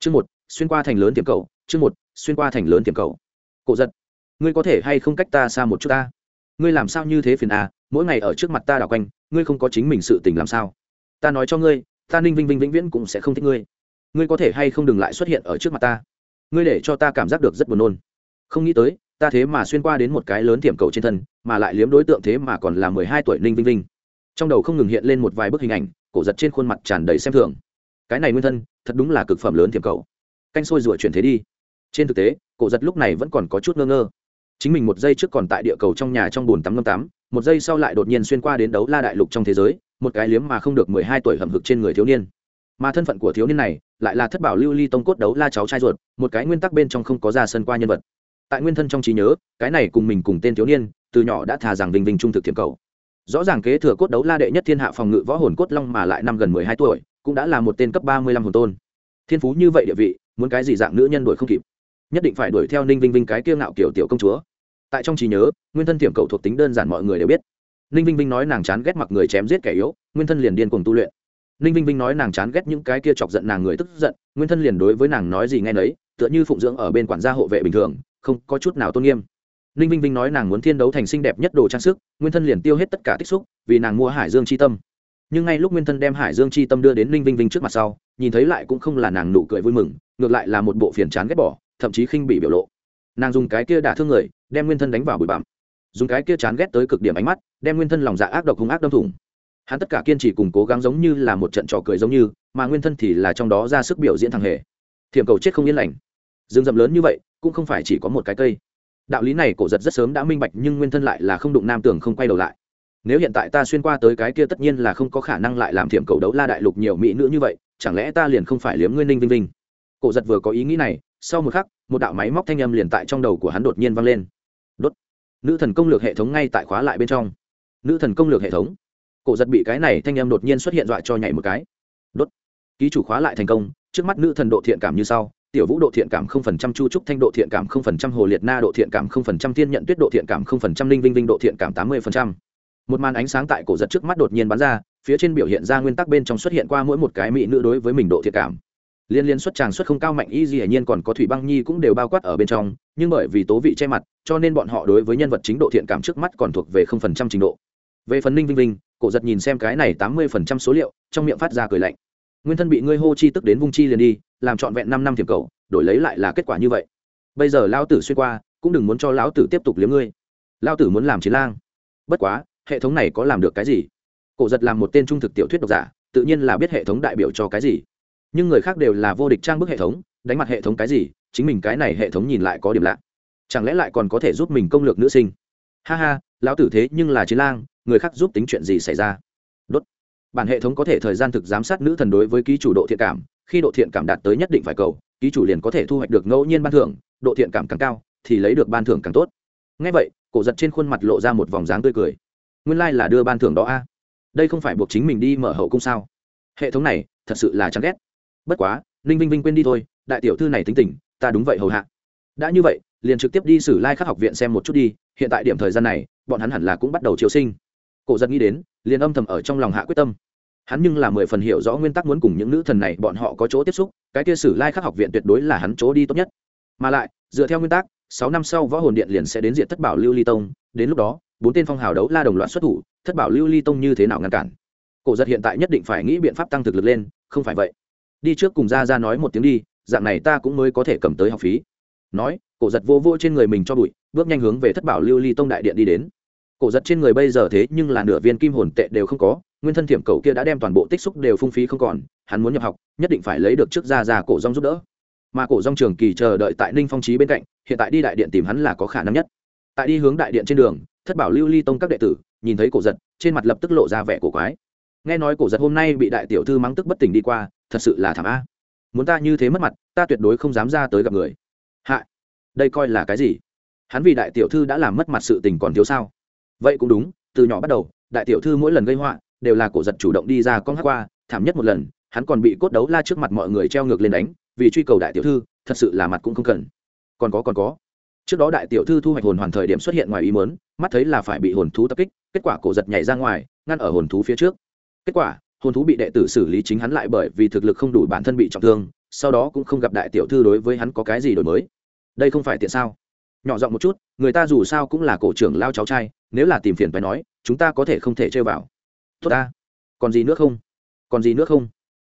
chương một, xuyên qua thành lớn tiềm cầu chương một, xuyên qua thành lớn tiềm cầu cổ giật, ngươi có thể hay không cách ta xa một chút ta? Ngươi làm sao như thế phiền à mỗi ngày ở trước mặt ta đảo quanh, ngươi không có chính mình sự tình làm sao? Ta nói cho ngươi, ta ninh vinh vinh vĩnh viễn cũng sẽ không thích ngươi. Ngươi có thể hay không đừng lại xuất hiện ở trước mặt ta? Ngươi để cho ta cảm giác được rất buồn nôn. Không nghĩ tới, ta thế mà xuyên qua đến một cái lớn tiềm cầu trên thân, mà lại liếm đối tượng thế mà còn là mười hai tuổi ninh vinh vinh. Trong đầu không ngừng hiện lên một vài bức hình ảnh, cổ giật trên khuôn mặt tràn đầy xem thường cái này nguyên thân, thật đúng là cực phẩm lớn tiềm cầu. Canh sôi rủa chuyển thế đi. Trên thực tế, cổ giật lúc này vẫn còn có chút ngơ ngơ. Chính mình một giây trước còn tại địa cầu trong nhà trong bồn tắm ngâm tắm, một giây sau lại đột nhiên xuyên qua đến đấu la đại lục trong thế giới, một cái liếm mà không được mười hai tuổi hầm hực trên người thiếu niên. Mà thân phận của thiếu niên này, lại là thất bảo lưu ly tông cốt đấu la cháu trai ruột, một cái nguyên tắc bên trong không có ra sân qua nhân vật. Tại nguyên thân trong trí nhớ, cái này cùng mình cùng tên thiếu niên, từ nhỏ đã thà rằng vinh vinh trung thực thiểm cầu. Rõ ràng kế thừa cốt đấu la đệ nhất thiên hạ phòng ngự võ hồn cốt long mà lại năm gần mười hai tuổi cũng đã là một tên cấp ba mươi lăm hồn tôn. Thiên phú như vậy địa vị, muốn cái gì dạng nữ nhân đuổi không kịp? Nhất định phải đuổi theo ninh vinh vinh cái kiêu ngạo kiểu tiểu công chúa. Tại trong trí nhớ, nguyên thân thiểm cầu thuộc tính đơn giản mọi người đều biết. Ninh vinh vinh nói nàng chán ghét mặc người chém giết kẻ yếu, nguyên thân liền điên cùng tu luyện. Ninh vinh vinh nói nàng chán ghét những cái kia chọc giận nàng người tức giận, nguyên thân liền đối với nàng nói gì nghe nấy, tựa như phụng dưỡng ở bên quản gia hộ vệ bình thường, không có chút nào tôn nghiêm. Ninh vinh vinh nói nàng muốn thiên đấu thành xinh đẹp nhất đồ trang sức, nguyên thân liền tiêu hết tất cả tích xúc, vì nàng mua hải dương c h i tâm nhưng ngay lúc nguyên thân đem hải dương chi tâm đưa đến ninh vinh vinh trước mặt sau, nhìn thấy lại cũng không là nàng nụ cười vui mừng, ngược lại là một bộ phiền chán ghét bỏ, thậm chí khinh bị biểu lộ. Nàng dùng cái kia đả thương người, đem nguyên thân đánh vào bụi bặm. Dùng cái kia chán ghét tới cực điểm ánh mắt, đem nguyên thân lòng dạ ác độc hung ác đâm thủng. Hắn tất cả kiên trì cùng cố gắng giống như là một trận trò cười giống như, mà nguyên thân thì là trong đó ra sức biểu diễn thằng hề. Thiểm cầu chết không yên lành. Rừng rậm lớn như vậy, cũng không phải chỉ có một cái cây. Đạo lý này cổ giật rất sớm đã minh bạch nhưng nguyên thân lại là không đụng nam tưởng không quay đầu lại nếu hiện tại ta xuyên qua tới cái kia tất nhiên là không có khả năng lại làm thiểm cầu đấu la đại lục nhiều mỹ nữ như vậy, chẳng lẽ ta liền không phải liếm ngươi ninh vinh vinh? Cổ giật vừa có ý nghĩ này, sau một khắc, một đạo máy móc thanh âm liền tại trong đầu của hắn đột nhiên vang lên. Đốt. Nữ thần công lược hệ thống ngay tại khóa lại bên trong. Nữ thần công lược hệ thống. Cổ giật bị cái này thanh âm đột nhiên xuất hiện dọa cho nhảy một cái. Đốt. Ký chủ khóa lại thành công, trước mắt nữ thần độ thiện cảm như sau, tiểu vũ độ thiện cảm không phần trăm, chu trúc thanh độ thiện cảm không phần trăm, hồ liệt na độ thiện cảm không phần trăm, thiên nhận tuyết độ thiện cảm không phần trăm linh vinh vinh độ thiện cảm tám mươi phần trăm một màn ánh sáng tại cổ giật trước mắt đột nhiên bắn ra, phía trên biểu hiện ra nguyên tắc bên trong xuất hiện qua mỗi một cái mỹ nữ đối với mình độ thiện cảm. Liên liên xuất tràng xuất không cao mạnh, y gì hiển nhiên còn có thủy băng nhi cũng đều bao quát ở bên trong, nhưng bởi vì tố vị che mặt, cho nên bọn họ đối với nhân vật chính độ thiện cảm trước mắt còn thuộc về không phần trăm trình độ. Về phần ninh vinh vinh, cổ giật nhìn xem cái này tám mươi phần trăm số liệu, trong miệng phát ra cười lạnh. Nguyên thân bị ngươi hô chi tức đến vung chi liền đi, làm trọn vẹn năm năm thiểm cầu, đổi lấy lại là kết quả như vậy. Bây giờ lão tử xuyên qua, cũng đừng muốn cho lão tử tiếp tục liếm ngươi. Lão tử muốn làm chiến lang. Bất quá hệ thống này có làm được cái gì? Cổ giật làm một tên trung thực tiểu thuyết độc giả, tự nhiên là biết hệ thống đại biểu cho cái gì. Nhưng người khác đều là vô địch trang bức hệ thống, đánh mặt hệ thống cái gì, chính mình cái này hệ thống nhìn lại có điểm lạ. Chẳng lẽ lại còn có thể giúp mình công lược nữ sinh? Ha ha, lão tử thế nhưng là chiến lang, người khác giúp tính chuyện gì xảy ra? Đốt. Bản hệ thống có thể thời gian thực giám sát nữ thần đối với ký chủ độ thiện cảm, khi độ thiện cảm đạt tới nhất định phải cầu, ký chủ liền có thể thu hoạch được ngẫu nhiên ban thưởng, độ thiện cảm càng cao, thì lấy được ban thưởng càng tốt. Ngay vậy, cổ giật trên khuôn mặt lộ ra một vòng dáng tươi cười nguyên lai、like、là đưa ban thưởng đó a. Đây không phải buộc chính mình đi mở hậu cung sao? Hệ thống này, thật sự là chán ghét. Bất quá, ninh vinh vinh quên đi thôi, đại tiểu thư này tính tình, ta đúng vậy hầu hạ. Đã như vậy, liền trực tiếp đi xử lai、like、khắc học viện xem một chút đi, hiện tại điểm thời gian này, bọn hắn hẳn là cũng bắt đầu chiều sinh. Cổ giật nghĩ đến, liền âm thầm ở trong lòng hạ quyết tâm. Hắn nhưng là mười phần hiểu rõ nguyên tắc muốn cùng những nữ thần này bọn họ có chỗ tiếp xúc, cái kia sử lai khắc học viện tuyệt đối là hắn chỗ đi tốt nhất. Mà lại, dựa theo nguyên tắc, sáu năm sau võ hồn điện liền sẽ đến diện thất bảo lưu ly tông, đến lúc đó bốn tên phong hào đấu la đồng loạt xuất thủ, thất bảo lưu ly tông như thế nào ngăn cản? Cổ giật hiện tại nhất định phải nghĩ biện pháp tăng thực lực lên, không phải vậy. Đi trước cùng ra ra nói một tiếng đi, dạng này ta cũng mới có thể cầm tới học phí. Nói, cổ giật vô vô trên người mình cho bụi, bước nhanh hướng về thất bảo lưu ly tông đại điện đi đến. Cổ giật trên người bây giờ thế nhưng là nửa viên kim hồn tệ đều không có, nguyên thân thiểm cầu kia đã đem toàn bộ tích xúc đều phung phí không còn, hắn muốn nhập học, nhất định phải lấy được trước ra ra cổ rong giúp đỡ. Mà cổ rong trường kỳ chờ đợi tại ninh phong trí bên cạnh, hiện tại đi đại điện tìm hắn là có khả năng nhất. Tại đi hướng đại điện trên đường thất bảo lưu ly tông các đệ tử, nhìn thấy cổ giật, trên mặt lập tức lộ ra vẻ cổ quái. Nghe nói cổ giật hôm nay bị đại tiểu thư mắng tức bất tỉnh đi qua, thật sự là thảm a. Muốn ta như thế mất mặt, ta tuyệt đối không dám ra tới gặp người. Hạ, đây coi là cái gì? Hắn vì đại tiểu thư đã làm mất mặt sự tình còn thiếu sao? Vậy cũng đúng, từ nhỏ bắt đầu, đại tiểu thư mỗi lần gây họa, đều là cổ giật chủ động đi ra con hát qua, thảm nhất một lần, hắn còn bị cốt đấu la trước mặt mọi người treo ngược lên đánh, vì truy cầu đại tiểu thư, thật sự là mặt cũng không cần. Còn có còn có trước đó đại tiểu thư thu hoạch hồn hoàn thời điểm xuất hiện ngoài ý muốn, mắt thấy là phải bị hồn thú tập kích, kết quả cổ giật nhảy ra ngoài, ngăn ở hồn thú phía trước. Kết quả, hồn thú bị đệ tử xử lý chính hắn lại bởi vì thực lực không đủ bản thân bị trọng thương, sau đó cũng không gặp đại tiểu thư đối với hắn có cái gì đổi mới. Đây không phải tiện sao? Nhỏ giọng một chút, người ta dù sao cũng là cổ trưởng lao cháu trai, nếu là tìm phiền phải nói, chúng ta có thể không thể chơi vào. Tốt ta. Còn gì nữa không? Còn gì nữa không?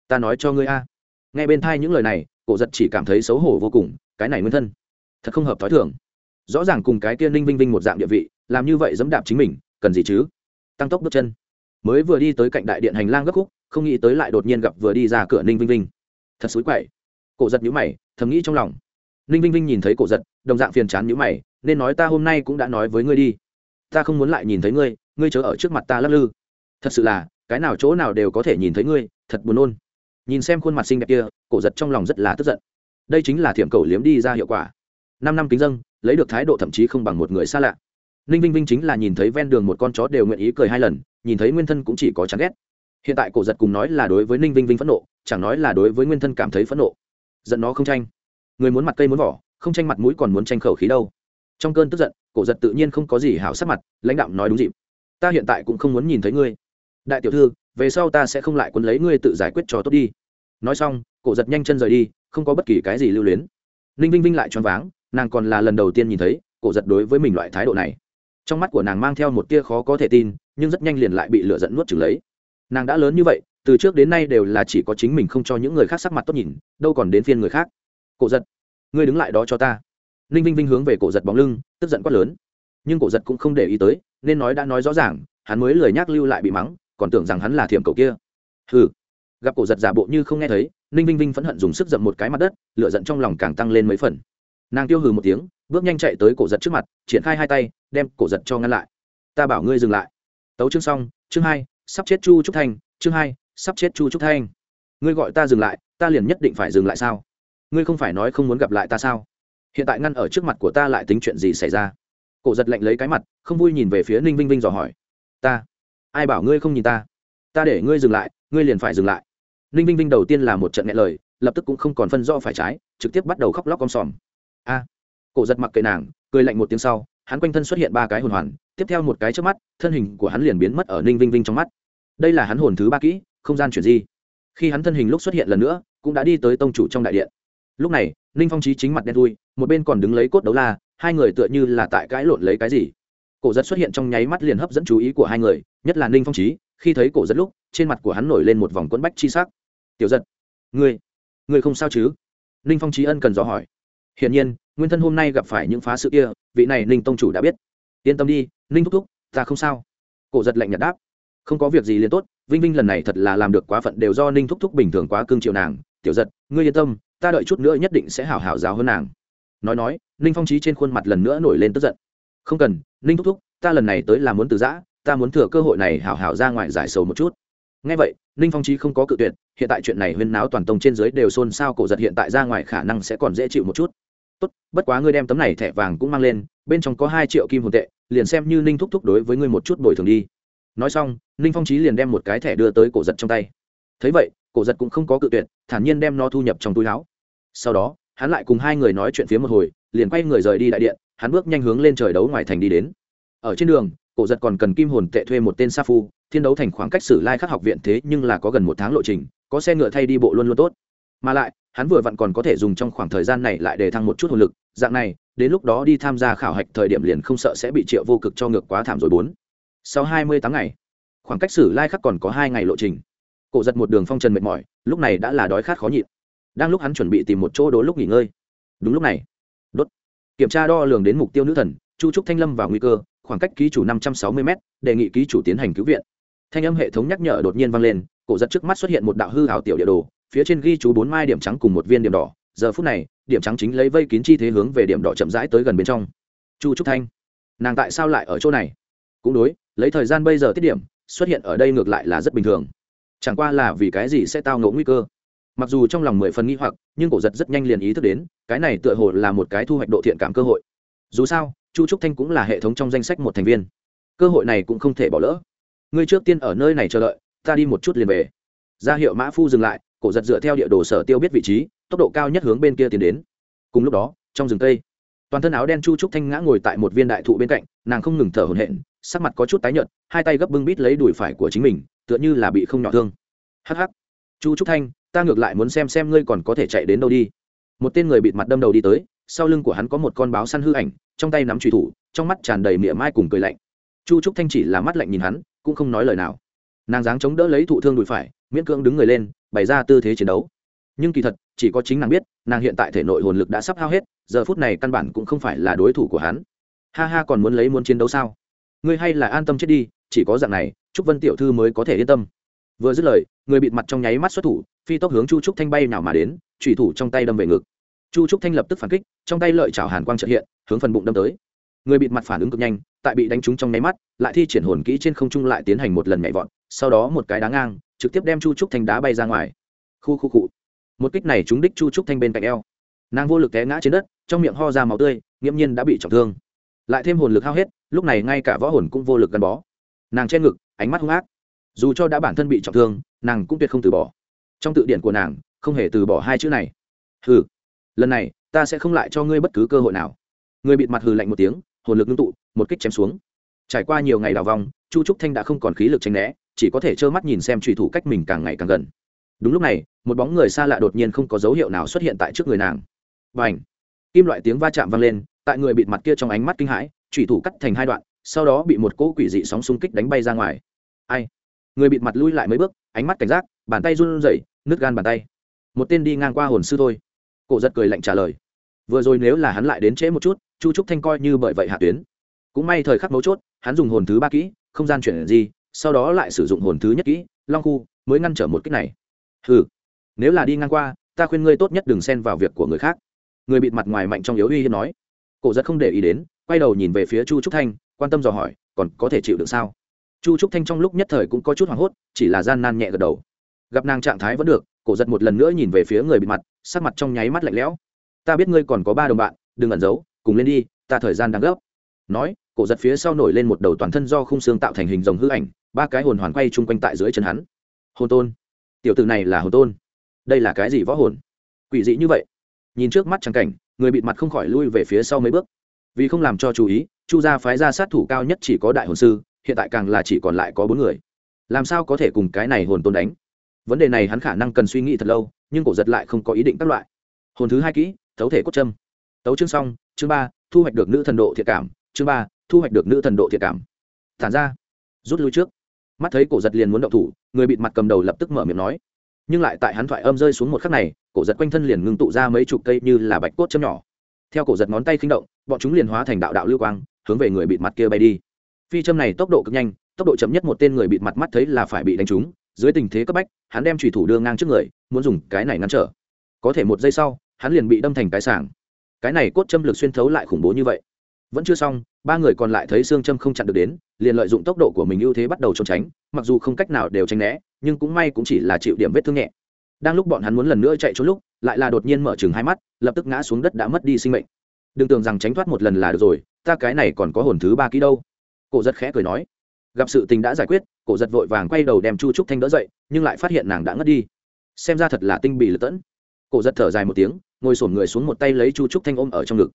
Ta nói cho ngươi a. Nghe bên thai những lời này, cổ giật chỉ cảm thấy xấu hổ vô cùng, cái này nguyên thân, thật không hợp t h ó i thường rõ ràng cùng cái kia ninh vinh vinh một dạng địa vị, làm như vậy dẫm đạp chính mình, cần gì chứ? Tăng tốc bước chân. Mới vừa đi tới cạnh đại điện hành lang gấp khúc, không nghĩ tới lại đột nhiên gặp vừa đi ra cửa ninh vinh vinh. Thật xúi quậy. Cổ giật nhữ mày, thầm nghĩ trong lòng. Ninh vinh vinh nhìn thấy cổ giật, đồng dạng phiền chán nhữ mày, nên nói ta hôm nay cũng đã nói với ngươi đi. Ta không muốn lại nhìn thấy ngươi ngươi chớ ở trước mặt ta lắc lư. Thật sự là, cái nào chỗ nào đều có thể nhìn thấy ngươi, thật buồn nôn. Nhìn xem khuôn mặt xinh đẹp kia, cổ giật trong lòng rất là tức giận. Đây chính là thiểm cầu liếm đi ra hiệu quả. Năm năm kính dân lấy được thái độ thậm chí không bằng một người xa lạ. Ninh vinh vinh chính là nhìn thấy ven đường một con chó đều nguyện ý cười hai lần, nhìn thấy nguyên thân cũng chỉ có chán ghét. Hiện tại cổ giật cùng nói là đối với ninh vinh vinh phẫn nộ, chẳng nói là đối với nguyên thân cảm thấy phẫn nộ. Giận nó không tranh. Người muốn mặt cây muốn vỏ, không tranh mặt mũi còn muốn tranh khẩu khí đâu. Trong cơn tức giận, cổ giật tự nhiên không có gì hảo sắc mặt, lãnh đạo nói đúng dịp. Ta hiện tại cũng không muốn nhìn thấy ngươi. Đại tiểu thư, về sau ta sẽ không lại quấn lấy ngươi tự giải quyết cho tốt đi. Nói xong, cổ giật nhanh chân rời đi, không có bất kỳ cái gì lưu luyến. Ninh vinh vinh lại choáng váng nàng còn là lần đầu tiên nhìn thấy, cổ giật đối với mình loại thái độ này. Trong mắt của nàng mang theo một tia khó có thể tin, nhưng rất nhanh liền lại bị lựa dẫn nuốt chừng lấy. Nàng đã lớn như vậy, từ trước đến nay đều là chỉ có chính mình không cho những người khác sắc mặt tốt nhìn, đâu còn đến phiên người khác. Cổ giật, ngươi đứng lại đó cho ta. Ninh vinh vinh hướng về cổ giật bóng lưng, tức giận quát lớn. Nhưng cổ giật cũng không để ý tới, nên nói đã nói rõ ràng, hắn mới lời nhắc lưu lại bị mắng, còn tưởng rằng hắn là thiểm cầu kia. Hừ. Gặp cổ giật giả bộ như không nghe thấy, ninh vinh vinh phẫn hận dùng sức dậm một cái mặt đất, lửa giận trong lòng càng tăng lên mấy phần nàng tiêu hừ một tiếng, bước nhanh chạy tới cổ giật trước mặt, triển khai hai tay, đem cổ giật cho ngăn lại. Ta bảo ngươi dừng lại. Tấu chương xong, chương hai, sắp chết chu trúc thanh, chương hai, sắp chết chu trúc thanh. Ngươi gọi ta dừng lại, ta liền nhất định phải dừng lại sao? Ngươi không phải nói không muốn gặp lại ta sao? Hiện tại ngăn ở trước mặt của ta lại tính chuyện gì xảy ra? Cổ giật lạnh lấy cái mặt, không vui nhìn về phía ninh vinh vinh dò hỏi. Ta, ai bảo ngươi không nhìn ta? Ta để ngươi dừng lại, ngươi liền phải dừng lại. Ninh vinh vinh đầu tiên là một trận nghe lời, lập tức cũng không còn phân do phải trái, trực tiếp bắt đầu khóc lóc om sòm a. Cổ giật mặc kệ nàng, cười lạnh một tiếng sau, hắn quanh thân xuất hiện ba cái hồn hoàn, tiếp theo một cái trước mắt, thân hình của hắn liền biến mất ở ninh vinh vinh trong mắt. Đây là hắn hồn thứ ba kỹ, không gian chuyển di. Khi hắn thân hình lúc xuất hiện lần nữa, cũng đã đi tới tông chủ trong đại điện. Lúc này, ninh phong trí chính mặt đen thui, một bên còn đứng lấy cốt đấu la, hai người tựa như là tại cãi lộn lấy cái gì. Cổ giật xuất hiện trong nháy mắt liền hấp dẫn chú ý của hai người, nhất là ninh phong trí khi thấy cổ giật lúc, trên mặt của hắn nổi lên một vòng quẫn bách chi sắc. Tiểu giật, ngươi ngươi không sao chứ? Ninh phong trí ân cần dò hỏi hiển nhiên, nguyên thân hôm nay gặp phải những phá sự kia, vị này ninh tông chủ đã biết. Yên tâm đi, ninh thúc thúc, ta không sao. Cổ giật lạnh nhạt đáp. Không có việc gì liền tốt, vinh vinh lần này thật là làm được quá phận đều do ninh thúc thúc bình thường quá cương triệu nàng. Tiểu giật, ngươi yên tâm, ta đợi chút nữa nhất định sẽ hảo hảo giáo hơn nàng. Nói nói, ninh phong trí trên khuôn mặt lần nữa nổi lên tức giận. Không cần, ninh thúc thúc, ta lần này tới là muốn từ giã, ta muốn thừa cơ hội này hảo hảo ra ngoài giải sầu một chút. Ngay vậy, ninh phong trí không có cự tuyệt, hiện tại chuyện này huyên náo toàn tông trên dưới đều xôn xao, cổ giật hiện tại ra ngoài khả năng sẽ còn dễ chịu một chút tốt, bất quá ngươi đem tấm này thẻ vàng cũng mang lên, bên trong có hai triệu kim hồn tệ, liền xem như ninh thúc thúc đối với ngươi một chút bồi thường đi. Nói xong, ninh phong trí liền đem một cái thẻ đưa tới cổ giật trong tay. Thấy vậy, cổ giật cũng không có cự tuyệt, thản nhiên đem nó thu nhập trong túi láo. Sau đó, hắn lại cùng hai người nói chuyện phía một hồi, liền quay người rời đi đại điện, hắn bước nhanh hướng lên trời đấu ngoài thành đi đến. Ở trên đường, cổ giật còn cần kim hồn tệ thuê một tên sa phu, thiên đấu thành khoảng cách sử lai khắc học viện thế nhưng là có gần một tháng lộ trình, có xe ngựa thay đi bộ luôn luôn tốt. Mà lại hắn vừa vặn còn có thể dùng trong khoảng thời gian này lại để thăng một chút hồn lực, dạng này, đến lúc đó đi tham gia khảo hạch thời điểm liền không sợ sẽ bị triệu vô cực cho ngược quá thảm rồi bốn. Sau hai mươi tám ngày, khoảng cách xử lai khắc còn có hai ngày lộ trình. Cổ giật một đường phong trần mệt mỏi, lúc này đã là đói khát khó nhịn. Đang lúc hắn chuẩn bị tìm một chỗ đố lúc nghỉ ngơi. Đúng lúc này, đốt. Kiểm tra đo lường đến mục tiêu nữ thần, chu trúc thanh lâm vào nguy cơ, khoảng cách ký chủ năm trăm sáu mươi m đề nghị ký chủ tiến hành cứu viện. Thanh âm hệ thống nhắc nhở đột nhiên vang lên, cổ giật trước mắt xuất hiện một đạo hư hảo tiểu địa đồ phía trên ghi chú bốn mai điểm trắng cùng một viên điểm đỏ. Giờ phút này, điểm trắng chính lấy vây kín chi thế hướng về điểm đỏ chậm rãi tới gần bên trong. Chu trúc thanh, nàng tại sao lại ở chỗ này? Cũng đối, lấy thời gian bây giờ tiết điểm, xuất hiện ở đây ngược lại là rất bình thường. Chẳng qua là vì cái gì sẽ tao ngộ nguy cơ? Mặc dù trong lòng mười phần nghi hoặc, nhưng cổ giật rất nhanh liền ý thức đến, cái này tựa hồ là một cái thu hoạch độ thiện cảm cơ hội. Dù sao, chu trúc thanh cũng là hệ thống trong danh sách một thành viên. Cơ hội này cũng không thể bỏ lỡ. Ngươi trước tiên ở nơi này chờ đợi, ta đi một chút liền về. Ra hiệu mã phu dừng lại cổ giật dựa theo địa đồ sở tiêu biết vị trí, tốc độ cao nhất hướng bên kia tiến đến. Cùng lúc đó, trong rừng tây toàn thân áo đen chu trúc thanh ngã ngồi tại một viên đại thụ bên cạnh, nàng không ngừng thở hổn hển, sắc mặt có chút tái nhợt, hai tay gấp bưng bít lấy đùi phải của chính mình, tựa như là bị không nhỏ thương. Hắc hắc. Chu trúc thanh, ta ngược lại muốn xem xem ngươi còn có thể chạy đến đâu đi. Một tên người bịt mặt đâm đầu đi tới, sau lưng của hắn có một con báo săn hư ảnh, trong tay nắm truy thủ, trong mắt tràn đầy mỉa mai cùng cười lạnh. Chu trúc thanh chỉ là mắt lạnh nhìn hắn, cũng không nói lời nào. Nàng dáng chống đỡ lấy thụ thương đùi phải, miễn cưỡng đứng người lên bày ra tư thế chiến đấu. Nhưng kỳ thật, chỉ có chính nàng biết, nàng hiện tại thể nội hồn lực đã sắp hao hết, giờ phút này căn bản cũng không phải là đối thủ của hắn. Ha ha, còn muốn lấy muốn chiến đấu sao? Ngươi hay là an tâm chết đi, chỉ có dạng này trúc vân tiểu thư mới có thể yên tâm. Vừa dứt lời, người bịt mặt trong nháy mắt xuất thủ, phi tốc hướng chu trúc thanh bay nào mà đến thủy thủ trong tay đâm về ngực. Chu trúc thanh lập tức phản kích, trong tay lợi chảo hàn quang trợ hiện, hướng phần bụng đâm tới. Người bịt mặt phản ứng cực nhanh, tại bị đánh trúng trong nháy mắt, lại thi triển hồn kỹ trên không trung lại tiến hành một lần nhảy vọt, sau đó một cái đá ngang trực tiếp đem chu trúc thanh đá bay ra ngoài. Khu khu cụ một kích này trúng đích chu trúc thanh bên cạnh eo. Nàng vô lực té ngã trên đất, trong miệng ho ra máu tươi, nghiễm nhiên đã bị trọng thương. Lại thêm hồn lực hao hết, lúc này ngay cả võ hồn cũng vô lực gắn bó. Nàng che ngực, ánh mắt hung ác. Dù cho đã bản thân bị trọng thương, nàng cũng tuyệt không từ bỏ. Trong tự điển của nàng, không hề từ bỏ hai chữ này. Hừ. Lần này, ta sẽ không lại cho ngươi bất cứ cơ hội nào. Người bịt mặt hừ lạnh một tiếng, hồn lực ngưng tụ, một kích chém xuống. Trải qua nhiều ngày đào vòng, chu trúc thanh đã không còn khí lực tranh né chỉ có thể trơ mắt nhìn xem trùy thủ cách mình càng ngày càng gần. Đúng lúc này, một bóng người xa lạ đột nhiên không có dấu hiệu nào xuất hiện tại trước người nàng. Và ảnh kim loại tiếng va chạm vang lên, tại người bịt mặt kia trong ánh mắt kinh hãi, trùy thủ cắt thành hai đoạn, sau đó bị một cỗ quỷ dị sóng xung kích đánh bay ra ngoài. Ai? Người bịt mặt lui lại mấy bước, ánh mắt cảnh giác, bàn tay run rẩy, nứt gan bàn tay. Một tên đi ngang qua hồn sư thôi. Cổ giật cười lạnh trả lời. Vừa rồi nếu là hắn lại đến trễ một chút, chu trúc thanh coi như bởi vậy hạ tuyến. Cũng may thời khắc mấu chốt, hắn dùng hồn thứ ba kỹ, không gian chuyển gì sau đó lại sử dụng hồn thứ nhất kỹ, long khu, mới ngăn trở một kích này. Ừ nếu là đi ngang qua, ta khuyên ngươi tốt nhất đừng xen vào việc của người khác. Người bịt mặt ngoài mạnh trong yếu uy hiếp nói. Cổ giật không để ý đến, quay đầu nhìn về phía chu trúc thanh, quan tâm dò hỏi, còn có thể chịu được sao? Chu trúc thanh trong lúc nhất thời cũng có chút hoảng hốt, chỉ là gian nan nhẹ gật đầu. Gặp nàng trạng thái vẫn được, cổ giật một lần nữa nhìn về phía người bịt mặt, sắc mặt trong nháy mắt lạnh lẽo. Ta biết ngươi còn có ba đồng bạn, đừng ẩn giấu, cùng lên đi, ta thời gian đang gấp. Nói, cổ giật phía sau nổi lên một đầu toàn thân do khung xương tạo thành hình rồng hư ảnh ba cái hồn hoàn quay chung quanh tại dưới chân hắn. Hồn tôn. Tiểu t này là hồn tôn. Đây là cái gì võ hồn? Quỷ dị như vậy. Nhìn trước mắt trắng cảnh, người bịt mặt không khỏi lui về phía sau mấy bước. Vì không làm cho chú ý, chu gia phái ra sát thủ cao nhất chỉ có đại hồn sư, hiện tại càng là chỉ còn lại có bốn người. Làm sao có thể cùng cái này hồn tôn đánh? Vấn đề này hắn khả năng cần suy nghĩ thật lâu, nhưng cổ giật lại không có ý định các loại. Hồn thứ hai kỹ, thấu thể cốt châm. Tấu chương xong, chương ba, thu hoạch được nữ thần độ thiệt cảm, chương ba, thu hoạch được nữ thần độ thiệt cảm. Thản ra. Rút lui trước mắt thấy cổ giật liền muốn động thủ, người bịt mặt cầm đầu lập tức mở miệng nói. Nhưng lại tại hắn thoại âm rơi xuống một khắc này, cổ giật quanh thân liền ngưng tụ ra mấy chục cây như là bạch cốt châm nhỏ. Theo cổ giật ngón tay khinh động, bọn chúng liền hóa thành đạo đạo lưu quang, hướng về người bịt mặt kia bay đi. Phi châm này tốc độ cực nhanh, tốc độ chậm nhất một tên người bịt mặt mắt thấy là phải bị đánh trúng, dưới tình thế cấp bách, hắn đem thủy thủ đưa ngang trước người, muốn dùng cái này ngăn trở. Có thể một giây sau, hắn liền bị đâm thành cái sảng. Cái này cốt châm lực xuyên thấu lại khủng bố như vậy vẫn chưa xong, ba người còn lại thấy xương châm không chặn được đến, liền lợi dụng tốc độ của mình ưu thế bắt đầu trốn tránh, mặc dù không cách nào đều tránh né, nhưng cũng may cũng chỉ là chịu điểm vết thương nhẹ. Đang lúc bọn hắn muốn lần nữa chạy trốn lúc, lại là đột nhiên mở chừng hai mắt, lập tức ngã xuống đất đã mất đi sinh mệnh. Đừng tưởng rằng tránh thoát một lần là được rồi, ta cái này còn có hồn thứ ba ký đâu. Cổ giật khẽ cười nói. Gặp sự tình đã giải quyết, cổ giật vội vàng quay đầu đem chu trúc thanh đỡ dậy, nhưng lại phát hiện nàng đã ngất đi. Xem ra thật là tinh bị lật tẫn. Cổ giật thở dài một tiếng, ngồi sổm người xuống một tay lấy chu trúc thanh ôm ở trong ngực.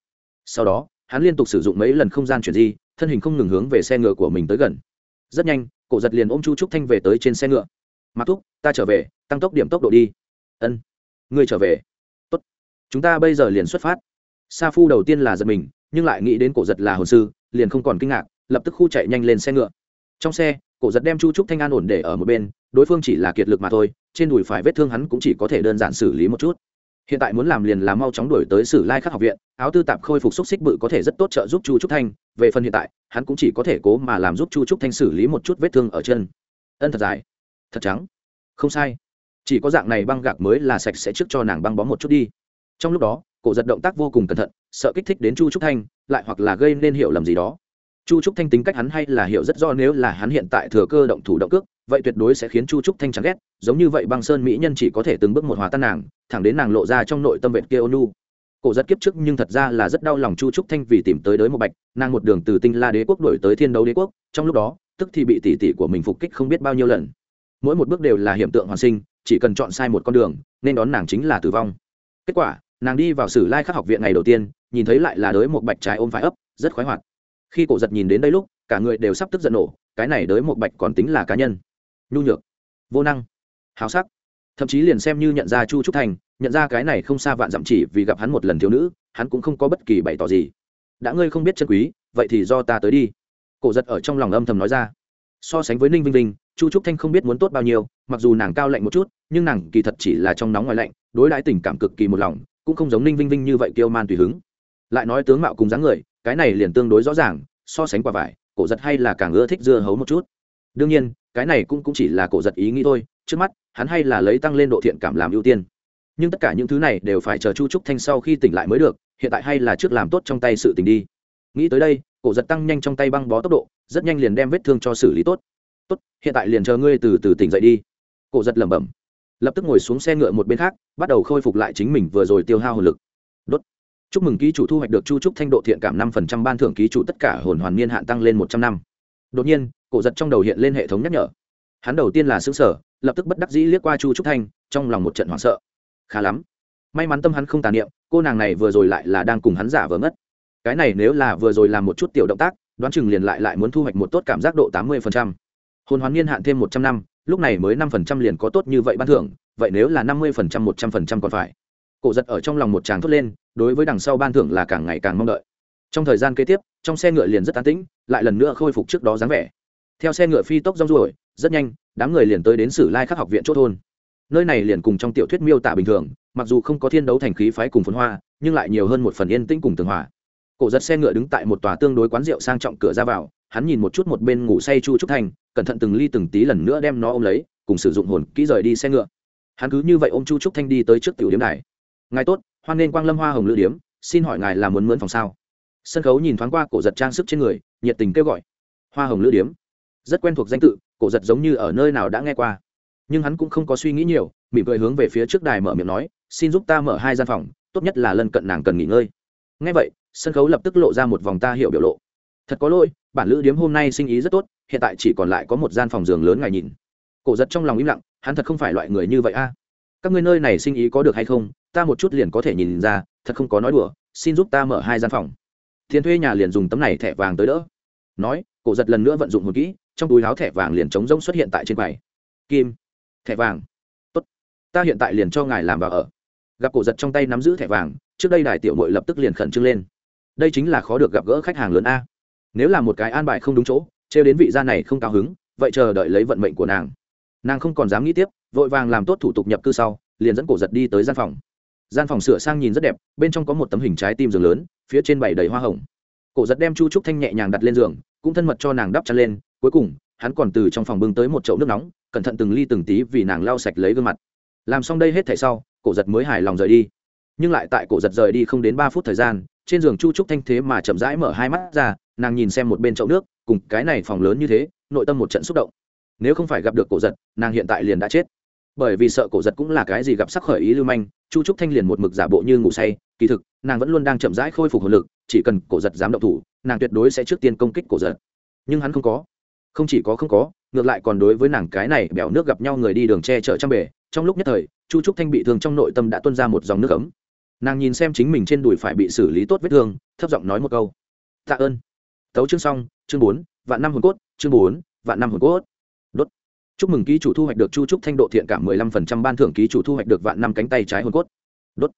Sau đó hắn liên tục sử dụng mấy lần không gian chuyển di, thân hình không ngừng hướng về xe ngựa của mình tới gần. Rất nhanh, cổ giật liền ôm chu trúc thanh về tới trên xe ngựa. Mặc thúc, ta trở về, tăng tốc điểm tốc độ đi. Ân, ngươi trở về. Tốt, chúng ta bây giờ liền xuất phát. Sa phu đầu tiên là giật mình, nhưng lại nghĩ đến cổ giật là hồn sư, liền không còn kinh ngạc, lập tức khu chạy nhanh lên xe ngựa. Trong xe, cổ giật đem chu trúc thanh an ổn để ở một bên, đối phương chỉ là kiệt lực mà thôi, trên đùi phải vết thương hắn cũng chỉ có thể đơn giản xử lý một chút hiện tại muốn làm liền là mau chóng đổi tới sử lai khắc học viện, áo tư tạp khôi phục xúc xích bự có thể rất tốt trợ giúp chu trúc thanh. Về phần hiện tại, hắn cũng chỉ có thể cố mà làm giúp chu trúc thanh xử lý một chút vết thương ở chân. Ân thật dài. Thật trắng. Không sai. Chỉ có dạng này băng gạc mới là sạch sẽ trước cho nàng băng bó một chút đi. Trong lúc đó, cổ giật động tác vô cùng cẩn thận, sợ kích thích đến chu trúc thanh, lại hoặc là gây nên hiểu lầm gì đó chu trúc thanh tính cách hắn hay là hiểu rất do nếu là hắn hiện tại thừa cơ động thủ động cước, vậy tuyệt đối sẽ khiến chu trúc thanh chán ghét, giống như vậy băng sơn mỹ nhân chỉ có thể từng bước một hòa tan nàng, thẳng đến nàng lộ ra trong nội tâm vệ kia ônu cổ rất kiếp trước nhưng thật ra là rất đau lòng chu trúc thanh vì tìm tới đới một bạch, nàng một đường từ tinh la đế quốc đổi tới thiên đấu đế quốc, trong lúc đó, tức thì bị tỷ tỷ của mình phục kích không biết bao nhiêu lần. Mỗi một bước đều là hiểm tượng hoàn sinh, chỉ cần chọn sai một con đường, nên đón nàng chính là tử vong. Kết quả, nàng đi vào sử lai khắc học viện ngày đầu tiên, nhìn thấy lại là đới một bạch trái ôm phải ấp, rất khoái hoạt khi cổ giật nhìn đến đây lúc cả người đều sắp tức giận nổ cái này đới một bạch còn tính là cá nhân. Nhu nhược vô năng háo sắc. Thậm chí liền xem như nhận ra chu trúc thành, nhận ra cái này không xa vạn dặm chỉ vì gặp hắn một lần thiếu nữ hắn cũng không có bất kỳ bày tỏ gì. Đã ngươi không biết chân quý vậy thì do ta tới đi. Cổ giật ở trong lòng âm thầm nói ra. So sánh với ninh vinh vinh chu trúc thanh không biết muốn tốt bao nhiêu mặc dù nàng cao lạnh một chút nhưng nàng kỳ thật chỉ là trong nóng ngoài lạnh đối đãi tình cảm cực kỳ một lòng cũng không giống ninh vinh vinh như vậy kiêu man tùy hứng. Lại nói tướng mạo cùng dáng người cái này liền tương đối rõ ràng so sánh quả vải cổ giật hay là càng ưa thích dưa hấu một chút. Đương nhiên cái này cũng, cũng chỉ là cổ giật ý nghĩ thôi trước mắt hắn hay là lấy tăng lên độ thiện cảm làm ưu tiên. Nhưng tất cả những thứ này đều phải chờ chu trúc thanh sau khi tỉnh lại mới được hiện tại hay là trước làm tốt trong tay sự tình đi. Nghĩ tới đây cổ giật tăng nhanh trong tay băng bó tốc độ rất nhanh liền đem vết thương cho xử lý tốt. Tốt hiện tại liền chờ ngươi từ từ tỉnh dậy đi. Cổ giật lẩm bẩm lập tức ngồi xuống xe ngựa một bên khác bắt đầu khôi phục lại chính mình vừa rồi tiêu hao hồn lực chúc mừng ký chủ thu hoạch được chu trúc thanh độ thiện cảm năm phần trăm ban thưởng ký chủ tất cả hồn hoàn niên hạn tăng lên một trăm năm. Đột nhiên, cổ giật trong đầu hiện lên hệ thống nhắc nhở. Hắn đầu tiên là xứng sở lập tức bất đắc dĩ liếc qua chu trúc thanh, trong lòng một trận hoảng sợ. Khá lắm. May mắn tâm hắn không tàn niệm, cô nàng này vừa rồi lại là đang cùng hắn giả vờ mất cái này nếu là vừa rồi làm một chút tiểu động tác, đoán chừng liền lại lại muốn thu hoạch một tốt cảm giác độ tám mươi hồn hoàn niên hạn thêm một trăm năm, lúc này mới năm phần trăm liền có tốt như vậy ban thưởng, vậy nếu là năm mươi phần trăm, một trăm phần trăm còn phải. Cổ giật ở trong lòng một tràng thốt lên đối với đằng sau ban thưởng là càng ngày càng mong đợi. Trong thời gian kế tiếp, trong xe ngựa liền rất an tĩnh, lại lần nữa khôi phục trước đó dáng vẻ. Theo xe ngựa phi tốc rong ruổi, rất nhanh, đám người liền tới đến sử lai khắc học viện chốt thôn. Nơi này liền cùng trong tiểu thuyết miêu tả bình thường, mặc dù không có thiên đấu thành khí phái cùng phồn hoa, nhưng lại nhiều hơn một phần yên tĩnh cùng tường hòa. Cổ giật xe ngựa đứng tại một tòa tương đối quán rượu sang trọng cửa ra vào, hắn nhìn một chút một bên ngủ say chu trúc thanh cẩn thận từng ly từng tí lần nữa đem nó ôm lấy, cùng sử dụng hồn kỹ rời đi xe ngựa. Hắn cứ như vậy ôm chu trúc thanh đi tới trước tiểu điếm đài ngài tốt, hoan nên quang lâm hoa hồng lữ điếm, xin hỏi ngài là muốn mướn phòng sao? Sân khấu nhìn thoáng qua cổ giật trang sức trên người, nhiệt tình kêu gọi. Hoa hồng lữ điếm. Rất quen thuộc danh tự, cổ giật giống như ở nơi nào đã nghe qua. Nhưng hắn cũng không có suy nghĩ nhiều, mỉm cười hướng về phía trước đài mở miệng nói, xin giúp ta mở hai gian phòng, tốt nhất là lân cận nàng cần nghỉ ngơi. Ngay vậy, sân khấu lập tức lộ ra một vòng ta hiểu biểu lộ. Thật có lỗi, bản lữ điếm hôm nay sinh ý rất tốt, hiện tại chỉ còn lại có một gian phòng giường lớn ngài nhìn. Cổ giật trong lòng im lặng, hắn thật không phải loại người như vậy a. Các ngươi nơi này sinh ý có được hay không ta một chút liền có thể nhìn ra, thật không có nói đùa, xin giúp ta mở hai gian phòng. Thiên thuê nhà liền dùng tấm này thẻ vàng tới đỡ. Nói, cổ giật lần nữa vận dụng một kỹ, trong túi láo thẻ vàng liền trống rỗng xuất hiện tại trên quầy. Kim, thẻ vàng. Tốt, ta hiện tại liền cho ngài làm vào ở. Gặp cổ giật trong tay nắm giữ thẻ vàng, trước đây đài tiểu mội lập tức liền khẩn trương lên. Đây chính là khó được gặp gỡ khách hàng lớn a. Nếu là một cái an bài không đúng chỗ, trêu đến vị gia này không cao hứng, vậy chờ đợi lấy vận mệnh của nàng. Nàng không còn dám nghĩ tiếp, vội vàng làm tốt thủ tục nhập cư sau, liền dẫn cổ giật đi tới gian phòng gian phòng sửa sang nhìn rất đẹp, bên trong có một tấm hình trái tim giường lớn, phía trên bày đầy hoa hồng. Cổ giật đem chu trúc thanh nhẹ nhàng đặt lên giường, cũng thân mật cho nàng đắp chăn lên, cuối cùng, hắn còn từ trong phòng bưng tới một chậu nước nóng, cẩn thận từng ly từng tí vì nàng lau sạch lấy gương mặt. Làm xong đây hết thảy sau, cổ giật mới hài lòng rời đi. Nhưng lại tại cổ giật rời đi không đến ba phút thời gian, trên giường chu trúc thanh thế mà chậm rãi mở hai mắt ra, nàng nhìn xem một bên chậu nước, cùng cái này phòng lớn như thế, nội tâm một trận xúc động. Nếu không phải gặp được cổ giật, nàng hiện tại liền đã chết bởi vì sợ cổ giật cũng là cái gì gặp sắc khởi ý lưu manh, chu trúc thanh liền một mực giả bộ như ngủ say, kỳ thực, nàng vẫn luôn đang chậm rãi khôi phục hồn lực, chỉ cần cổ giật dám động thủ, nàng tuyệt đối sẽ trước tiên công kích cổ giật. Nhưng hắn không có. Không chỉ có không có, ngược lại còn đối với nàng cái này bèo nước gặp nhau người đi đường che chở trăm bể, trong lúc nhất thời, chu trúc thanh bị thương trong nội tâm đã tuân ra một dòng nước ấm. Nàng nhìn xem chính mình trên đùi phải bị xử lý tốt vết thương, thấp giọng nói một câu. Tạ ơn. Tấu chương xong, chương bốn, vạn năm hồn cốt, chương bốn, vạn năm hồn cốt chúc mừng ký chủ thu hoạch được chu trúc thanh độ thiện cảm mười lăm phần trăm, ban thưởng ký chủ thu hoạch được vạn năm cánh tay trái hồn cốt. Đốt.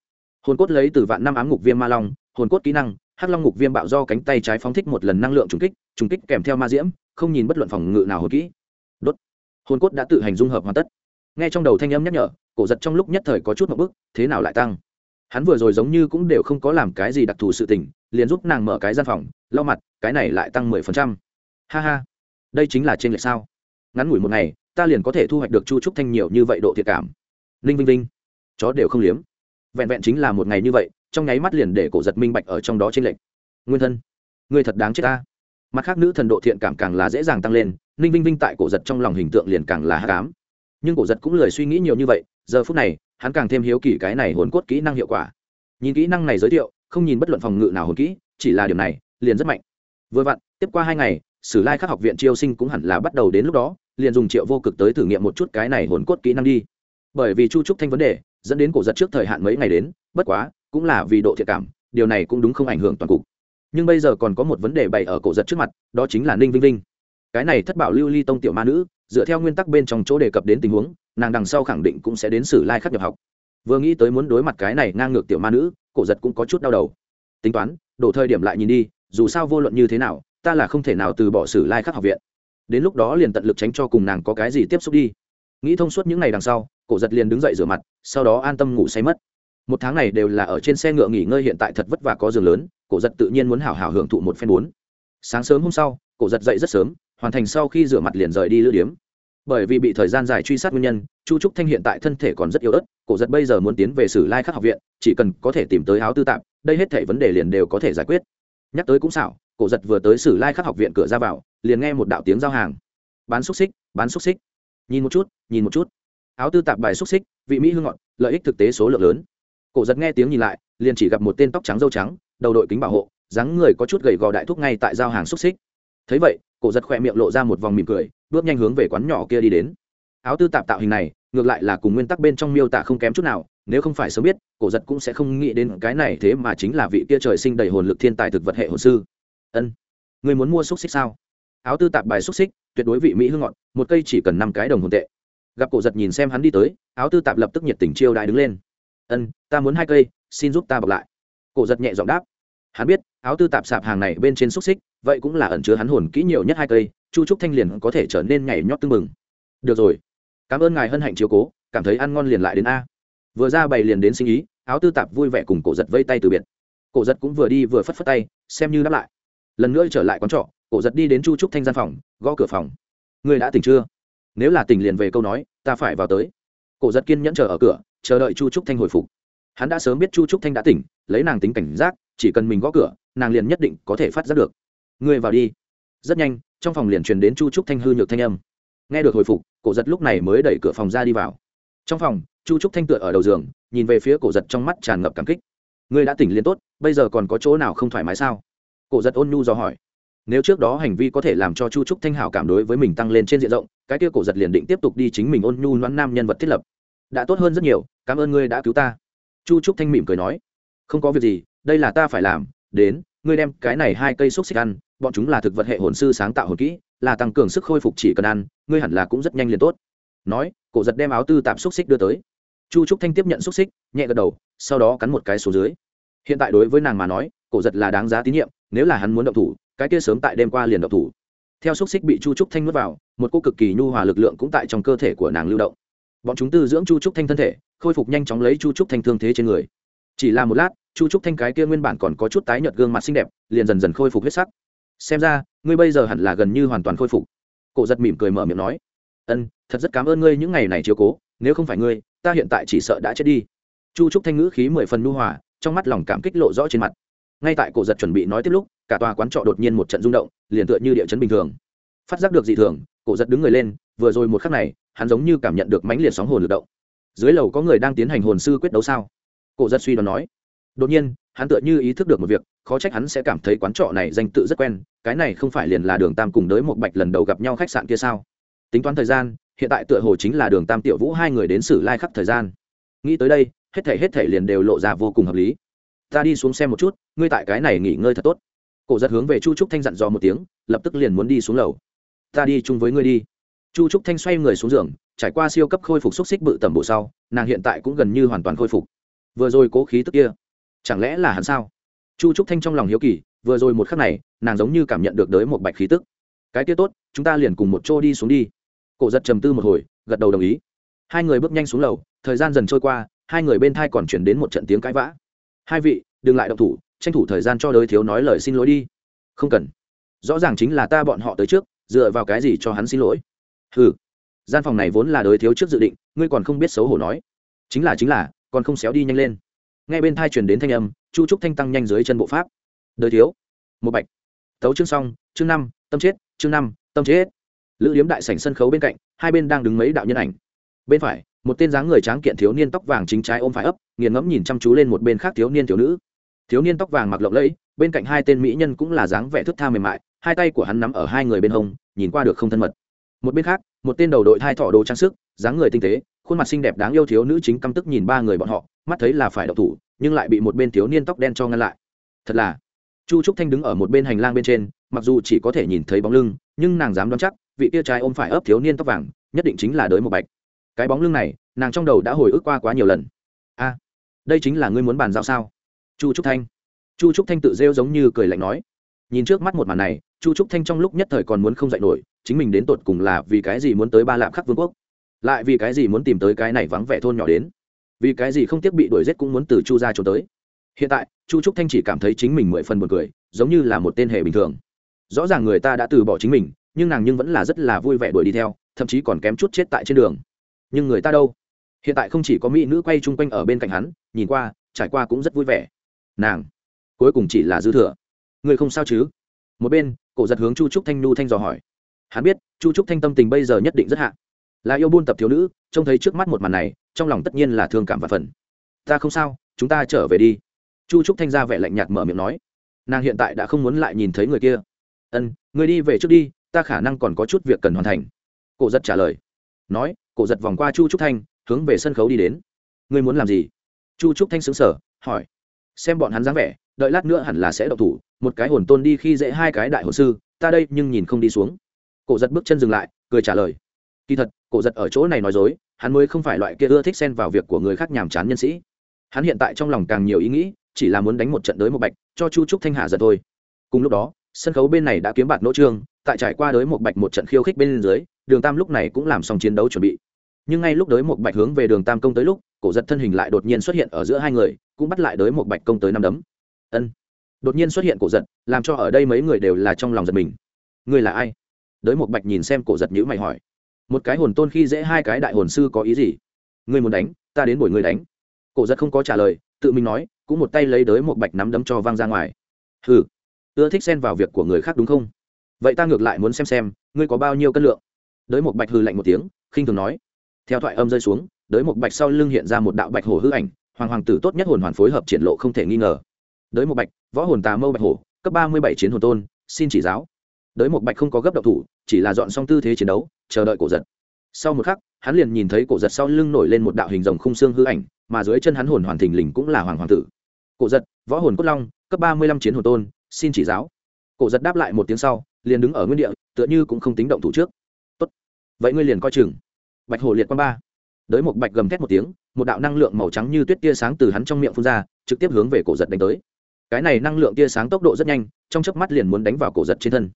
Hồn cốt lấy từ vạn năm ám ngục viêm ma long, hồn cốt kỹ năng, hắc long ngục viêm bạo do cánh tay trái phóng thích một lần năng lượng trùng kích trùng kích kèm theo ma diễm, không nhìn bất luận phòng ngự nào hồn kỹ. Đốt. Hồn cốt đã tự hành dung hợp hoàn tất. Nghe trong đầu thanh âm nhắc nhở, cổ giật trong lúc nhất thời có chút một bức thế nào lại tăng? Hắn vừa rồi giống như cũng đều không có làm cái gì đặc thù sự tình, liền giúp nàng mở cái gian phòng, lau mặt, cái này lại tăng mười phần trăm. Ha ha. Đây chính là trên lệch sao? Ngắn ngủi một ngày ta liền có thể thu hoạch được chu trúc thanh nhiều như vậy độ thiệt cảm. Linh vinh vinh, chó đều không liếm. Vẹn vẹn chính là một ngày như vậy, trong nháy mắt liền để cổ giật minh bạch ở trong đó trên lệch. Nguyên thân người thật đáng chết ta. Mặt khác nữ thần độ thiện cảm càng là dễ dàng tăng lên ninh vinh vinh tại cổ giật trong lòng hình tượng liền càng là hát cám nhưng cổ giật cũng lười suy nghĩ nhiều như vậy, giờ phút này, hắn càng thêm hiếu kỳ cái này hồn cốt kỹ năng hiệu quả. Nhìn kỹ năng này giới thiệu, không nhìn bất luận phòng ngự nào hồn kỹ, chỉ là điều này, liền rất mạnh. Vừa vặn, tiếp qua hai ngày, sử lai khắc học viện triêu sinh cũng hẳn là bắt đầu đến lúc đó liền dùng triệu vô cực tới thử nghiệm một chút cái này hồn cốt kỹ năng đi. Bởi vì chu trúc thanh vấn đề, dẫn đến cổ giật trước thời hạn mấy ngày đến, bất quá, cũng là vì độ thiệt cảm, điều này cũng đúng không ảnh hưởng toàn cục. Nhưng bây giờ còn có một vấn đề bày ở cổ giật trước mặt, đó chính là ninh vinh vinh. Cái này thất bảo lưu ly tông tiểu ma nữ, dựa theo nguyên tắc bên trong chỗ đề cập đến tình huống, nàng đằng sau khẳng định cũng sẽ đến sử lai khắc nhập học. Vừa nghĩ tới muốn đối mặt cái này ngang ngược tiểu ma nữ, cổ giật cũng có chút đau đầu. Tính toán, đổ thời điểm lại nhìn đi, dù sao vô luận như thế nào, ta là không thể nào từ bỏ sử lai khắc học viện đến lúc đó liền tận lực tránh cho cùng nàng có cái gì tiếp xúc đi. Nghĩ thông suốt những ngày đằng sau, cổ giật liền đứng dậy rửa mặt, sau đó an tâm ngủ say mất. Một tháng này đều là ở trên xe ngựa nghỉ ngơi hiện tại thật vất vả có giường lớn, cổ giật tự nhiên muốn hào hào hưởng thụ một phen bốn. Sáng sớm hôm sau, cổ giật dậy rất sớm, hoàn thành sau khi rửa mặt liền rời đi lữ điếm. Bởi vì bị thời gian dài truy sát nguyên nhân, chu trúc thanh hiện tại thân thể còn rất yếu ớt, cổ giật bây giờ muốn tiến về sử lai khắc học viện, chỉ cần có thể tìm tới áo tư tạp, đây hết thể vấn đề liền đều có thể giải quyết. Nhắc tới cũng xảo, cổ giật vừa tới sử lai khắc học viện cửa ra vào liền nghe một đạo tiếng giao hàng. Bán xúc xích, bán xúc xích. Nhìn một chút, nhìn một chút. Áo tư tạp bài xúc xích, vị mỹ hương ngọt, lợi ích thực tế số lượng lớn. Cổ giật nghe tiếng nhìn lại, liền chỉ gặp một tên tóc trắng dâu trắng, đầu đội kính bảo hộ, dáng người có chút gầy gò đại thúc ngay tại giao hàng xúc xích. Thấy vậy, cổ giật khỏe miệng lộ ra một vòng mỉm cười, bước nhanh hướng về quán nhỏ kia đi đến. Áo tư tạp tạo hình này, ngược lại là cùng nguyên tắc bên trong miêu tả không kém chút nào, nếu không phải sớm biết, cổ giật cũng sẽ không nghĩ đến cái này thế mà chính là vị kia trời sinh đầy hồn lực thiên tài thực vật hệ hồ sư. Ân, người muốn mua xúc xích sao? Áo tư tạp bài xúc xích, tuyệt đối vị mỹ hương ngọt, một cây chỉ cần năm cái đồng hồn tệ. Gặp cổ giật nhìn xem hắn đi tới, áo tư tạp lập tức nhiệt tình chiêu đại đứng lên. Ân, ta muốn hai cây, xin giúp ta bọc lại. Cổ giật nhẹ giọng đáp. Hắn biết, áo tư tạp sạp hàng này bên trên xúc xích, vậy cũng là ẩn chứa hắn hồn kỹ nhiều nhất hai cây, chu trúc thanh liền có thể trở nên nhảy nhót tưng mừng được rồi, cảm ơn ngài hân hạnh chiếu cố, cảm thấy ăn ngon liền lại đến a. Vừa ra bày liền đến sinh ý, áo tư tạp vui vẻ cùng cổ giật vây tay từ biệt. Cổ giật cũng vừa đi vừa phất phất tay, xem như đáp lại. Lần nữa trở lại quán trọ cổ giật đi đến chu trúc thanh gian phòng, gõ cửa phòng. Người đã tỉnh chưa? Nếu là tỉnh liền về câu nói, ta phải vào tới. Cổ giật kiên nhẫn chờ ở cửa, chờ đợi chu trúc thanh hồi phục. Hắn đã sớm biết chu trúc thanh đã tỉnh, lấy nàng tính cảnh giác, chỉ cần mình gõ cửa, nàng liền nhất định có thể phát giác được. Người vào đi. Rất nhanh, trong phòng liền truyền đến chu trúc thanh hư nhược thanh âm. Nghe được hồi phục, cổ giật lúc này mới đẩy cửa phòng ra đi vào. Trong phòng, chu trúc thanh tựa ở đầu giường, nhìn về phía cổ giật trong mắt tràn ngập cảm kích. Ngươi đã tỉnh liền tốt, bây giờ còn có chỗ nào không thoải mái sao? Cổ giật ôn nhu do hỏi nếu trước đó hành vi có thể làm cho chu trúc thanh hảo cảm đối với mình tăng lên trên diện rộng, cái kia cổ giật liền định tiếp tục đi chính mình ôn nhu noãn nam nhân vật thiết lập. Đã tốt hơn rất nhiều, cảm ơn ngươi đã cứu ta. Chu trúc thanh mỉm cười nói, không có việc gì, đây là ta phải làm, đến, ngươi đem cái này hai cây xúc xích ăn, bọn chúng là thực vật hệ hồn sư sáng tạo hồn kỹ, là tăng cường sức khôi phục chỉ cần ăn, ngươi hẳn là cũng rất nhanh liền tốt. Nói, cổ giật đem áo tư tạp xúc xích đưa tới. Chu trúc thanh tiếp nhận xúc xích, nhẹ gật đầu, sau đó cắn một cái số dưới. Hiện tại đối với nàng mà nói, cổ giật là đáng giá tín nhiệm, nếu là hắn muốn động thủ cái kia sớm tại đêm qua liền độc thủ. Theo xúc xích bị chu trúc thanh nuốt vào, một cô cực kỳ nhu hòa lực lượng cũng tại trong cơ thể của nàng lưu động. Bọn chúng tư dưỡng chu trúc thanh thân thể, khôi phục nhanh chóng lấy chu trúc thanh thương thế trên người. Chỉ là một lát, chu trúc thanh cái kia nguyên bản còn có chút tái nhợt gương mặt xinh đẹp, liền dần dần khôi phục huyết sắc. Xem ra, ngươi bây giờ hẳn là gần như hoàn toàn khôi phục. Cổ giật mỉm cười mở miệng nói. Ân, thật rất cảm ơn ngươi những ngày này chiếu cố, nếu không phải ngươi, ta hiện tại chỉ sợ đã chết đi. Chu trúc thanh ngữ khí mười phần nhu hòa, trong mắt lòng cảm kích lộ rõ trên mặt ngay tại cổ giật chuẩn bị nói tiếp lúc, cả tòa quán trọ đột nhiên một trận rung động, liền tựa như địa chấn bình thường. Phát giác được dị thường, cổ giật đứng người lên, vừa rồi một khắc này, hắn giống như cảm nhận được mãnh liệt sóng hồn lực động. Dưới lầu có người đang tiến hành hồn sư quyết đấu sao? Cổ giật suy đoán nói. Đột nhiên, hắn tựa như ý thức được một việc, khó trách hắn sẽ cảm thấy quán trọ này danh tự rất quen, cái này không phải liền là đường tam cùng đới một bạch lần đầu gặp nhau khách sạn kia sao? Tính toán thời gian, hiện tại tựa hồ chính là đường tam tiểu vũ hai người đến xử lai khắc thời gian. Nghĩ tới đây, hết thể hết thể liền đều lộ ra vô cùng hợp lý ta đi xuống xem một chút, ngươi tại cái này nghỉ ngơi thật tốt. Cổ giật hướng về chu trúc thanh dặn dò một tiếng, lập tức liền muốn đi xuống lầu. Ta đi chung với ngươi đi. Chu trúc thanh xoay người xuống giường, trải qua siêu cấp khôi phục xúc xích bự tầm bộ sau, nàng hiện tại cũng gần như hoàn toàn khôi phục. Vừa rồi cố khí tức kia, chẳng lẽ là hắn sao? Chu trúc thanh trong lòng hiếu kỳ, vừa rồi một khắc này, nàng giống như cảm nhận được đới một bạch khí tức. Cái kia tốt, chúng ta liền cùng một chỗ đi xuống đi. Cổ giật trầm tư một hồi, gật đầu đồng ý. Hai người bước nhanh xuống lầu, thời gian dần trôi qua, hai người bên thai còn chuyển đến một trận tiếng cãi vã hai vị, đừng lại động thủ, tranh thủ thời gian cho đới thiếu nói lời xin lỗi đi. Không cần. Rõ ràng chính là ta bọn họ tới trước, dựa vào cái gì cho hắn xin lỗi? Ừ gian phòng này vốn là đới thiếu trước dự định, ngươi còn không biết xấu hổ nói. Chính là chính là, còn không xéo đi nhanh lên. Ngay bên thai truyền đến thanh âm, chu trúc thanh tăng nhanh dưới chân bộ pháp. Đới thiếu. Một bạch. Tấu chương xong, chương năm, tâm chết, chương năm, tâm chết. Lữ điếm đại sảnh sân khấu bên cạnh, hai bên đang đứng mấy đạo nhân ảnh bên phải, một tên dáng người tráng kiện thiếu niên tóc vàng chính trái ôm phải ấp, nghiền ngẫm nhìn chăm chú lên một bên khác thiếu niên thiếu nữ. Thiếu niên tóc vàng mặc lộng lẫy, bên cạnh hai tên mỹ nhân cũng là dáng vẻ thức tha mềm mại, hai tay của hắn nắm ở hai người bên hông, nhìn qua được không thân mật. Một bên khác, một tên đầu đội thai thọ đồ trang sức, dáng người tinh tế, khuôn mặt xinh đẹp đáng yêu thiếu nữ chính căm tức nhìn ba người bọn họ, mắt thấy là phải đậu thủ, nhưng lại bị một bên thiếu niên tóc đen cho ngăn lại. Thật là, chu trúc thanh đứng ở một bên hành lang bên trên, mặc dù chỉ có thể nhìn thấy bóng lưng, nhưng nàng dám đoán chắc, vị tia trai ôm phải ấp thiếu niên tóc vàng, nhất định chính là đới một bạch cái bóng lưng này, nàng trong đầu đã hồi ức qua quá nhiều lần. A, đây chính là ngươi muốn bàn giao sao? Chu trúc thanh. Chu trúc thanh tự rêu giống như cười lạnh nói. Nhìn trước mắt một màn này, chu trúc thanh trong lúc nhất thời còn muốn không dạy nổi, chính mình đến tột cùng là vì cái gì muốn tới ba lạp khắc vương quốc? Lại vì cái gì muốn tìm tới cái này vắng vẻ thôn nhỏ đến? Vì cái gì không tiếc bị đuổi giết cũng muốn từ chu ra trốn tới? Hiện tại, chu trúc thanh chỉ cảm thấy chính mình mười phần buồn cười, giống như là một tên hệ bình thường. Rõ ràng người ta đã từ bỏ chính mình, nhưng nàng nhưng vẫn là rất là vui vẻ đuổi đi theo, thậm chí còn kém chút chết tại trên đường nhưng người ta đâu? Hiện tại không chỉ có mỹ nữ quay chung quanh ở bên cạnh hắn, nhìn qua, trải qua cũng rất vui vẻ. Nàng, cuối cùng chỉ là dư thừa. Người không sao chứ? Một bên, cổ giật hướng chu trúc thanh nhu thanh dò hỏi. Hắn biết, chu trúc thanh tâm tình bây giờ nhất định rất hạ. Là yêu buôn tập thiếu nữ, trông thấy trước mắt một màn này, trong lòng tất nhiên là thương cảm và phần ta không sao, chúng ta trở về đi. Chu trúc thanh ra vẻ lạnh nhạt mở miệng nói. Nàng hiện tại đã không muốn lại nhìn thấy người kia. Ân, người đi về trước đi, ta khả năng còn có chút việc cần hoàn thành. Cổ giật trả lời. Nói cổ giật vòng qua chu trúc thanh, hướng về sân khấu đi đến. Ngươi muốn làm gì? Chu trúc thanh xứng sở hỏi. Xem bọn hắn dáng vẻ, đợi lát nữa hẳn là sẽ đậu thủ. Một cái hồn tôn đi khi dễ hai cái đại hồn sư, ta đây nhưng nhìn không đi xuống. Cổ giật bước chân dừng lại, cười trả lời. Kỳ thật, cổ giật ở chỗ này nói dối, hắn mới không phải loại kia ưa thích xen vào việc của người khác nhàm chán nhân sĩ. Hắn hiện tại trong lòng càng nhiều ý nghĩ, chỉ là muốn đánh một trận đới một bạch, cho chu trúc thanh hạ giật thôi. Cùng lúc đó, sân khấu bên này đã kiếm bạt nỗ trương, tại trải qua đới một bạch một trận khiêu khích bên dưới, đường tam lúc này cũng làm xong chiến đấu chuẩn bị nhưng ngay lúc đới một bạch hướng về đường tam công tới lúc, cổ giật thân hình lại đột nhiên xuất hiện ở giữa hai người, cũng bắt lại đới một bạch công tới năm đấm. Ân. Đột nhiên xuất hiện cổ giật, làm cho ở đây mấy người đều là trong lòng giật mình. Ngươi là ai? Đới một bạch nhìn xem cổ giật nhữ mày hỏi. Một cái hồn tôn khi dễ hai cái đại hồn sư có ý gì? Ngươi muốn đánh, ta đến buổi ngươi đánh. Cổ giật không có trả lời, tự mình nói, cũng một tay lấy đới một bạch nắm đấm cho vang ra ngoài. Hừ. Ưa thích xen vào việc của người khác đúng không? Vậy ta ngược lại muốn xem xem, ngươi có bao nhiêu cân lượng? Đới một bạch hừ lạnh một tiếng, khinh thường nói theo thoại âm rơi xuống, đới một bạch sau lưng hiện ra một đạo bạch hổ hư ảnh, hoàng hoàng tử tốt nhất hồn hoàn phối hợp triển lộ không thể nghi ngờ. Đới một bạch, võ hồn tà mâu bạch hổ, cấp ba mươi bảy chiến hồn tôn, xin chỉ giáo. Đới một bạch không có gấp đậu thủ, chỉ là dọn xong tư thế chiến đấu, chờ đợi cổ giật. Sau một khắc, hắn liền nhìn thấy cổ giật sau lưng nổi lên một đạo hình rồng khung xương hư ảnh, mà dưới chân hắn hồn hoàn thình lình cũng là hoàng hoàng tử. Cổ giật, võ hồn cốt long, cấp ba mươi lăm chiến hồn tôn, xin chỉ giáo. Cổ giật đáp lại một tiếng sau, liền đứng ở nguyên địa, tựa như cũng không tính động thủ trước. Tốt. vậy ngươi liền coi chừng bạch hổ liệt quan ba. Đới một bạch gầm thét một tiếng, một đạo năng lượng màu trắng như tuyết tia sáng từ hắn trong miệng phun ra, trực tiếp hướng về cổ giật đánh tới. Cái này năng lượng tia sáng tốc độ rất nhanh, trong chớp mắt liền muốn đánh vào cổ giật trên thân.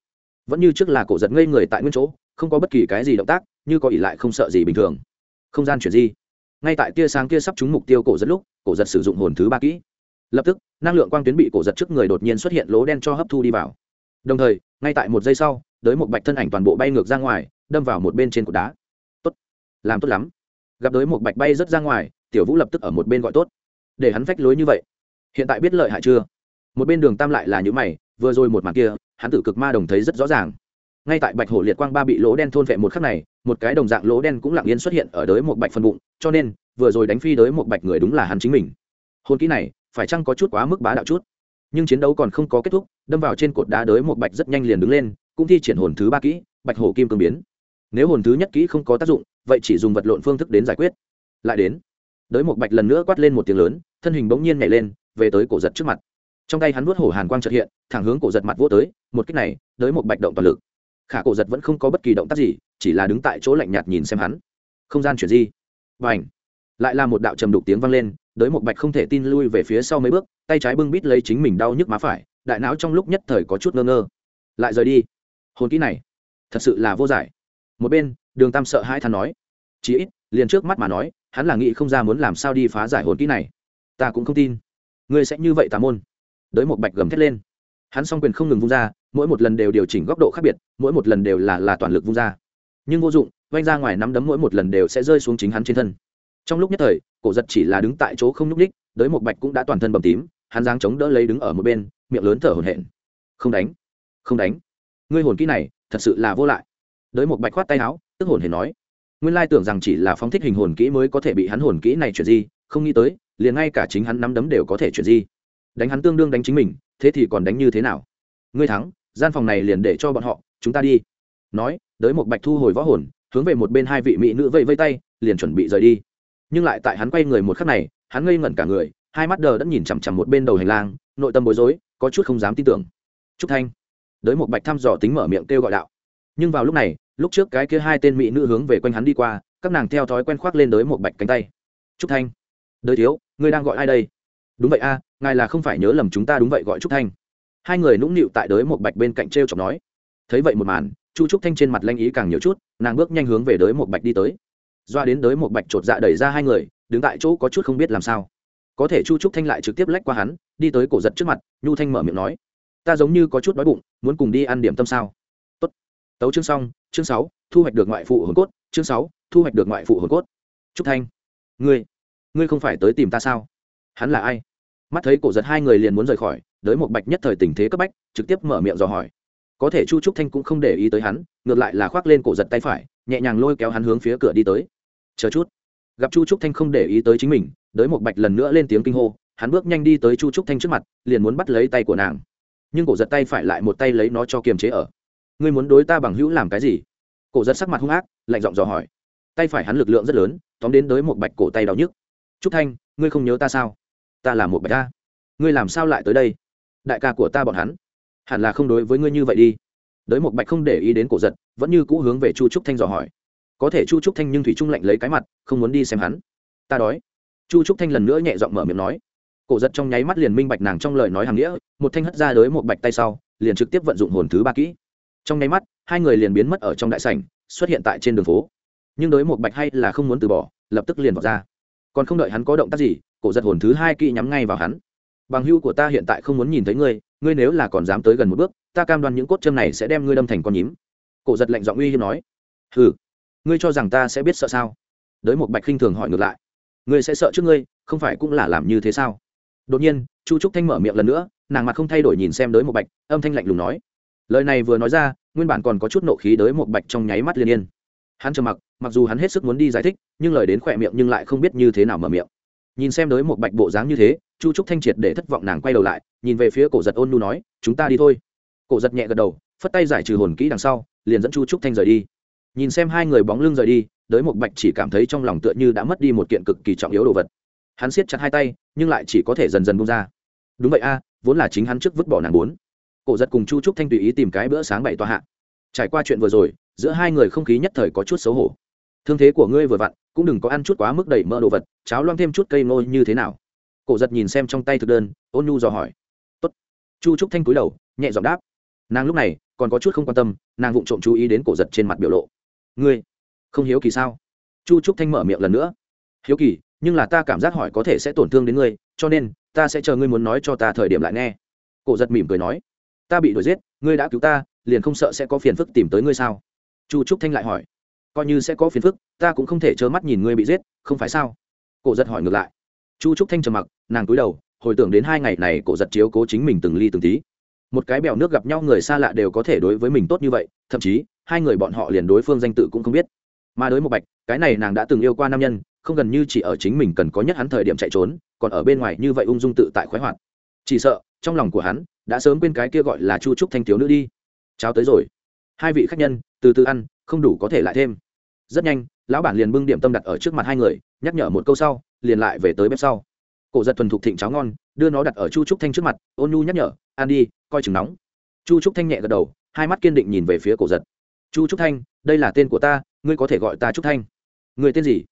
Vẫn như trước là cổ giật ngây người tại nguyên chỗ, không có bất kỳ cái gì động tác, như có ỉ lại không sợ gì bình thường. Không gian chuyển di. Ngay tại tia sáng kia sắp trúng mục tiêu cổ giật lúc, cổ giật sử dụng hồn thứ ba kỹ. Lập tức, năng lượng quang tuyến bị cổ giật trước người đột nhiên xuất hiện lỗ đen cho hấp thu đi vào. Đồng thời, ngay tại một giây sau, đới một bạch thân ảnh toàn bộ bay ngược ra ngoài, đâm vào một bên trên cột đá làm tốt lắm. Gặp đới một bạch bay rất ra ngoài, tiểu vũ lập tức ở một bên gọi tốt. Để hắn phách lối như vậy, hiện tại biết lợi hại chưa? Một bên đường tam lại là những mày, vừa rồi một màn kia, hắn tự cực ma đồng thấy rất rõ ràng. Ngay tại bạch hổ liệt quang ba bị lỗ đen thôn vệ một khắc này, một cái đồng dạng lỗ đen cũng lặng yên xuất hiện ở đới một bạch phân bụng, cho nên, vừa rồi đánh phi đới một bạch người đúng là hắn chính mình. Hôn kỹ này, phải chăng có chút quá mức bá đạo chút? Nhưng chiến đấu còn không có kết thúc, đâm vào trên cột đá đới một bạch rất nhanh liền đứng lên, cũng thi triển hồn thứ ba kỹ, bạch hổ kim cương biến. Nếu hồn thứ nhất kỹ không có tác dụng vậy chỉ dùng vật lộn phương thức đến giải quyết. Lại đến, đới một bạch lần nữa quát lên một tiếng lớn, thân hình bỗng nhiên nhảy lên, về tới cổ giật trước mặt. Trong tay hắn vuốt hổ hàn quang trợt hiện, thẳng hướng cổ giật mặt vô tới, một cách này, đới một bạch động toàn lực. Khả cổ giật vẫn không có bất kỳ động tác gì, chỉ là đứng tại chỗ lạnh nhạt nhìn xem hắn. Không gian chuyển di. Và ảnh lại là một đạo trầm đục tiếng vang lên, đới một bạch không thể tin lui về phía sau mấy bước, tay trái bưng bít lấy chính mình đau nhức má phải, đại não trong lúc nhất thời có chút ngơ ngơ. Lại rời đi. Hồn kỹ này, thật sự là vô giải một bên, đường tam sợ hai thằng nói, chí ít, liền trước mắt mà nói, hắn là nghĩ không ra muốn làm sao đi phá giải hồn kỹ này. Ta cũng không tin. Ngươi sẽ như vậy tà môn. Đới một bạch gầm thét lên. Hắn s o n g quyền không ngừng vung ra, mỗi một lần đều điều chỉnh góc độ khác biệt, mỗi một lần đều là là toàn lực vung ra. Nhưng vô dụng vanh ra ngoài nắm đấm mỗi một lần đều sẽ rơi xuống chính hắn trên thân. Trong lúc nhất thời, cổ giật chỉ là đứng tại chỗ không nhúc ních đới một bạch cũng đã toàn thân bầm tím, hắn giáng chống đỡ lấy đứng ở một bên, miệng lớn thở hổn hển. Không đánh không đánh. Ngươi hồn kỹ này thật sự là vô lại đới một bạch khoát tay áo, tức hồn hển nói, nguyên lai tưởng rằng chỉ là phóng thích hình hồn kỹ mới có thể bị hắn hồn kỹ này chuyển di, không nghĩ tới, liền ngay cả chính hắn nắm đấm đều có thể chuyển di. Đánh hắn tương đương đánh chính mình, thế thì còn đánh như thế nào? Ngươi thắng, gian phòng này liền để cho bọn họ, chúng ta đi. Nói, đới một bạch thu hồi võ hồn, hướng về một bên hai vị mỹ nữ vây vây tay, liền chuẩn bị rời đi. Nhưng lại tại hắn quay người một khắc này, hắn ngây ngẩn cả người, hai mắt đờ đã nhìn chằm chằm một bên đầu hành lang, nội tâm bối rối, có chút không dám tin tưởng. Trúc thanh. Đới một bạch thăm dò tính mở miệng kêu gọi đạo nhưng vào lúc này, lúc trước cái kia hai tên mỹ nữ hướng về quanh hắn đi qua, các nàng theo thói quen khoác lên đới một bạch cánh tay. Trúc thanh. Đới thiếu, ngươi đang gọi ai đây? Đúng vậy a, ngài là không phải nhớ lầm chúng ta đúng vậy gọi trúc thanh. Hai người nũng nịu tại đới một bạch bên cạnh t r e o chọc nói. Thấy vậy một màn, chu trúc thanh trên mặt lanh ý càng nhiều chút, nàng bước nhanh hướng về đới một bạch đi tới. Doa đến đới một bạch chột dạ đẩy ra hai người, đứng tại chỗ có chút không biết làm sao. Có thể chu trúc thanh lại trực tiếp lách qua hắn, đi tới cổ giật trước mặt, nhu thanh mở miệng nói. Ta giống như có chút đói bụng, muốn cùng đi ăn điểm tâm sao? Tấu chương xong, chương sáu, thu hoạch được ngoại phụ hồn cốt, chương sáu, thu hoạch được ngoại phụ hồn cốt. Trúc thanh, ngươi ngươi không phải tới tìm ta sao? Hắn là ai? Mắt thấy cổ giật hai người liền muốn rời khỏi, đới một bạch nhất thời tình thế cấp bách, trực tiếp mở miệng dò hỏi. Có thể chu trúc thanh cũng không để ý tới hắn, ngược lại là khoác lên cổ giật tay phải, nhẹ nhàng lôi kéo hắn hướng phía cửa đi tới. Chờ chút. Gặp chu trúc thanh không để ý tới chính mình, đới một bạch lần nữa lên tiếng kinh hô, hắn bước nhanh đi tới chu trúc thanh trước mặt, liền muốn bắt lấy tay của nàng. Nhưng cổ giật tay phải lại một tay lấy nó cho kiềm chế ở ngươi muốn đối ta bằng hữu làm cái gì? Cổ giật sắc mặt hung ác, lạnh giọng dò hỏi. Tay phải hắn lực lượng rất lớn, tóm đến tới một bạch cổ tay đau nhức. Trúc thanh, ngươi không nhớ ta sao? Ta là một bạch ta ngươi làm sao lại tới đây? Đại ca của ta bọn hắn. Hẳn là không đối với ngươi như vậy đi. Đới một bạch không để ý đến cổ giật, vẫn như cũ hướng về chu trúc thanh dò hỏi. Có thể chu trúc thanh nhưng thủy trung lạnh lấy cái mặt, không muốn đi xem hắn. Ta đói. Chu trúc thanh lần nữa nhẹ giọng mở miệng nói. Cổ giật trong nháy mắt liền minh bạch nàng trong lời nói hàng nghĩa, một thanh hất ra đới một bạch tay sau, liền trực tiếp vận dụng hồn thứ ba kỹ trong nháy mắt, hai người liền biến mất ở trong đại sảnh, xuất hiện tại trên đường phố. Nhưng đối một bạch hay là không muốn từ bỏ, lập tức liền vào ra. Còn không đợi hắn có động tác gì, cổ giật hồn thứ hai kỹ nhắm ngay vào hắn. Bằng hưu của ta hiện tại không muốn nhìn thấy ngươi ngươi nếu là còn dám tới gần một bước, ta cam đoan những cốt châm này sẽ đem ngươi đâm thành con nhím. Cổ giật lạnh giọng uy hiếp nói. Hừ, ngươi cho rằng ta sẽ biết sợ sao? Đới một bạch khinh thường hỏi ngược lại. Ngươi sẽ sợ trước ngươi, không phải cũng là làm như thế sao? Đột nhiên, chu trúc thanh mở miệng lần nữa, nàng mặt không thay đổi nhìn xem đới một bạch, âm thanh lạnh lùng nói lời này vừa nói ra, nguyên bản còn có chút nộ khí đới một bạch trong nháy mắt liên yên. Hắn trầm mặc mặc dù hắn hết sức muốn đi giải thích, nhưng lời đến khỏe miệng nhưng lại không biết như thế nào mở miệng. Nhìn xem đới một bạch bộ dáng như thế, chu trúc thanh triệt để thất vọng nàng quay đầu lại, nhìn về phía cổ giật ôn nu nói, chúng ta đi thôi. Cổ giật nhẹ gật đầu, phất tay giải trừ hồn kỹ đằng sau, liền dẫn chu trúc thanh rời đi. Nhìn xem hai người bóng lưng rời đi, đới một bạch chỉ cảm thấy trong lòng tựa như đã mất đi một kiện cực kỳ trọng yếu đồ vật. Hắn siết chặt hai tay, nhưng lại chỉ có thể dần dần bung ra. Đúng vậy a, vốn là chính hắn trước vứt bỏ nàng bốn cổ giật cùng chu trúc thanh tùy ý tìm cái bữa sáng bảy tòa hạ. Trải qua chuyện vừa rồi, giữa hai người không khí nhất thời có chút xấu hổ. Thương thế của ngươi vừa vặn, cũng đừng có ăn chút quá mức đầy mỡ đồ vật, cháo loang thêm chút cây nôi như thế nào? Cổ giật nhìn xem trong tay thực đơn, ôn nhu dò hỏi. Tốt. chu trúc thanh cúi đầu, nhẹ giọng đáp. Nàng lúc này, còn có chút không quan tâm, nàng vụng trộm chú ý đến cổ giật trên mặt biểu lộ. Ngươi, không hiếu kỳ sao? Chu trúc thanh mở miệng lần nữa. Hiếu kỳ, nhưng là ta cảm giác hỏi có thể sẽ tổn thương đến ngươi, cho nên, ta sẽ chờ ngươi muốn nói cho ta thời điểm lại nghe. Cổ giật mỉm cười nói ta bị đuổi giết, ngươi đã cứu ta, liền không sợ sẽ có phiền phức tìm tới ngươi sao? Chu trúc thanh lại hỏi. Coi như sẽ có phiền phức, ta cũng không thể trơ mắt nhìn ngươi bị giết, không phải sao? Cổ giật hỏi ngược lại. Chu trúc thanh trầm mặc, nàng cúi đầu, hồi tưởng đến hai ngày này cổ giật chiếu cố chính mình từng ly từng tí. Một cái bèo nước gặp nhau người xa lạ đều có thể đối với mình tốt như vậy, thậm chí, hai người bọn họ liền đối phương danh tự cũng không biết. Mà đối một bạch, cái này nàng đã từng yêu qua nam nhân, không gần như chỉ ở chính mình cần có nhất hắn thời điểm chạy trốn, còn ở bên ngoài như vậy ung dung tự tại khoái hoạt. Chỉ sợ trong lòng của hắn, đã sớm quên cái kia gọi là chu trúc thanh thiếu nữ đi. Cháo tới rồi. Hai vị khách nhân, từ từ ăn, không đủ có thể lại thêm. Rất nhanh, lão bản liền bưng điểm tâm đặt ở trước mặt hai người, nhắc nhở một câu sau, liền lại về tới bếp sau. Cổ giật thuần thục thịnh cháo ngon, đưa nó đặt ở chu trúc thanh trước mặt, ôn nhu nhắc nhở, ăn đi, coi chừng nóng. Chu trúc thanh nhẹ gật đầu, hai mắt kiên định nhìn về phía cổ giật. Chu trúc thanh, đây là tên của ta, ngươi có thể gọi ta trúc thanh. Người tên gì?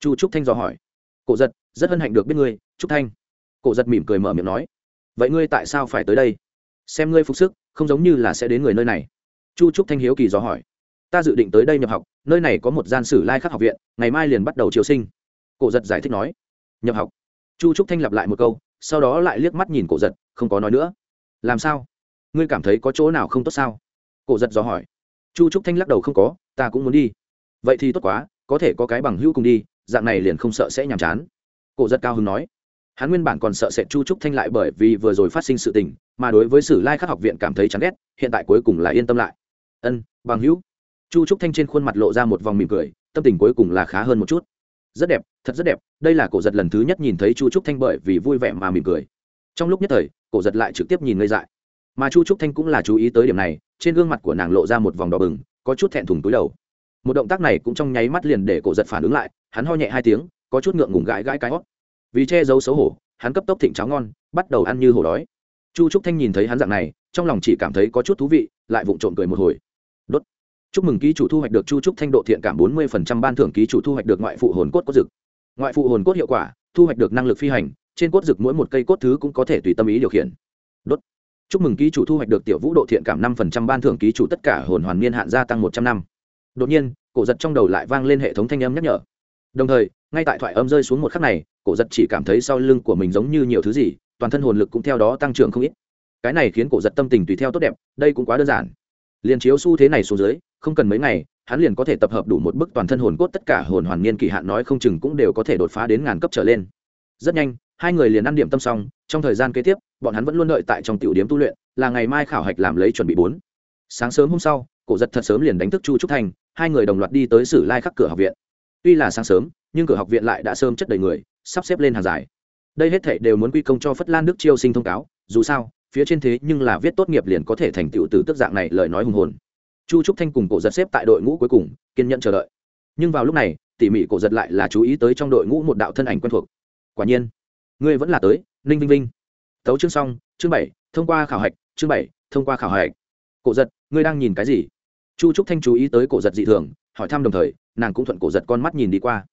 Chu trúc thanh dò hỏi. Cổ giật, rất hân hạnh được biết ngươi, trúc thanh. Cổ giật mỉm cười mở miệng nói vậy ngươi tại sao phải tới đây? Xem ngươi phục sức, không giống như là sẽ đến người nơi này. Chu trúc thanh hiếu kỳ dò hỏi. Ta dự định tới đây nhập học, nơi này có một gian sử lai khắc học viện, ngày mai liền bắt đầu triều sinh. Cổ giật giải thích nói. Nhập học. Chu trúc thanh lặp lại một câu, sau đó lại liếc mắt nhìn cổ giật, không có nói nữa. Làm sao? Ngươi cảm thấy có chỗ nào không tốt sao? Cổ giật dò hỏi. Chu trúc thanh lắc đầu không có, ta cũng muốn đi. Vậy thì tốt quá, có thể có cái bằng hữu cùng đi, dạng này liền không sợ sẽ nhàm chán. Cổ giật cao hứng nói hắn nguyên bản còn sợ sệt chu trúc thanh lại bởi vì vừa rồi phát sinh sự tình, mà đối với sử lai khắc học viện cảm thấy chán ghét, hiện tại cuối cùng là yên tâm lại. Ân, bằng hữu. Chu trúc thanh trên khuôn mặt lộ ra một vòng mỉm cười, tâm tình cuối cùng là khá hơn một chút. Rất đẹp, thật rất đẹp, đây là cổ giật lần thứ nhất nhìn thấy chu trúc thanh bởi vì vui vẻ mà mỉm cười. Trong lúc nhất thời, cổ giật lại trực tiếp nhìn ngây dại. Mà chu trúc thanh cũng là chú ý tới điểm này, trên gương mặt của nàng lộ ra một vòng đỏ bừng, có chút thẹn thùng túi đầu. Một động tác này cũng trong nháy mắt liền để cổ giật phản ứng lại, hắn ho nhẹ hai tiếng, có chút ngượng ngùng gãi gãi cái hót vì che giấu xấu hổ, hắn cấp tốc thịnh cháo ngon, bắt đầu ăn như hổ đói. Chu trúc thanh nhìn thấy hắn dạng này, trong lòng chỉ cảm thấy có chút thú vị, lại vụng trộm cười một hồi. Đốt. Chúc mừng ký chủ thu hoạch được chu trúc thanh độ thiện cảm bốn mươi ban thưởng ký chủ thu hoạch được ngoại phụ hồn cốt cốt dực. Ngoại phụ hồn cốt hiệu quả, thu hoạch được năng lực phi hành, trên cốt dực mỗi một cây cốt thứ cũng có thể tùy tâm ý điều khiển. Đốt. Chúc mừng ký chủ thu hoạch được tiểu vũ độ thiện cảm năm ban thưởng ký chủ tất cả hồn hoàn niên hạn gia tăng một trăm năm. Đột nhiên, cổ giật trong đầu lại vang lên hệ thống thanh âm nhắc nhở đồng thời, ngay tại thoại âm rơi xuống một khắc này, cổ giật chỉ cảm thấy sau lưng của mình giống như nhiều thứ gì, toàn thân hồn lực cũng theo đó tăng trưởng không ít. Cái này khiến cổ giật tâm tình tùy theo tốt đẹp, đây cũng quá đơn giản. Liền chiếu xu thế này xuống dưới, không cần mấy ngày, hắn liền có thể tập hợp đủ một bức toàn thân hồn cốt tất cả hồn hoàn niên kỳ hạn nói không chừng cũng đều có thể đột phá đến ngàn cấp trở lên. Rất nhanh, hai người liền ăn điểm tâm xong, trong thời gian kế tiếp, bọn hắn vẫn luôn đợi tại trong tiểu điểm tu luyện, là ngày mai khảo hạch làm lấy chuẩn bị bốn. Sáng sớm hôm sau, cổ giật thật sớm liền đánh thức chu trúc thành, hai người đồng loạt đi tới sử lai khắc cửa học viện tuy là sáng sớm, nhưng cửa học viện lại đã sớm chất đầy người, sắp xếp lên hàng dài. Đây hết thảy đều muốn quy công cho phất lan đức chiêu sinh thông cáo, dù sao, phía trên thế nhưng là viết tốt nghiệp liền có thể thành tựu từ tức dạng này lời nói hùng hồn. Chu trúc thanh cùng cổ giật xếp tại đội ngũ cuối cùng, kiên nhẫn chờ đợi. Nhưng vào lúc này, tỉ mỉ cổ giật lại là chú ý tới trong đội ngũ một đạo thân ảnh quen thuộc. Quả nhiên, ngươi vẫn là tới, ninh vinh vinh. Tấu chương xong, chương bảy, thông qua khảo hạch, chương bảy, thông qua khảo hạch. Cổ giật, ngươi đang nhìn cái gì? Chu trúc thanh chú ý tới cổ giật dị thường, hỏi thăm đồng thời, nàng cũng thuận cổ giật con mắt nhìn đi qua.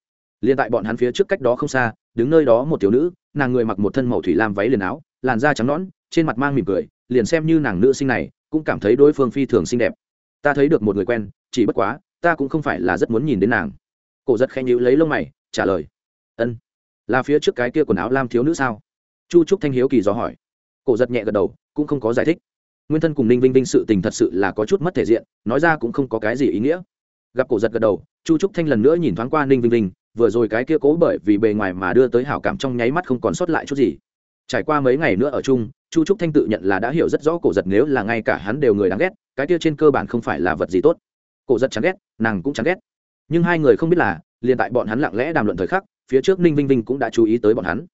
Liền tại bọn hắn phía trước cách đó không xa, đứng nơi đó một thiếu nữ, nàng người mặc một thân màu thủy lam váy liền áo, làn da trắng nõn, trên mặt mang mỉm cười, liền xem như nàng nữ sinh này, cũng cảm thấy đối phương phi thường xinh đẹp. Ta thấy được một người quen, chỉ bất quá, ta cũng không phải là rất muốn nhìn đến nàng. Cổ giật khen nhữ lấy lông mày, trả lời. Ân, là phía trước cái kia quần áo lam thiếu nữ sao? Chu trúc thanh hiếu kỳ dò hỏi. Cổ giật nhẹ gật đầu, cũng không có giải thích nguyên thân cùng ninh vinh vinh sự tình thật sự là có chút mất thể diện, nói ra cũng không có cái gì ý nghĩa. Gặp cổ giật gật đầu, chu trúc thanh lần nữa nhìn thoáng qua ninh vinh vinh, vừa rồi cái kia cố bởi vì bề ngoài mà đưa tới hảo cảm trong nháy mắt không còn sót lại chút gì. Trải qua mấy ngày nữa ở chung, chu trúc thanh tự nhận là đã hiểu rất rõ cổ giật nếu là ngay cả hắn đều người đáng ghét, cái kia trên cơ bản không phải là vật gì tốt. Cổ giật chán ghét, nàng cũng chán ghét. Nhưng hai người không biết là, liền tại bọn hắn lặng lẽ đàm luận thời khắc, phía trước ninh vinh vinh cũng đã chú ý tới bọn hắn.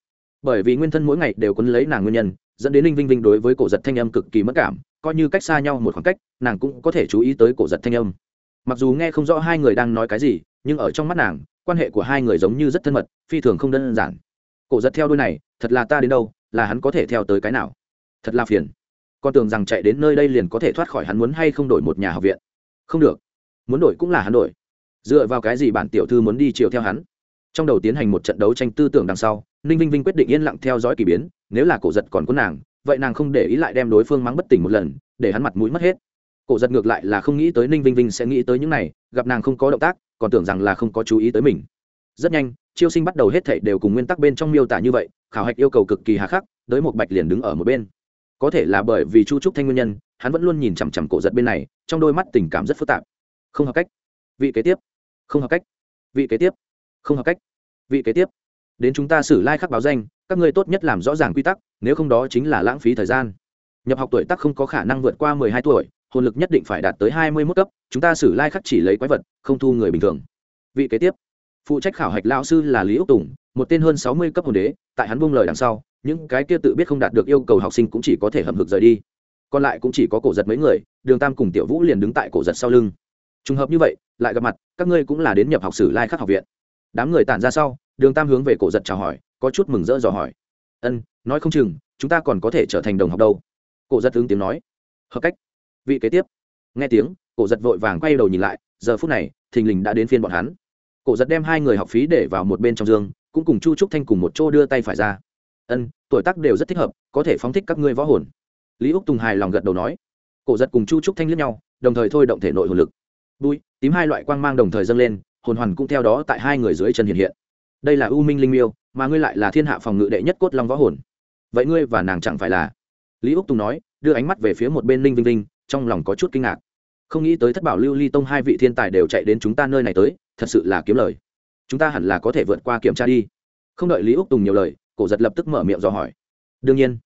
Bởi vì nguyên thân mỗi ngày đều quấn lấy nàng nguyên nhân, dẫn đến ninh vinh vinh đối với cổ giật thanh âm cực kỳ mất cảm coi như cách xa nhau một khoảng cách, nàng cũng có thể chú ý tới cổ giật thanh âm. Mặc dù nghe không rõ hai người đang nói cái gì, nhưng ở trong mắt nàng, quan hệ của hai người giống như rất thân mật, phi thường không đơn giản. Cổ giật theo đôi này, thật là ta đến đâu, là hắn có thể theo tới cái nào? Thật là phiền. Con tưởng rằng chạy đến nơi đây liền có thể thoát khỏi hắn muốn hay không đổi một nhà học viện. Không được. Muốn đổi cũng là hắn đổi. Dựa vào cái gì bản tiểu thư muốn đi chiều theo hắn? Trong đầu tiến hành một trận đấu tranh tư tưởng đằng sau, ninh vinh vinh quyết định yên lặng theo dõi k ỳ biến, nếu là cổ giật còn có nàng vậy nàng không để ý lại đem đối phương mắng bất tỉnh một lần, để hắn mặt mũi mất hết. Cổ giật ngược lại là không nghĩ tới ninh vinh vinh sẽ nghĩ tới những này, gặp nàng không có động tác, còn tưởng rằng là không có chú ý tới mình. Rất nhanh, chiêu sinh bắt đầu hết thảy đều cùng nguyên tắc bên trong miêu tả như vậy, khảo hạch yêu cầu cực kỳ hà khắc, đới một bạch liền đứng ở một bên. Có thể là bởi vì chu trúc thanh nguyên nhân, hắn vẫn luôn nhìn chằm chằm cổ giật bên này, trong đôi mắt tình cảm rất phức tạp. Không hợp cách. Vị kế tiếp. Không hợp cách. Vị kế tiếp. Không hợp cách. Vị kế tiếp. Đến chúng ta xử lai、like、khắc báo danh các ngươi tốt nhất làm rõ ràng quy tắc, nếu không đó chính là lãng phí thời gian. Nhập học tuổi tác không có khả năng vượt qua mười hai tuổi, hồn lực nhất định phải đạt tới hai mươi mốt cấp, chúng ta xử lai、like、khắc chỉ lấy quái vật, không thu người bình thường. Vị kế tiếp, phụ trách khảo hạch lao sư là lý úc tùng, một tên hơn sáu mươi cấp hồn đế, tại hắn buông lời đằng sau, những cái kia tự biết không đạt được yêu cầu học sinh cũng chỉ có thể hầm hực rời đi. Còn lại cũng chỉ có cổ giật mấy người, đường tam cùng tiểu vũ liền đứng tại cổ giật sau lưng. Trùng hợp như vậy, lại gặp mặt, các ngươi cũng là đến nhập học sử lai khắc học viện. Đám người tản ra sau, đường tam hướng về cổ giật chào hỏi có chút mừng rỡ dò hỏi. Ân, nói không chừng, chúng ta còn có thể trở thành đồng học đâu. Cổ giật ứng tiếng nói. Hợp cách. Vị kế tiếp. Nghe tiếng, cổ giật vội vàng quay đầu nhìn lại, giờ phút này, thình lình đã đến phiên bọn hắn. Cổ giật đem hai người học phí để vào một bên trong giường cũng cùng chu trúc thanh cùng một chỗ đưa tay phải ra. Ân, tuổi tác đều rất thích hợp, có thể phóng thích các ngươi võ hồn. Lý úc tùng hài lòng gật đầu nói. Cổ giật cùng chu trúc thanh lướt nhau, đồng thời thôi động thể nội hồn lực. Bụi tím hai loại quang mang đồng thời dâng lên, hồn hoàn cũng theo đó tại hai người dưới chân hiện hiện đây là u minh linh miêu, mà ngươi lại là thiên hạ phòng ngự đệ nhất cốt long võ hồn. Vậy ngươi và nàng chẳng phải là? Lý úc tùng nói, đưa ánh mắt về phía một bên linh vinh linh trong lòng có chút kinh ngạc. Không nghĩ tới thất bảo lưu ly tông hai vị thiên tài đều chạy đến chúng ta nơi này tới, thật sự là kiếm lời. Chúng ta hẳn là có thể vượt qua kiểm tra đi. Không đợi lý úc tùng nhiều lời, cổ giật lập tức mở miệng dò hỏi. Đương nhiên.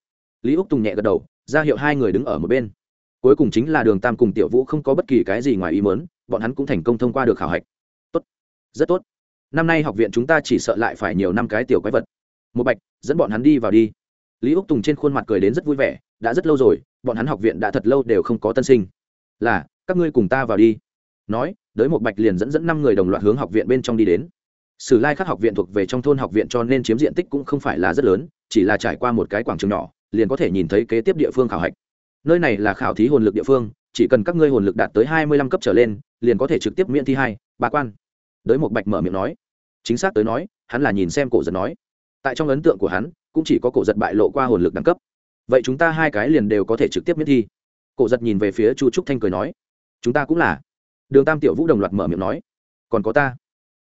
Lý úc tùng nhẹ gật đầu, ra hiệu hai người đứng ở một bên. Cuối cùng chính là đường tam cùng tiểu vũ không có bất kỳ cái gì ngoài ý mớn bọn hắn cũng thành công thông qua được khảo hạch. Tốt. Rất tốt năm nay học viện chúng ta chỉ sợ lại phải nhiều năm cái tiểu quái vật. Một bạch, dẫn bọn hắn đi vào đi. Lý úc tùng trên khuôn mặt cười đến rất vui vẻ, đã rất lâu rồi, bọn hắn học viện đã thật lâu đều không có tân sinh. Là, các ngươi cùng ta vào đi. Nói, đới một bạch liền dẫn dẫn năm người đồng loạt hướng học viện bên trong đi đến. Sử lai khắc học viện thuộc về trong thôn học viện cho nên chiếm diện tích cũng không phải là rất lớn, chỉ là trải qua một cái quảng trường nhỏ, liền có thể nhìn thấy kế tiếp địa phương khảo hạch. Nơi này là khảo thí hồn lực địa phương, chỉ cần các ngươi hồn lực đạt tới hai mươi lăm cấp trở lên, liền có thể trực tiếp miễn thi hai, ba quan. Đới một bạch mở miệng nói chính xác tới nói, hắn là nhìn xem cổ giật nói. Tại trong ấn tượng của hắn, cũng chỉ có cổ giật bại lộ qua hồn lực đẳng cấp. Vậy chúng ta hai cái liền đều có thể trực tiếp miễn thi. Cổ giật nhìn về phía chu trúc thanh cười nói. Chúng ta cũng là. Đường tam tiểu vũ đồng loạt mở miệng nói. Còn có ta.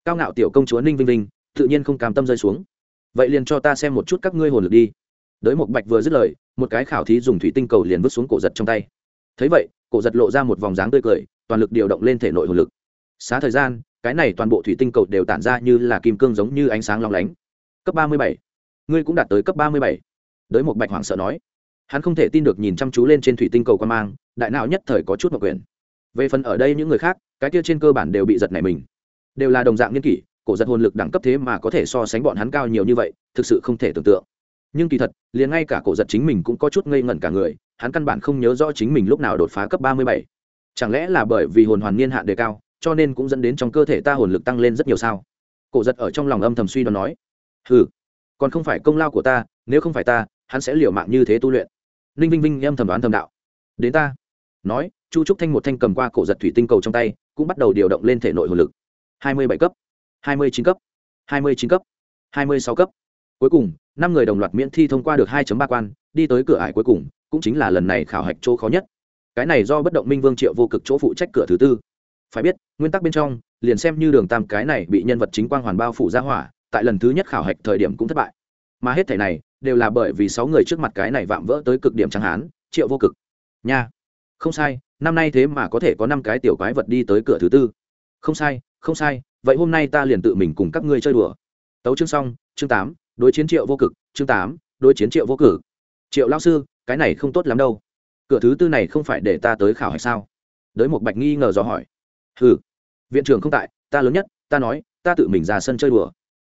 Cao ngạo tiểu công chúa ninh vinh vinh, tự nhiên không cam tâm rơi xuống. Vậy liền cho ta xem một chút các ngươi hồn lực đi. Đới một bạch vừa dứt lời, một cái khảo thí dùng thủy tinh cầu liền vứt xuống cổ giật trong tay. Thấy vậy, cổ giật lộ ra một vòng dáng tươi cười, toàn lực điều động lên thể nội hồn lực. Xá thời gian cái này toàn bộ thủy tinh cầu đều tản ra như là kim cương giống như ánh sáng long lánh. Cấp ba mươi bảy. Ngươi cũng đạt tới cấp ba mươi bảy. Đới một bạch hoàng sợ nói. Hắn không thể tin được nhìn chăm chú lên trên thủy tinh cầu quan mang, đại não nhất thời có chút mặc quyền về phần ở đây những người khác, cái kia trên cơ bản đều bị giật này mình. Đều là đồng dạng nghiên kỷ, cổ giật hồn lực đẳng cấp thế mà có thể so sánh bọn hắn cao nhiều như vậy, thực sự không thể tưởng tượng. Nhưng kỳ thật, liền ngay cả cổ giật chính mình cũng có chút ngây ngẩn cả người, hắn căn bản không nhớ rõ chính mình lúc nào đột phá cấp ba mươi bảy. Chẳng lẽ là bởi vì hồn hoàn niên hạn đề cao cho nên cũng dẫn đến trong cơ thể ta hồn lực tăng lên rất nhiều sao. Cổ giật ở trong lòng âm thầm suy đoán nói ừ còn không phải công lao của ta, nếu không phải ta, hắn sẽ liều mạng như thế tu luyện. Ninh vinh vinh âm thầm đoán thầm đạo, đến ta. Nói, chu trúc thanh một thanh cầm qua cổ giật thủy tinh cầu trong tay, cũng bắt đầu điều động lên thể nội hồn lực. Hai mươi bảy cấp, hai mươi chín cấp, hai mươi chín cấp, hai mươi sáu cấp. Cuối cùng, năm người đồng loạt miễn thi thông qua được hai ba quan, đi tới cửa ải cuối cùng, cũng chính là lần này khảo hạch chỗ khó nhất. Cái này do bất động minh vương triệu vô cực chỗ phụ trách cửa thứ tư phải biết, nguyên tắc bên trong, liền xem như đường tam cái này bị nhân vật chính quang hoàn bao phủ ra hỏa, tại lần thứ nhất khảo hạch thời điểm cũng thất bại. Mà hết thể này, đều là bởi vì sáu người trước mặt cái này vạm vỡ tới cực điểm chẳng hán, triệu vô cực. Nha. Không sai, năm nay thế mà có thể có năm cái tiểu quái vật đi tới cửa thứ tư. Không sai không sai, vậy hôm nay ta liền tự mình cùng các ngươi chơi đùa. Tấu chương xong, chương tám, đối chiến triệu vô cực, chương tám, đối chiến triệu vô cử triệu lao sư, cái này không tốt lắm đâu. Cửa thứ tư này không phải để ta tới khảo hay sao? Đới một bạch nghi ngờ dò hỏi ừ viện trưởng không tại, ta lớn nhất, ta nói, ta tự mình ra sân chơi đùa.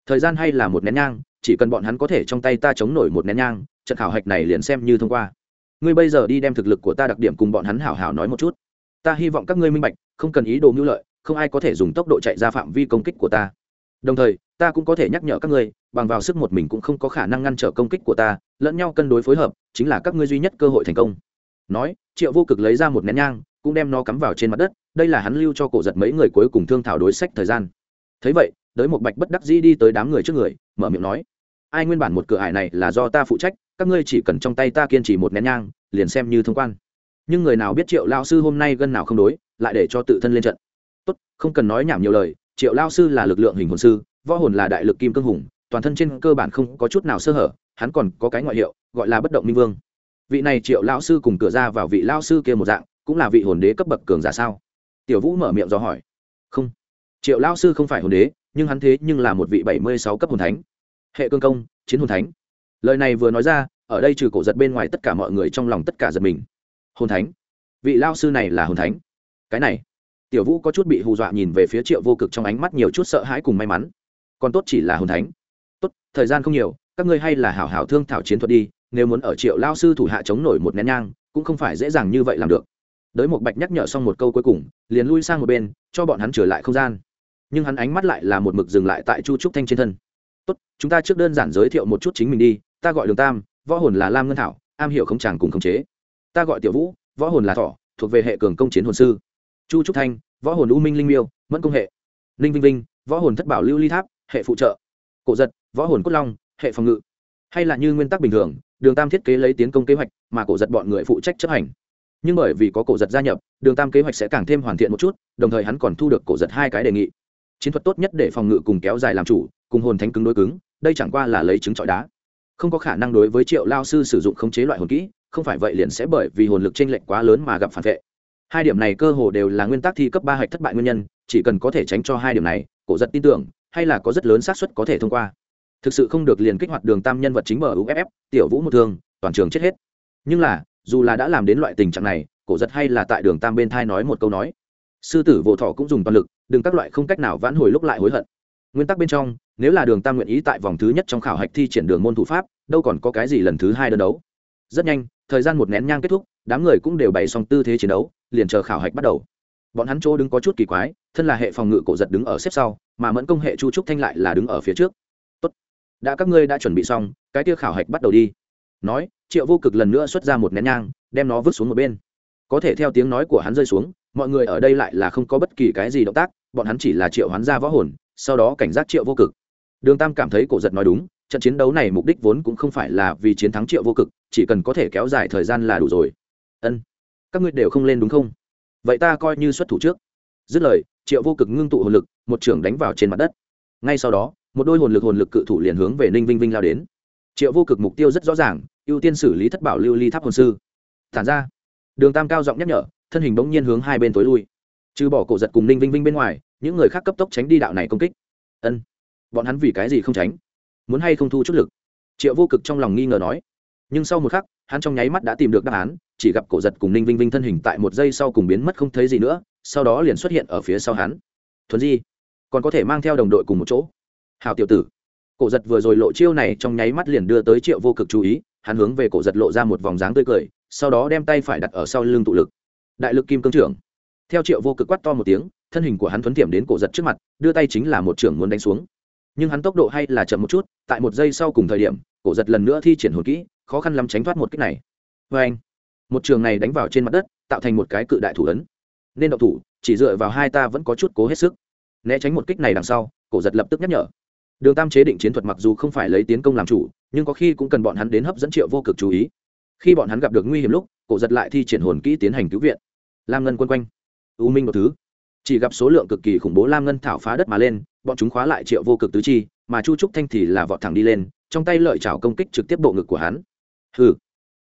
Thời gian hay là một nén nhang, chỉ cần bọn hắn có thể trong tay ta chống nổi một nén nhang, trận khảo hạch này liền xem như thông qua. Ngươi bây giờ đi đem thực lực của ta đặc điểm cùng bọn hắn hảo hảo nói một chút. Ta hy vọng các ngươi minh bạch, không cần ý đồ mưu lợi, không ai có thể dùng tốc độ chạy ra phạm vi công kích của ta. Đồng thời, ta cũng có thể nhắc nhở các ngươi, bằng vào sức một mình cũng không có khả năng ngăn trở công kích của ta, lẫn nhau cân đối phối hợp, chính là các ngươi duy nhất cơ hội thành công. Nói, triệu vô cực lấy ra một nén nhang, cũng đem nó cắm vào trên mặt đất đây là hắn lưu cho cổ giật mấy người cuối cùng thương thảo đối sách thời gian. Thấy vậy, đới một bạch bất đắc dĩ đi tới đám người trước người, mở miệng nói, ai nguyên bản một cửa ải này là do ta phụ trách, các ngươi chỉ cần trong tay ta kiên trì một nén nhang, liền xem như thông quan. Nhưng người nào biết triệu lao sư hôm nay gân nào không đối, lại để cho tự thân lên trận. Tốt, không cần nói nhảm nhiều lời, triệu lao sư là lực lượng hình hồn sư, võ hồn là đại lực kim cương hùng, toàn thân trên cơ bản không có chút nào sơ hở, hắn còn có cái ngoại hiệu, gọi là bất động minh vương. Vị này triệu lao sư cùng cửa ra vào vị lao sư kia một dạng, cũng là vị hồn đế cấp bậc cường giả sao? Tiểu vũ mở miệng do hỏi. Không. Triệu lao sư không phải hồn đế, nhưng hắn thế nhưng là một vị bảy mươi sáu cấp hồn thánh. Hệ cương công, chiến hồn thánh. Lời này vừa nói ra, ở đây trừ cổ giật bên ngoài tất cả mọi người trong lòng tất cả giật mình. Hồn thánh. Vị lao sư này là hồn thánh. Cái này. Tiểu vũ có chút bị hù dọa nhìn về phía triệu vô cực trong ánh mắt nhiều chút sợ hãi cùng may mắn. Còn tốt chỉ là hồn thánh. Tốt, thời gian không nhiều, các ngươi hay là hảo hảo thương thảo chiến thuật đi, nếu muốn ở triệu lao sư thủ hạ chống nổi một nén nhang, cũng không phải dễ dàng như vậy làm được đới một bạch nhắc nhở xong một câu cuối cùng, liền lui sang một bên, cho bọn hắn trở lại không gian. Nhưng hắn ánh mắt lại là một mực dừng lại tại chu trúc thanh trên thân. Tốt, chúng ta trước đơn giản giới thiệu một chút chính mình đi, ta gọi đường tam, võ hồn là lam ngân thảo, am hiểu không chàng cùng khống chế. Ta gọi tiểu vũ, võ hồn là thỏ, thuộc về hệ cường công chiến hồn sư. Chu trúc thanh, võ hồn u minh linh miêu, mẫn công hệ. Linh vinh vinh, võ hồn thất bảo lưu ly tháp, hệ phụ trợ. Cổ giật, võ hồn cốt long, hệ phòng ngự. Hay là như nguyên tắc bình thường, đường tam thiết kế lấy tiến công kế hoạch, mà cổ giật bọn người phụ trách chấp hành nhưng bởi vì có cổ giật gia nhập, đường tam kế hoạch sẽ càng thêm hoàn thiện một chút, đồng thời hắn còn thu được cổ giật hai cái đề nghị. Chiến thuật tốt nhất để phòng ngự cùng kéo dài làm chủ, cùng hồn thánh cứng đối cứng, đây chẳng qua là lấy trứng trọi đá. Không có khả năng đối với triệu lao sư sử dụng khống chế loại hồn kỹ, không phải vậy liền sẽ bởi vì hồn lực t r ê n lệch quá lớn mà gặp phản vệ. Hai điểm này cơ hồ đều là nguyên tắc thi cấp ba hạch thất bại nguyên nhân, chỉ cần có thể tránh cho hai điểm này, cổ giật tin tưởng, hay là có rất lớn xác suất có thể thông qua. Thực sự không được liền kích hoạt đường tam nhân vật chính mở uff tiểu vũ một thương, toàn trường chết hết. Nhưng là dù là đã làm đến loại tình trạng này, cổ giật hay là tại đường tam bên thai nói một câu nói. Sư tử vỗ thọ cũng dùng toàn lực, đừng các loại không cách nào vãn hồi lúc lại hối hận. Nguyên tắc bên trong, nếu là đường tam nguyện ý tại vòng thứ nhất trong khảo hạch thi triển đường môn thủ pháp, đâu còn có cái gì lần thứ hai đơn đấu. Rất nhanh, thời gian một nén nhang kết thúc, đám người cũng đều bày xong tư thế chiến đấu, liền chờ khảo hạch bắt đầu. Bọn hắn chỗ đứng có chút kỳ quái, thân là hệ phòng ngự cổ giật đứng ở xếp sau, mà mẫn công hệ chu trúc thanh lại là đứng ở phía trước. Tốt. đã các ngươi đã chuẩn bị xong, cái kia khảo hạch bắt đầu đi nói, triệu vô cực lần nữa xuất ra một nén nhang, đem nó vứt xuống một bên. Có thể theo tiếng nói của hắn rơi xuống, mọi người ở đây lại là không có bất kỳ cái gì động tác, bọn hắn chỉ là triệu hoán ra võ hồn, sau đó cảnh giác triệu vô cực. Đường tam cảm thấy cổ giật nói đúng, trận chiến đấu này mục đích vốn cũng không phải là vì chiến thắng triệu vô cực, chỉ cần có thể kéo dài thời gian là đủ rồi. Ân, các ngươi đều không lên đúng không? Vậy ta coi như xuất thủ trước. Dứt lời, triệu vô cực ngưng tụ hồn lực, một trưởng đánh vào trên mặt đất. Ngay sau đó, một đôi hồn lực hồn lực cự thủ liền hướng về ninh vinh vinh lao đến triệu vô cực mục tiêu rất rõ ràng, ưu tiên xử lý thất bảo lưu ly tháp hồn sư. Thản ra, đường tam cao giọng nhắc nhở, thân hình bỗng nhiên hướng hai bên tối lui. Trừ bỏ cổ giật cùng ninh vinh vinh bên ngoài, những người khác cấp tốc tránh đi đạo này công kích. Ân, bọn hắn vì cái gì không tránh? Muốn hay không thu chút lực? Triệu vô cực trong lòng nghi ngờ nói. Nhưng sau một khắc, hắn trong nháy mắt đã tìm được đáp án, chỉ gặp cổ giật cùng ninh vinh vinh thân hình tại một giây sau cùng biến mất không thấy gì nữa, sau đó liền xuất hiện ở phía sau hắn. Thuần di, còn có thể mang theo đồng đội cùng một chỗ. Hào tiểu tử cổ giật vừa rồi lộ chiêu này trong nháy mắt liền đưa tới triệu vô cực chú ý, hắn hướng về cổ giật lộ ra một vòng dáng tươi cười, sau đó đem tay phải đặt ở sau lưng tụ lực. Đại lực kim cương trưởng. Theo triệu vô cực quát to một tiếng, thân hình của hắn thuấn tiệm đến cổ giật trước mặt, đưa tay chính là một trưởng muốn đánh xuống. Nhưng hắn tốc độ hay là chậm một chút, tại một giây sau cùng thời điểm, cổ giật lần nữa thi triển hồn kỹ, khó khăn lắm tránh thoát một kích này. Vê anh, một trường này đánh vào trên mặt đất, tạo thành một cái cự đại thủ ấn. Nên độc thủ, chỉ dựa vào hai ta vẫn có chút cố hết sức. Né tránh một kích này đằng sau, cổ giật lập tức nhắc nhở đường tam chế định chiến thuật mặc dù không phải lấy tiến công làm chủ, nhưng có khi cũng cần bọn hắn đến hấp dẫn triệu vô cực chú ý. Khi bọn hắn gặp được nguy hiểm lúc, cổ giật lại thi triển hồn kỹ tiến hành cứu viện. Lam ngân quân quanh. U minh một thứ. Chỉ gặp số lượng cực kỳ khủng bố lam ngân thảo phá đất mà lên, bọn chúng khóa lại triệu vô cực tứ chi, mà chu trúc thanh thì là vọt thẳng đi lên, trong tay lợi chảo công kích trực tiếp bộ ngực của hắn. Ừ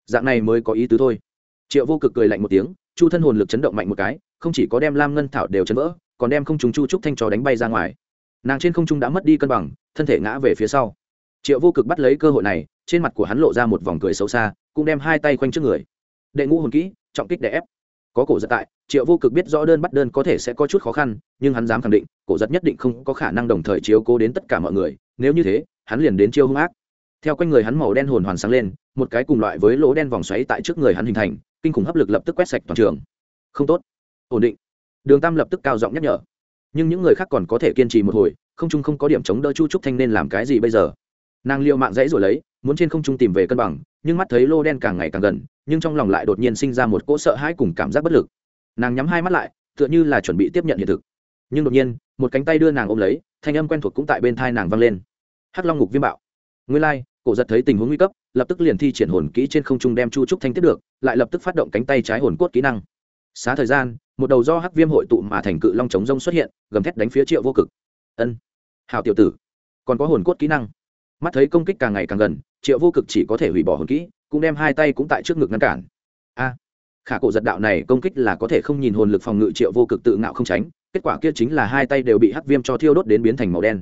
dạng này mới có ý tứ thôi. Triệu vô cực cười lạnh một tiếng, chu thân hồn lực chấn động mạnh một cái, không chỉ có đem lam ngân thảo đều chấn vỡ, còn đem không chúng chu trúc thanh trò đánh bay ra ngoài nàng trên không trung đã mất đi cân bằng, thân thể ngã về phía sau. Triệu vô cực bắt lấy cơ hội này, trên mặt của hắn lộ ra một vòng cười xấu xa, cũng đem hai tay quanh trước người. Đệ ngũ hồn kỹ, trọng kích đè ép. Có cổ giật tại, triệu vô cực biết rõ đơn bắt đơn có thể sẽ có chút khó khăn, nhưng hắn dám khẳng định, cổ giật nhất định không có khả năng đồng thời chiếu cố đến tất cả mọi người, nếu như thế, hắn liền đến chiêu hung ác. Theo quanh người hắn màu đen hồn hoàn sáng lên, một cái cùng loại với lỗ đen vòng xoáy tại trước người hắn hình thành, kinh khủng hấp lực lập tức quét sạch toàn trường. Không tốt. Ổn định. Đường tam lập tức cao giọng nhắc nhở nhưng những người khác còn có thể kiên trì một hồi không trung không có điểm chống đỡ chu trúc thanh nên làm cái gì bây giờ? Nàng liệu mạng dãy rồi lấy muốn trên không trung tìm về cân bằng nhưng mắt thấy lô đen càng ngày càng gần nhưng trong lòng lại đột nhiên sinh ra một cỗ sợ hãi cùng cảm giác bất lực. Nàng nhắm hai mắt lại tựa như là chuẩn bị tiếp nhận hiện thực. Nhưng đột nhiên một cánh tay đưa nàng ôm lấy thanh âm quen thuộc cũng tại bên thai nàng vang lên. Hắc long ngục viêm bạo. Nguyên lai、like, cổ giật thấy tình huống nguy cấp lập tức liền thi triển hồn kỹ trên không trung đem chu trúc thanh tiếp được lại lập tức phát động cánh tay trái hồn cốt kỹ năng. Xá thời gian một đầu do hắc viêm hội tụ mà thành cự long chống rông xuất hiện, gầm thét đánh phía triệu vô cực. Ân hào tiểu tử, còn có hồn cốt kỹ năng. Mắt thấy công kích càng ngày càng gần, triệu vô cực chỉ có thể hủy bỏ hồn kỹ, cũng đem hai tay cũng tại trước ngực ngăn cản. A, khả cổ giật đạo này công kích là có thể không nhìn hồn lực phòng ngự triệu vô cực tự ngạo không tránh, kết quả kia chính là hai tay đều bị hắc viêm cho thiêu đốt đến biến thành màu đen.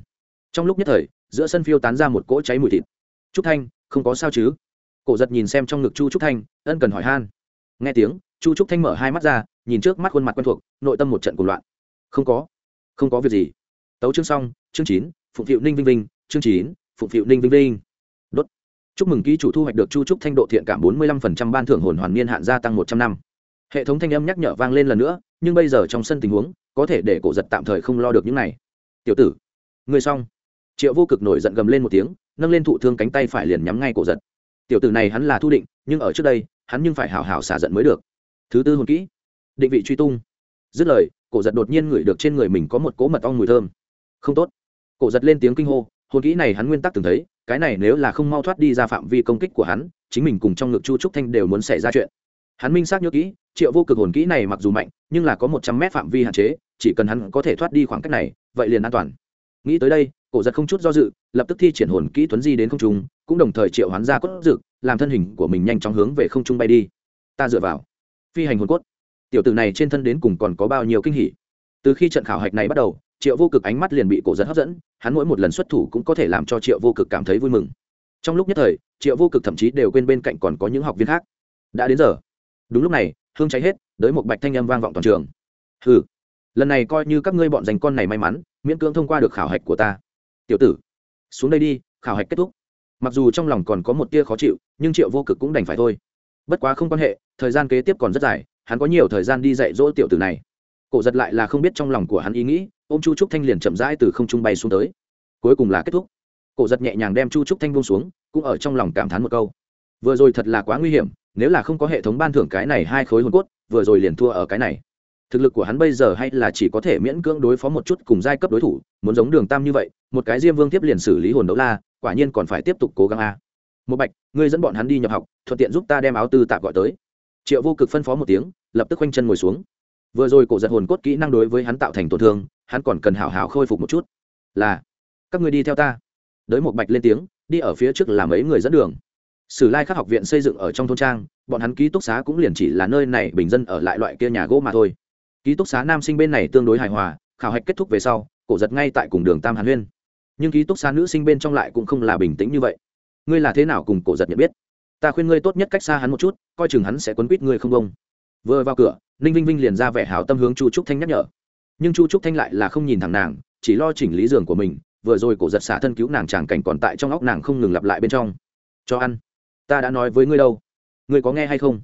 Trong lúc nhất thời, giữa sân phiêu tán ra một cỗ cháy mùi thịt. Trúc thanh, không có sao chứ? Cổ giật nhìn xem trong ngực chu trúc thanh, ân cần hỏi han. Nghe tiếng chu trúc thanh mở hai mắt ra, nhìn trước mắt khuôn mặt quen thuộc, nội tâm một trận cuộc loạn. Không có không có việc gì. Tấu chương xong, chương chín, phụng phiệu ninh vinh vinh, chương chín, phụng phiệu ninh vinh vinh. Đốt. Chúc mừng ký chủ thu hoạch được chu trúc thanh độ thiện cảm bốn mươi lăm phần trăm, ban thưởng hồn hoàn niên hạn gia tăng một trăm năm. Hệ thống thanh âm nhắc nhở vang lên lần nữa, nhưng bây giờ trong sân tình huống, có thể để cổ giật tạm thời không lo được những này. Tiểu tử, người xong. Triệu vô cực nổi giận gầm lên một tiếng, nâng lên thụ thương cánh tay phải liền nhắm ngay cổ giật. Tiểu tử này hắn là thu định, nhưng ở trước đây, hắn nhưng phải hào hào xả giận mới được thứ tư hồn kỹ. Định vị truy tung. Dứt lời, cổ giật đột nhiên ngửi được trên người mình có một cỗ mật ong mùi thơm. Không tốt. Cổ giật lên tiếng kinh hô, hồn kỹ này hắn nguyên tắc từng thấy, cái này nếu là không mau thoát đi ra phạm vi công kích của hắn, chính mình cùng trong ngực chu trúc thanh đều muốn xảy ra chuyện. Hắn minh xác nhớ kỹ, triệu vô cực hồn kỹ này mặc dù mạnh, nhưng là có một trăm mét phạm vi hạn chế, chỉ cần hắn có thể thoát đi khoảng cách này, vậy liền an toàn. Nghĩ tới đây, cổ giật không chút do dự, lập tức thi triển hồn kỹ tuấn di đến không trung, cũng đồng thời triệu hắn ra cốt dực làm thân hình của mình nhanh chóng hướng về không trung bay đi. Ta dựa vào phi hành hồn cốt. Tiểu tử này trên thân đến cùng còn có bao nhiêu kinh hỉ? Từ khi trận khảo hạch này bắt đầu, triệu vô cực ánh mắt liền bị cổ dân hấp dẫn, hắn mỗi một lần xuất thủ cũng có thể làm cho triệu vô cực cảm thấy vui mừng. Trong lúc nhất thời, triệu vô cực thậm chí đều quên bên cạnh còn có những học viên khác. Đã đến giờ. Đúng lúc này, hương cháy hết đới một bạch thanh âm vang vọng toàn trường. Ừ lần này coi như các ngươi bọn dành con này may mắn, miễn cưỡng thông qua được khảo hạch của ta. Tiểu tử, xuống đây đi, khảo hạch kết thúc. Mặc dù trong lòng còn có một tia khó chịu, nhưng triệu vô cực cũng đành phải thôi. Bất quá không quan hệ thời gian kế tiếp còn rất dài, hắn có nhiều thời gian đi dạy dỗ tiểu tử này. Cổ giật lại là không biết trong lòng của hắn ý nghĩ ô m chu trúc thanh liền chậm rãi từ không trung bay xuống tới. Cuối cùng là kết thúc. Cổ giật nhẹ nhàng đem chu trúc thanh buông xuống, cũng ở trong lòng cảm thán một câu. Vừa rồi thật là quá nguy hiểm, nếu là không có hệ thống ban thưởng cái này hai khối hồn cốt, vừa rồi liền thua ở cái này. Thực lực của hắn bây giờ hay là chỉ có thể miễn cưỡng đối phó một chút cùng giai cấp đối thủ, muốn giống đường tam như vậy, một cái diêm vương tiếp liền xử lý hồn đấu la, quả nhiên còn phải tiếp tục cố gắng a. Một bạch, ngươi dẫn bọn hắn đi nhập học, thuận tiện giúp ta đem áo tư tạp gọi tới triệu vô cực phân phó một tiếng, lập tức quanh chân ngồi xuống. Vừa rồi cổ giật hồn cốt kỹ năng đối với hắn tạo thành tổn thương, hắn còn cần hảo hảo khôi phục một chút. Là, các người đi theo ta. Đới một bạch lên tiếng, đi ở phía trước là mấy người dẫn đường. Sử lai khắc học viện xây dựng ở trong thôn trang, bọn hắn ký túc xá cũng liền chỉ là nơi này bình dân ở lại loại kia nhà gỗ mà thôi. Ký túc xá nam sinh bên này tương đối hài hòa, khảo hạch kết thúc về sau, cổ giật ngay tại cùng đường tam hàn huyên. Nhưng ký túc xá nữ sinh bên trong lại cũng không là bình tĩnh như vậy. Ngươi là thế nào cùng cổ giật nhận biết? Ta khuyên ngươi tốt nhất cách xa hắn một chút, coi chừng hắn sẽ quấn quýt ngươi không công vừa vào cửa, ninh vinh vinh liền ra vẻ hào tâm hướng chu trúc thanh nhắc nhở. Nhưng chu trúc thanh lại là không nhìn thẳng nàng, chỉ lo chỉnh lý giường của mình, vừa rồi cổ giật xả thân cứu nàng tràng cảnh còn tại trong óc nàng không ngừng lặp lại bên trong. Cho ăn. Ta đã nói với ngươi đâu. Ngươi có nghe hay không?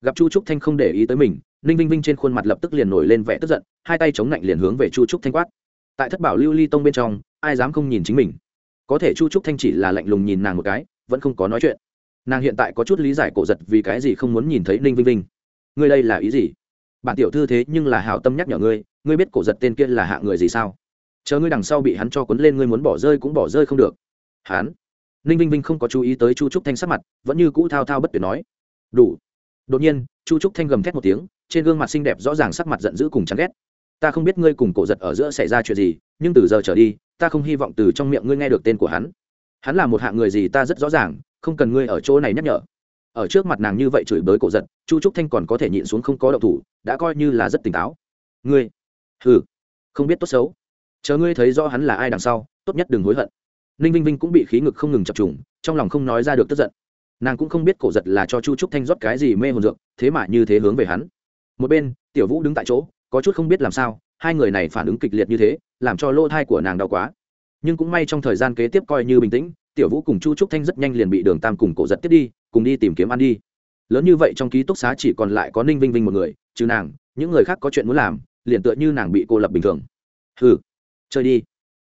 Gặp chu trúc thanh không để ý tới mình, ninh vinh vinh trên khuôn mặt lập tức liền nổi lên vẻ tức giận, hai tay chống lạnh liền hướng về chu trúc thanh quát. Tại thất bảo lưu ly tông bên trong, ai dám không nhìn chính mình? Có thể chu trúc thanh chỉ là lạnh lùng nhìn nàng một cái, vẫn không có nói chuyện nàng hiện tại có chút lý giải cổ giật vì cái gì không muốn nhìn thấy ninh vinh vinh. Ngươi đây là ý gì? Bản tiểu thư thế nhưng là hào tâm nhắc nhở ngươi ngươi biết cổ giật tên kia là hạ người gì sao? Chờ ngươi đằng sau bị hắn cho quấn lên ngươi muốn bỏ rơi cũng bỏ rơi không được. Hắn? Ninh vinh vinh không có chú ý tới chu trúc thanh sắc mặt, vẫn như cũ thao thao bất tuyệt nói. Đủ. Đột nhiên, chu trúc thanh gầm thét một tiếng, trên gương mặt xinh đẹp rõ ràng sắc mặt giận dữ cùng chán ghét. Ta không biết ngươi cùng cổ giật ở giữa xảy ra chuyện gì, nhưng từ giờ trở đi, ta không hy vọng từ trong miệng ngươi nghe được tên của hắn. Hắn là một hạng người gì ta rất rõ ràng không cần ngươi ở chỗ này nhắc nhở. Ở trước mặt nàng như vậy chửi bới cổ giật chu trúc thanh còn có thể nhịn xuống không có động thủ đã coi như là rất tỉnh táo. Ngươi? Hừ, không biết tốt xấu. Chờ ngươi thấy rõ hắn là ai đằng sau tốt nhất đừng hối hận. Ninh vinh vinh cũng bị khí ngực không ngừng chập trùng trong lòng không nói ra được tức giận. Nàng cũng không biết cổ giật là cho chu trúc thanh rót cái gì mê hồn dược thế mà như thế hướng về hắn. Một bên tiểu vũ đứng tại chỗ có chút không biết làm sao hai người này phản ứng kịch liệt như thế làm cho lỗ thai của nàng đau quá. Nhưng cũng may trong thời gian kế tiếp coi như bình tĩnh tiểu vũ cùng chu trúc thanh rất nhanh liền bị đường tam cùng cổ giật tiếp đi, cùng đi tìm kiếm ăn đi. Lớn như vậy trong ký túc xá chỉ còn lại có ninh vinh vinh một người, trừ nàng, những người khác có chuyện muốn làm, liền tựa như nàng bị cô lập bình thường. Hừ, chơi đi,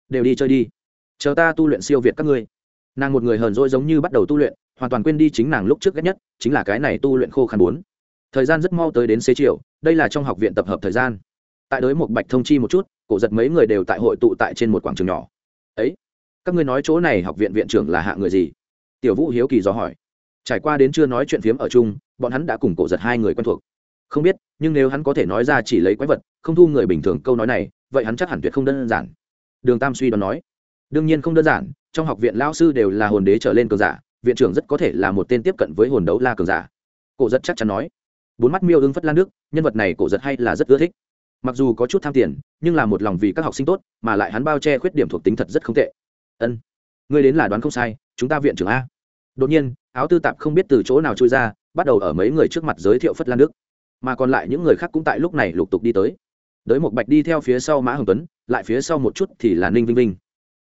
đều đi chơi đi. Chờ ta tu luyện siêu việt các ngươi. Nàng một người hờn dỗi giống như bắt đầu tu luyện, hoàn toàn quên đi chính nàng lúc trước ghét nhất, chính là cái này tu luyện khô khăn bốn. Thời gian rất mau tới đến xế chiều, đây là trong học viện tập hợp thời gian. Tại đới một bạch thông chi một chút, cổ giật mấy người đều tại hội tụ tại trên một quảng trường nhỏ. Ấy các ngươi nói chỗ này học viện viện trưởng là hạ người gì? Tiểu vũ hiếu kỳ do hỏi. Trải qua đến chưa nói chuyện phiếm ở chung, bọn hắn đã cùng cổ giật hai người quen thuộc. Không biết, nhưng nếu hắn có thể nói ra chỉ lấy quái vật, không thu người bình thường câu nói này, vậy hắn chắc hẳn tuyệt không đơn giản. Đường tam suy đoán nói. Đương nhiên không đơn giản, trong học viện lao sư đều là hồn đế trở lên cường giả, viện trưởng rất có thể là một tên tiếp cận với hồn đấu la cường giả. Cổ giật chắc chắn nói. Bốn mắt miêu ưng phất lan nước, nhân vật này cổ giật hay là rất ưa thích. Mặc dù có chút tham tiền, nhưng là một lòng vì các học sinh tốt, mà lại hắn bao che khuyết điểm thuộc tính thật rất không tệ ân. Ngươi đến là đoán không sai, chúng ta viện trưởng a. Đột nhiên, áo tư tạp không biết từ chỗ nào trôi ra, bắt đầu ở mấy người trước mặt giới thiệu phất lan đức. Mà còn lại những người khác cũng tại lúc này lục tục đi tới. Đới một bạch đi theo phía sau mã hồng tuấn, lại phía sau một chút thì là ninh vinh vinh.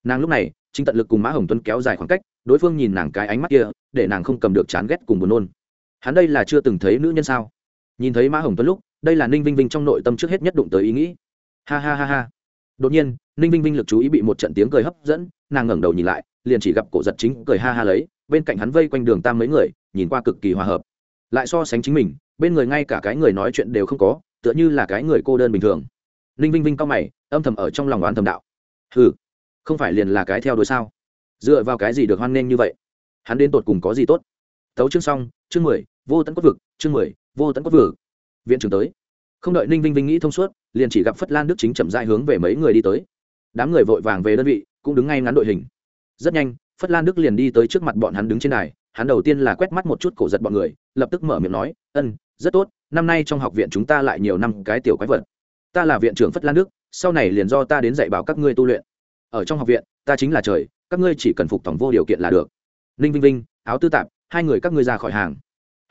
Nàng lúc này, chính tận lực cùng mã hồng tuấn kéo dài khoảng cách, đối phương nhìn nàng cái ánh mắt kia, để nàng không cầm được chán ghét cùng buồn nôn. Hắn đây là chưa từng thấy nữ nhân sao? Nhìn thấy mã hồng tuấn lúc, đây là ninh vinh vinh trong nội tâm trước hết nhất đụng tới ý nghĩ. Ha ha ha ha đột nhiên, ninh vinh vinh lực chú ý bị một trận tiếng cười hấp dẫn, nàng ngẩng đầu nhìn lại, liền chỉ gặp cổ giật chính cười ha ha lấy, bên cạnh hắn vây quanh đường tam mấy người, nhìn qua cực kỳ hòa hợp. Lại so sánh chính mình, bên người ngay cả cái người nói chuyện đều không có, tựa như là cái người cô đơn bình thường. Ninh vinh vinh cao mày, âm thầm ở trong lòng oán thầm đạo. Ừ không phải liền là cái theo đuổi sao? Dựa vào cái gì được hoan nghênh như vậy? Hắn đến tột cùng có gì tốt? Tấu chương xong, chương mười, vô tận quốc vực, chương mười, vô tận quốc vực. Viện trưởng tới. Không đợi ninh vinh vinh nghĩ thông suốt liền chỉ gặp phất lan đức chính chậm dại hướng về mấy người đi tới. Đám người vội vàng về đơn vị, cũng đứng ngay ngắn đội hình. Rất nhanh, phất lan đức liền đi tới trước mặt bọn hắn đứng trên đài, hắn đầu tiên là quét mắt một chút cổ giật bọn người, lập tức mở miệng nói, ân, rất tốt, năm nay trong học viện chúng ta lại nhiều năm cái tiểu quái vật. Ta là viện trưởng phất lan đức, sau này liền do ta đến dạy bảo các ngươi tu luyện. Ở trong học viện, ta chính là trời, các ngươi chỉ cần phục tổng vô điều kiện là được. Ninh vinh vinh, áo tư tạp, hai người các ngươi ra khỏi hàng.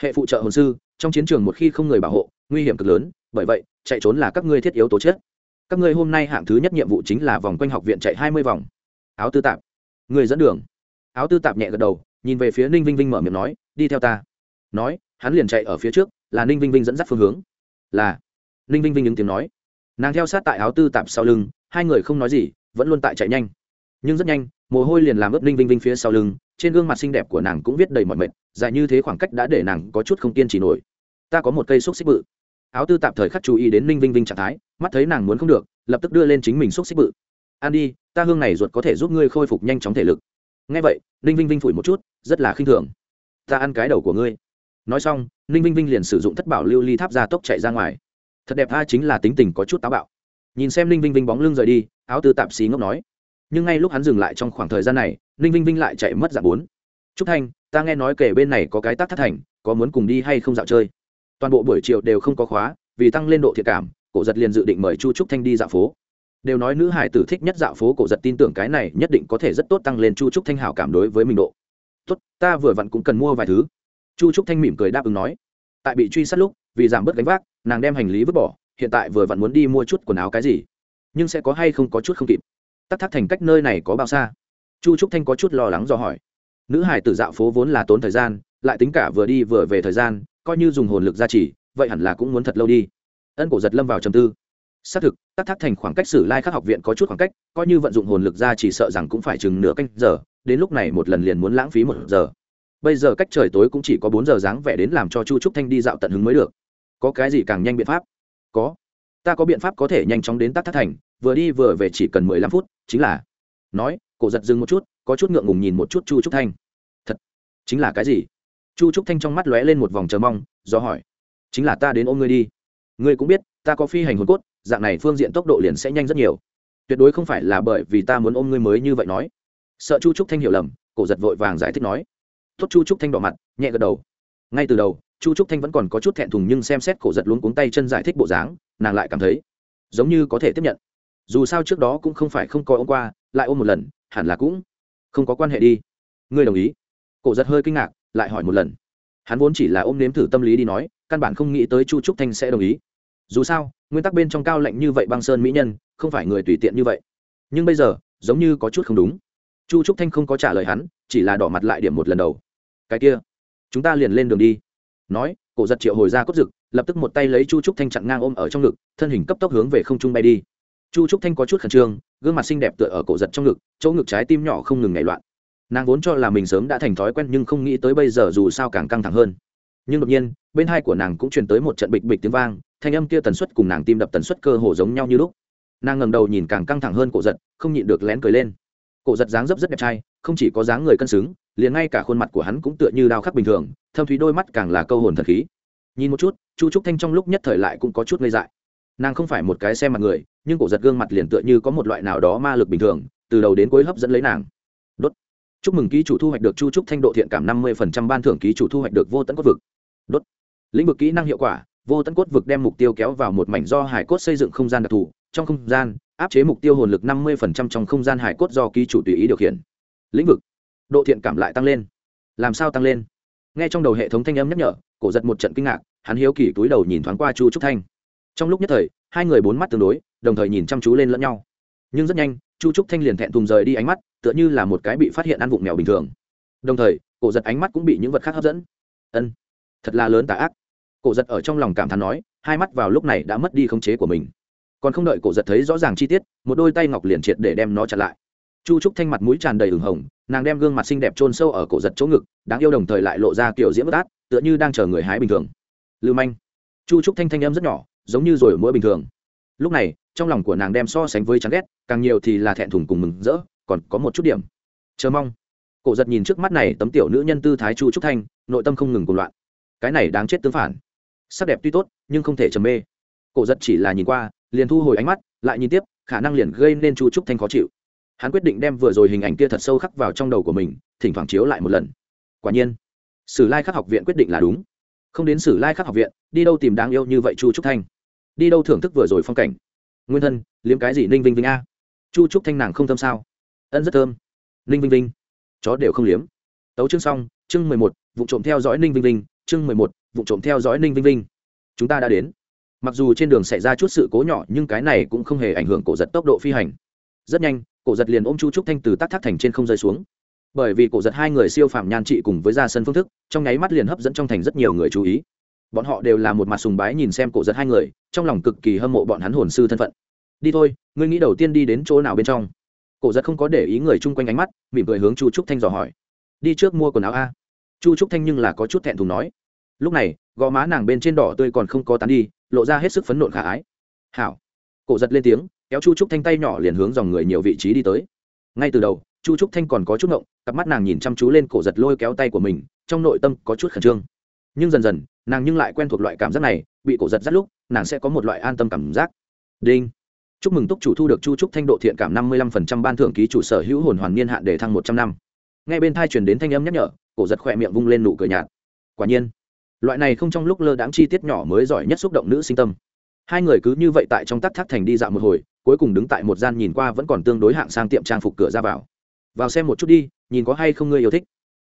Hệ phụ trợ hồn sư, trong chiến trường một khi không người bảo hộ, nguy hiểm cực lớn, bởi vậy chạy trốn là các ngươi thiết yếu tố chết. Các ngươi hôm nay hạng thứ nhất nhiệm vụ chính là vòng quanh học viện chạy hai mươi vòng. Áo tư tạp. Người dẫn đường. Áo tư tạp nhẹ gật đầu, nhìn về phía ninh vinh vinh mở miệng nói, đi theo ta. Nói, hắn liền chạy ở phía trước, là ninh vinh vinh dẫn dắt phương hướng. Là. Ninh vinh vinh ứng tiếng nói. Nàng theo sát tại áo tư tạp sau lưng, hai người không nói gì, vẫn luôn tại chạy nhanh. Nhưng rất nhanh, mồ hôi liền làm ướt ninh vinh vinh phía sau lưng, trên gương mặt xinh đẹp của nàng cũng viết đầy mọi mệt, dài như thế khoảng cách đã để nàng có chút không kiên trì nổi. Ta có một cây xúc xích bự áo tư tạm thời khắc chú ý đến ninh vinh vinh trạng thái, mắt thấy nàng muốn không được, lập tức đưa lên chính mình xúc xích bự. An đi, ta hương này ruột có thể giúp ngươi khôi phục nhanh chóng thể lực. Ngay vậy, ninh vinh vinh phủi một chút, rất là khinh thường. Ta ăn cái đầu của ngươi. Nói xong, ninh vinh vinh liền sử dụng thất bảo lưu ly tháp ra tốc chạy ra ngoài. Thật đẹp tha chính là tính tình có chút táo bạo. Nhìn xem ninh vinh vinh bóng lưng rời đi, áo tư tạp xí ngốc nói. Nhưng ngay lúc hắn dừng lại trong khoảng thời gian này, ninh vinh vinh lại chạy mất dạng bốn. Trúc thanh, ta nghe nói kể bên này có cái tác thất thành, có muốn cùng đi hay không dạo chơi? Toàn bộ buổi chiều đều không có khóa, vì tăng lên độ thiệt cảm, cổ giật liền dự định mời chu trúc thanh đi dạo phố. Đều nói nữ hải tử thích nhất dạo phố, cổ giật tin tưởng cái này nhất định có thể rất tốt tăng lên chu trúc thanh hảo cảm đối với mình độ. Tốt, ta vừa vặn cũng cần mua vài thứ. Chu trúc thanh mỉm cười đáp ứng nói. Tại bị truy sát lúc, vì giảm bớt gánh vác, nàng đem hành lý vứt bỏ, hiện tại vừa vặn muốn đi mua chút quần áo cái gì, nhưng sẽ có hay không có chút không kịp. Tắc thác thành cách nơi này có bao xa? Chu trúc thanh có chút lo lắng do hỏi. Nữ hải tử dạo phố vốn là tốn thời gian, lại tính cả vừa đi vừa về thời gian coi như dùng hồn lực gia trì, vậy hẳn là cũng muốn thật lâu đi. Ân cổ giật lâm vào trầm tư. Xác thực, tắc thác thành khoảng cách sử lai khắc học viện có chút khoảng cách, coi như vận dụng hồn lực ra chỉ sợ rằng cũng phải chừng nửa canh giờ, đến lúc này một lần liền muốn lãng phí một giờ. Bây giờ cách trời tối cũng chỉ có bốn giờ dáng vẻ đến làm cho chu trúc thanh đi dạo tận hứng mới được. Có cái gì càng nhanh biện pháp? Có. Ta có biện pháp có thể nhanh chóng đến tắc thác thành, vừa đi vừa về chỉ cần mười lăm phút, chính là. Nói, cổ giật dừng một chút, có chút ngượng ngùng nhìn một chút chu trúc thanh. Thật? Chính là cái gì? Chu trúc thanh trong mắt lóe lên một vòng chờ mong, do hỏi, chính là ta đến ôm ngươi đi. Ngươi cũng biết, ta có phi hành hồn cốt, dạng này phương diện tốc độ liền sẽ nhanh rất nhiều. Tuyệt đối không phải là bởi vì ta muốn ôm ngươi mới như vậy nói. Sợ chu trúc thanh hiểu lầm, cổ giật vội vàng giải thích nói. Tốt chu trúc thanh đỏ mặt, nhẹ gật đầu. Ngay từ đầu, chu trúc thanh vẫn còn có chút thẹn thùng nhưng xem xét cổ giật luống cuống tay chân giải thích bộ dáng, nàng lại cảm thấy giống như có thể tiếp nhận. Dù sao trước đó cũng không phải không coi ôm qua, lại ôm một lần, hẳn là cũng không có quan hệ đi. Ngươi đồng ý? Cổ giật hơi kinh ngạc lại hỏi một lần. Hắn vốn chỉ là ôm nếm thử tâm lý đi nói, căn bản không nghĩ tới chu trúc thanh sẽ đồng ý. Dù sao, nguyên tắc bên trong cao lạnh như vậy băng sơn mỹ nhân, không phải người tùy tiện như vậy. Nhưng bây giờ, giống như có chút không đúng. Chu trúc thanh không có trả lời hắn, chỉ là đỏ mặt lại điểm một lần đầu. Cái kia, chúng ta liền lên đường đi. Nói, cổ giật triệu hồi ra cốt rực, lập tức một tay lấy chu trúc thanh chặn ngang ôm ở trong ngực, thân hình cấp tốc hướng về không trung bay đi. Chu trúc thanh có chút khẩn trương, gương mặt xinh đẹp tựa ở cổ giật trong ngực, chỗ ngực trái tim nhỏ không ngừng nhảy loạn nàng vốn cho là mình sớm đã thành thói quen nhưng không nghĩ tới bây giờ dù sao càng căng thẳng hơn. Nhưng đột nhiên, bên hai của nàng cũng truyền tới một trận bịch bịch tiếng vang, thanh âm kia tần suất cùng nàng tim đập tần suất cơ hồ giống nhau như lúc. Nàng ngầm đầu nhìn càng căng thẳng hơn cổ giật, không nhịn được lén cười lên. Cổ giật dáng dấp rất đẹp trai, không chỉ có dáng người cân xứng, liền ngay cả khuôn mặt của hắn cũng tựa như đao khắc bình thường, thâm thúy đôi mắt càng là câu hồn thật khí. Nhìn một chút, chu trúc thanh trong lúc nhất thời lại cũng có chút ngây dại. Nàng không phải một cái xem mặt người, nhưng cổ giật gương mặt liền tựa như có một loại nào đó ma lực bình thường, từ đầu đến cuối hấp dẫn lấy nàng. Đốt chúc mừng ký chủ thu hoạch được chu trúc thanh độ thiện cảm năm mươi ban thưởng ký chủ thu hoạch được vô tận cốt vực. Đốt. Lĩnh vực kỹ năng hiệu quả, vô tận cốt vực đem mục tiêu kéo vào một mảnh do hải cốt xây dựng không gian đặc thù, trong không gian, áp chế mục tiêu hồn lực năm mươi trong không gian hải cốt do ký chủ tùy ý điều khiển. Lĩnh vực. Độ thiện cảm lại tăng lên. Làm sao tăng lên? Nghe trong đầu hệ thống thanh âm nhắc nhở, cổ giật một trận kinh ngạc, hắn hiếu kỳ túi đầu nhìn thoáng qua chu trúc thanh. Trong lúc nhất thời, hai người bốn mắt tương đối, đồng thời nhìn chăm chú lên lẫn nhau nhưng rất nhanh, chu trúc thanh liền thẹn thùng rời đi ánh mắt, tựa như là một cái bị phát hiện ăn vụng mèo bình thường. Đồng thời, cổ giật ánh mắt cũng bị những vật khác hấp dẫn. Ân, thật là lớn tà ác. Cổ giật ở trong lòng cảm thán nói, hai mắt vào lúc này đã mất đi khống chế của mình. Còn không đợi cổ giật thấy rõ ràng chi tiết, một đôi tay ngọc liền triệt để đem nó chặn lại. Chu trúc thanh mặt mũi tràn đầy ửng hồng, nàng đem gương mặt xinh đẹp trôn sâu ở cổ giật chỗ ngực, đáng yêu đồng thời lại lộ ra kiểu diễm bất át, tựa như đang chờ người hái bình thường. Lưu manh. Chu trúc thanh thanh âm rất nhỏ, giống như rồi mỗi bình thường lúc này, trong lòng của nàng đem so sánh với chán ghét, càng nhiều thì là thẹn thùng cùng mừng rỡ, còn có một chút điểm. Chờ mong. Cổ giật nhìn trước mắt này tấm tiểu nữ nhân tư thái chu trúc thanh, nội tâm không ngừng cùng loạn. Cái này đáng chết tương phản. Sắc đẹp tuy tốt, nhưng không thể trầm mê. Cổ giật chỉ là nhìn qua, liền thu hồi ánh mắt, lại nhìn tiếp, khả năng liền gây nên chu trúc thanh khó chịu. Hắn quyết định đem vừa rồi hình ảnh kia thật sâu khắc vào trong đầu của mình, thỉnh thoảng chiếu lại một lần. Quả nhiên, sử lai khắc học viện quyết định là đúng. Không đến sử lai khắc học viện, đi đâu tìm đáng yêu như vậy chu trúc thanh? Đi đâu thưởng thức vừa rồi phong cảnh nguyên thân liếm cái gì ninh vinh vinh a chu trúc thanh nàng không thơm sao ân rất thơm ninh vinh vinh chó đều không liếm tấu chương xong chương mười một vụ trộm theo dõi ninh vinh vinh chương mười một vụ trộm theo dõi ninh vinh vinh chúng ta đã đến mặc dù trên đường xảy ra chút sự cố nhỏ nhưng cái này cũng không hề ảnh hưởng cổ giật tốc độ phi hành rất nhanh cổ giật liền ôm chu trúc thanh từ tắc thác thành trên không rơi xuống bởi vì cổ giật hai người siêu phàm nhan trị cùng với ra sân phương thức trong nháy mắt liền hấp dẫn trong thành rất nhiều người chú ý bọn họ đều là một mặt sùng bái nhìn xem cổ giật hai người, trong lòng cực kỳ hâm mộ bọn hắn hồn sư thân phận. Đi thôi, ngươi nghĩ đầu tiên đi đến chỗ nào bên trong? Cổ giật không có để ý người chung quanh ánh mắt, mỉm cười hướng chu trúc thanh dò hỏi. Đi trước mua quần áo a. Chu trúc thanh nhưng là có chút thẹn thùng nói. Lúc này, gò má nàng bên trên đỏ tươi còn không có tán đi, lộ ra hết sức phấn nộn khả ái. Hảo. Cổ giật lên tiếng, kéo chu trúc thanh tay nhỏ liền hướng dòng người nhiều vị trí đi tới. Ngay từ đầu, chu trúc thanh còn có chút ngộng, cặp mắt nàng nhìn chăm chú lên cổ giật lôi kéo tay của mình, trong nội tâm có chút khẩn trương. Nhưng dần dần nàng nhưng lại quen thuộc loại cảm giác này, bị cổ giật rất lúc, nàng sẽ có một loại an tâm cảm giác. Đinh. Chúc mừng túc chủ thu được chu trúc thanh độ thiện cảm năm mươi lăm phần trăm ban thưởng ký chủ sở hữu hồn hoàn niên hạn để thăng một trăm năm. Ngay bên thai truyền đến thanh âm nhắc nhở, cổ giật khỏe miệng vung lên nụ cười nhạt. Quả nhiên, loại này không trong lúc lơ đáng chi tiết nhỏ mới giỏi nhất xúc động nữ sinh tâm. Hai người cứ như vậy tại trong tắc thác thành đi dạo một hồi, cuối cùng đứng tại một gian nhìn qua vẫn còn tương đối hạng sang tiệm trang phục cửa ra vào. Vào xem một chút đi, nhìn có hay không ngươi yêu thích.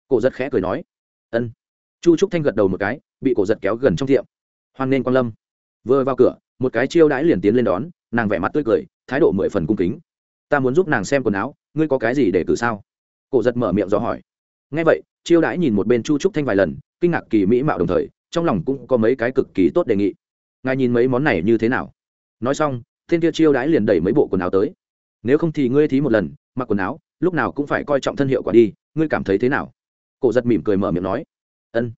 Cổ giật khẽ cười nói, ân chu trúc thanh gật đầu một cái, bị cổ giật kéo gần trong tiệm. Hoan nên quan lâm. Vừa vào cửa, một cái chiêu đãi liền tiến lên đón, nàng vẻ mặt tươi cười, thái độ mười phần cung kính. Ta muốn giúp nàng xem quần áo, ngươi có cái gì để cử sao? Cổ giật mở miệng do hỏi. Ngay vậy, chiêu đãi nhìn một bên chu trúc thanh vài lần, kinh ngạc kỳ mỹ mạo đồng thời, trong lòng cũng có mấy cái cực kỳ tốt đề nghị. Ngài nhìn mấy món này như thế nào? Nói xong, thiên kia chiêu đãi liền đẩy mấy bộ quần áo tới. Nếu không thì ngươi thí một lần, mặc quần áo, lúc nào cũng phải coi trọng thân hiệu quả đi, ngươi cảm thấy thế nào? Cổ giật mỉm cười mở miệng nói ân.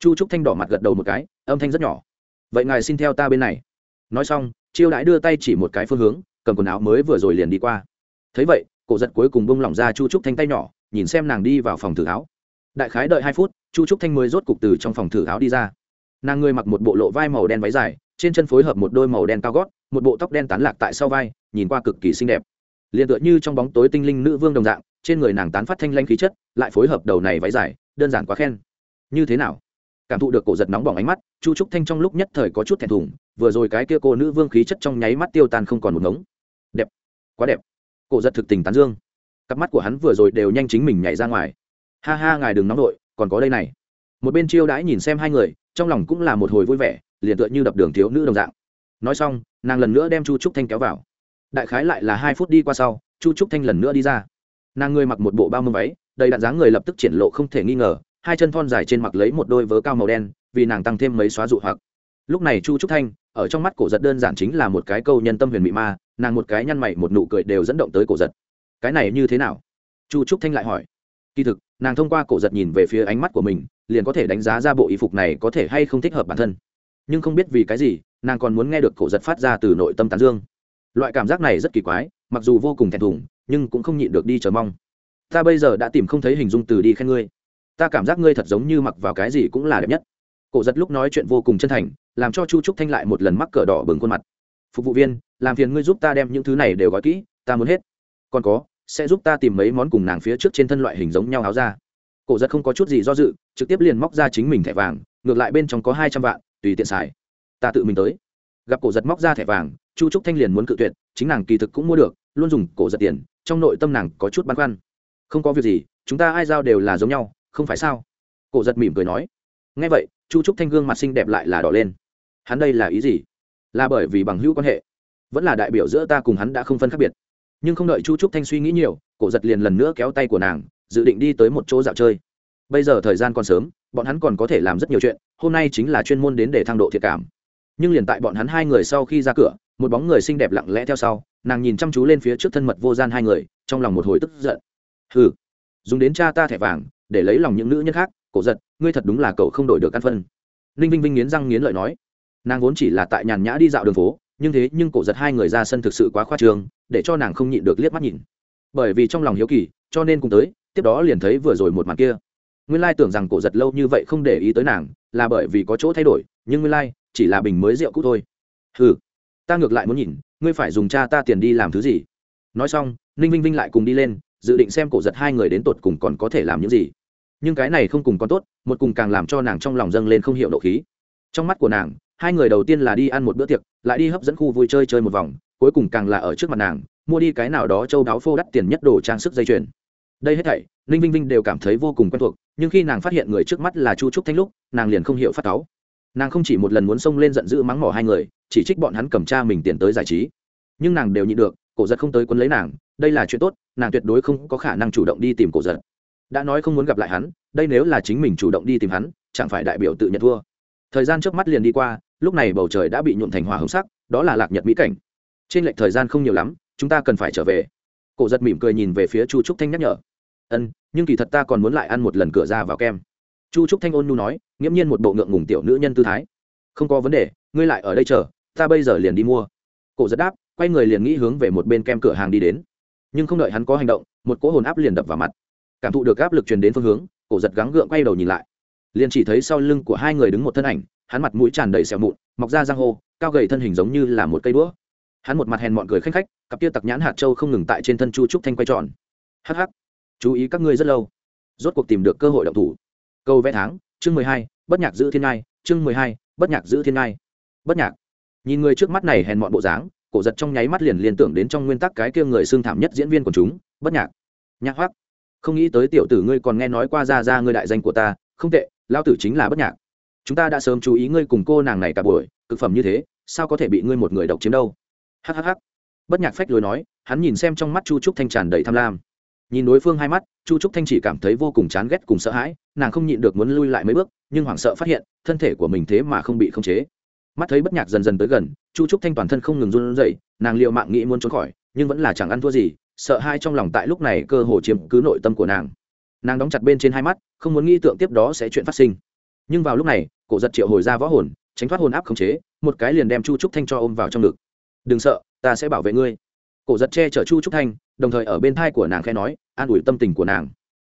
Chu trúc thanh đỏ mặt gật đầu một cái, âm thanh rất nhỏ. Vậy ngài xin theo ta bên này. Nói xong, chiêu đãi đưa tay chỉ một cái phương hướng, cầm quần áo mới vừa rồi liền đi qua. Thấy vậy, cổ giật cuối cùng bông lỏng ra chu trúc thanh tay nhỏ, nhìn xem nàng đi vào phòng thử áo đại khái đợi hai phút, chu trúc thanh mới rốt cục từ trong phòng thử áo đi ra. Nàng người mặc một bộ lộ vai màu đen váy dài, trên chân phối hợp một đôi màu đen cao gót, một bộ tóc đen tán lạc tại sau vai, nhìn qua cực kỳ xinh đẹp. Liền tựa như trong bóng tối tinh linh nữ vương đồng dạng, trên người nàng tán phát thanh lanh khí chất, lại phối hợp đầu này váy dài, đơn giản quá khen như thế nào? Cảm thụ được cổ giật nóng bỏng ánh mắt, chu trúc thanh trong lúc nhất thời có chút thẹn thùng, vừa rồi cái kia cô nữ vương khí chất trong nháy mắt tiêu tan không còn một ngống. Đẹp, quá đẹp. Cổ giật thực tình tán dương. Cặp mắt của hắn vừa rồi đều nhanh chính mình nhảy ra ngoài. Ha ha, ngài đừng nóng nội còn có đây này. Một bên chiêu đãi nhìn xem hai người, trong lòng cũng là một hồi vui vẻ, liền tựa như đập đường thiếu nữ đồng dạng. Nói xong, nàng lần nữa đem chu trúc thanh kéo vào. Đại khái lại là hai phút đi qua sau, chu trúc thanh lần nữa đi ra. Nàng người mặc một bộ bao mâm váy, đầy đạn dáng người lập tức triển lộ không thể nghi ngờ hai chân thon dài trên mặc lấy một đôi vớ cao màu đen, vì nàng tăng thêm mấy xóa dụ hoặc. Lúc này chu trúc thanh, ở trong mắt cổ giật đơn giản chính là một cái câu nhân tâm huyền mị ma, nàng một cái nhăn mày một nụ cười đều dẫn động tới cổ giật. Cái này như thế nào? Chu trúc thanh lại hỏi. Kỳ thực, nàng thông qua cổ giật nhìn về phía ánh mắt của mình, liền có thể đánh giá ra bộ y phục này có thể hay không thích hợp bản thân. Nhưng không biết vì cái gì, nàng còn muốn nghe được cổ giật phát ra từ nội tâm tán dương. Loại cảm giác này rất kỳ quái, mặc dù vô cùng thẹn thùng, nhưng cũng không nhịn được đi chờ mong. Ta bây giờ đã tìm không thấy hình dung từ đi khen ngươi ta cảm giác ngươi thật giống như mặc vào cái gì cũng là đẹp nhất. Cổ giật lúc nói chuyện vô cùng chân thành, làm cho chu trúc thanh lại một lần mắc cờ đỏ bừng khuôn mặt. Phục vụ viên, làm phiền ngươi giúp ta đem những thứ này đều gói kỹ, ta muốn hết. Còn có, sẽ giúp ta tìm mấy món cùng nàng phía trước trên thân loại hình giống nhau áo ra cổ giật không có chút gì do dự, trực tiếp liền móc ra chính mình thẻ vàng, ngược lại bên trong có hai trăm vạn, tùy tiện xài. Ta tự mình tới. Gặp cổ giật móc ra thẻ vàng, chu trúc thanh liền muốn cự tuyệt, chính nàng kỳ thực cũng mua được, luôn dùng cổ giật tiền, trong nội tâm nàng có chút băn khoăn. Không có việc gì, chúng ta ai giao đều là giống nhau không phải sao? Cổ giật mỉm cười nói. Ngay vậy, chu trúc thanh gương mặt xinh đẹp lại là đỏ lên. Hắn đây là ý gì? Là bởi vì bằng hữu quan hệ. Vẫn là đại biểu giữa ta cùng hắn đã không phân khác biệt. Nhưng không đợi chu trúc thanh suy nghĩ nhiều, cổ giật liền lần nữa kéo tay của nàng, dự định đi tới một chỗ dạo chơi. Bây giờ thời gian còn sớm, bọn hắn còn có thể làm rất nhiều chuyện, hôm nay chính là chuyên môn đến để thăng độ thiệt cảm. Nhưng liền tại bọn hắn hai người sau khi ra cửa, một bóng người xinh đẹp lặng lẽ theo sau, nàng nhìn chăm chú lên phía trước thân mật vô gian hai người, trong lòng một hồi tức giận. Hừ, dùng đến cha ta thẻ vàng để lấy lòng những nữ nhân khác, cổ giật, ngươi thật đúng là cậu không đổi được căn phân. Ninh vinh vinh nghiến răng nghiến lợi nói. Nàng vốn chỉ là tại nhàn nhã đi dạo đường phố, nhưng thế nhưng cổ giật hai người ra sân thực sự quá khoa trương, để cho nàng không nhịn được liếc mắt nhìn. Bởi vì trong lòng hiếu kỳ, cho nên cùng tới, tiếp đó liền thấy vừa rồi một màn kia. Nguyên lai tưởng rằng cổ giật lâu như vậy không để ý tới nàng, là bởi vì có chỗ thay đổi, nhưng nguyên lai, chỉ là bình mới rượu cũ thôi. Ừ ta ngược lại muốn nhìn, ngươi phải dùng cha ta tiền đi làm thứ gì. Nói xong, ninh vinh vinh lại cùng đi lên dự định xem cổ giật hai người đến tột cùng còn có thể làm những gì. Nhưng cái này không cùng còn tốt, một cùng càng làm cho nàng trong lòng dâng lên không hiểu nộ khí. Trong mắt của nàng, hai người đầu tiên là đi ăn một bữa tiệc, lại đi hấp dẫn khu vui chơi chơi một vòng, cuối cùng càng là ở trước mặt nàng, mua đi cái nào đó châu đáo phô đắt tiền nhất đồ trang sức dây chuyền. Đây hết thảy, ninh vinh vinh đều cảm thấy vô cùng quen thuộc, nhưng khi nàng phát hiện người trước mắt là chu trúc thanh lúc, nàng liền không hiểu phát cáu. Nàng không chỉ một lần muốn xông lên giận dữ mắng mỏ hai người, chỉ trích bọn hắn cầm cha mình tiền tới giải trí. Nhưng nàng đều nhịn được cổ giật không tới quấn lấy nàng, đây là chuyện tốt, nàng tuyệt đối không có khả năng chủ động đi tìm cổ giật. Đã nói không muốn gặp lại hắn, đây nếu là chính mình chủ động đi tìm hắn, chẳng phải đại biểu tự nhận thua. Thời gian trước mắt liền đi qua, lúc này bầu trời đã bị nhuộn thành hòa hồng sắc, đó là lạc nhật mỹ cảnh. Trên lệch thời gian không nhiều lắm, chúng ta cần phải trở về. Cổ giật mỉm cười nhìn về phía chu trúc thanh nhắc nhở. Ân, nhưng kỳ thật ta còn muốn lại ăn một lần cửa ra vào kem. Chu trúc thanh ôn nhu nói, nghiễm nhiên một bộ ngượng ngùng tiểu nữ nhân tư thái. Không có vấn đề, ngươi lại ở đây chờ, ta bây giờ liền đi mua. Cổ giật đáp quay người liền nghĩ hướng về một bên kem cửa hàng đi đến. Nhưng không đợi hắn có hành động, một cỗ hồn áp liền đập vào mặt. Cảm thụ được áp lực truyền đến phương hướng, cổ giật gắng gượng quay đầu nhìn lại. Liền chỉ thấy sau lưng của hai người đứng một thân ảnh, hắn mặt mũi tràn đầy sẹo mụn, mọc ra giang hô, cao gầy thân hình giống như là một cây đũa. Hắn một mặt hèn mọn cười khanh khách, cặp tia tặc nhãn hạt châu không ngừng tại trên thân chu trúc thanh quay tròn. Hh chú ý các ngươi rất lâu. Rốt cuộc tìm được cơ hội động thủ. Câu vẽ tháng, chương mười hai, bất nhạc giữ thiên ngai, chương mười hai, bất nhạc giữ thiên ngai. Bất nhạc. Nhìn người trước mắt này hèn mọn bộ dáng cổ giật trong nháy mắt liền liên tưởng đến trong nguyên tắc cái kia người xương thảm nhất diễn viên của chúng, bất nhạc. Nhạc hoác không nghĩ tới tiểu tử ngươi còn nghe nói qua ra ra ngươi đại danh của ta, không tệ lao tử chính là bất nhạc. Chúng ta đã sớm chú ý ngươi cùng cô nàng này cả buổi, cực phẩm như thế, sao có thể bị ngươi một người độc chiếm đâu? Hhh bất nhạc phách lối nói, hắn nhìn xem trong mắt chu trúc thanh tràn đầy tham lam. Nhìn đối phương hai mắt, chu trúc thanh chỉ cảm thấy vô cùng chán ghét cùng sợ hãi, nàng không nhịn được muốn lui lại mấy bước, nhưng hoảng sợ phát hiện, thân thể của mình thế mà không bị khống chế mắt thấy bất nhạc dần dần tới gần, chu trúc thanh toàn thân không ngừng run rẩy, nàng liệu mạng nghĩ muốn trốn khỏi, nhưng vẫn là chẳng ăn thua gì, sợ hai trong lòng tại lúc này cơ hồ chiếm cứ nội tâm của nàng. Nàng đóng chặt bên trên hai mắt, không muốn nghĩ tượng tiếp đó sẽ chuyện phát sinh. Nhưng vào lúc này, cổ giật triệu hồi ra võ hồn, tránh thoát hồn áp khống chế, một cái liền đem chu trúc thanh cho ôm vào trong ngực. Đừng sợ, ta sẽ bảo vệ ngươi. Cổ giật che chở chu trúc thanh, đồng thời ở bên thai của nàng khẽ nói, an ủi tâm tình của nàng.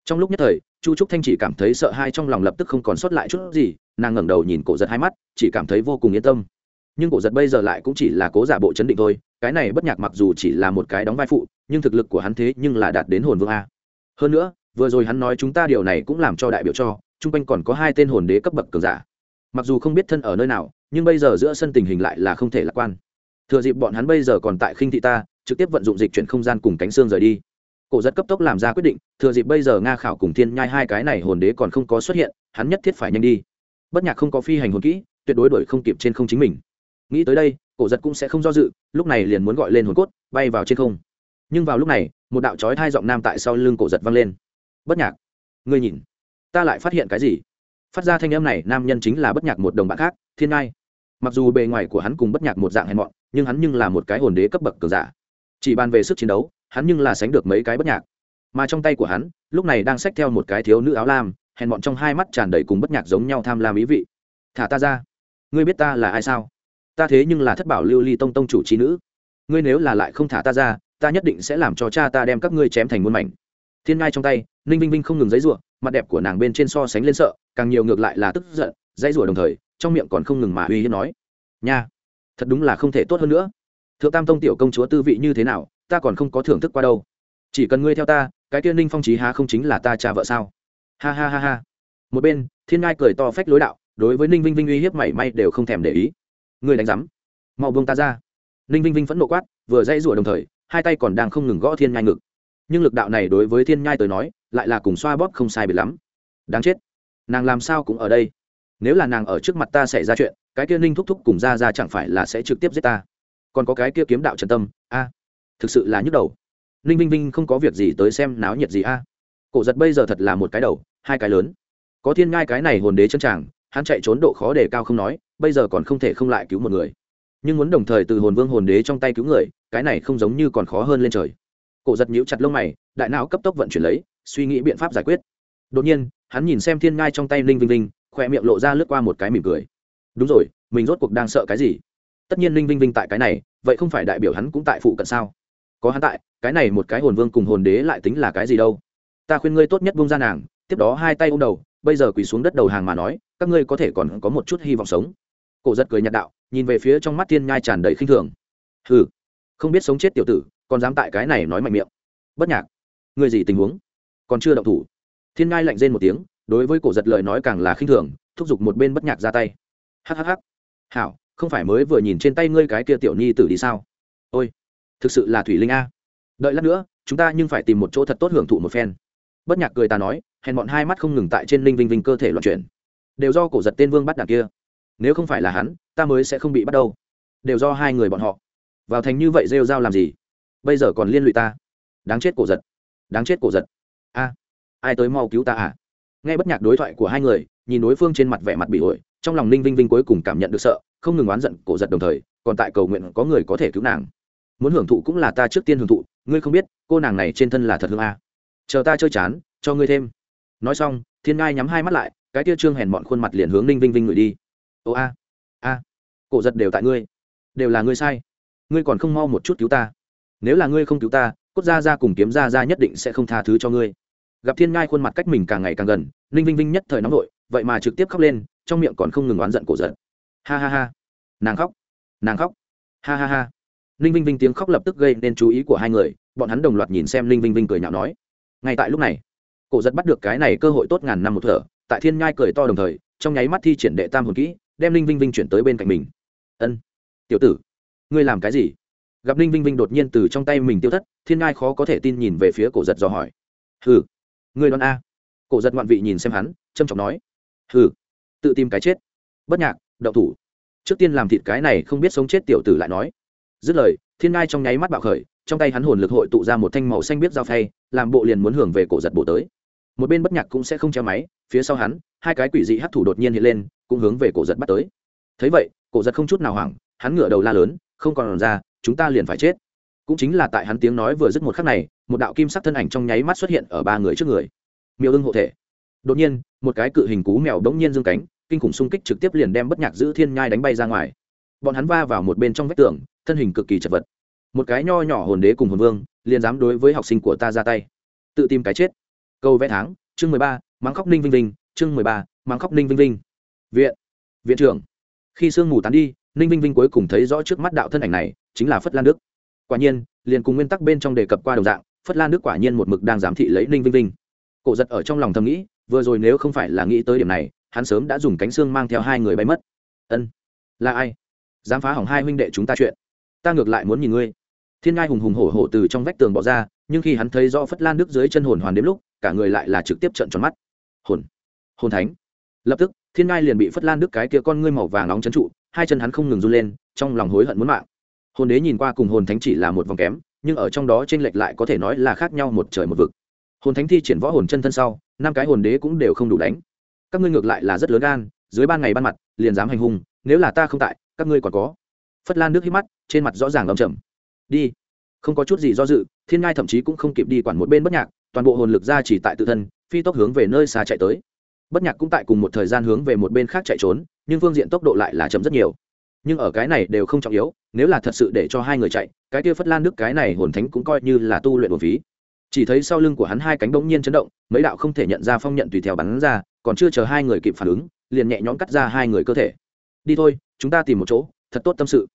Trong lúc nhất thời chu trúc thanh chỉ cảm thấy sợ hai trong lòng lập tức không còn sót lại chút gì, nàng ngẩng đầu nhìn cổ giật hai mắt, chỉ cảm thấy vô cùng yên tâm. Nhưng cổ giật bây giờ lại cũng chỉ là cố giả bộ chấn định thôi, cái này bất nhạc mặc dù chỉ là một cái đóng vai phụ, nhưng thực lực của hắn thế nhưng là đạt đến hồn vương a. Hơn nữa, vừa rồi hắn nói chúng ta điều này cũng làm cho đại biểu cho, chung quanh còn có hai tên hồn đế cấp bậc cường giả. Mặc dù không biết thân ở nơi nào, nhưng bây giờ giữa sân tình hình lại là không thể lạc quan. Thừa dịp bọn hắn bây giờ còn tại khinh thị ta, trực tiếp vận dụng dịch chuyển không gian cùng cánh xương rời đi cổ giật cấp tốc làm ra quyết định, thừa dịp bây giờ nga khảo cùng thiên nhai hai cái này hồn đế còn không có xuất hiện, hắn nhất thiết phải nhanh đi. Bất nhạc không có phi hành hồn kỹ, tuyệt đối đuổi không kịp trên không chính mình. Nghĩ tới đây, cổ giật cũng sẽ không do dự, lúc này liền muốn gọi lên hồn cốt, bay vào trên không. Nhưng vào lúc này, một đạo trói thai giọng nam tại sau lưng cổ giật vang lên. Bất nhạc, ngươi nhìn, ta lại phát hiện cái gì? Phát ra thanh âm này, nam nhân chính là bất nhạc một đồng bạn khác, thiên ngai mặc dù bề ngoài của hắn cùng bất nhạc một dạng hèn mọn, nhưng hắn nhưng là một cái hồn đế cấp bậc cường giả. Chỉ bàn về sức chiến đấu hắn nhưng là sánh được mấy cái bất nhạc. Mà trong tay của hắn, lúc này đang xách theo một cái thiếu nữ áo lam, hèn bọn trong hai mắt tràn đầy cùng bất nhạc giống nhau tham lam ý vị. Thả ta ra. Ngươi biết ta là ai sao? Ta thế nhưng là thất bảo lưu ly tông tông chủ trí nữ. Ngươi nếu là lại không thả ta ra, ta nhất định sẽ làm cho cha ta đem các ngươi chém thành muôn mảnh. Thiên ngai trong tay, ninh vinh vinh không ngừng giấy rủa mặt đẹp của nàng bên trên so sánh lên sợ, càng nhiều ngược lại là tức giận dãy rủa đồng thời, trong miệng còn không ngừng mà uy hiếp nói, nha, thật đúng là không thể tốt hơn nữa. Thượng tam tông tiểu công chúa tư vị như thế nào ta còn không có thưởng thức qua đâu. Chỉ cần ngươi theo ta, cái tiên ninh phong trí há không chính là ta cha vợ sao? Ha ha ha ha. Một bên, thiên ngai cười to phách lối đạo, đối với ninh vinh vinh uy hiếp mảy may đều không thèm để ý. Ngươi đánh rắm mau buông ta ra. Ninh vinh vinh phẫn nộ quát, vừa dãy rủa đồng thời, hai tay còn đang không ngừng gõ thiên nhai ngực. Nhưng lực đạo này đối với thiên nhai tới nói, lại là cùng xoa bóp không sai biệt lắm. Đáng chết. Nàng làm sao cũng ở đây. Nếu là nàng ở trước mặt ta xảy ra chuyện, cái kia ninh thúc thúc cùng ra ra chẳng phải là sẽ trực tiếp giết ta. Còn có cái kia kiếm đạo trần tâm, a thực sự là nhức đầu. Ninh vinh vinh không có việc gì tới xem náo nhiệt gì a. Cổ giật bây giờ thật là một cái đầu, hai cái lớn. Có thiên ngai cái này hồn đế chân tràng hắn chạy trốn độ khó đề cao không nói, bây giờ còn không thể không lại cứu một người. Nhưng muốn đồng thời từ hồn vương hồn đế trong tay cứu người, cái này không giống như còn khó hơn lên trời. Cổ giật nhíu chặt lông mày, đại não cấp tốc vận chuyển lấy, suy nghĩ biện pháp giải quyết. Đột nhiên, hắn nhìn xem thiên ngai trong tay linh vinh vinh khoe miệng lộ ra lướt qua một cái mỉm cười. Đúng rồi, mình rốt cuộc đang sợ cái gì? Tất nhiên linh vinh vinh tại cái này, vậy không phải đại biểu hắn cũng tại phụ cận sao? Có hắn tại, cái này một cái hồn vương cùng hồn đế lại tính là cái gì đâu? Ta khuyên ngươi tốt nhất buông ra nàng, tiếp đó hai tay ôm đầu, bây giờ quỳ xuống đất đầu hàng mà nói, các ngươi có thể còn có một chút hy vọng sống. Cổ giật cười nhạt đạo, nhìn về phía trong mắt thiên nhai tràn đầy khinh thường. Hừ, không biết sống chết tiểu tử, còn dám tại cái này nói mạnh miệng. Bất nhạc, ngươi gì tình huống? Còn chưa động thủ. Thiên nhai lạnh rên một tiếng, đối với cổ giật lời nói càng là khinh thường, thúc giục một bên bất nhạc ra tay. Hhh hảo, không phải mới vừa nhìn trên tay ngươi cái kia tiểu nhi tử đi sao? Ôi thực sự là thủy linh a. Đợi lát nữa, chúng ta nhưng phải tìm một chỗ thật tốt hưởng thụ một phen. Bất nhạc cười ta nói, hèn bọn hai mắt không ngừng tại trên linh vinh vinh cơ thể loạn chuyển. Đều do cổ giật tên vương bắt đạc kia. Nếu không phải là hắn, ta mới sẽ không bị bắt đâu. Đều do hai người bọn họ. Vào thành như vậy rêu r a o làm gì? Bây giờ còn liên lụy ta. Đáng chết cổ giật. Đáng chết cổ giật. A. Ai tới mau cứu ta à? Nghe bất nhạc đối thoại của hai người, nhìn đối phương trên mặt vẻ mặt bị ổi, trong lòng ninh vinh vinh cuối cùng cảm nhận được sợ, không ngừng oán giận cổ giật đồng thời, còn tại cầu nguyện có người có thể cứu nàng muốn hưởng thụ cũng là ta trước tiên hưởng thụ, ngươi không biết, cô nàng này trên thân là thật hương a. Chờ ta chơi chán, cho ngươi thêm. Nói xong, thiên ngai nhắm hai mắt lại, cái tia trương hèn mọn khuôn mặt liền hướng ninh vinh vinh ngửi đi. Ô a a, cổ giật đều tại ngươi. Đều là ngươi sai. Ngươi còn không mau một chút cứu ta. Nếu là ngươi không cứu ta, cốt ra ra cùng kiếm ra ra nhất định sẽ không tha thứ cho ngươi. Gặp thiên ngai khuôn mặt cách mình càng ngày càng gần, ninh vinh vinh nhất thời nóng vội, vậy mà trực tiếp khóc lên, trong miệng còn không ngừng oán giận cổ giật. Ha ha ha. Nàng khóc. Nàng khóc. Ha ha ha ninh vinh vinh tiếng khóc lập tức gây nên chú ý của hai người, bọn hắn đồng loạt nhìn xem ninh vinh vinh cười nhạo nói, ngay tại lúc này, cổ giật bắt được cái này cơ hội tốt ngàn năm một thở, tại thiên nhai cười to đồng thời, trong nháy mắt thi triển đệ tam hồn kỹ, đem ninh vinh vinh chuyển tới bên cạnh mình. Ân, tiểu tử, ngươi làm cái gì? Gặp ninh vinh vinh đột nhiên từ trong tay mình tiêu thất, thiên nhai khó có thể tin nhìn về phía cổ giật do hỏi, hừ, ngươi đoán a? Cổ giật ngoạn vị nhìn xem hắn trâm trọng nói, hừ, tự tìm cái chết, bất nhạc đậu thủ. Trước tiên làm thịt cái này không biết sống chết tiểu tử lại nói dứt lời, thiên ngai trong nháy mắt bạo khởi, trong tay hắn hồn lực hội tụ ra một thanh màu xanh biết dao phay, làm bộ liền muốn hưởng về cổ giật bộ tới. Một bên bất nhạc cũng sẽ không treo máy, phía sau hắn, hai cái quỷ dị hắc thủ đột nhiên hiện lên, cũng hướng về cổ giật bắt tới. Thấy vậy, cổ giật không chút nào hoảng, hắn ngửa đầu la lớn, không còn ra, chúng ta liền phải chết. Cũng chính là tại hắn tiếng nói vừa dứt một khắc này, một đạo kim sắc thân ảnh trong nháy mắt xuất hiện ở ba người trước người. Miêu ưng hộ thể. Đột nhiên, một cái cự hình cú mèo đống nhiên dương cánh, kinh khủng xung kích trực tiếp liền đem bất nhạc giữ thiên nhai đánh bay ra ngoài. Bọn hắn va vào một bên trong vách tường thân hình cực kỳ chật vật. Một cái nho nhỏ hồn đế cùng hồn vương, liền dám đối với học sinh của ta ra tay. Tự tìm cái chết. Câu vẽ tháng, chương mười ba, mắng khóc ninh vinh vinh, chương mười ba, mắng khóc ninh vinh vinh. Viện viện trưởng. Khi sương mù tán đi, ninh vinh vinh cuối cùng thấy rõ trước mắt đạo thân ảnh này, chính là phất lan đức. Quả nhiên, liền cùng nguyên tắc bên trong đề cập qua đồng dạng, phất lan đức quả nhiên một mực đang giám thị lấy ninh vinh vinh. Cổ giật ở trong lòng thầm nghĩ, vừa rồi nếu không phải là nghĩ tới điểm này, hắn sớm đã dùng cánh xương mang theo hai người bay mất. Ân, là ai? Dám phá hỏng hai huynh đệ chúng ta chuyện ta ngược lại muốn nhìn ngươi. Thiên ngai hùng hùng hổ hổ từ trong vách tường bỏ ra, nhưng khi hắn thấy rõ phất lan đức dưới chân hồn hoàn đếm lúc, cả người lại là trực tiếp trận tròn mắt. Hồn hồn thánh. Lập tức, thiên ngai liền bị phất lan đức cái kia con ngươi màu vàng nóng trấn trụ, hai chân hắn không ngừng run lên, trong lòng hối hận muốn mạng. Hồn đế nhìn qua cùng hồn thánh chỉ là một vòng kém, nhưng ở trong đó t r ê n lệch lại có thể nói là khác nhau một trời một vực. Hồn thánh thi triển võ hồn chân thân sau, năm cái hồn đế cũng đều không đủ đánh. Các ngươi ngược lại là rất lớn gan, dưới ban ngày ban mặt, liền dám hành hung, nếu là ta không tại, các ngươi còn có phất lan nước hít mắt, trên mặt rõ ràng lầm chầm đi. Không có chút gì do dự, thiên ngai thậm chí cũng không kịp đi quản một bên bất nhạc, toàn bộ hồn lực ra chỉ tại tự thân, phi tốc hướng về nơi xa chạy tới. Bất nhạc cũng tại cùng một thời gian hướng về một bên khác chạy trốn, nhưng phương diện tốc độ lại là chậm rất nhiều. Nhưng ở cái này đều không trọng yếu, nếu là thật sự để cho hai người chạy, cái kia phất lan nước cái này hồn thánh cũng coi như là tu luyện một phí. Chỉ thấy sau lưng của hắn hai cánh bỗng nhiên chấn động, mấy đạo không thể nhận ra phong nhận tùy theo bắn ra, còn chưa chờ hai người kịp phản ứng, liền nhẹ nhõm cắt ra hai người cơ thể. Đi thôi, chúng ta tìm một chỗ thật tốt tâm sự.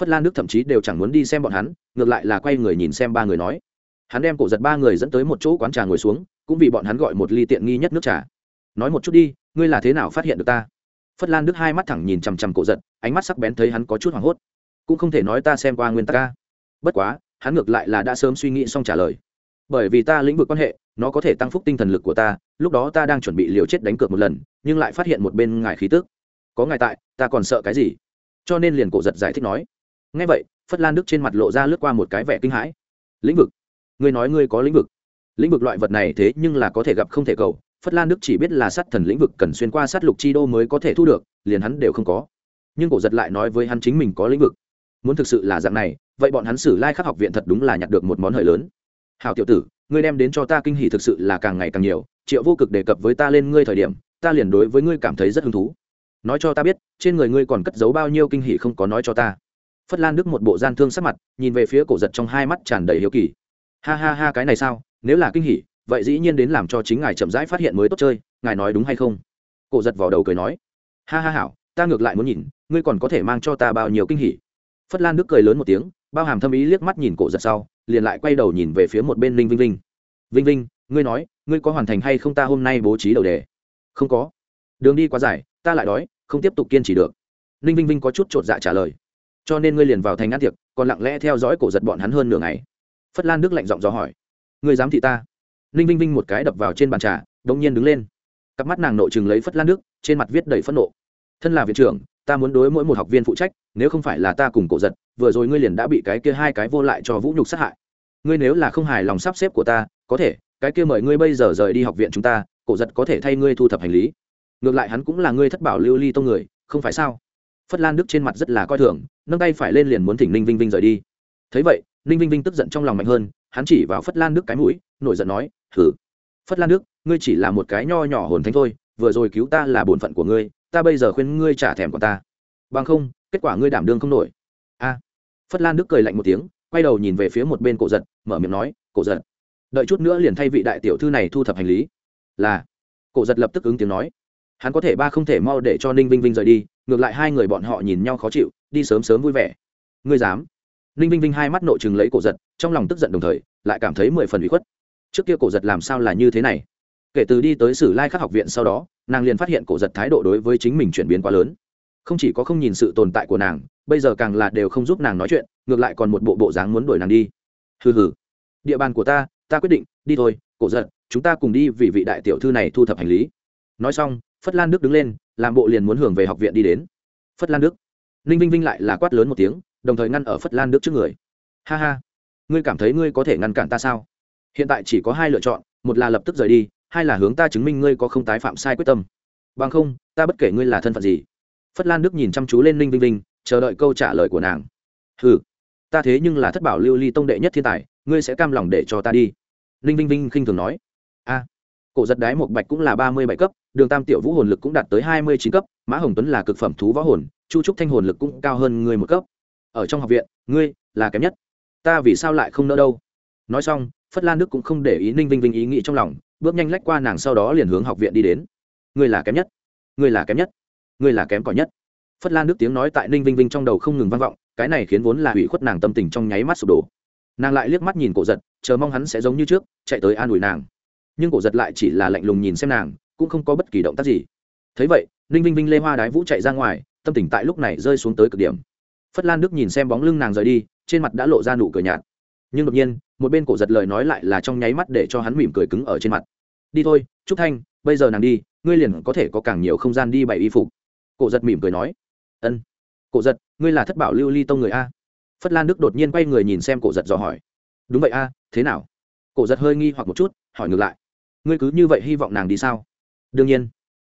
Phất lan Đức thậm chí đều chẳng muốn đi xem bọn hắn, ngược lại là quay người nhìn xem ba người nói. Hắn đem cổ giật ba người dẫn tới một chỗ quán trà ngồi xuống, cũng vì bọn hắn gọi một ly tiện nghi nhất nước trà. Nói một chút đi, ngươi là thế nào phát hiện được ta? Phất lan đức hai mắt thẳng nhìn chằm chằm cổ giật, ánh mắt sắc bén thấy hắn có chút hoảng hốt. Cũng không thể nói ta xem qua nguyên tắc ca bất quá, hắn ngược lại là đã sớm suy nghĩ xong trả lời. Bởi vì ta lĩnh vực quan hệ, nó có thể tăng phúc tinh thần lực của ta, lúc đó ta đang chuẩn bị liều chết đánh cược một lần, nhưng lại phát hiện một bên ngài khí tức. Có ngài tại, ta còn sợ cái gì? Cho nên liền cổ giật giải thích nói. Ngay vậy, phất lan đức trên mặt lộ ra lướt qua một cái vẻ kinh hãi. Lĩnh vực? Ngươi nói ngươi có lĩnh vực. Lĩnh vực loại vật này thế nhưng là có thể gặp không thể cầu. Phất lan đức chỉ biết là sát thần lĩnh vực cần xuyên qua sát lục chi đô mới có thể thu được, liền hắn đều không có. Nhưng cổ giật lại nói với hắn chính mình có lĩnh vực. Muốn thực sự là dạng này, vậy bọn hắn xử lai học viện thật đúng là nhặt được một món hời lớn. Hào tiểu tử, ngươi đem đến cho ta kinh hỷ thực sự là càng ngày càng nhiều, triệu vô cực đề cập với ta lên ngươi thời điểm, ta liền đối với ngươi cảm thấy rất hứng thú nói cho ta biết, trên người ngươi còn cất giấu bao nhiêu kinh hỷ không có nói cho ta. Phất lan đức một bộ gian thương sắc mặt, nhìn về phía cổ giật trong hai mắt tràn đầy hiếu kỳ. Ha ha ha, cái này sao? Nếu là kinh hỷ vậy dĩ nhiên đến làm cho chính ngài chậm rãi phát hiện mới tốt chơi, ngài nói đúng hay không? Cổ giật vào đầu cười nói. Ha ha hảo, ta ngược lại muốn nhìn, ngươi còn có thể mang cho ta bao nhiêu kinh hỷ phất lan đức cười lớn một tiếng, bao hàm thâm ý liếc mắt nhìn cổ giật sau, liền lại quay đầu nhìn về phía một bên linh vinh vinh. Vinh vinh, ngươi nói, ngươi có hoàn thành hay không ta hôm nay bố trí đầu đề? Không có. Đường đi quá dài ta lại đói, không tiếp tục kiên trì được. Ninh vinh vinh có chút t r ộ t dạ trả lời. Cho nên ngươi liền vào thành ăn tiệc, còn lặng lẽ theo dõi cổ giật bọn hắn hơn nửa ngày. Phất lan đức lạnh giọng dò hỏi. Ngươi dám thị ta? Ninh vinh vinh một cái đập vào trên bàn trà đ ỗ n g nhiên đứng lên. Cặp mắt nàng nội chừng lấy phất lan đức, trên mặt viết đầy phẫn nộ. Thân là viện trưởng, ta muốn đối mỗi một học viên phụ trách, nếu không phải là ta cùng cổ giật, vừa rồi ngươi liền đã bị cái kia hai cái vô lại cho vũ nhục sát hại. Ngươi nếu là không hài lòng sắp xếp của ta, có thể, cái kia mời ngươi bây giờ rời đi học viện chúng ta, cổ giật có thể thay ngươi thu thập hành lý ngược lại hắn cũng là ngươi thất bảo lưu ly tông người, không phải sao? Phất lan đức trên mặt rất là coi thường, nâng tay phải lên liền muốn thỉnh ninh vinh vinh rời đi. Thấy vậy, ninh vinh vinh tức giận trong lòng mạnh hơn, hắn chỉ vào phất lan đức cái mũi, nổi giận nói thử phất lan đức, ngươi chỉ là một cái nho nhỏ hồn thánh thôi, vừa rồi cứu ta là bổn phận của ngươi, ta bây giờ khuyên ngươi trả thèm của ta. Bằng không, kết quả ngươi đảm đương không nổi. A. Phất lan đức cười lạnh một tiếng, quay đầu nhìn về phía một bên cổ giật, mở miệng nói, cổ giật, đợi chút nữa liền thay vị đại tiểu thư này thu thập hành lý. Là. Cổ giật lập tức ứng tiếng nói hắn có thể ba không thể mau để cho ninh vinh vinh rời đi, ngược lại hai người bọn họ nhìn nhau khó chịu, đi sớm sớm vui vẻ. Ngươi dám? Ninh vinh vinh hai mắt nội chừng lấy cổ giật, trong lòng tức giận đồng thời, lại cảm thấy mười phần bị khuất. Trước kia cổ giật làm sao là như thế này? Kể từ đi tới sử lai khắc học viện sau đó, nàng liền phát hiện cổ giật thái độ đối với chính mình chuyển biến quá lớn. Không chỉ có không nhìn sự tồn tại của nàng, bây giờ càng là đều không giúp nàng nói chuyện, ngược lại còn một bộ bộ dáng muốn đuổi nàng đi. Hừ hừ. Địa bàn của ta ta quyết định, đi thôi, cổ giật, chúng ta cùng đi vì vị đại tiểu thư này thu thập hành lý. Nói xong phất lan đức đứng lên, làm bộ liền muốn hưởng về học viện đi đến. Phất lan đức. Ninh vinh vinh lại là quát lớn một tiếng, đồng thời ngăn ở phất lan đức trước người. Ha ha. Ngươi cảm thấy ngươi có thể ngăn cản ta sao? Hiện tại chỉ có hai lựa chọn, một là lập tức rời đi, hai là hướng ta chứng minh ngươi có không tái phạm sai quyết tâm. Bằng không, ta bất kể ngươi là thân phận gì. Phất lan đức nhìn chăm chú lên ninh vinh vinh, chờ đợi câu trả lời của nàng. Ừ ta thế nhưng là thất bảo lưu ly tông đệ nhất thiên tài, ngươi sẽ cam lòng để cho ta đi. Ninh vinh vinh khinh thường nói. A cổ giật đái một bạch cũng là ba mươi bảy cấp, đường tam tiểu vũ hồn lực cũng đạt tới hai mươi chín cấp, mã hồng tuấn là cực phẩm thú võ hồn, chu trúc thanh hồn lực cũng cao hơn ngươi một cấp. Ở trong học viện, ngươi là kém nhất. Ta vì sao lại không nỡ đâu? Nói xong, phất lan đức cũng không để ý ninh vinh vinh ý nghĩ trong lòng, bước nhanh lách qua nàng sau đó liền hướng học viện đi đến. Ngươi là kém nhất. Ngươi là kém nhất. Ngươi là kém cỏi nhất. Phất lan đức tiếng nói tại ninh vinh vinh trong đầu không ngừng vang vọng, cái này khiến vốn là hủy khuất nàng tâm tình trong nháy mắt sụp đổ. Nàng lại liếc mắt nhìn cổ giật, chờ mong hắn sẽ giống như trước, chạy tới an ủi nàng nhưng cổ giật lại chỉ là lạnh lùng nhìn xem nàng, cũng không có bất kỳ động tác gì. Thấy vậy, ninh vinh vinh lê hoa đái vũ chạy ra ngoài, tâm tình tại lúc này rơi xuống tới cực điểm. Phất lan đức nhìn xem bóng lưng nàng rời đi, trên mặt đã lộ ra nụ cười nhạt. Nhưng đột nhiên, một bên cổ giật lời nói lại là trong nháy mắt để cho hắn mỉm cười cứng ở trên mặt. Đi thôi, trúc thanh, bây giờ nàng đi, ngươi liền có thể có càng nhiều không gian đi bày y phục. Cổ giật mỉm cười nói. Ân. Cổ giật, ngươi là thất bảo lưu ly tông người a? Phất lan đức đột nhiên quay người nhìn xem cổ giật dò hỏi. Đúng vậy a, thế nào? Cổ giật hơi nghi hoặc một chút, hỏi ngược lại ngươi cứ như vậy hy vọng nàng đi sao? Đương nhiên.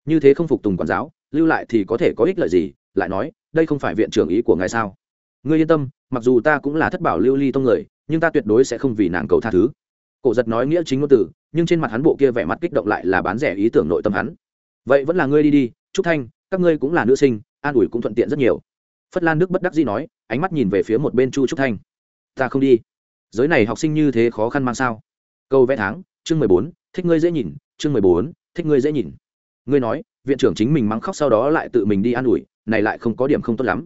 Như thế không phục tùng quản giáo, lưu lại thì có thể có ích lợi gì? Lại nói, đây không phải viện trưởng ý của ngài sao? Ngươi yên tâm, mặc dù ta cũng là thất bảo lưu ly tông người, nhưng ta tuyệt đối sẽ không vì nàng cầu tha thứ. Cổ giật nói nghĩa chính ngôn từ, nhưng trên mặt hắn bộ kia vẻ mặt kích động lại là bán rẻ ý tưởng nội tâm hắn. Vậy vẫn là ngươi đi đi, trúc thanh, các ngươi cũng là nữ sinh, an ủi cũng thuận tiện rất nhiều. Phất lan đức bất đắc dĩ nói, ánh mắt nhìn về phía một bên chu trúc thanh. Ta không đi. Giới này học sinh như thế khó khăn mang sao? Câu vẽ tháng, chương mười bốn thích ngươi dễ nhìn, chương mười bốn, thích ngươi dễ nhìn. Ngươi nói, viện trưởng chính mình mắng khóc sau đó lại tự mình đi an ủi, này lại không có điểm không tốt lắm.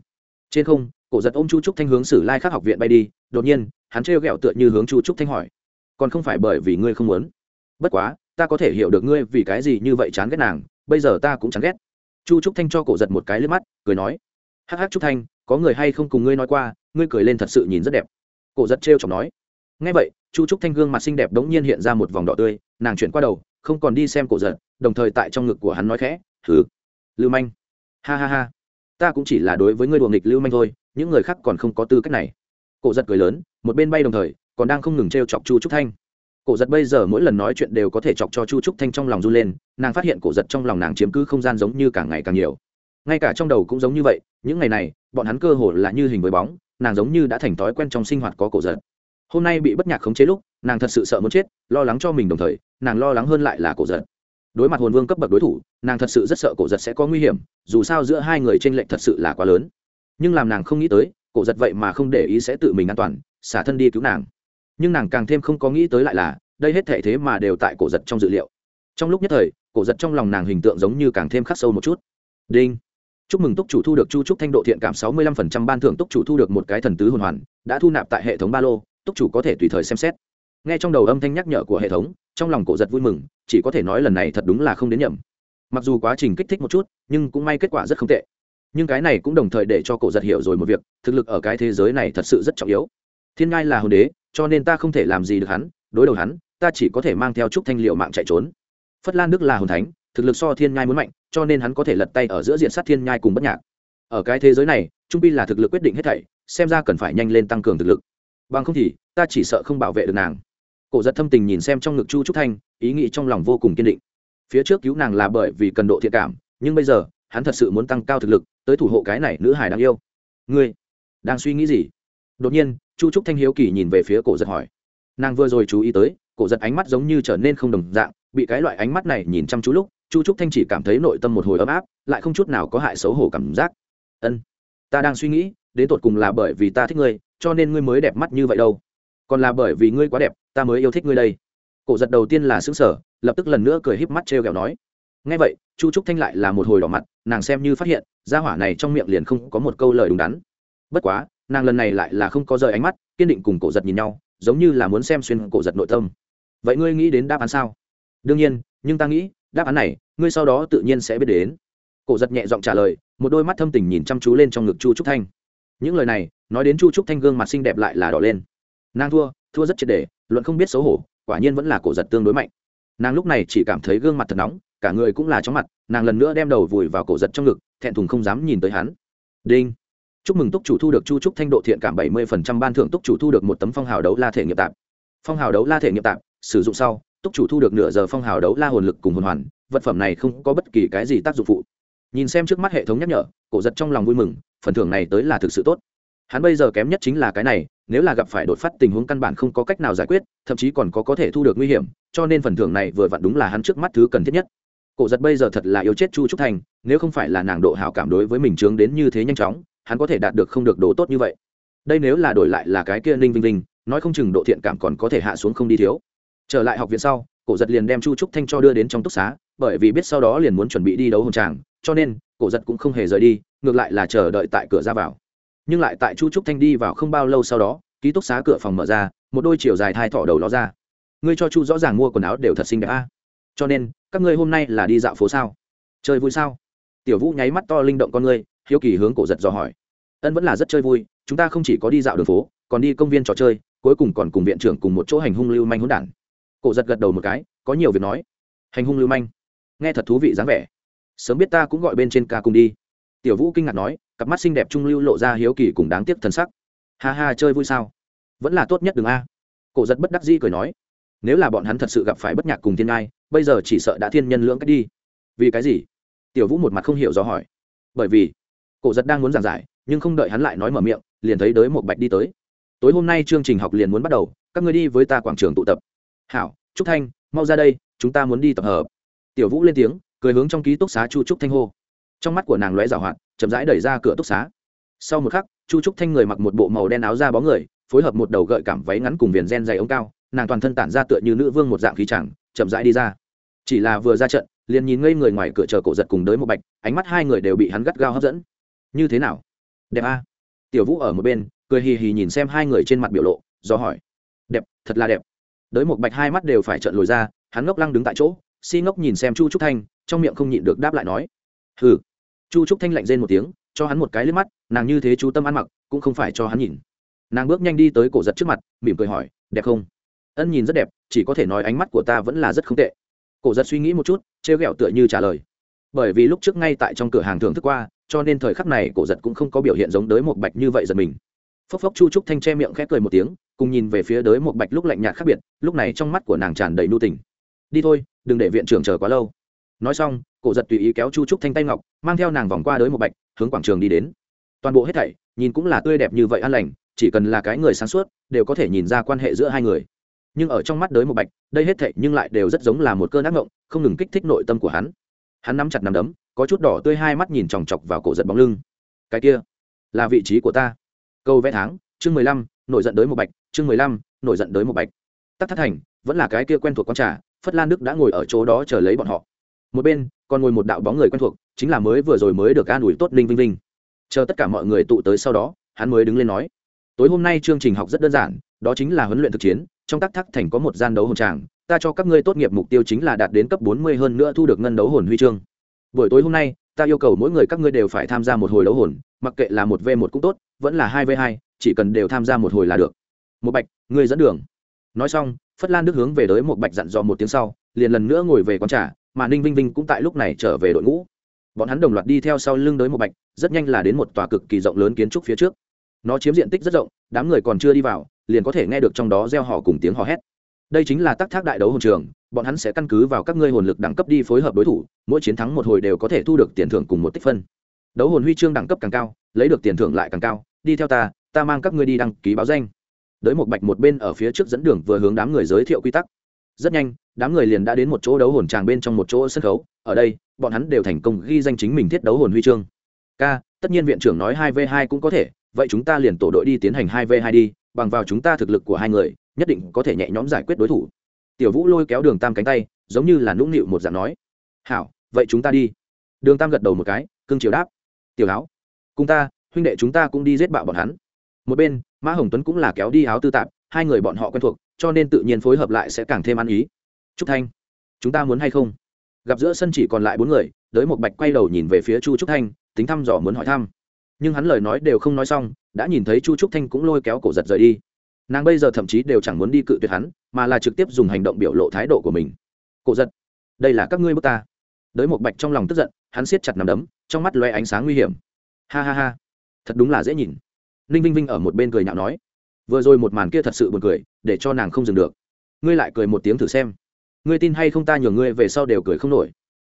Trên không, cổ giật ôm chu trúc thanh hướng sử lai khắc học viện bay đi, đột nhiên, hắn trêu ghẹo tựa như hướng chu trúc thanh hỏi, còn không phải bởi vì ngươi không muốn? Bất quá, ta có thể hiểu được ngươi vì cái gì như vậy chán ghét nàng, bây giờ ta cũng chán ghét. Chu trúc thanh cho cổ giật một cái lên mắt, cười nói, hắc hắc trúc thanh, có người hay không cùng ngươi nói qua, ngươi cười lên thật sự nhìn rất đẹp. Cổ giật trêu chọc nói ngay vậy, chu trúc thanh gương mặt xinh đẹp đống nhiên hiện ra một vòng đỏ tươi nàng chuyển qua đầu, không còn đi xem cổ giật, đồng thời tại trong ngực của hắn nói khẽ thử lưu manh. Ha ha ha, ta cũng chỉ là đối với ngươi đùa nghịch lưu manh thôi, những người khác còn không có tư cách này. Cổ giật cười lớn, một bên bay đồng thời, còn đang không ngừng t r e o chọc chu trúc thanh. Cổ giật bây giờ mỗi lần nói chuyện đều có thể chọc cho chu trúc thanh trong lòng run lên, nàng phát hiện cổ giật trong lòng nàng chiếm cứ không gian giống như càng ngày càng nhiều. Ngay cả trong đầu cũng giống như vậy, những ngày này, bọn hắn cơ hồ là như hình với bóng, nàng giống như đã thành thói quen trong sinh hoạt có cổ giật. Hôm nay bị bất nhạc khống chế lúc nàng thật sự sợ muốn chết, lo lắng cho mình đồng thời, nàng lo lắng hơn lại là cổ giật. Đối mặt hồn vương cấp bậc đối thủ, nàng thật sự rất sợ cổ giật sẽ có nguy hiểm, dù sao giữa hai người t r ê n lệch thật sự là quá lớn. Nhưng làm nàng không nghĩ tới, cổ giật vậy mà không để ý sẽ tự mình an toàn, xả thân đi cứu nàng. Nhưng nàng càng thêm không có nghĩ tới lại là, đây hết thể thế mà đều tại cổ giật trong dự liệu. Trong lúc nhất thời, cổ giật trong lòng nàng hình tượng giống như càng thêm khắc sâu một chút. Đinh. Chúc mừng túc chủ thu được chu trúc thanh độ thiện cảm sáu mươi lăm phần trăm ban thưởng túc chủ thu được một cái thần tứ hồn hoàn, đã thu nạp tại hệ thống ba lô, túc chủ có thể tùy thời xem xét nghe trong đầu âm thanh nhắc nhở của hệ thống, trong lòng cổ giật vui mừng, chỉ có thể nói lần này thật đúng là không đến nhầm. Mặc dù quá trình kích thích một chút, nhưng cũng may kết quả rất không tệ. Nhưng cái này cũng đồng thời để cho cổ giật hiểu rồi một việc, thực lực ở cái thế giới này thật sự rất trọng yếu. Thiên ngai là hồn đế, cho nên ta không thể làm gì được hắn, đối đầu hắn, ta chỉ có thể mang theo trúc thanh liệu mạng chạy trốn. Phất lan đức là hồn thánh, thực lực so thiên nhai muốn mạnh, cho nên hắn có thể lật tay ở giữa diện sát thiên nhai cùng bất nhạc. Ở cái thế giới này, trung pi là thực lực quyết định hết thảy, xem ra cần phải nhanh lên tăng cường thực lực. Bằng không thì, ta chỉ sợ không bảo vệ được nàng cổ giật thâm tình nhìn xem trong ngực chu trúc thanh, ý nghĩ trong lòng vô cùng kiên định. Phía trước cứu nàng là bởi vì cần độ thiện cảm, nhưng bây giờ, hắn thật sự muốn tăng cao thực lực, tới thủ hộ cái này nữ hải đang yêu. Ngươi, đang suy nghĩ gì? Đột nhiên, chu trúc thanh hiếu kỳ nhìn về phía cổ giật hỏi. Nàng vừa rồi chú ý tới, cổ giật ánh mắt giống như trở nên không đồng dạng, bị cái loại ánh mắt này nhìn chăm chú lúc, chu trúc thanh chỉ cảm thấy nội tâm một hồi ấm áp, lại không chút nào có hại xấu hổ cảm giác. Ân, ta đang suy nghĩ, đến tột cùng là bởi vì ta thích ngươi, cho nên ngươi mới đẹp mắt như vậy đâu còn là bởi vì ngươi quá đẹp, ta mới yêu thích ngươi đây. Cổ giật đầu tiên là xứng sở lập tức lần nữa cười híp mắt t r e o kẹo nói. Ngay vậy, chu trúc thanh lại là một hồi đỏ mặt, nàng xem như phát hiện, gia hỏa này trong miệng liền không có một câu lời đúng đắn. Bất quá, nàng lần này lại là không có rời ánh mắt, kiên định cùng cổ giật nhìn nhau, giống như là muốn xem xuyên cổ giật nội tâm. Vậy ngươi nghĩ đến đáp án sao? Đương nhiên, nhưng ta nghĩ, đáp án này, ngươi sau đó tự nhiên sẽ biết đến. Cổ giật nhẹ giọng trả lời, một đôi mắt thâm tình nhìn chăm chú lên trong ngực chu trúc thanh. Những lời này, nói đến chu trúc thanh gương mặt xinh đẹp lại là đỏ lên nàng thua thua rất triệt đề luận không biết xấu hổ, quả nhiên vẫn là cổ giật tương đối mạnh. Nàng lúc này chỉ cảm thấy gương mặt thật nóng, cả người cũng là chóng mặt, nàng lần nữa đem đầu vùi vào cổ giật trong ngực, thẹn thùng không dám nhìn tới hắn. Đinh. Chúc mừng túc chủ thu được chu trúc thanh độ thiện cảm bảy mươi phần trăm, ban thưởng túc chủ thu được một tấm phong hào đấu la thể nghiệp tạp. Phong hào đấu la thể nghiệp tạp, sử dụng sau, túc chủ thu được nửa giờ phong hào đấu la hồn lực cùng hồn hoàn, vật phẩm này không có bất kỳ cái gì tác dụng phụ. Nhìn xem trước mắt hệ thống nhắc nhở, cổ giật trong lòng vui mừng, phần thưởng này tới là thực sự tốt. Hắn bây giờ kém nhất chính là cái này nếu là gặp phải đột phát tình huống căn bản không có cách nào giải quyết, thậm chí còn có có thể thu được nguy hiểm, cho nên phần thưởng này vừa vặn đúng là hắn trước mắt thứ cần thiết nhất. Cổ giật bây giờ thật là yêu chết chu trúc thành, nếu không phải là nàng độ hảo cảm đối với mình trướng đến như thế nhanh chóng, hắn có thể đạt được không được đồ tốt như vậy. Đây nếu là đổi lại là cái kia ninh vinh vinh, nói không chừng độ thiện cảm còn có thể hạ xuống không đi thiếu. Trở lại học viện sau, cổ giật liền đem chu trúc thanh cho đưa đến trong túc xá, bởi vì biết sau đó liền muốn chuẩn bị đi đấu hồng tràng, cho nên, cổ giật cũng không hề rời đi, ngược lại là chờ đợi tại cửa ra vào nhưng lại tại chu trúc thanh đi vào không bao lâu sau đó, ký túc xá cửa phòng mở ra, một đôi chiều dài thai thỏ đầu ló ra. Ngươi cho chu rõ ràng mua quần áo đều thật xinh đẹp a. Cho nên, các ngươi hôm nay là đi dạo phố sao? Chơi vui sao? Tiểu vũ nháy mắt to linh động con ngươi, hiếu kỳ hướng cổ giật dò hỏi. Ân vẫn là rất chơi vui, chúng ta không chỉ có đi dạo đường phố, còn đi công viên trò chơi, cuối cùng còn cùng viện trưởng cùng một chỗ hành hung lưu manh hỗn đản. Cổ giật gật đầu một cái, có nhiều việc nói. Hành hung lưu manh. Nghe thật thú vị dáng vẻ. Sớm biết ta cũng gọi bên trên ca cùng đi tiểu vũ kinh ngạc nói, cặp mắt xinh đẹp trung lưu lộ ra hiếu kỳ cùng đáng tiếc thân sắc. Ha ha, chơi vui sao? Vẫn là tốt nhất đường a. Cổ giật bất đắc dĩ cười nói, nếu là bọn hắn thật sự gặp phải bất nhạc cùng thiên ngai, bây giờ chỉ sợ đã thiên nhân lưỡng cách đi. Vì cái gì? Tiểu vũ một mặt không hiểu do hỏi. Bởi vì, cổ giật đang muốn giảng giải, nhưng không đợi hắn lại nói mở miệng, liền thấy đới một bạch đi tới. Tối hôm nay chương trình học liền muốn bắt đầu, các người đi với ta quảng trường tụ tập. Hảo, trúc thanh, mau ra đây, chúng ta muốn đi tập hợp. Tiểu vũ lên tiếng, cười hướng trong ký túc xá chu trúc thanh hô trong mắt của nàng lóe rào hoạt, chậm rãi đẩy ra cửa túc xá. Sau một khắc, chu trúc thanh người mặc một bộ màu đen áo da bó người, phối hợp một đầu gợi cảm váy ngắn cùng viền gen dày ống cao, nàng toàn thân tản ra tựa như nữ vương một dạng khí chẳng, chậm rãi đi ra. Chỉ là vừa ra trận, liền nhìn ngây người ngoài cửa chờ cổ giật cùng đới một bạch, ánh mắt hai người đều bị hắn gắt gao hấp dẫn. Như thế nào? Đẹp a. Tiểu vũ ở một bên, cười hì hì nhìn xem hai người trên mặt biểu lộ, do hỏi. Đẹp, thật là đẹp. Đới một bạch hai mắt đều phải trợn lồi ra, hắn ngốc lăng đứng tại chỗ, si ngốc nhìn xem chu trúc thanh, trong miệng không nhịn được đáp lại nói hừ. Chu trúc thanh lạnh rên một tiếng, cho hắn một cái liếc mắt, nàng như thế chú tâm ăn mặc, cũng không phải cho hắn nhìn. Nàng bước nhanh đi tới cổ giật trước mặt, mỉm cười hỏi, đẹp không? Ân nhìn rất đẹp, chỉ có thể nói ánh mắt của ta vẫn là rất không tệ. Cổ giật suy nghĩ một chút, trêu ghẹo tựa như trả lời. Bởi vì lúc trước ngay tại trong cửa hàng thưởng thức qua, cho nên thời khắc này cổ giật cũng không có biểu hiện giống đới một bạch như vậy giật mình. Phốc phốc chu trúc thanh che miệng khép cười một tiếng, cùng nhìn về phía đới một bạch lúc lạnh nhạt khác biệt, lúc này trong mắt của nàng tràn đầy nu tình. Đi thôi, đừng để viện trưởng chờ quá lâu. Nói xong cổ giật tùy ý kéo chu trúc thanh tay ngọc, mang theo nàng vòng qua đới một bạch, hướng quảng trường đi đến. Toàn bộ hết thảy, nhìn cũng là tươi đẹp như vậy an lành, chỉ cần là cái người sáng suốt, đều có thể nhìn ra quan hệ giữa hai người. Nhưng ở trong mắt đới một bạch, đây hết thảy nhưng lại đều rất giống là một cơn ác mộng, không ngừng kích thích nội tâm của hắn. Hắn nắm chặt nắm đấm, có chút đỏ tươi hai mắt nhìn chòng chọc vào cổ giật bóng lưng. Cái kia, là vị trí của ta. Câu vẽ tháng, chương mười lăm, nổi giận đới một bạch, chương mười lăm, nổi giận đới một bạch. Tắc thất thành, vẫn là cái kia quen thuộc con trà, phất lan đức đã ngồi ở chỗ đó chờ lấy bọn họ. Một bên còn ngồi một đạo bóng người quen thuộc, chính là mới vừa rồi mới được an ủi tốt ninh vinh vinh. Chờ tất cả mọi người tụ tới sau đó, hắn mới đứng lên nói, tối hôm nay chương trình học rất đơn giản, đó chính là huấn luyện thực chiến, trong tác thác thành có một gian đấu hồn tràng, ta cho các ngươi tốt nghiệp mục tiêu chính là đạt đến cấp bốn mươi hơn nữa thu được ngân đấu hồn huy chương. Buổi tối hôm nay, ta yêu cầu mỗi người các ngươi đều phải tham gia một hồi đấu hồn, mặc kệ là một v một cũng tốt, vẫn là hai v hai, chỉ cần đều tham gia một hồi là được. Một bạch, ngươi dẫn đường. Nói xong, phất lan đức hướng về tới một bạch dặn dò một tiếng sau, liền lần nữa ngồi về quán trà mà ninh vinh vinh cũng tại lúc này trở về đội ngũ. Bọn hắn đồng loạt đi theo sau lưng đới một bạch, rất nhanh là đến một tòa cực kỳ rộng lớn kiến trúc phía trước. Nó chiếm diện tích rất rộng, đám người còn chưa đi vào, liền có thể nghe được trong đó gieo họ cùng tiếng hò hét. Đây chính là tác thác đại đấu hồn trường, bọn hắn sẽ căn cứ vào các ngươi hồn lực đẳng cấp đi phối hợp đối thủ, mỗi chiến thắng một hồi đều có thể thu được tiền thưởng cùng một tích phân. Đấu hồn huy chương đẳng cấp càng cao, lấy được tiền thưởng lại càng cao, đi theo ta ta mang các ngươi đi đăng ký báo danh. Đới một bạch một bên ở phía trước dẫn đường vừa hướng đám người giới thiệu quy tắc rất nhanh, đám người liền đã đến một chỗ đấu hồn tràng bên trong một chỗ sân khấu. Ở đây, bọn hắn đều thành công ghi danh chính mình thiết đấu hồn huy chương. K, tất nhiên viện trưởng nói hai v hai cũng có thể, vậy chúng ta liền tổ đội đi tiến hành hai v hai đi, bằng vào chúng ta thực lực của hai người, nhất định có thể nhẹ nhõm giải quyết đối thủ. Tiểu vũ lôi kéo đường tam cánh tay, giống như là nũng nịu một dạng nói. Hảo, vậy chúng ta đi. Đường tam gật đầu một cái cưng chiều đáp. Tiểu áo cùng ta, huynh đệ chúng ta cũng đi giết bạo bọn hắn. Một bên, mã hồng tuấn cũng là kéo đi áo tư tạp, hai người bọn họ quen thuộc cho nên tự nhiên phối hợp lại sẽ càng thêm ăn ý. Trúc thanh, chúng ta muốn hay không? Gặp giữa sân chỉ còn lại bốn người, đới một bạch quay đầu nhìn về phía chu trúc thanh, tính thăm dò muốn hỏi thăm. Nhưng hắn lời nói đều không nói xong, đã nhìn thấy chu trúc thanh cũng lôi kéo cổ giật rời đi. Nàng bây giờ thậm chí đều chẳng muốn đi cự tuyệt hắn, mà là trực tiếp dùng hành động biểu lộ thái độ của mình. Cổ giật, đây là các ngươi bước ta. Đới một bạch trong lòng tức giận, hắn siết chặt nằm đấm, trong mắt loe ánh sáng nguy hiểm. Ha ha ha, thật đúng là dễ nhìn. Ninh vinh vinh ở một bên cười nhạo nói vừa rồi một màn kia thật sự buồn cười, để cho nàng không dừng được. Ngươi lại cười một tiếng thử xem. Ngươi tin hay không ta nhường ngươi về sau đều cười không nổi.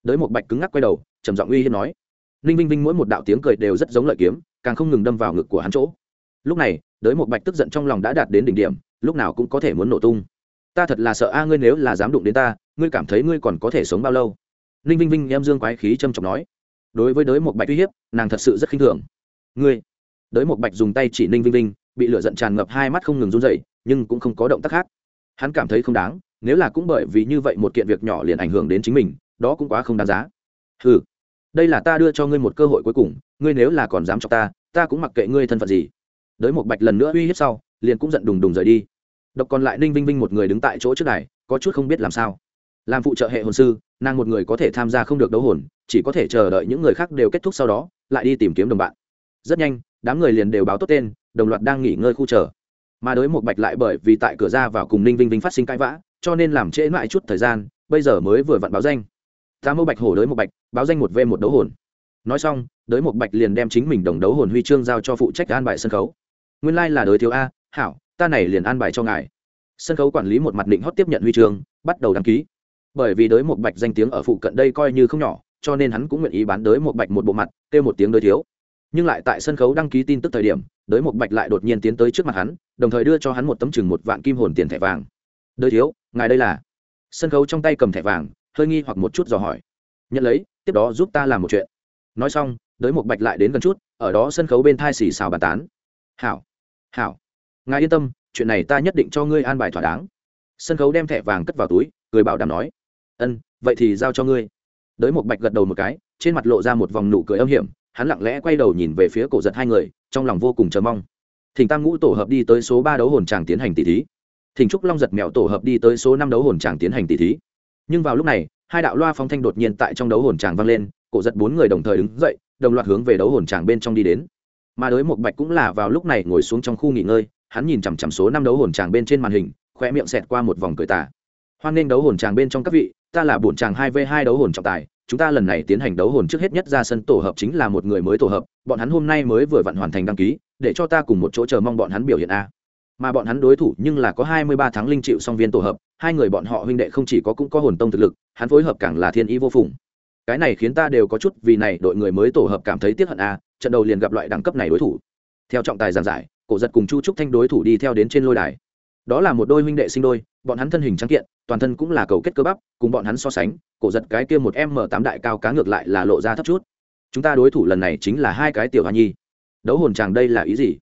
Đới một bạch cứng ngắc quay đầu, trầm giọng uy hiếp nói. Ninh vinh vinh mỗi một đạo tiếng cười đều rất giống lợi kiếm, càng không ngừng đâm vào ngực của hắn chỗ. Lúc này, đới một bạch tức giận trong lòng đã đạt đến đỉnh điểm, lúc nào cũng có thể muốn nổ tung. Ta thật là sợ a, ngươi nếu là dám đụng đến ta, ngươi cảm thấy ngươi còn có thể sống bao lâu? Ninh vinh vinh em dương quái khí trầm trọng nói. Đối với đới một bạch uy hiếp, nàng thật sự rất khinh thường. Ngươi. Đới một bạch dùng tay chỉ ninh vinh vinh bị lửa giận tràn ngập hai mắt không ngừng run rẩy, nhưng cũng không có động tác khác. Hắn cảm thấy không đáng, nếu là cũng bởi vì như vậy một kiện việc nhỏ liền ảnh hưởng đến chính mình, đó cũng quá không đáng giá. Ừ đây là ta đưa cho ngươi một cơ hội cuối cùng, ngươi nếu là còn dám cho ta ta cũng mặc kệ ngươi thân phận gì. Đới một bạch lần nữa uy hiếp sau, liền cũng giận đùng đùng rời đi. Độc còn lại ninh vinh vinh một người đứng tại chỗ trước này có chút không biết làm sao. Làm phụ trợ hệ hồn sư, nàng một người có thể tham gia không được đấu hồn, chỉ có thể chờ đợi những người khác đều kết thúc sau đó, lại đi tìm kiếm đồng bạn. Rất nhanh, đám người liền đều báo tốt tên đồng loạt đang nghỉ ngơi khu chờ. Mà đối một bạch lại bởi vì tại cửa ra vào cùng ninh vinh vinh phát sinh cãi vã, cho nên làm trễ mãi chút thời gian, bây giờ mới vừa vặn báo danh. Ta mô bạch hổ đới một bạch, báo danh một v một đấu hồn. Nói xong, đới một bạch liền đem chính mình đồng đấu hồn huy chương giao cho phụ trách an bài sân khấu. Nguyên lai、like、là đới thiếu a, hảo, ta này liền an bài cho ngài. Sân khấu quản lý một mặt định hót tiếp nhận huy chương, bắt đầu đăng ký. Bởi vì đới một bạch danh tiếng ở phụ cận đây coi như không nhỏ, cho nên hắn cũng nguyện ý bán đới một bạch một bộ mặt, kêu một tiếng đới thiếu nhưng lại tại sân khấu đăng ký tin tức thời điểm, đới một bạch lại đột nhiên tiến tới trước mặt hắn, đồng thời đưa cho hắn một tấm chừng một vạn kim hồn tiền thẻ vàng. Đới thiếu, ngài đây là? Sân khấu trong tay cầm thẻ vàng, hơi nghi hoặc một chút dò hỏi. Nhận lấy, tiếp đó giúp ta làm một chuyện. Nói xong, đới một bạch lại đến gần chút, ở đó sân khấu bên thai xì xào bàn tán. Hảo hảo, ngài yên tâm, chuyện này ta nhất định cho ngươi an bài thỏa đáng. Sân khấu đem thẻ vàng cất vào túi, cười bảo đảm nói. Ân, vậy thì giao cho ngươi. Đới một bạch gật đầu một cái, trên mặt lộ ra một vòng nụ cười âm hiểm hắn lặng lẽ quay đầu nhìn về phía cổ giật hai người, trong lòng vô cùng chờ mong. Thỉnh tam ngũ tổ hợp đi tới số ba đấu hồn tràng tiến hành tỷ thí. Thỉnh trúc long giật mèo tổ hợp đi tới số năm đấu hồn tràng tiến hành tỷ thí. Nhưng vào lúc này, hai đạo loa phong thanh đột nhiên tại trong đấu hồn tràng vang lên, cổ giật bốn người đồng thời đứng dậy, đồng loạt hướng về đấu hồn tràng bên trong đi đến. Mà đối một bạch cũng là vào lúc này ngồi xuống trong khu nghỉ ngơi, hắn nhìn chằm chằm số năm đấu hồn tràng bên trên màn hình khoe miệng xẹt qua một vòng cười tả hoan nghênh đấu hồn tràng bên trong các vị, ta là bổn tràng hai v hai đấu hồn trọng tài chúng ta lần này tiến hành đấu hồn trước hết nhất ra sân tổ hợp chính là một người mới tổ hợp, bọn hắn hôm nay mới vừa vặn hoàn thành đăng ký, để cho ta cùng một chỗ chờ mong bọn hắn biểu hiện a. Mà bọn hắn đối thủ nhưng là có hai mươi ba tháng linh triệu song viên tổ hợp, hai người bọn họ huynh đệ không chỉ có cũng có hồn tông thực lực, hắn phối hợp càng là thiên ý vô phùng. Cái này khiến ta đều có chút vì này đội người mới tổ hợp cảm thấy tiếc hận a, trận đầu liền gặp loại đẳng cấp này đối thủ. Theo trọng tài giảng giải, cổ giật cùng chu trúc thanh đối thủ đi theo đến trên lôi đài đó là một đôi huynh đệ sinh đôi, bọn hắn thân hình trắng kiện, toàn thân cũng là cầu kết cơ bắp, cùng bọn hắn so sánh, cổ giật cái kia một m tám đại cao cá ngược lại là lộ ra thấp chút. Chúng ta đối thủ lần này chính là hai cái tiểu hoa nhi. Đấu hồn chàng đây là ý gì?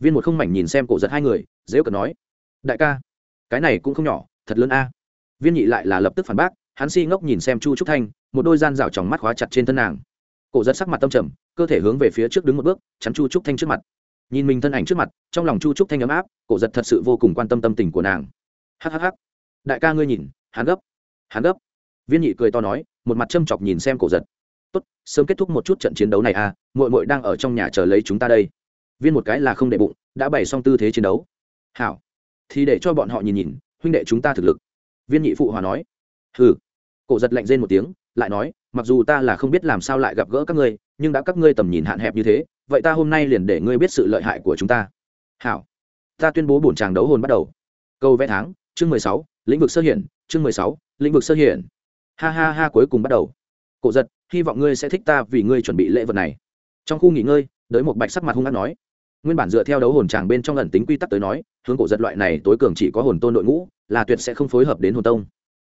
Viên một không mảnh nhìn xem cổ giật hai người, dễ cần nói, đại ca, cái này cũng không nhỏ, thật lớn a. Viên nhị lại là lập tức phản bác, hắn si ngốc nhìn xem chu trúc thanh, một đôi gian rào tròng mắt khóa chặt trên thân nàng. Cổ giật sắc mặt tâm trầm, cơ thể hướng về phía trước đứng một bước, chắn chu trúc thanh trước mặt nhìn mình thân ảnh trước mặt, trong lòng chu trúc thanh ấm áp, cổ giật thật sự vô cùng quan tâm tâm tình của nàng. Hhh đại ca ngươi nhìn, hắn gấp hắn gấp. Viên nhị cười to nói, một mặt châm chọc nhìn xem cổ giật. Tốt, sớm kết thúc một chút trận chiến đấu này à mội mội đang ở trong nhà chờ lấy chúng ta đây. Viên một cái là không đệ bụng, đã bày xong tư thế chiến đấu. Hảo. Thì để cho bọn họ nhìn nhìn, huynh đệ chúng ta thực lực. Viên nhị phụ hòa nói. Hừ. Cổ giật lạnh rên một tiếng, lại nói, mặc dù ta là không biết làm sao lại gặp gỡ các ngươi, nhưng đã các ngươi tầm nhìn hạn hẹp như thế vậy ta hôm nay liền để ngươi biết sự lợi hại của chúng ta. Hảo. Ta tuyên bố bổn tràng đấu hồn bắt đầu. Câu vẽ tháng, chương mười sáu, lĩnh vực sơ hiển, chương mười sáu, lĩnh vực sơ hiển. Ha ha ha, cuối cùng bắt đầu. Cổ giật, hy vọng ngươi sẽ thích ta vì ngươi chuẩn bị lễ vật này. Trong khu nghỉ ngơi, đới một bạch sắc mặt hung hát nói. Nguyên bản dựa theo đấu hồn tràng bên trong ẩn tính quy tắc tới nói, hướng cổ giật loại này tối cường chỉ có hồn tôn đội ngũ, là tuyệt sẽ không phối hợp đến hồn tông.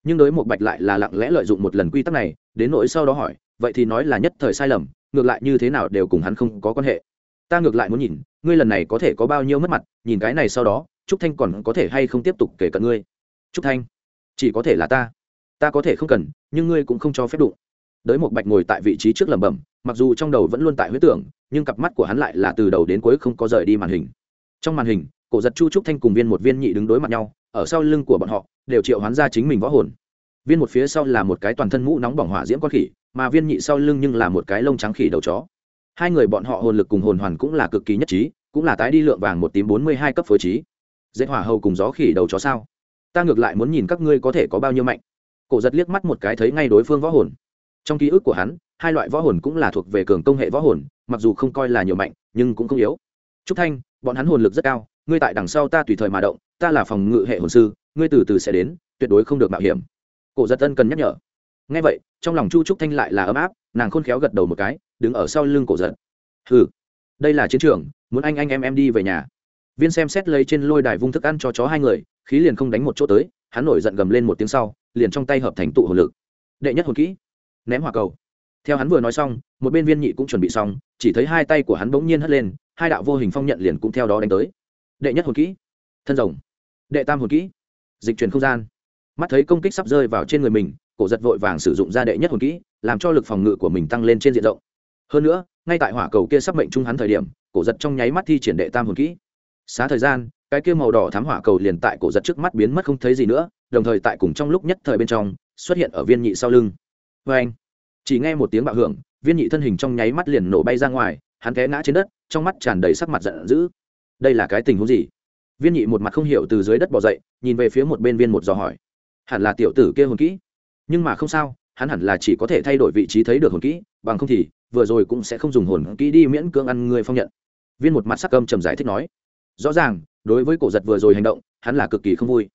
Nhưng đối một bạch lại là lặng lẽ lợi dụng một lần quy tắc này, đến nỗi sau đó hỏi, vậy thì nói là nhất thời sai lầm ngược lại như thế nào đều cùng hắn không có quan hệ. Ta ngược lại muốn nhìn, ngươi lần này có thể có bao nhiêu mất mặt, nhìn cái này sau đó, trúc thanh còn có thể hay không tiếp tục kể cận ngươi? Trúc thanh, chỉ có thể là ta. Ta có thể không cần, nhưng ngươi cũng không cho phép đụng. Đới một bạch ngồi tại vị trí trước lẩm bẩm, mặc dù trong đầu vẫn luôn tại huyết tưởng, nhưng cặp mắt của hắn lại là từ đầu đến cuối không có rời đi màn hình. Trong màn hình, cổ giật chu trúc thanh cùng viên một viên nhị đứng đối mặt nhau, ở sau lưng của bọn họ, đều triệu hoán ra chính mình võ hồn. Viên một phía sau là một cái toàn thân mũ nóng bỏng hỏa diễm con khỉ mà viên nhị sau lưng nhưng là một cái lông trắng khỉ đầu chó. Hai người bọn họ hồn lực cùng hồn hoàn cũng là cực kỳ nhất trí, cũng là tái đi lượng vàng một tím bốn mươi hai cấp phối trí. Dễ hỏa hầu cùng gió khỉ đầu chó sao? Ta ngược lại muốn nhìn các ngươi có thể có bao nhiêu mạnh. Cổ giật liếc mắt một cái thấy ngay đối phương võ hồn. Trong ký ức của hắn, hai loại võ hồn cũng là thuộc về cường công hệ võ hồn, mặc dù không coi là nhiều mạnh, nhưng cũng không yếu. Trúc thanh, bọn hắn hồn lực rất cao, ngươi tại đằng sau ta tùy thời mà động, ta là phòng ngự hệ hồn sư, ngươi từ từ sẽ đến, tuyệt đối không được mạo hiểm. Cổ giật ân cần nhắc nhở ngay vậy, trong lòng chu trúc thanh lại là ấm áp, nàng khôn khéo gật đầu một cái, đứng ở sau lưng cổ giật. Hừ, đây là chiến trường, muốn anh anh em em đi về nhà. Viên xem xét lấy trên lôi đài vung thức ăn cho chó hai người, khí liền không đánh một chỗ tới, hắn nổi giận gầm lên một tiếng sau, liền trong tay hợp thành tụ hồn lực. Đệ nhất hồn kỹ, ném hỏa cầu. Theo hắn vừa nói xong, một bên viên nhị cũng chuẩn bị xong, chỉ thấy hai tay của hắn bỗng nhiên hất lên, hai đạo vô hình phong nhận liền cũng theo đó đánh tới. Đệ nhất hồn kỹ, thân rồng. Đệ tam hồn kỹ, dịch chuyển không gian. Mắt thấy công kích sắp rơi vào trên người mình cổ giật vội vàng sử dụng ra đệ nhất hồn kỹ, làm cho lực phòng ngự của mình tăng lên trên diện rộng. Hơn nữa, ngay tại hỏa cầu kia sắp mệnh trung hắn thời điểm, cổ giật trong nháy mắt thi triển đệ tam hồn kỹ. Xá thời gian, cái kia màu đỏ thám hỏa cầu liền tại cổ giật trước mắt biến mất không thấy gì nữa, đồng thời tại cùng trong lúc nhất thời bên trong, xuất hiện ở viên nhị sau lưng. Vê anh chỉ nghe một tiếng bạo hưởng, viên nhị thân hình trong nháy mắt liền nổ bay ra ngoài, hắn té ngã trên đất, trong mắt tràn đầy sắc mặt giận dữ. Đây là cái tình huống gì? Viên nhị một mặt không hiểu từ dưới đất bỏ dậy, nhìn về phía một bên viên một dò hỏi. Hẳn là tiểu tử kia hồn kỹ nhưng mà không sao, hắn hẳn là chỉ có thể thay đổi vị trí thấy được hồn kỹ, bằng không thì vừa rồi cũng sẽ không dùng hồn kỹ đi miễn cưỡng ăn người phong nhận. Viên một mặt sắc cơm trầm giải thích nói, rõ ràng, đối với cổ giật vừa rồi hành động, hắn là cực kỳ không vui.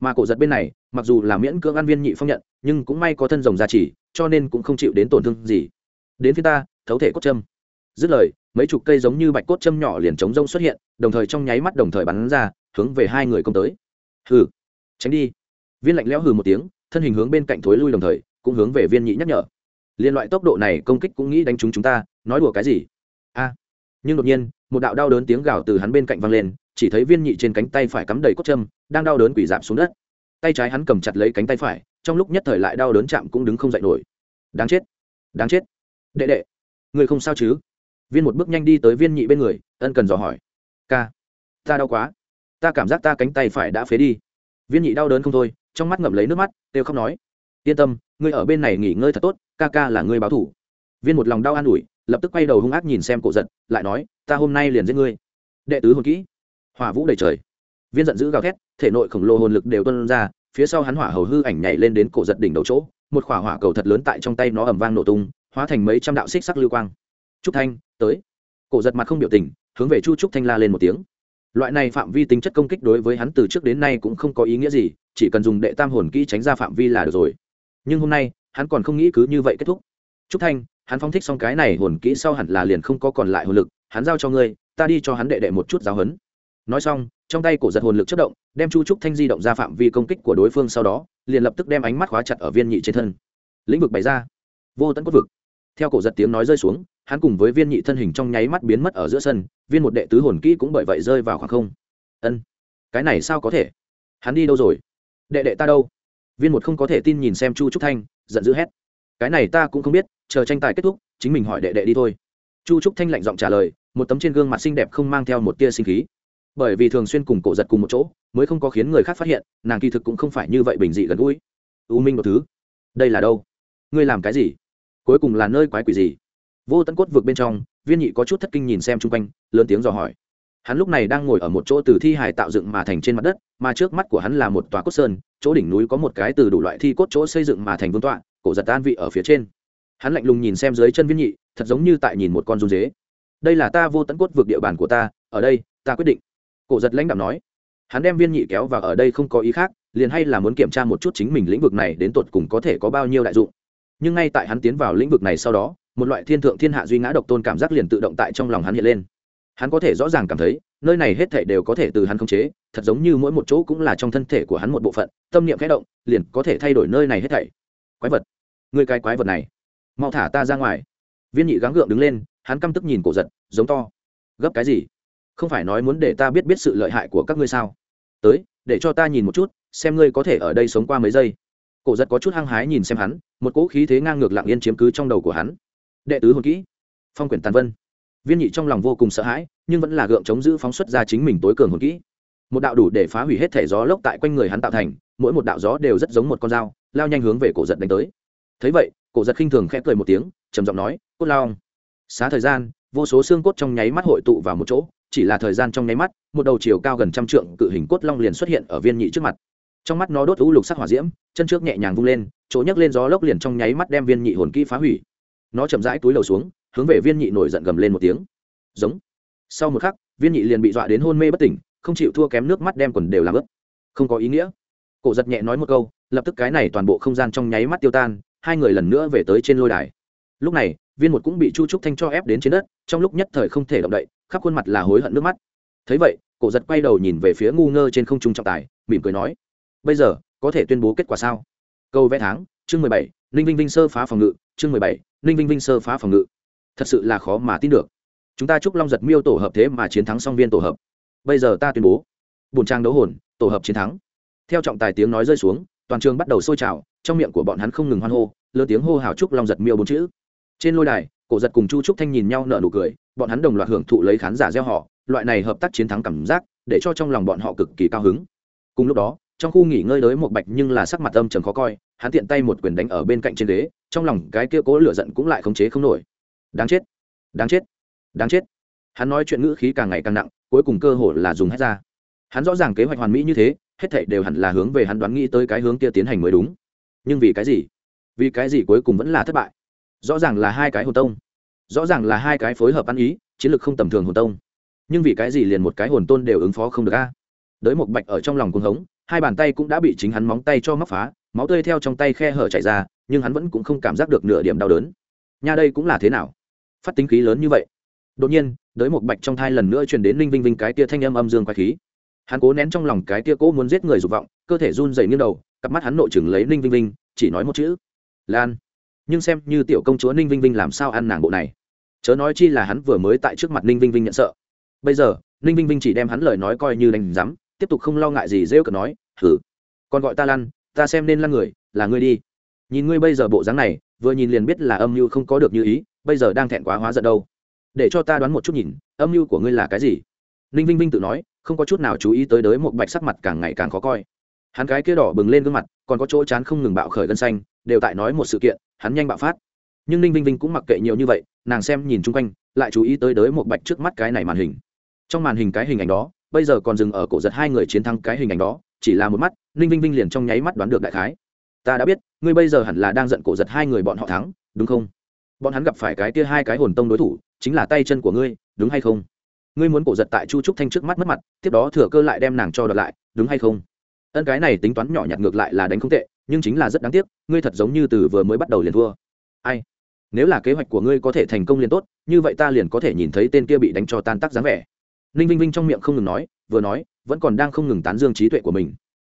Mà cổ giật bên này, mặc dù là miễn cưỡng ăn viên nhị phong nhận, nhưng cũng may có thân rồng gia trì, cho nên cũng không chịu đến tổn thương gì. Đến phía ta, thấu thể cốt châm. Dứt lời, mấy chục cây giống như bạch cốt châm nhỏ liền chống rông xuất hiện, đồng thời trong nháy mắt đồng thời bắn ra, hướng về hai người công tới. Hừ, tránh đi. Viên lạnh lẽo hừ một tiếng thân hình hướng bên cạnh thối lui đồng thời, cũng hướng về viên nhị nhắc nhở. Liên loại tốc độ này công kích cũng nghĩ đánh trúng chúng ta, nói đùa cái gì? A. Nhưng đột nhiên, một đạo đau đớn tiếng gào từ hắn bên cạnh vang lên, chỉ thấy viên nhị trên cánh tay phải cắm đầy cốt châm, đang đau đớn quỷ giảm xuống đất. Tay trái hắn cầm chặt lấy cánh tay phải, trong lúc nhất thời lại đau đớn chạm cũng đứng không dậy nổi. Đáng chết đáng chết. Đệ đệ, người không sao chứ? Viên một bước nhanh đi tới viên nhị bên người, ân cần dò hỏi. Ca, ta đau quá. Ta cảm giác ta cánh tay phải đã phế đi. Viên nhị đau đớn không thôi trong mắt ngậm lấy nước mắt đều không nói, yên tâm, ngươi ở bên này nghỉ ngơi thật tốt, ca ca là ngươi báo thủ. Viên một lòng đau an ủi, lập tức quay đầu hung ác nhìn xem cổ giật, lại nói, ta hôm nay liền giết ngươi. Đệ tứ hồn kỹ, hỏa vũ đầy trời. Viên giận dữ gào thét, thể nội khổng lồ hồn lực đều tuân ra, phía sau hắn hỏa hầu hư ảnh nhảy lên đến cổ giật đỉnh đầu chỗ, một khỏa hỏa cầu thật lớn tại trong tay nó ẩm vang nổ tung, hóa thành mấy trăm đạo xích sắc lưu quang. Trúc thanh, tới. Cổ giật mặt không biểu tình, hướng về chu trúc thanh la lên một tiếng. Loại này phạm vi tính chất công kích đối với hắn từ trước đến nay cũng không có ý nghĩa gì chỉ cần dùng đệ tam hồn kỹ tránh ra phạm vi là được rồi. Nhưng hôm nay, hắn còn không nghĩ cứ như vậy kết thúc. Trúc thanh, hắn phong thích xong cái này hồn kỹ sau hẳn là liền không có còn lại hồn lực, hắn giao cho ngươi, ta đi cho hắn đệ đệ một chút giáo hấn nói xong, trong tay cổ giật hồn lực chất động, đem chu trúc thanh di động ra phạm vi công kích của đối phương sau đó, liền lập tức đem ánh mắt khóa chặt ở viên nhị trên thân. Lĩnh vực bày ra. Vô tận cốt vực. Theo cổ giật tiếng nói rơi xuống, hắn cùng với viên nhị thân hình trong nháy mắt biến mất ở giữa sân, viên một đệ tứ hồn kỹ cũng bởi vậy rơi vào khoảng không. Ân, cái này sao có thể? Hắn đi đâu rồi? Đệ đệ ta đâu? Viên một không có thể tin nhìn xem chu trúc thanh, giận dữ hét. Cái này ta cũng không biết, chờ tranh tài kết thúc, chính mình hỏi đệ đệ đi thôi. Chu trúc thanh lạnh giọng trả lời, một tấm trên gương mặt xinh đẹp không mang theo một tia sinh khí. Bởi vì thường xuyên cùng cổ giật cùng một chỗ, mới không có khiến người khác phát hiện, nàng kỳ thực cũng không phải như vậy bình dị gần gũi. U minh một thứ. Đây là đâu? Ngươi làm cái gì? Cuối cùng là nơi quái quỷ gì? Vô tận cốt vượt bên trong, viên nhị có chút thất kinh nhìn xem chung quanh, lớn tiếng dò hỏi hắn lúc này đang ngồi ở một chỗ từ thi hài tạo dựng mà thành trên mặt đất, mà trước mắt của hắn là một tòa cốt sơn, chỗ đỉnh núi có một cái từ đủ loại thi cốt chỗ xây dựng mà thành vương tọa, cổ giật an vị ở phía trên. Hắn lạnh lùng nhìn xem dưới chân viên nhị, thật giống như tại nhìn một con run dế. Đây là ta vô tận cốt vượt địa bàn của ta, ở đây, ta quyết định. Cổ giật lãnh đạo nói. Hắn đem viên nhị kéo vào ở đây không có ý khác, liền hay là muốn kiểm tra một chút chính mình lĩnh vực này đến tột cùng có thể có bao nhiêu đại dụng. Nhưng ngay tại hắn tiến vào lĩnh vực này sau đó, một loại thiên thượng thiên hạ duy ngã độc tôn cảm giác liền tự động tại trong lòng hắn hiện lên hắn có thể rõ ràng cảm thấy, nơi này hết thể đều có thể từ hắn khống chế, thật giống như mỗi một chỗ cũng là trong thân thể của hắn một bộ phận, tâm niệm khẽ động, liền có thể thay đổi nơi này hết thảy. Quái vật. Người cái quái vật này. Mau thả ta ra ngoài. Viên nhị gắng gượng đứng lên, hắn căm tức nhìn cổ giật, giống to. Gấp cái gì? Không phải nói muốn để ta biết biết sự lợi hại của các ngươi sao? Tới, để cho ta nhìn một chút, xem ngươi có thể ở đây sống qua mấy giây. Cổ giật có chút hăng hái nhìn xem hắn, một cỗ khí thế ngang ngược lặng yên chiếm cứ trong đầu của hắn. Đệ tứ hồn kỹ. Phong quyển tàn vân viên nhị trong lòng vô cùng sợ hãi, nhưng vẫn là gượng chống giữ phóng xuất ra chính mình tối cường hồn kỹ. Một đạo đủ để phá hủy hết thể gió lốc tại quanh người hắn tạo thành, mỗi một đạo gió đều rất giống một con dao, lao nhanh hướng về cổ giật đánh tới. Thấy vậy, cổ giật khinh thường khẽ cười một tiếng, trầm giọng nói, cốt lao xá thời gian, vô số xương cốt trong nháy mắt hội tụ vào một chỗ, chỉ là thời gian trong nháy mắt, một đầu chiều cao gần trăm trượng cự hình cốt long liền xuất hiện ở viên nhị trước mặt. Trong mắt nó đốt u lục sắc hỏa diễm, chân trước nhẹ nhàng vung lên, chỗ nhấc lên gió lốc liền trong nháy mắt đem viên nhị hồn kỹ phá hủy. Nó chậm rãi túi đầu xuống hướng về viên nhị nổi giận gầm lên một tiếng. Giống. Sau một khắc, viên nhị liền bị dọa đến hôn mê bất tỉnh, không chịu thua kém nước mắt đem quần đều làm ướp không có ý nghĩa. Cổ giật nhẹ nói một câu, lập tức cái này toàn bộ không gian trong nháy mắt tiêu tan, hai người lần nữa về tới trên lôi đài. Lúc này, viên một cũng bị chu trúc thanh cho ép đến trên đất, trong lúc nhất thời không thể động đậy, khắp khuôn mặt là hối hận nước mắt. Thấy vậy, cổ giật quay đầu nhìn về phía ngu ngơ trên không trung trọng tài, mỉm cười nói, bây giờ, có thể tuyên bố kết quả sao? Câu vẽ tháng, chương mười bảy, ninh vinh vinh sơ phá phòng ngự, chương mười bảy, ninh vinh vinh sơ phá phòng ngự thật sự là khó mà tin được. Chúng ta chúc long giật miêu tổ hợp thế mà chiến thắng song viên tổ hợp. Bây giờ ta tuyên bố bùn trang đấu hồn, tổ hợp chiến thắng. Theo trọng tài tiếng nói rơi xuống, toàn trường bắt đầu sôi trào, trong miệng của bọn hắn không ngừng hoan hô, lớn tiếng hô hào chúc long giật miêu bốn chữ. Trên lôi đài, cổ giật cùng chu trúc thanh nhìn nhau nở nụ cười, bọn hắn đồng loạt hưởng thụ lấy khán giả gieo họ, loại này hợp tác chiến thắng cảm giác, để cho trong lòng bọn họ cực kỳ cao hứng. Cùng lúc đó, trong khu nghỉ ngơi đới một bạch nhưng là sắc mặt âm trầm khó coi, hắn tiện tay một quyền đánh ở bên cạnh trên ghế, trong lòng cái kia cố lửa giận cũng lại khống chế không nổi đáng chết. Đáng chết. Đáng chết. Hắn nói chuyện ngữ khí càng ngày càng nặng, cuối cùng cơ hội là dùng hết ra. Hắn rõ ràng kế hoạch hoàn mỹ như thế, hết thảy đều hẳn là hướng về hắn đoán nghĩ tới cái hướng kia tiến hành mới đúng. Nhưng vì cái gì? Vì cái gì cuối cùng vẫn là thất bại? Rõ ràng là hai cái hồn tông. Rõ ràng là hai cái phối hợp ăn ý, chiến lược không tầm thường hồn tông. Nhưng vì cái gì liền một cái hồn tôn đều ứng phó không được a? Đới một bạch ở trong lòng cuồng hống, hai bàn tay cũng đã bị chính hắn móng tay cho móc phá, máu tươi theo trong tay khe hở chảy ra, nhưng hắn vẫn cũng không cảm giác được nửa điểm đau đớn. Nha đây cũng là thế nào? Phát tính khí lớn như vậy. Đột nhiên, đới một bạch trong thai lần nữa truyền đến linh vinh vinh cái tia thanh âm âm dương quái khí. Hắn cố nén trong lòng cái tia cỗ muốn giết người dục vọng, cơ thể run dày nghiêng đầu, cặp mắt hắn nội chừng lấy linh vinh vinh, chỉ nói một chữ, lan. Nhưng xem như tiểu công chúa ninh vinh vinh làm sao ăn nàng bộ này? Chớ nói chi là hắn vừa mới tại trước mặt ninh vinh vinh nhận sợ. Bây giờ, ninh vinh vinh chỉ đem hắn lời nói coi như đành rắm tiếp tục không lo ngại gì rêu cờ nói thử còn gọi ta lăn ta xem nên lăn người, là ngươi đi. Nhìn ngươi bây giờ bộ dáng này, vừa nhìn liền biết là âm mưu không có được như ý bây giờ đang thẹn quá hóa giận đâu. Để cho ta đoán một chút nhìn, âm mưu của ngươi là cái gì? Ninh vinh vinh tự nói, không có chút nào chú ý tới đới một bạch sắc mặt càng ngày càng khó coi. Hắn cái kia đỏ bừng lên gương mặt, còn có chỗ chán không ngừng bạo khởi gân xanh, đều tại nói một sự kiện, hắn nhanh bạo phát. Nhưng ninh vinh vinh cũng mặc kệ nhiều như vậy, nàng xem nhìn chung quanh, lại chú ý tới đới một bạch trước mắt cái này màn hình. Trong màn hình cái hình ảnh đó, bây giờ còn dừng ở cổ giật hai người chiến thắng cái hình ảnh đó, chỉ là một mắt, ninh vinh vinh liền trong nháy mắt đoán được đại khái. Ta đã biết, ngươi bây giờ hẳn là đang giận cổ giật hai người bọn họ thắng, đúng không? Bọn hắn gặp phải cái kia hai cái hồn tông đối thủ, chính là tay chân của ngươi, đúng hay không? Ngươi muốn cổ giật tại chu trúc thanh trước mắt mất mặt, tiếp đó thừa cơ lại đem nàng cho đợt lại, đúng hay không? Ân, cái này tính toán nhỏ nhặt ngược lại là đánh không tệ, nhưng chính là rất đáng tiếc, ngươi thật giống như từ vừa mới bắt đầu liền thua. Ai? Nếu là kế hoạch của ngươi có thể thành công liền tốt, như vậy ta liền có thể nhìn thấy tên kia bị đánh cho tan tác dáng vẻ. Ninh vinh vinh trong miệng không ngừng nói, vừa nói, vẫn còn đang không ngừng tán dương trí tuệ của mình.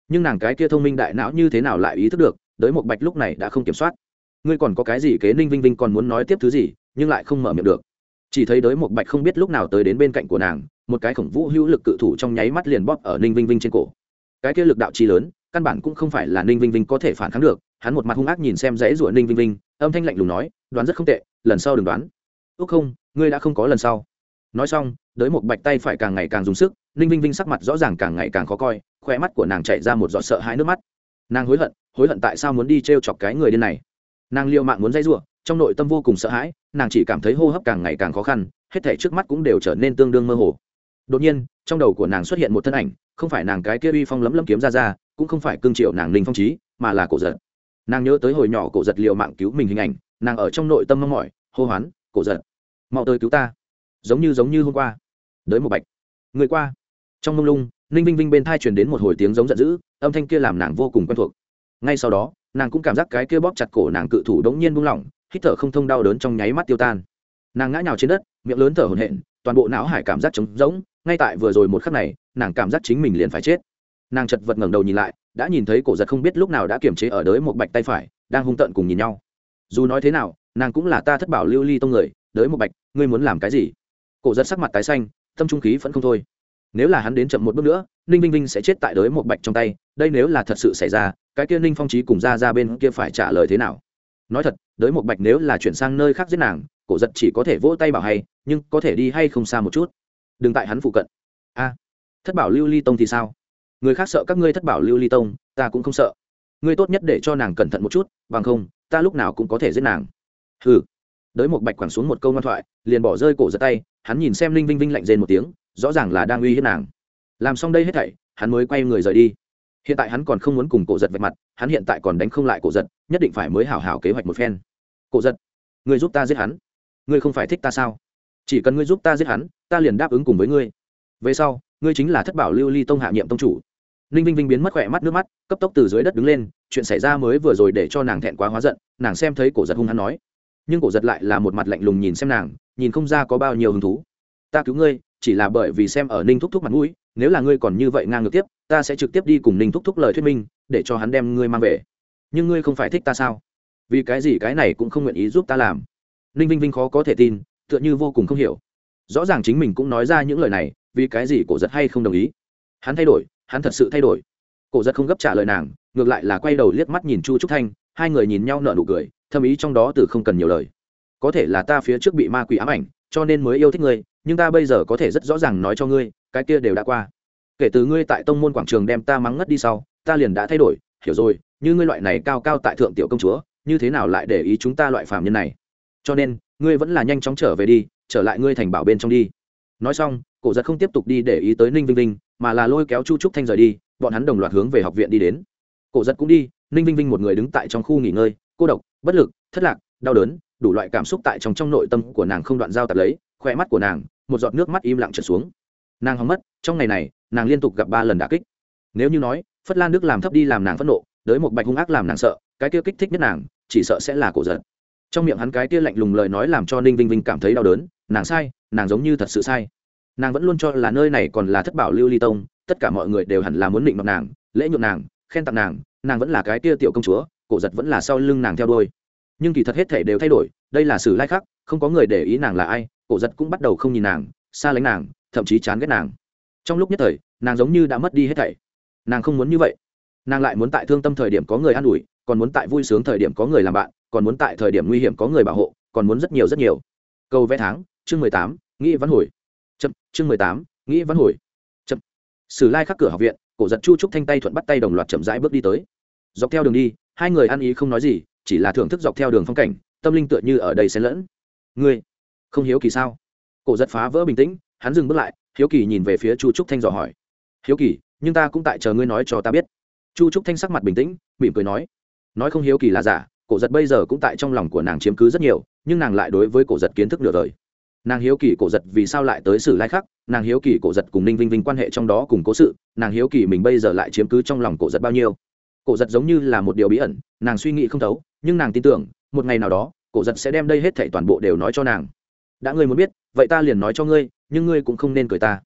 Nhưng nàng cái kia thông minh đại não như thế nào lại ý thức được, đới một bạch lúc này đã không kiểm soát ngươi còn có cái gì kế ninh vinh vinh còn muốn nói tiếp thứ gì, nhưng lại không mở miệng được. Chỉ thấy đới một bạch không biết lúc nào tới đến bên cạnh của nàng, một cái khổng vũ hữu lực cự thủ trong nháy mắt liền bóp ở ninh vinh vinh trên cổ. Cái kia lực đạo chi lớn, căn bản cũng không phải là ninh vinh vinh có thể phản kháng được, hắn một mặt hung ác nhìn xem dãy rủa ninh vinh vinh, âm thanh lạnh lùng nói, đoán rất không tệ, lần sau đừng đoán. Ước không, ngươi đã không có lần sau. Nói xong, đới một bạch tay phải càng ngày càng dùng sức, ninh vinh vinh sắc mặt rõ ràng càng ngày càng khó coi khoe mắt của nàng chạy ra một giọt sợ hãi nước mắt. Nàng hối hận hối hận tại sao muốn đi t r e o chọc cái người điên này nàng liệu mạng muốn dây r trong nội tâm vô cùng sợ hãi, nàng chỉ cảm thấy hô hấp càng ngày càng khó khăn, hết thể trước mắt cũng đều trở nên tương đương mơ hồ. Đột nhiên, trong đầu của nàng xuất hiện một thân ảnh, không phải nàng cái kia uy phong lấm lấm kiếm ra ra, cũng không phải cương triệu nàng linh phong trí mà là cổ giật. Nàng nhớ tới hồi nhỏ cổ giật liệu mạng cứu mình hình ảnh, nàng ở trong nội tâm mong mỏi, hô hoán, cổ giật, mau tới cứu ta. Giống như giống như hôm qua. Đới một bạch. Người qua. Trong mông lung, ninh vinh vinh bên thai truyền đến một hồi tiếng giống giận dữ, âm thanh kia làm nàng vô cùng quen thuộc. Ngay sau đó nàng cũng cảm giác cái kia bóp chặt cổ nàng cự thủ đống nhiên buông lỏng, hít thở không thông đau đớn trong nháy mắt tiêu tan. Nàng ngã nhào trên đất, miệng lớn thở hổn hển, toàn bộ não hải cảm giác trống rỗng, ngay tại vừa rồi một khắc này, nàng cảm giác chính mình liền phải chết. Nàng chật vật ngẩng đầu nhìn lại, đã nhìn thấy cổ giật không biết lúc nào đã kiềm chế ở đới một bạch tay phải, đang hung tợn cùng nhìn nhau. Dù nói thế nào, nàng cũng là ta thất bảo lưu ly tông người, đới một bạch, ngươi muốn làm cái gì? Cổ giật sắc mặt tái xanh, tâm trung khí vẫn không thôi nếu là hắn đến chậm một bước nữa, ninh vinh vinh sẽ chết tại đới một bạch trong tay, đây nếu là thật sự xảy ra, cái kia ninh phong trí cùng ra ra bên kia phải trả lời thế nào? Nói thật, đới một bạch nếu là chuyển sang nơi khác giết nàng, cổ giật chỉ có thể vỗ tay bảo hay, nhưng có thể đi hay không xa một chút. Đừng tại hắn phụ cận. A, thất bảo lưu ly tông thì sao? Người khác sợ các ngươi thất bảo lưu ly tông, ta cũng không sợ. Ngươi tốt nhất để cho nàng cẩn thận một chút, bằng không, ta lúc nào cũng có thể giết nàng. Hừ. Đới một bạch quẳng xuống một câu ngoan thoại, liền bỏ rơi cổ giật tay, hắn nhìn xem linh vinh vinh lạnh rên một tiếng rõ ràng là đang uy hiếp nàng. Làm xong đây hết thảy, hắn mới quay người rời đi. Hiện tại hắn còn không muốn cùng cổ giật vạch mặt, hắn hiện tại còn đánh không lại cổ giật, nhất định phải mới hảo hảo kế hoạch một phen. Cổ giật người giúp ta giết hắn. Ngươi không phải thích ta sao? Chỉ cần ngươi giúp ta giết hắn, ta liền đáp ứng cùng với ngươi. Về sau, ngươi chính là thất bảo lưu ly tông hạ nhiệm tông chủ. Ninh vinh vinh biến mất khỏe mắt, nước mắt, cấp tốc từ dưới đất đứng lên, chuyện xảy ra mới vừa rồi để cho nàng thẹn quá hóa giận, nàng xem thấy cổ giật hung hắn nói. Nhưng cổ giật lại là một mặt lạnh lùng nhìn xem nàng, nhìn không ra có bao nhiêu hứng thú. Ta cứu ngươi chỉ là bởi vì xem ở ninh thúc thúc mặt mũi, nếu là ngươi còn như vậy ngang ngược tiếp, ta sẽ trực tiếp đi cùng ninh thúc thúc lời thuyết minh, để cho hắn đem ngươi mang về. Nhưng ngươi không phải thích ta sao? Vì cái gì cái này cũng không nguyện ý giúp ta làm. Ninh vinh vinh khó có thể tin, tựa như vô cùng không hiểu. Rõ ràng chính mình cũng nói ra những lời này, vì cái gì cổ giật hay không đồng ý? Hắn thay đổi, hắn thật sự thay đổi. Cổ giật không gấp trả lời nàng, ngược lại là quay đầu liếc mắt nhìn chu trúc thanh, hai người nhìn nhau nở nụ cười thâm ý trong đó từ không cần nhiều lời. Có thể là ta phía trước bị ma quỷ ám ảnh, cho nên mới yêu thích ngươi nhưng ta bây giờ có thể rất rõ ràng nói cho ngươi, cái kia đều đã qua. Kể từ ngươi tại tông môn quảng trường đem ta mắng ngất đi sau, ta liền đã thay đổi, hiểu rồi, như ngươi loại này cao cao tại thượng tiểu công chúa, như thế nào lại để ý chúng ta loại phàm nhân này? Cho nên, ngươi vẫn là nhanh chóng trở về đi, trở lại ngươi thành bảo bên trong đi. Nói xong, cổ giật không tiếp tục đi để ý tới ninh vinh vinh, mà là lôi kéo chu trúc thanh rời đi, bọn hắn đồng loạt hướng về học viện đi đến. Cổ giật cũng đi, ninh vinh vinh một người đứng tại trong khu nghỉ ngơi, cô độc, bất lực, thất lạc, đau đớn, đủ loại cảm xúc tại trong trong nội tâm của nàng không đoạn giao tập lấy khoe mắt của nàng một giọt nước mắt im lặng trượt xuống. Nàng hóng mất, trong ngày này, nàng liên tục gặp ba lần đà kích. Nếu như nói, phất lan đức làm thấp đi làm nàng phẫn nộ, đới một bạch hung ác làm nàng sợ, cái kia kích thích nhất nàng, chỉ sợ sẽ là cổ giật trong miệng hắn cái kia lạnh lùng lời nói làm cho ninh vinh vinh cảm thấy đau đớn, nàng sai, nàng giống như thật sự sai. Nàng vẫn luôn cho là nơi này còn là thất bảo lưu ly tông, tất cả mọi người đều hẳn là muốn định mặt nàng, lễ nhuộm nàng, khen tặng nàng nàng vẫn là cái kia tiểu công chúa, cổ giật vẫn là sau lưng nàng theo đôi nhưng kỳ thật hết thể đều thay đổi, đây là sử lai khác không có người để ý nàng là ai cổ giật cũng bắt đầu không nhìn nàng, xa lánh nàng, thậm chí chán ghét nàng. Trong lúc nhất thời, nàng giống như đã mất đi hết thảy. Nàng không muốn như vậy. Nàng lại muốn tại thương tâm thời điểm có người an ủi, còn muốn tại vui sướng thời điểm có người làm bạn, còn muốn tại thời điểm nguy hiểm có người bảo hộ, còn muốn rất nhiều rất nhiều. Câu vẽ tháng, chương mười tám, nghĩ văn hồi. Chậm, chương mười tám, nghĩ văn hồi. Chậm. Sử lai khắc cửa học viện, cổ giật chu trúc thanh tay thuận bắt tay đồng loạt chậm rãi bước đi tới. Dọc theo đường đi, hai người ăn ý không nói gì, chỉ là thưởng thức dọc theo đường phong cảnh, tâm linh tựa như ở đây xen lẫn. Ngươi không hiếu kỳ sao? Cổ giật phá vỡ bình tĩnh, hắn dừng bước lại, hiếu kỳ nhìn về phía chu trúc thanh dò hỏi. Hiếu kỳ, nhưng ta cũng tại chờ ngươi nói cho ta biết. Chu trúc thanh sắc mặt bình tĩnh, mỉm cười nói. Nói không hiếu kỳ là giả, cổ giật bây giờ cũng tại trong lòng của nàng chiếm cứ rất nhiều, nhưng nàng lại đối với cổ giật kiến thức nửa đời. Nàng hiếu kỳ cổ giật vì sao lại tới sử lai khắc, nàng hiếu kỳ cổ giật cùng ninh vinh vinh quan hệ trong đó cùng cố sự, nàng hiếu kỳ mình bây giờ lại chiếm cứ trong lòng cổ giật bao nhiêu. Cổ giật giống như là một điều bí ẩn, nàng suy nghĩ không thấu, nhưng nàng tin tưởng, một ngày nào đó, cổ giật sẽ đem đây hết thảy toàn bộ đều nói cho nàng đã ngươi muốn biết, vậy ta liền nói cho ngươi, nhưng ngươi cũng không nên cười ta.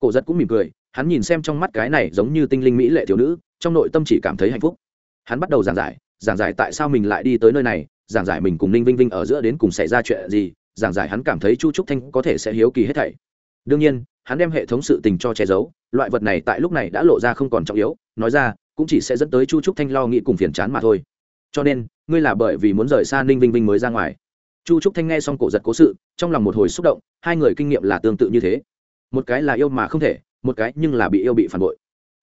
Cổ giật cũng mỉm cười, hắn nhìn xem trong mắt cái này giống như tinh linh mỹ lệ thiếu nữ, trong nội tâm chỉ cảm thấy hạnh phúc. Hắn bắt đầu giảng giải giảng giải tại sao mình lại đi tới nơi này, giảng giải mình cùng ninh vinh vinh ở giữa đến cùng xảy ra chuyện gì, giảng giải hắn cảm thấy chu trúc thanh có thể sẽ hiếu kỳ hết thảy. Đương nhiên, hắn đem hệ thống sự tình cho che giấu, loại vật này tại lúc này đã lộ ra không còn trọng yếu, nói ra, cũng chỉ sẽ dẫn tới chu trúc thanh lo nghĩ cùng phiền chán mà thôi. Cho nên, ngươi là bởi vì muốn rời xa ninh vinh vinh mới ra ngoài chu trúc thanh nghe xong cổ giật cố sự, trong lòng một hồi xúc động, hai người kinh nghiệm là tương tự như thế. Một cái là yêu mà không thể, một cái nhưng là bị yêu bị phản bội.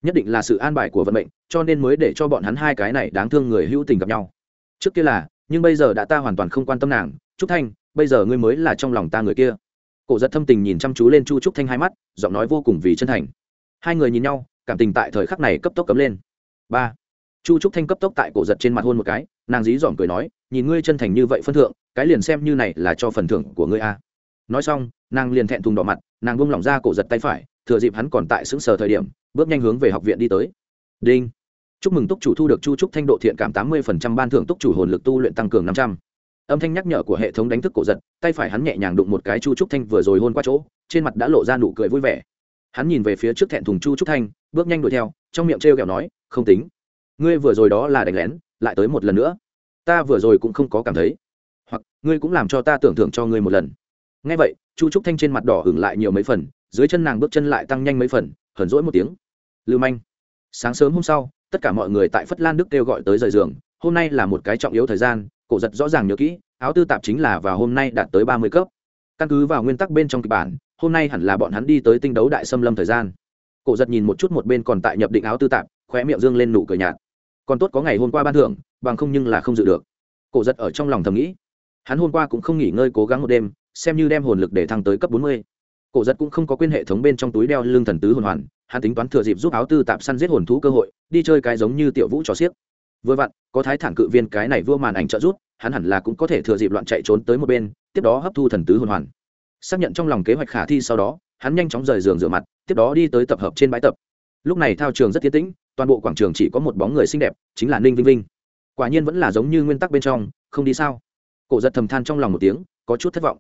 Nhất định là sự an bài của vận mệnh, cho nên mới để cho bọn hắn hai cái này đáng thương người hữu tình gặp nhau. Trước kia là, nhưng bây giờ đã ta hoàn toàn không quan tâm nàng. Trúc thanh, bây giờ ngươi mới là trong lòng ta người kia. Cổ giật thâm tình nhìn chăm chú lên chu trúc thanh hai mắt, giọng nói vô cùng vì chân thành. Hai người nhìn nhau, cảm tình tại thời khắc này cấp tốc cấm lên. Ba. Chu trúc thanh cấp tốc tại cổ giật trên mặt hôn một cái nàng dí dỏm cười nói, nhìn ngươi chân thành như vậy phân thượng, cái liền xem như này là cho phần thưởng của ngươi a. Nói xong, nàng liền thẹn thùng đỏ mặt, nàng buông lỏng ra cổ giật tay phải, thừa dịp hắn còn tại xứng sờ thời điểm, bước nhanh hướng về học viện đi tới. Đinh. Chúc mừng túc chủ thu được chu trúc thanh độ thiện cảm tám mươi ban thưởng túc chủ hồn lực tu luyện tăng cường năm trăm. Âm thanh nhắc nhở của hệ thống đánh thức cổ giật, tay phải hắn nhẹ nhàng đụng một cái chu trúc thanh vừa rồi hôn qua chỗ, trên mặt đã lộ ra nụ cười vui vẻ. Hắn nhìn về phía trước thẹn thùng chu trúc thanh, bước nhanh đuổi theo, trong miệng t r e o kẹo nói, không tính. Ngươi vừa rồi đó là đánh lén lại tới một lần nữa. Ta vừa rồi cũng không có cảm thấy. Hoặc, ngươi cũng làm cho ta tưởng thưởng cho ngươi một lần. Ngay vậy, chu trúc thanh trên mặt đỏ hửng lại nhiều mấy phần, dưới chân nàng bước chân lại tăng nhanh mấy phần, hờn rỗi một tiếng. Lưu manh, sáng sớm hôm sau, tất cả mọi người tại phất lan đức kêu gọi tới rời giường. Hôm nay là một cái trọng yếu thời gian, cổ giật rõ ràng nhớ kỹ, áo tư tạp chính là vào hôm nay đạt tới ba mươi cấp. Căn cứ vào nguyên tắc bên trong kịch bản, hôm nay hẳn là bọn hắn đi tới tinh đấu đại xâm lâm thời gian. Cổ giật nhìn một chút một bên còn tại nhập định áo tư tạp, khóe miệng dương lên nụ cười nhạt còn tốt có ngày hôm qua ban thưởng, bằng không nhưng là không dự được. Cổ giật ở trong lòng thầm nghĩ. Hắn hôm qua cũng không nghỉ ngơi cố gắng một đêm, xem như đem hồn lực để thăng tới cấp bốn mươi. Cổ giật cũng không có quên hệ thống bên trong túi đeo lương thần tứ hồn hoàn, hắn tính toán thừa dịp giúp áo tư tạp săn giết hồn thú cơ hội, đi chơi cái giống như tiểu vũ trò xiếc. Vừa vặn, có thái thản cự viên cái này vua màn ảnh trợ rút hắn hẳn là cũng có thể thừa dịp loạn chạy trốn tới một bên, tiếp đó hấp thu thần tứ hồn hoàn. Xác nhận trong lòng kế hoạch khả thi sau đó, hắn nhanh chóng rời giường rửa mặt, tiếp đó đi tới tập hợp trên bãi tập. Lúc này thao trường rất tiến tĩnh toàn bộ quảng trường chỉ có một bóng người xinh đẹp, chính là ninh vinh vinh. Quả nhiên vẫn là giống như nguyên tắc bên trong, không đi sao? Cổ giật thầm than trong lòng một tiếng, có chút thất vọng.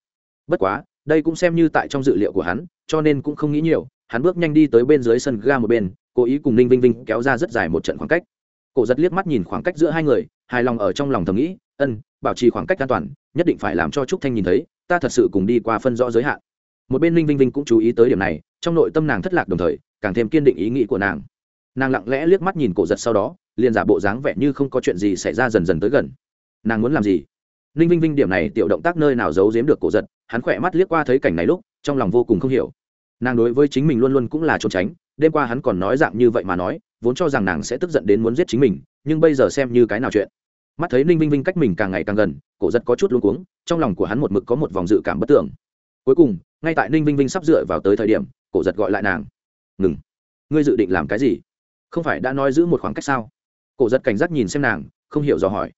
Bất quá, đây cũng xem như tại trong dự liệu của hắn, cho nên cũng không nghĩ nhiều, hắn bước nhanh đi tới bên dưới sân ga một bên, cố ý cùng ninh vinh vinh kéo ra rất dài một trận khoảng cách. Cổ giật liếc mắt nhìn khoảng cách giữa hai người, hài lòng ở trong lòng thầm nghĩ, ân, bảo trì khoảng cách an toàn, nhất định phải làm cho trúc thanh nhìn thấy, ta thật sự cùng đi qua phân rõ giới hạn. Một bên ninh vinh vinh cũng chú ý tới điểm này, trong nội tâm nàng thất lạc đồng thời, càng thêm kiên định ý nghĩ của nàng nàng lặng lẽ liếc mắt nhìn cổ giật sau đó, liền giả bộ dáng vẻ như không có chuyện gì xảy ra dần dần tới gần. Nàng muốn làm gì? Ninh vinh vinh điểm này tiểu động tác nơi nào giấu giếm được cổ giật, hắn khỏe mắt liếc qua thấy cảnh này lúc, trong lòng vô cùng không hiểu. Nàng đối với chính mình luôn luôn cũng là trốn tránh, đêm qua hắn còn nói dạng như vậy mà nói, vốn cho rằng nàng sẽ tức giận đến muốn giết chính mình, nhưng bây giờ xem như cái nào chuyện. Mắt thấy ninh vinh vinh cách mình càng ngày càng gần, cổ giật có chút luống cuống, trong lòng của hắn một mực có một vòng dự cảm bất tưởng. Cuối cùng, ngay tại ninh vinh vinh sắp dựa vào tới thời điểm, cổ giật gọi lại nàng. Ngừng. Ngươi dự định làm cái gì? Không phải đã nói giữ một khoảng cách sao? Cổ giật cảnh giác nhìn xem nàng, không hiểu dò hỏi.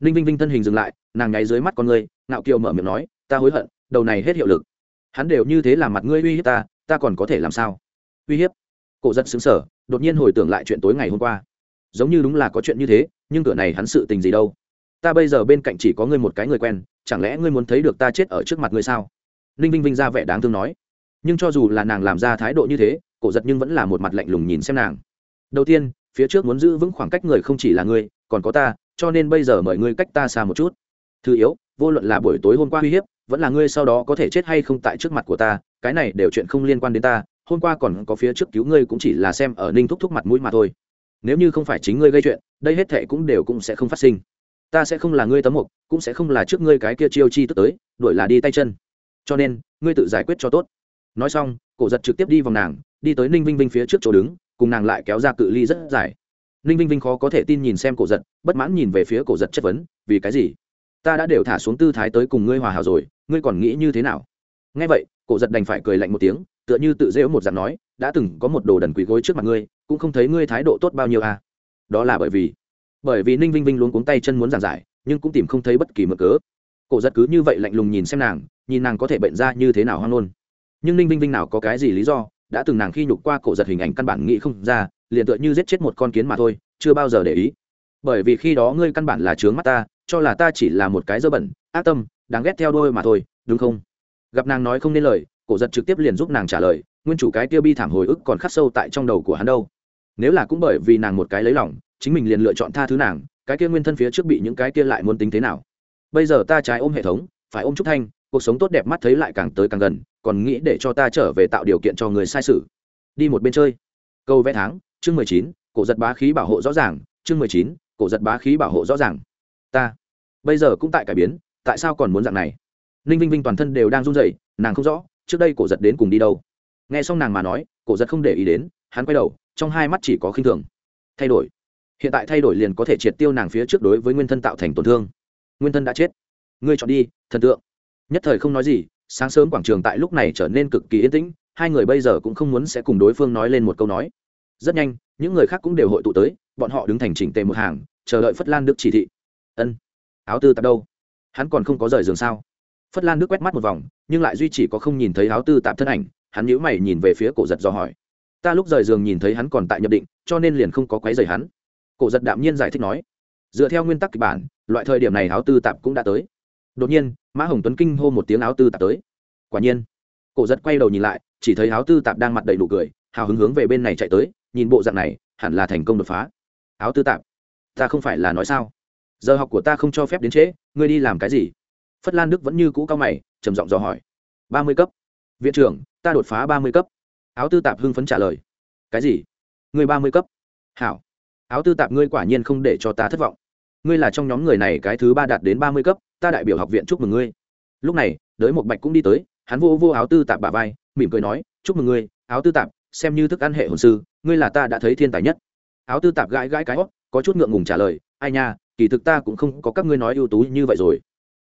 Ninh vinh vinh thân hình dừng lại, nàng nháy dưới mắt con ngươi, ngạo kiều mở miệng nói, ta hối hận, đầu này hết hiệu lực. Hắn đều như thế làm mặt ngươi uy hiếp ta ta còn có thể làm sao? Uy hiếp? Cổ giật xứng sở đột nhiên hồi tưởng lại chuyện tối ngày hôm qua. Giống như đúng là có chuyện như thế, nhưng cửa này hắn sự tình gì đâu? Ta bây giờ bên cạnh chỉ có ngươi một cái người quen, chẳng lẽ ngươi muốn thấy được ta chết ở trước mặt ngươi sao? Ninh vinh vinh ra vẻ đáng thương nói. Nhưng cho dù là nàng làm ra thái độ như thế, cổ giật nhưng vẫn là một mặt lạnh lùng nhìn xem nàng đầu tiên, phía trước muốn giữ vững khoảng cách người không chỉ là ngươi còn có ta, cho nên bây giờ mời ngươi cách ta xa một chút. Thứ yếu, vô luận là buổi tối hôm qua uy hiếp, vẫn là ngươi sau đó có thể chết hay không tại trước mặt của ta, cái này đều chuyện không liên quan đến ta, hôm qua còn có phía trước cứu ngươi cũng chỉ là xem ở ninh thúc thúc mặt mũi mà thôi. Nếu như không phải chính ngươi gây chuyện, đây hết thệ cũng đều cũng sẽ không phát sinh. Ta sẽ không là ngươi tấm mục, cũng sẽ không là trước ngươi cái kia chiêu chi tức tới đổi là đi tay chân. Cho nên, ngươi tự giải quyết cho tốt. Nói xong, cổ giật trực tiếp đi vòng nàng, đi tới ninh vinh vinh phía trước chỗ đứng cùng nàng lại kéo ra cự ly rất dài. Ninh vinh vinh khó có thể tin nhìn xem cổ giật, bất mãn nhìn về phía cổ giật chất vấn, vì cái gì? Ta đã đều thả xuống tư thái tới cùng ngươi hòa hảo rồi, ngươi còn nghĩ như thế nào? Nghe vậy, cổ giật đành phải cười lạnh một tiếng, tựa như tự dễu một dạng nói, đã từng có một đồ đần quỳ gối trước mặt ngươi, cũng không thấy ngươi thái độ tốt bao nhiêu à. Đó là bởi vì bởi vì ninh vinh vinh luôn cuống tay chân muốn giảng giải, nhưng cũng tìm không thấy bất kỳ mực cớ. Cổ giật cứ như vậy lạnh lùng nhìn xem nàng, nhìn nàng có thể bệnh ra như thế nào hoang nôn nhưng ninh vinh vinh nào có cái gì lý do đã từng nàng khi nhục qua cổ giật hình ảnh căn bản nghĩ không ra, liền tựa như giết chết một con kiến mà thôi, chưa bao giờ để ý. Bởi vì khi đó ngươi căn bản là trướng mắt ta, cho là ta chỉ là một cái dơ bẩn, ác tâm, đáng ghét theo đôi mà thôi, đúng không? Gặp nàng nói không nên lời, cổ giật trực tiếp liền giúp nàng trả lời, nguyên chủ cái tiêu bi thảm hồi ức còn khắc sâu tại trong đầu của hắn đâu. Nếu là cũng bởi vì nàng một cái lấy lòng, chính mình liền lựa chọn tha thứ nàng, cái kia nguyên thân phía trước bị những cái kia lại muốn tính thế nào? Bây giờ ta trái ôm hệ thống, phải ôm trúc thanh, cuộc sống tốt đẹp mắt thấy lại càng tới càng gần còn nghĩ để cho ta trở về tạo điều kiện cho người sai sự đi một bên chơi. Câu vẽ tháng, chương mười chín, cổ giật bá khí bảo hộ rõ ràng, chương mười chín, cổ giật bá khí bảo hộ rõ ràng. Ta, bây giờ cũng tại cải biến, tại sao còn muốn dạng này? Ninh vinh vinh toàn thân đều đang run rẩy, nàng không rõ, trước đây cổ giật đến cùng đi đâu. Nghe xong nàng mà nói, cổ giật không để ý đến, hắn quay đầu, trong hai mắt chỉ có khinh thường. Thay đổi. Hiện tại thay đổi liền có thể triệt tiêu nàng phía trước đối với nguyên thân tạo thành tổn thương. Nguyên thân đã chết. Ngươi chọn đi, thần tượng. Nhất thời không nói gì sáng sớm quảng trường tại lúc này trở nên cực kỳ yên tĩnh, hai người bây giờ cũng không muốn sẽ cùng đối phương nói lên một câu nói. Rất nhanh, những người khác cũng đều hội tụ tới, bọn họ đứng thành chỉnh tề một hàng, chờ đợi phất lan đức chỉ thị. Ân, áo tư tạp đâu? Hắn còn không có rời giường sao? Phất lan đức quét mắt một vòng, nhưng lại duy chỉ có không nhìn thấy áo tư tạp thân ảnh, hắn nhíu mày nhìn về phía cổ giật do hỏi. Ta lúc rời giường nhìn thấy hắn còn tại nhập định, cho nên liền không có quấy rầy hắn. Cổ giật đạm nhiên giải thích nói. Dựa theo nguyên tắc kịch bản, loại thời điểm này áo tư tạp cũng đã tới đột nhiên, mã hồng tuấn kinh hô một tiếng áo tư tạp tới. Quả nhiên, cổ giật quay đầu nhìn lại, chỉ thấy áo tư tạp đang mặt đầy đủ cười, hào hứng hướng về bên này chạy tới, nhìn bộ dạng này, hẳn là thành công đột phá. Áo tư tạp, ta không phải là nói sao? Giờ học của ta không cho phép đến trễ, ngươi đi làm cái gì? Phất lan đức vẫn như cũ cao mày, trầm giọng dò hỏi. Ba mươi cấp. Viện trưởng, ta đột phá ba mươi cấp. Áo tư tạp hưng phấn trả lời. Cái gì? Ngươi ba mươi cấp? Hảo. Áo tư tạp ngươi quả nhiên không để cho ta thất vọng. Ngươi là trong nhóm người này cái thứ ba đạt đến ba mươi cấp ta đại biểu học viện chúc mừng ngươi. Lúc này, đới một bạch cũng đi tới, hắn vô vô áo tư tạp bà vai, mỉm cười nói, chúc mừng ngươi, áo tư tạp, xem như thức ăn hệ hồn sư, ngươi là ta đã thấy thiên tài nhất. Áo tư tạp gãi gãi cái hót, có chút ngượng ngùng trả lời, ai nha, kỳ thực ta cũng không có các ngươi nói ưu tú như vậy rồi.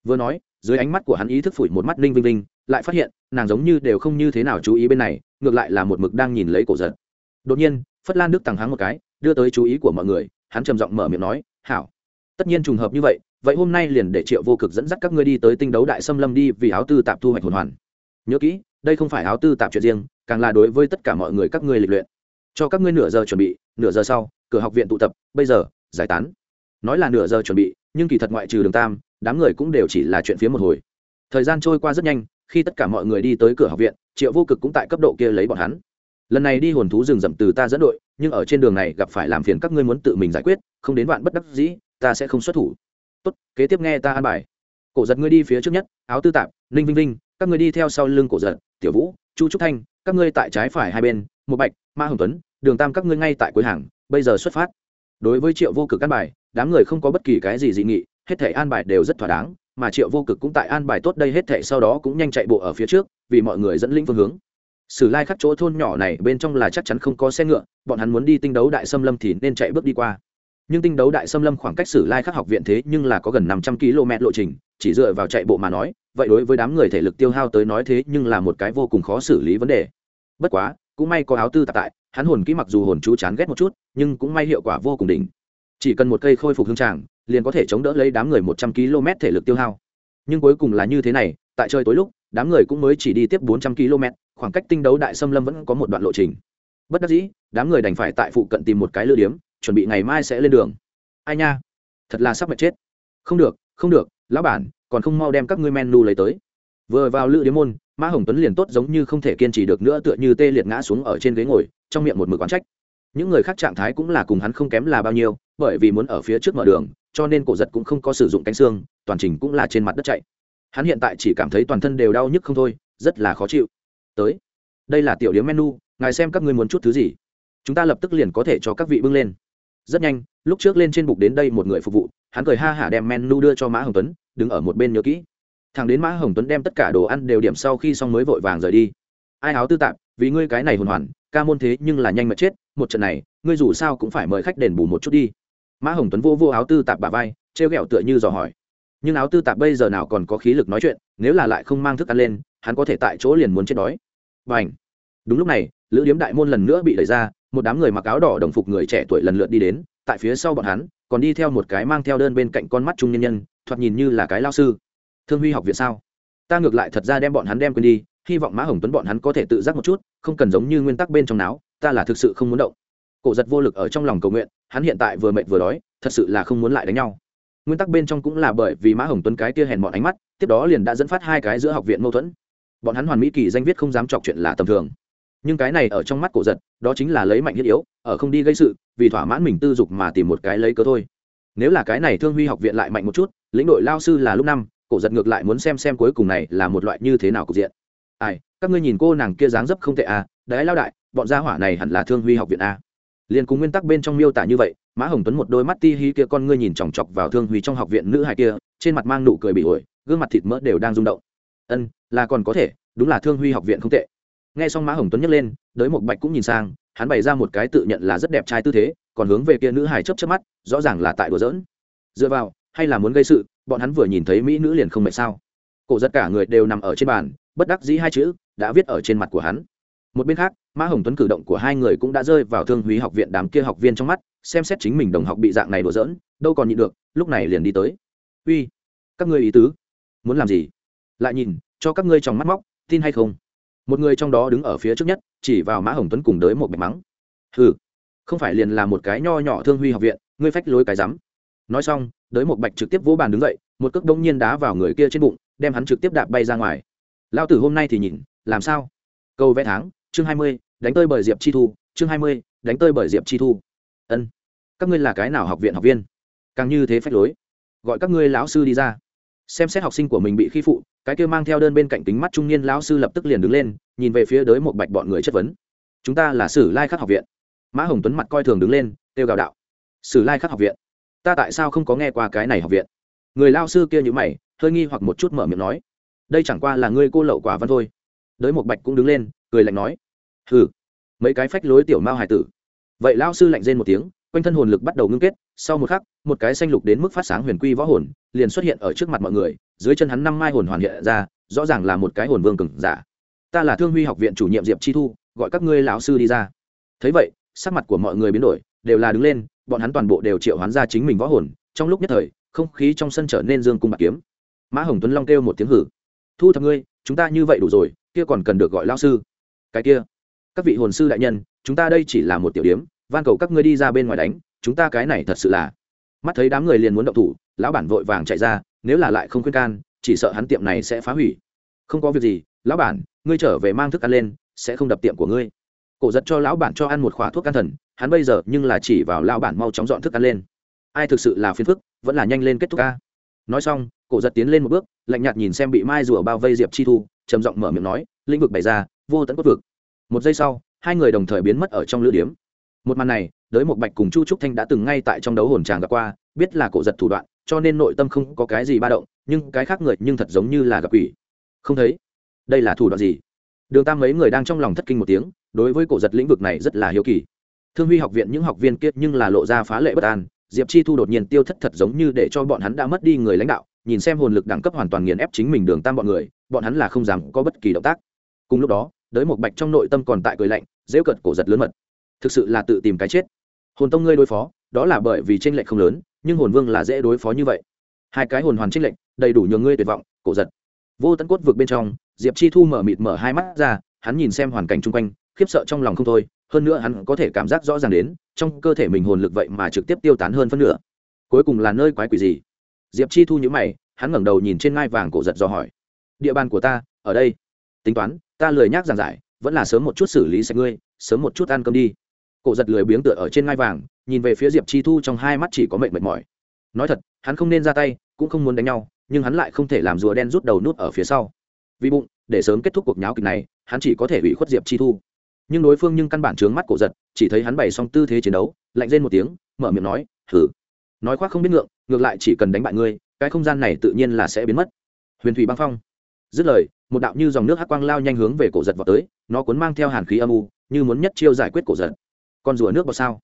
Vừa nói, dưới ánh mắt của hắn ý thức phủi một mắt ninh vinh vinh, lại phát hiện, nàng giống như đều không như thế nào chú ý bên này, ngược lại là một mực đang nhìn lấy cổ giật. Đột nhiên, phất lan đức tằng hắng một cái, đưa tới chú ý của mọi người, hắn trầm giọng mở miệng nói, hảo. Tất nhiên trùng hợp như vậy vậy hôm nay liền để triệu vô cực dẫn dắt các ngươi đi tới tinh đấu đại xâm lâm đi vì áo tư tạp thu hoạch hồn hoàn. Nhớ kỹ, đây không phải áo tư tạp chuyện riêng, càng là đối với tất cả mọi người các ngươi lịch luyện. Cho các ngươi nửa giờ chuẩn bị, nửa giờ sau, cửa học viện tụ tập, bây giờ, giải tán. Nói là nửa giờ chuẩn bị, nhưng kỳ thật ngoại trừ đường tam, đám người cũng đều chỉ là chuyện phía một hồi. Thời gian trôi qua rất nhanh, khi tất cả mọi người đi tới cửa học viện, triệu vô cực cũng tại cấp độ kia lấy bọn hắn. Lần này đi hồn thú rừng rậm từ ta dẫn đội, nhưng ở trên đường này gặp phải làm phiền các ngươi muốn tự mình giải quyết, không đến vạn bất đắc dĩ, ta sẽ không xuất thủ tốt, kế tiếp nghe ta an bài. Cổ giật ngươi đi phía trước nhất, áo tư tạp, ninh vinh vinh, các ngươi đi theo sau lưng cổ giật, tiểu vũ, chu trúc thanh, các ngươi tại trái phải hai bên một bạch, ma hồng tuấn, đường tam các ngươi ngay tại cuối hàng, bây giờ xuất phát. Đối với triệu vô cực an bài, đám người không có bất kỳ cái gì dị nghị, hết thể an bài đều rất thỏa đáng, mà triệu vô cực cũng tại an bài tốt đây hết thể sau đó cũng nhanh chạy bộ ở phía trước, vì mọi người dẫn linh phương hướng. Sử lai khắc chỗ thôn nhỏ này bên trong là chắc chắn không có xe ngựa, bọn hắn muốn đi tinh đấu đại xâm lâm thì nên chạy bước đi qua nhưng tinh đấu đại xâm lâm khoảng cách sử lai khắc học viện thế nhưng là có gần năm trăm km lộ trình, chỉ dựa vào chạy bộ mà nói, vậy đối với đám người thể lực tiêu hao tới nói thế nhưng là một cái vô cùng khó xử lý vấn đề. Bất quá, cũng may có áo tư tạp tại, hắn hồn kỹ mặc dù hồn chú chán ghét một chút, nhưng cũng may hiệu quả vô cùng đỉnh. Chỉ cần một cây khôi phục hương tràng, liền có thể chống đỡ lấy đám người một trăm km thể lực tiêu hao. Nhưng cuối cùng là như thế này, tại trời tối lúc, đám người cũng mới chỉ đi tiếp bốn trăm km, khoảng cách tinh đấu đại xâm lâm vẫn có một đoạn lộ trình. Bất đắc dĩ, đám người đành phải tại phụ cận tìm một cái lựa điếm chuẩn bị ngày mai sẽ lên đường. Ai nha, thật là sắp mệt chết. Không được không được, lão bản, còn không mau đem các ngươi menu lấy tới. Vừa vào lựa điếm môn, mã hồng tuấn liền tốt giống như không thể kiên trì được nữa tựa như tê liệt ngã xuống ở trên ghế ngồi, trong miệng một mực quán trách. Những người khác trạng thái cũng là cùng hắn không kém là bao nhiêu, bởi vì muốn ở phía trước mở đường, cho nên cổ giật cũng không có sử dụng cánh xương, toàn trình cũng là trên mặt đất chạy. Hắn hiện tại chỉ cảm thấy toàn thân đều đau nhức không thôi, rất là khó chịu. Tới, đây là tiểu điếm menu, ngài xem các ngươi muốn chút thứ gì. Chúng ta lập tức liền có thể cho các vị bưng lên rất nhanh, lúc trước lên trên bục đến đây một người phục vụ, hắn cười ha hả đem menu đưa cho mã hồng tuấn, đứng ở một bên nhớ kỹ. Thằng đến mã hồng tuấn đem tất cả đồ ăn đều điểm sau khi xong mới vội vàng rời đi. Ai áo tư tạm vì ngươi cái này hồn hoàn, ca môn thế nhưng là nhanh mà chết, một trận này, ngươi dù sao cũng phải mời khách đền bù một chút đi. Mã hồng tuấn vô vô áo tư tạp bà vai, trêu ghẹo tựa như dò hỏi. Nhưng áo tư tạp bây giờ nào còn có khí lực nói chuyện, nếu là lại không mang thức ăn lên, hắn có thể tại chỗ liền muốn chết đói. Và ảnh đúng lúc này, lữ điếm đại môn lần nữa bị đẩy ra một đám người mặc áo đỏ đồng phục người trẻ tuổi lần lượt đi đến, tại phía sau bọn hắn, còn đi theo một cái mang theo đơn bên cạnh con mắt trung nhân nhân, thoạt nhìn như là cái lao sư. Thương huy học viện sao? Ta ngược lại thật ra đem bọn hắn đem quên đi, hy vọng mã hồng tuấn bọn hắn có thể tự giác một chút, không cần giống như nguyên tắc bên trong não ta là thực sự không muốn động. Cổ giật vô lực ở trong lòng cầu nguyện, hắn hiện tại vừa mệt vừa đói, thật sự là không muốn lại đánh nhau. Nguyên tắc bên trong cũng là bởi vì mã hồng tuấn cái kia hèn bọn ánh mắt, tiếp đó liền đã dẫn phát hai cái giữa học viện mâu thuẫn. Bọn hắn hoàn mỹ kỳ danh viết không dám chọc chuyện là tầm thường nhưng cái này ở trong mắt cổ giật, đó chính là lấy mạnh thiết yếu, ở không đi gây sự, vì thỏa mãn mình tư dục mà tìm một cái lấy cớ thôi. Nếu là cái này thương huy học viện lại mạnh một chút, lĩnh đội lao sư là lúc năm, cổ giật ngược lại muốn xem xem cuối cùng này là một loại như thế nào cục diện. Ai, các ngươi nhìn cô nàng kia dáng dấp không tệ à đấy lao đại, bọn gia hỏa này hẳn là thương huy học viện à. a liền cùng nguyên tắc bên trong miêu tả như vậy, mã hồng tuấn một đôi mắt ti hí kia con ngươi nhìn chòng chọc vào thương huy trong học viện nữ hài kia, trên mặt mang nụ cười bị ổi gương mặt thịt mỡ đều đang rung động. Ân, là còn có thể, đúng là thương huy học viện không tệ nghe xong mã hồng tuấn nhấc lên, đới một bạch cũng nhìn sang, hắn bày ra một cái tự nhận là rất đẹp trai tư thế, còn hướng về kia nữ hài chấp chấp mắt, rõ ràng là tại đùa giỡn. Dựa vào, hay là muốn gây sự, bọn hắn vừa nhìn thấy mỹ nữ liền không mệt sao. Cổ giật cả người đều nằm ở trên bàn, bất đắc dĩ hai chữ, đã viết ở trên mặt của hắn. Một bên khác, mã hồng tuấn cử động của hai người cũng đã rơi vào thương húy học viện đám kia học viên trong mắt, xem xét chính mình đồng học bị dạng này đùa giỡn, đâu còn nhịn được, lúc này liền đi tới. Uy, các ngươi ý tứ, muốn làm gì? Lại nhìn, cho các ngươi trong mắt móc, tin hay không? Một người trong đó đứng ở phía trước nhất, chỉ vào mã hồng tuấn cùng đới một bạch mắng. Hừ, không phải liền là một cái nho nhỏ thương huy học viện, ngươi phách lối cái rắm. Nói xong, đới một bạch trực tiếp vỗ bàn đứng dậy, một cước đông nhiên đá vào người kia trên bụng, đem hắn trực tiếp đạp bay ra ngoài. Lao tử hôm nay thì nhìn, làm sao? Câu vẽ tháng, chương hai mươi, đánh tơi bởi diệp chi thu, chương hai mươi, đánh tơi bởi diệp chi thu. Ân, các ngươi là cái nào học viện học viên? Càng như thế phách lối. Gọi các ngươi lão sư đi ra xem xét học sinh của mình bị khi phụ, cái kia mang theo đơn bên cạnh tính mắt trung niên lão sư lập tức liền đứng lên, nhìn về phía đới một bạch bọn người chất vấn. Chúng ta là sử lai khắc học viện. Mã hồng tuấn mặt coi thường đứng lên, kêu gào đạo. Sử lai khắc học viện? Ta tại sao không có nghe qua cái này học viện? Người lao sư kia như mày, hơi nghi hoặc một chút mở miệng nói. Đây chẳng qua là ngươi cô lậu quả văn thôi. Đới một bạch cũng đứng lên, cười lạnh nói. Hừ, mấy cái phách lối tiểu mao hải tử. Vậy lao sư lạnh rên một tiếng quanh thân hồn lực bắt đầu ngưng kết, sau một khắc, một cái xanh lục đến mức phát sáng huyền quy võ hồn liền xuất hiện ở trước mặt mọi người, dưới chân hắn năm mai hồn hoàn hiện ra, rõ ràng là một cái hồn vương cừng giả. Ta là thương huy học viện chủ nhiệm diệp chi thu, gọi các ngươi lão sư đi ra. Thấy vậy, sắc mặt của mọi người biến đổi, đều là đứng lên, bọn hắn toàn bộ đều triệu hoán ra chính mình võ hồn, trong lúc nhất thời, không khí trong sân trở nên dương cung bạc kiếm. Mã hồng tuấn long kêu một tiếng hử. Thu thập ngươi, chúng ta như vậy đủ rồi, kia còn cần được gọi lao sư. Cái kia, các vị hồn sư đại nhân, chúng ta đây chỉ là một tiểu điểm van cầu các ngươi đi ra bên ngoài đánh, chúng ta cái này thật sự là. Mắt thấy đám người liền muốn động thủ, lão bản vội vàng chạy ra, nếu là lại không khuyên can, chỉ sợ hắn tiệm này sẽ phá hủy. Không có việc gì, lão bản, ngươi trở về mang thức ăn lên, sẽ không đập tiệm của ngươi. Cổ giật cho lão bản cho ăn một khóa thuốc can thần, hắn bây giờ nhưng là chỉ vào lão bản mau chóng dọn thức ăn lên. Ai thực sự là phiền phức, vẫn là nhanh lên kết thúc ca. Nói xong, cổ giật tiến lên một bước, lạnh nhạt nhìn xem bị mai rùa bao vây diệp chi thu, trầm giọng mở miệng nói, lĩnh vực bày ra, vô tận cốt vực. Một giây sau, hai người đồng thời biến mất ở trong lữ điếm một màn này, đới một bạch cùng chu trúc thanh đã từng ngay tại trong đấu hồn tràng gặp qua, biết là cổ giật thủ đoạn, cho nên nội tâm không có cái gì ba động, nhưng cái khác người nhưng thật giống như là gặp quỷ. Không thấy? Đây là thủ đoạn gì? Đường tam mấy người đang trong lòng thất kinh một tiếng, đối với cổ giật lĩnh vực này rất là hiếu kỳ. Thương huy học viện những học viên kiệt nhưng là lộ ra phá lệ bất an, diệp chi thu đột nhiên tiêu thất thật giống như để cho bọn hắn đã mất đi người lãnh đạo, nhìn xem hồn lực đẳng cấp hoàn toàn nghiền ép chính mình đường tam bọn người, bọn hắn là không dám có bất kỳ động tác. Cùng lúc đó, đới một bạch trong nội tâm còn tại cười lạnh dễu cận cổ giật lớn mật thực sự là tự tìm cái chết. Hồn tông ngươi đối phó, đó là bởi vì tranh lệch không lớn, nhưng hồn vương là dễ đối phó như vậy. Hai cái hồn hoàn tranh lệch, đầy đủ nhường ngươi tuyệt vọng, cổ giật. Vô tận cốt vực bên trong, diệp chi thu mở mịt mở hai mắt ra, hắn nhìn xem hoàn cảnh chung quanh, khiếp sợ trong lòng không thôi, hơn nữa hắn có thể cảm giác rõ ràng đến, trong cơ thể mình hồn lực vậy mà trực tiếp tiêu tán hơn phân nửa. Cuối cùng là nơi quái quỷ gì? Diệp chi thu nhữ mày, hắn ngẩng đầu nhìn trên ngai vàng cổ giật do hỏi. Địa bàn của ta, ở đây. Tính toán, ta lười nhác giảng giải, vẫn là sớm một chút xử lý sạch ngươi, sớm một chút ăn cơm đi cổ giật lười biếng tựa ở trên ngai vàng, nhìn về phía diệp chi thu trong hai mắt chỉ có mệt mệt mỏi. Nói thật, hắn không nên ra tay, cũng không muốn đánh nhau, nhưng hắn lại không thể làm rùa đen rút đầu nút ở phía sau. Vì bụng, để sớm kết thúc cuộc nháo kịch này, hắn chỉ có thể ủy khuất diệp chi thu. Nhưng đối phương nhưng căn bản trướng mắt cổ giật, chỉ thấy hắn bày xong tư thế chiến đấu, lạnh lên một tiếng, mở miệng nói thử nói khoác không biết ngượng, ngược lại chỉ cần đánh bại ngươi, cái không gian này tự nhiên là sẽ biến mất. Huyền thủy băng phong. Dứt lời, một đạo như dòng nước hắc quang lao nhanh hướng về cổ giật vào tới, nó cuốn mang theo hàn khí âm u, như muốn nhất chiêu giải quyết cổ giật con rùa nước bọt sao?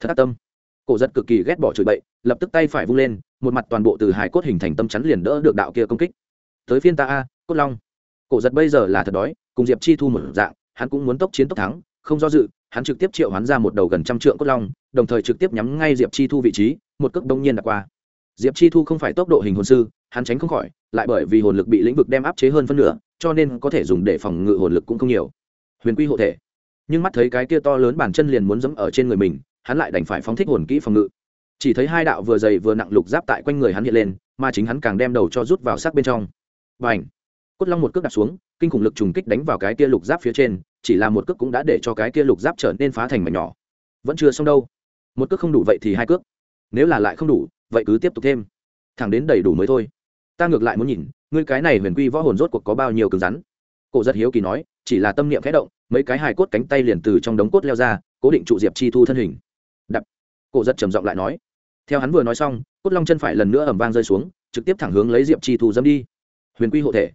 Thật ác tâm. Cổ giật cực kỳ ghét bỏ chửi bậy, lập tức tay phải vung lên, một mặt toàn bộ từ hải cốt hình thành tâm chắn liền đỡ được đạo kia công kích. Tới phiên ta a, cốt long. Cổ giật bây giờ là thật đói, cùng diệp chi thu một dạng, hắn cũng muốn tốc chiến tốc thắng, không do dự, hắn trực tiếp triệu hắn ra một đầu gần trăm trượng cốt long, đồng thời trực tiếp nhắm ngay diệp chi thu vị trí, một cước đông nhiên đặt qua. Diệp chi thu không phải tốc độ hình hồn sư, hắn tránh không khỏi, lại bởi vì hồn lực bị lĩnh vực đem áp chế hơn phân nửa, cho nên có thể dùng để phòng ngự hồn lực cũng không nhiều. Huyền quy hộ thể nhưng mắt thấy cái kia to lớn bàn chân liền muốn dẫm ở trên người mình, hắn lại đành phải phóng thích hồn kỹ phòng ngự. Chỉ thấy hai đạo vừa dày vừa nặng lục giáp tại quanh người hắn hiện lên, mà chính hắn càng đem đầu cho rút vào sát bên trong. Và ảnh cốt long một cước đặt xuống, kinh khủng lực trùng kích đánh vào cái kia lục giáp phía trên, chỉ là một cước cũng đã để cho cái kia lục giáp trở nên phá thành mảnh nhỏ. Vẫn chưa xong đâu. Một cước không đủ vậy thì hai cước. Nếu là lại không đủ, vậy cứ tiếp tục thêm. Thẳng đến đầy đủ mới thôi. Ta ngược lại muốn nhìn, ngươi cái này huyền quy võ hồn rốt cuộc có bao nhiêu cứng rắn? Cổ giật hiếu kỳ nói chỉ là tâm niệm khẽ động, mấy cái hài cốt cánh tay liền từ trong đống cốt leo ra, cố định trụ diệp chi thu thân hình. Đập. Cổ giật trầm giọng lại nói. Theo hắn vừa nói xong, cốt long chân phải lần nữa ẩm vang rơi xuống, trực tiếp thẳng hướng lấy diệp chi thu dâm đi. Huyền quy hộ thể.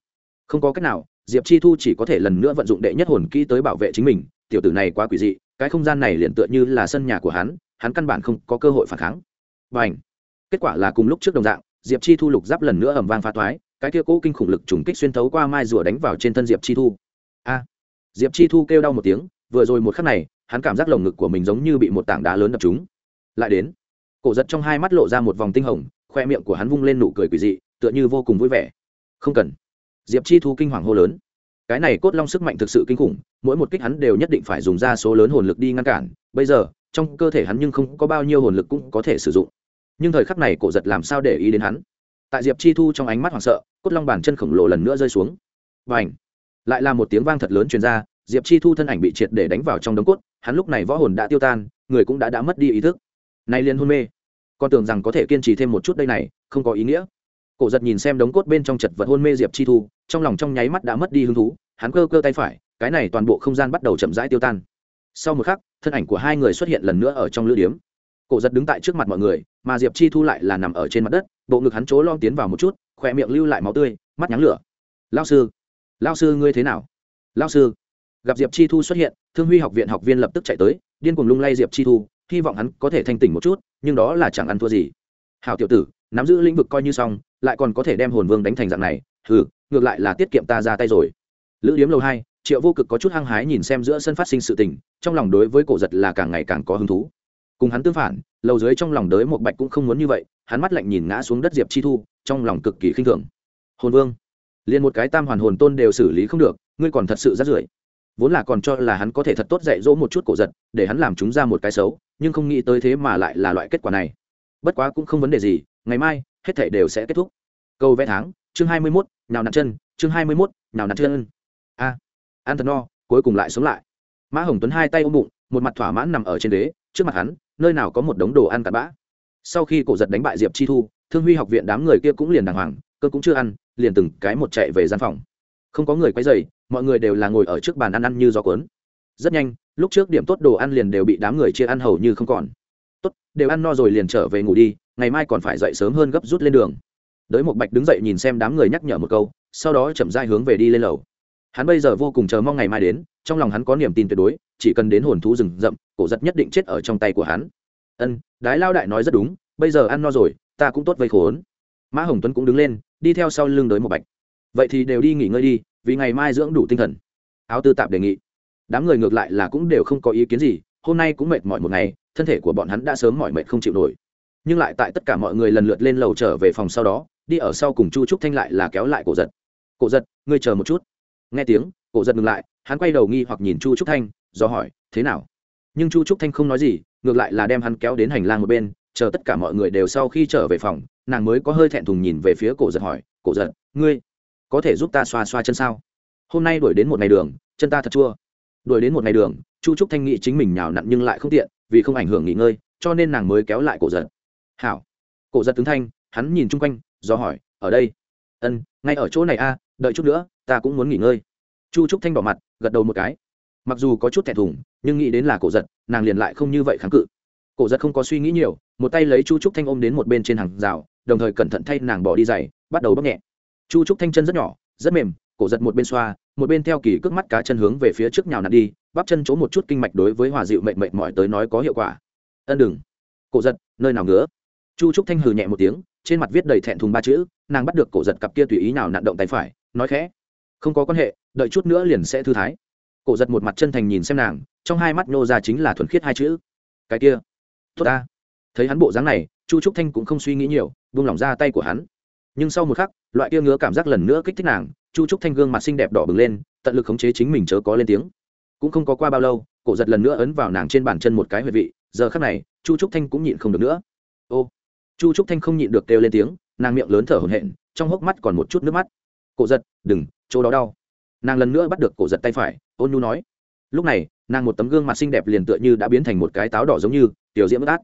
Không có cách nào, diệp chi thu chỉ có thể lần nữa vận dụng đệ nhất hồn kỹ tới bảo vệ chính mình, tiểu tử này quá quỷ dị, cái không gian này liền tựa như là sân nhà của hắn hắn căn bản không có cơ hội phản kháng. Và ảnh kết quả là cùng lúc trước đồng dạng, diệp chi thu lục giáp lần nữa ẩm vang phá toái cái kia cố kinh khủng lực trùng kích xuyên thấu qua mai rùa đánh vào trên thân diệp chi thu a. Diệp chi thu kêu đau một tiếng, vừa rồi một khắc này, hắn cảm giác lồng ngực của mình giống như bị một tảng đá lớn đập trúng. Lại đến, cổ giật trong hai mắt lộ ra một vòng tinh hồng, khoe miệng của hắn vung lên nụ cười quỷ dị, tựa như vô cùng vui vẻ. Không cần. Diệp chi thu kinh hoàng hô lớn. Cái này cốt long sức mạnh thực sự kinh khủng, mỗi một kích hắn đều nhất định phải dùng ra số lớn hồn lực đi ngăn cản. Bây giờ, trong cơ thể hắn nhưng không có bao nhiêu hồn lực cũng có thể sử dụng. Nhưng thời khắc này cổ giật làm sao để ý đến hắn? Tại diệp chi thu trong ánh mắt hoảng sợ, cốt long bàn chân khổng lồ lần nữa rơi xuống. Và ảnh lại là một tiếng vang thật lớn truyền ra, diệp chi thu thân ảnh bị triệt để đánh vào trong đống cốt, hắn lúc này võ hồn đã tiêu tan, người cũng đã đã mất đi ý thức. Nay liền hôn mê. Con tưởng rằng có thể kiên trì thêm một chút đây này, không có ý nghĩa. Cổ giật nhìn xem đống cốt bên trong chật vật hôn mê diệp chi thu, trong lòng trong nháy mắt đã mất đi hứng thú, hắn cơ cơ tay phải, cái này toàn bộ không gian bắt đầu chậm rãi tiêu tan. Sau một khắc, thân ảnh của hai người xuất hiện lần nữa ở trong lữ điếm. Cổ giật đứng tại trước mặt mọi người, mà diệp chi thu lại là nằm ở trên mặt đất, bộ ngực hắn chỗ lom tiến vào một chút khỏe miệng lưu lại máu tươi, mắt nhắn lửa. Lao sư lao sư, ngươi thế nào? Lao sư, gặp diệp chi thu xuất hiện, thương huy học viện học viên lập tức chạy tới, điên cuồng lung lay diệp chi thu, hy vọng hắn có thể thanh tỉnh một chút, nhưng đó là chẳng ăn thua gì. Hào tiểu tử, nắm giữ lĩnh vực coi như xong, lại còn có thể đem hồn vương đánh thành dạng này, hừ, ngược lại là tiết kiệm ta ra tay rồi. Lữ điếm lâu hai, triệu vô cực có chút hăng hái nhìn xem giữa sân phát sinh sự tình, trong lòng đối với cổ giật là càng ngày càng có hứng thú. Cùng hắn tương phản, lầu dưới trong lòng đới một bạch cũng không muốn như vậy, hắn mắt lạnh nhìn ngã xuống đất diệp chi thu, trong lòng cực kỳ khinh thường. Hồn vương liền một cái tam hoàn hồn tôn đều xử lý không được ngươi còn thật sự rát rưởi. Vốn là còn cho là hắn có thể thật tốt dạy dỗ một chút cổ giật để hắn làm chúng ra một cái xấu nhưng không nghĩ tới thế mà lại là loại kết quả này. Bất quá cũng không vấn đề gì ngày mai hết thể đều sẽ kết thúc. Câu vẽ tháng chương hai mươi mốt nào nặn chân chương hai mươi mốt nào nặn chân. A à, an thật no cuối cùng lại sống lại. Mã hồng tuấn hai tay ôm bụng một mặt thỏa mãn nằm ở trên đế trước mặt hắn nơi nào có một đống đồ ăn tạt bã. Sau khi cổ giật đánh bại diệp chi thu thương huy học viện đám người kia cũng liền đàng hoàng cơ cũng chưa ăn, liền từng cái một chạy về gian phòng. Không có người quay dày mọi người đều là ngồi ở trước bàn ăn ăn như gió cuốn. Rất nhanh, lúc trước điểm tốt đồ ăn liền đều bị đám người chia ăn hầu như không còn. Tốt, đều ăn no rồi liền trở về ngủ đi, ngày mai còn phải dậy sớm hơn gấp rút lên đường. Đới một bạch đứng dậy nhìn xem đám người nhắc nhở một câu, sau đó chậm dai hướng về đi lên lầu. Hắn bây giờ vô cùng chờ mong ngày mai đến, trong lòng hắn có niềm tin tuyệt đối, chỉ cần đến hồn thú rừng rậm, cổ giật nhất định chết ở trong tay của hắn. Ân, đái lao đại nói rất đúng, bây giờ ăn no rồi, ta cũng tốt vây khốn. Mã hồng tuấn cũng đứng lên đi theo sau lưng đới một bạch. Vậy thì đều đi nghỉ ngơi đi, vì ngày mai dưỡng đủ tinh thần. Áo tư tạp đề nghị. Đám người ngược lại là cũng đều không có ý kiến gì, hôm nay cũng mệt mỏi một ngày, thân thể của bọn hắn đã sớm mỏi mệt không chịu nổi. Nhưng lại tại tất cả mọi người lần lượt lên lầu trở về phòng sau đó, đi ở sau cùng chu trúc thanh lại là kéo lại cổ giật. Cổ giật, ngươi chờ một chút. Nghe tiếng, cổ giật ngừng lại, hắn quay đầu nghi hoặc nhìn chu trúc thanh, do hỏi, thế nào? Nhưng chu trúc thanh không nói gì, ngược lại là đem hắn kéo đến hành lang một bên, chờ tất cả mọi người đều sau khi trở về phòng nàng mới có hơi thẹn thùng nhìn về phía cổ giật hỏi, cổ giật, ngươi có thể giúp ta xoa xoa chân sao? Hôm nay đuổi đến một ngày đường, chân ta thật chua. Đuổi đến một ngày đường, chu trúc thanh nghĩ chính mình nhào nặn nhưng lại không tiện, vì không ảnh hưởng nghỉ ngơi, cho nên nàng mới kéo lại cổ giật. Hảo. Cổ giật tướng thanh, hắn nhìn chung quanh, do hỏi, ở đây? Ân, ngay ở chỗ này a, đợi chút nữa, ta cũng muốn nghỉ ngơi. Chu trúc thanh bỏ mặt, gật đầu một cái. Mặc dù có chút thẹn thùng, nhưng nghĩ đến là cổ giật, nàng liền lại không như vậy kháng cự. Cổ giật không có suy nghĩ nhiều, một tay lấy chu trúc thanh ôm đến một bên trên hàng rào đồng thời cẩn thận thay nàng bỏ đi giày, bắt đầu bóp nhẹ. Chu trúc thanh chân rất nhỏ, rất mềm, cổ giật một bên xoa, một bên theo kỳ cước mắt cá chân hướng về phía trước nhào nặn đi, bắp chân chỗ một chút kinh mạch đối với hòa dịu mệnh mệnh mỏi tới nói có hiệu quả. Ân đừng. Cổ giật, nơi nào ngứa? Chu trúc thanh hừ nhẹ một tiếng, trên mặt viết đầy thẹn thùng ba chữ, nàng bắt được cổ giật cặp kia tùy ý nào nặn động tay phải, nói khẽ. Không có quan hệ, đợi chút nữa liền sẽ thư thái. Cổ giật một mặt chân thành nhìn xem nàng, trong hai mắt nô ra chính là thuần khiết hai chữ. Cái kia. Tốt ta. Thấy hắn bộ dáng này chu trúc thanh cũng không suy nghĩ nhiều, buông lỏng ra tay của hắn. Nhưng sau một khắc, loại kia ngứa cảm giác lần nữa kích thích nàng, chu trúc thanh gương mặt xinh đẹp đỏ bừng lên, tận lực khống chế chính mình chớ có lên tiếng. Cũng không có qua bao lâu, cổ giật lần nữa ấn vào nàng trên bàn chân một cái huệ vị, giờ khắc này, chu trúc thanh cũng nhịn không được nữa. Ô! Chu trúc thanh không nhịn được kêu lên tiếng, nàng miệng lớn thở hổn hển, trong hốc mắt còn một chút nước mắt. Cổ giật, đừng, chỗ đó đau. Nàng lần nữa bắt được cổ giật tay phải, ôn nhu nói. Lúc này, nàng một tấm gương mặt xinh đẹp liền tựa như đã biến thành một cái táo đỏ giống như, tiểu diễm bất át.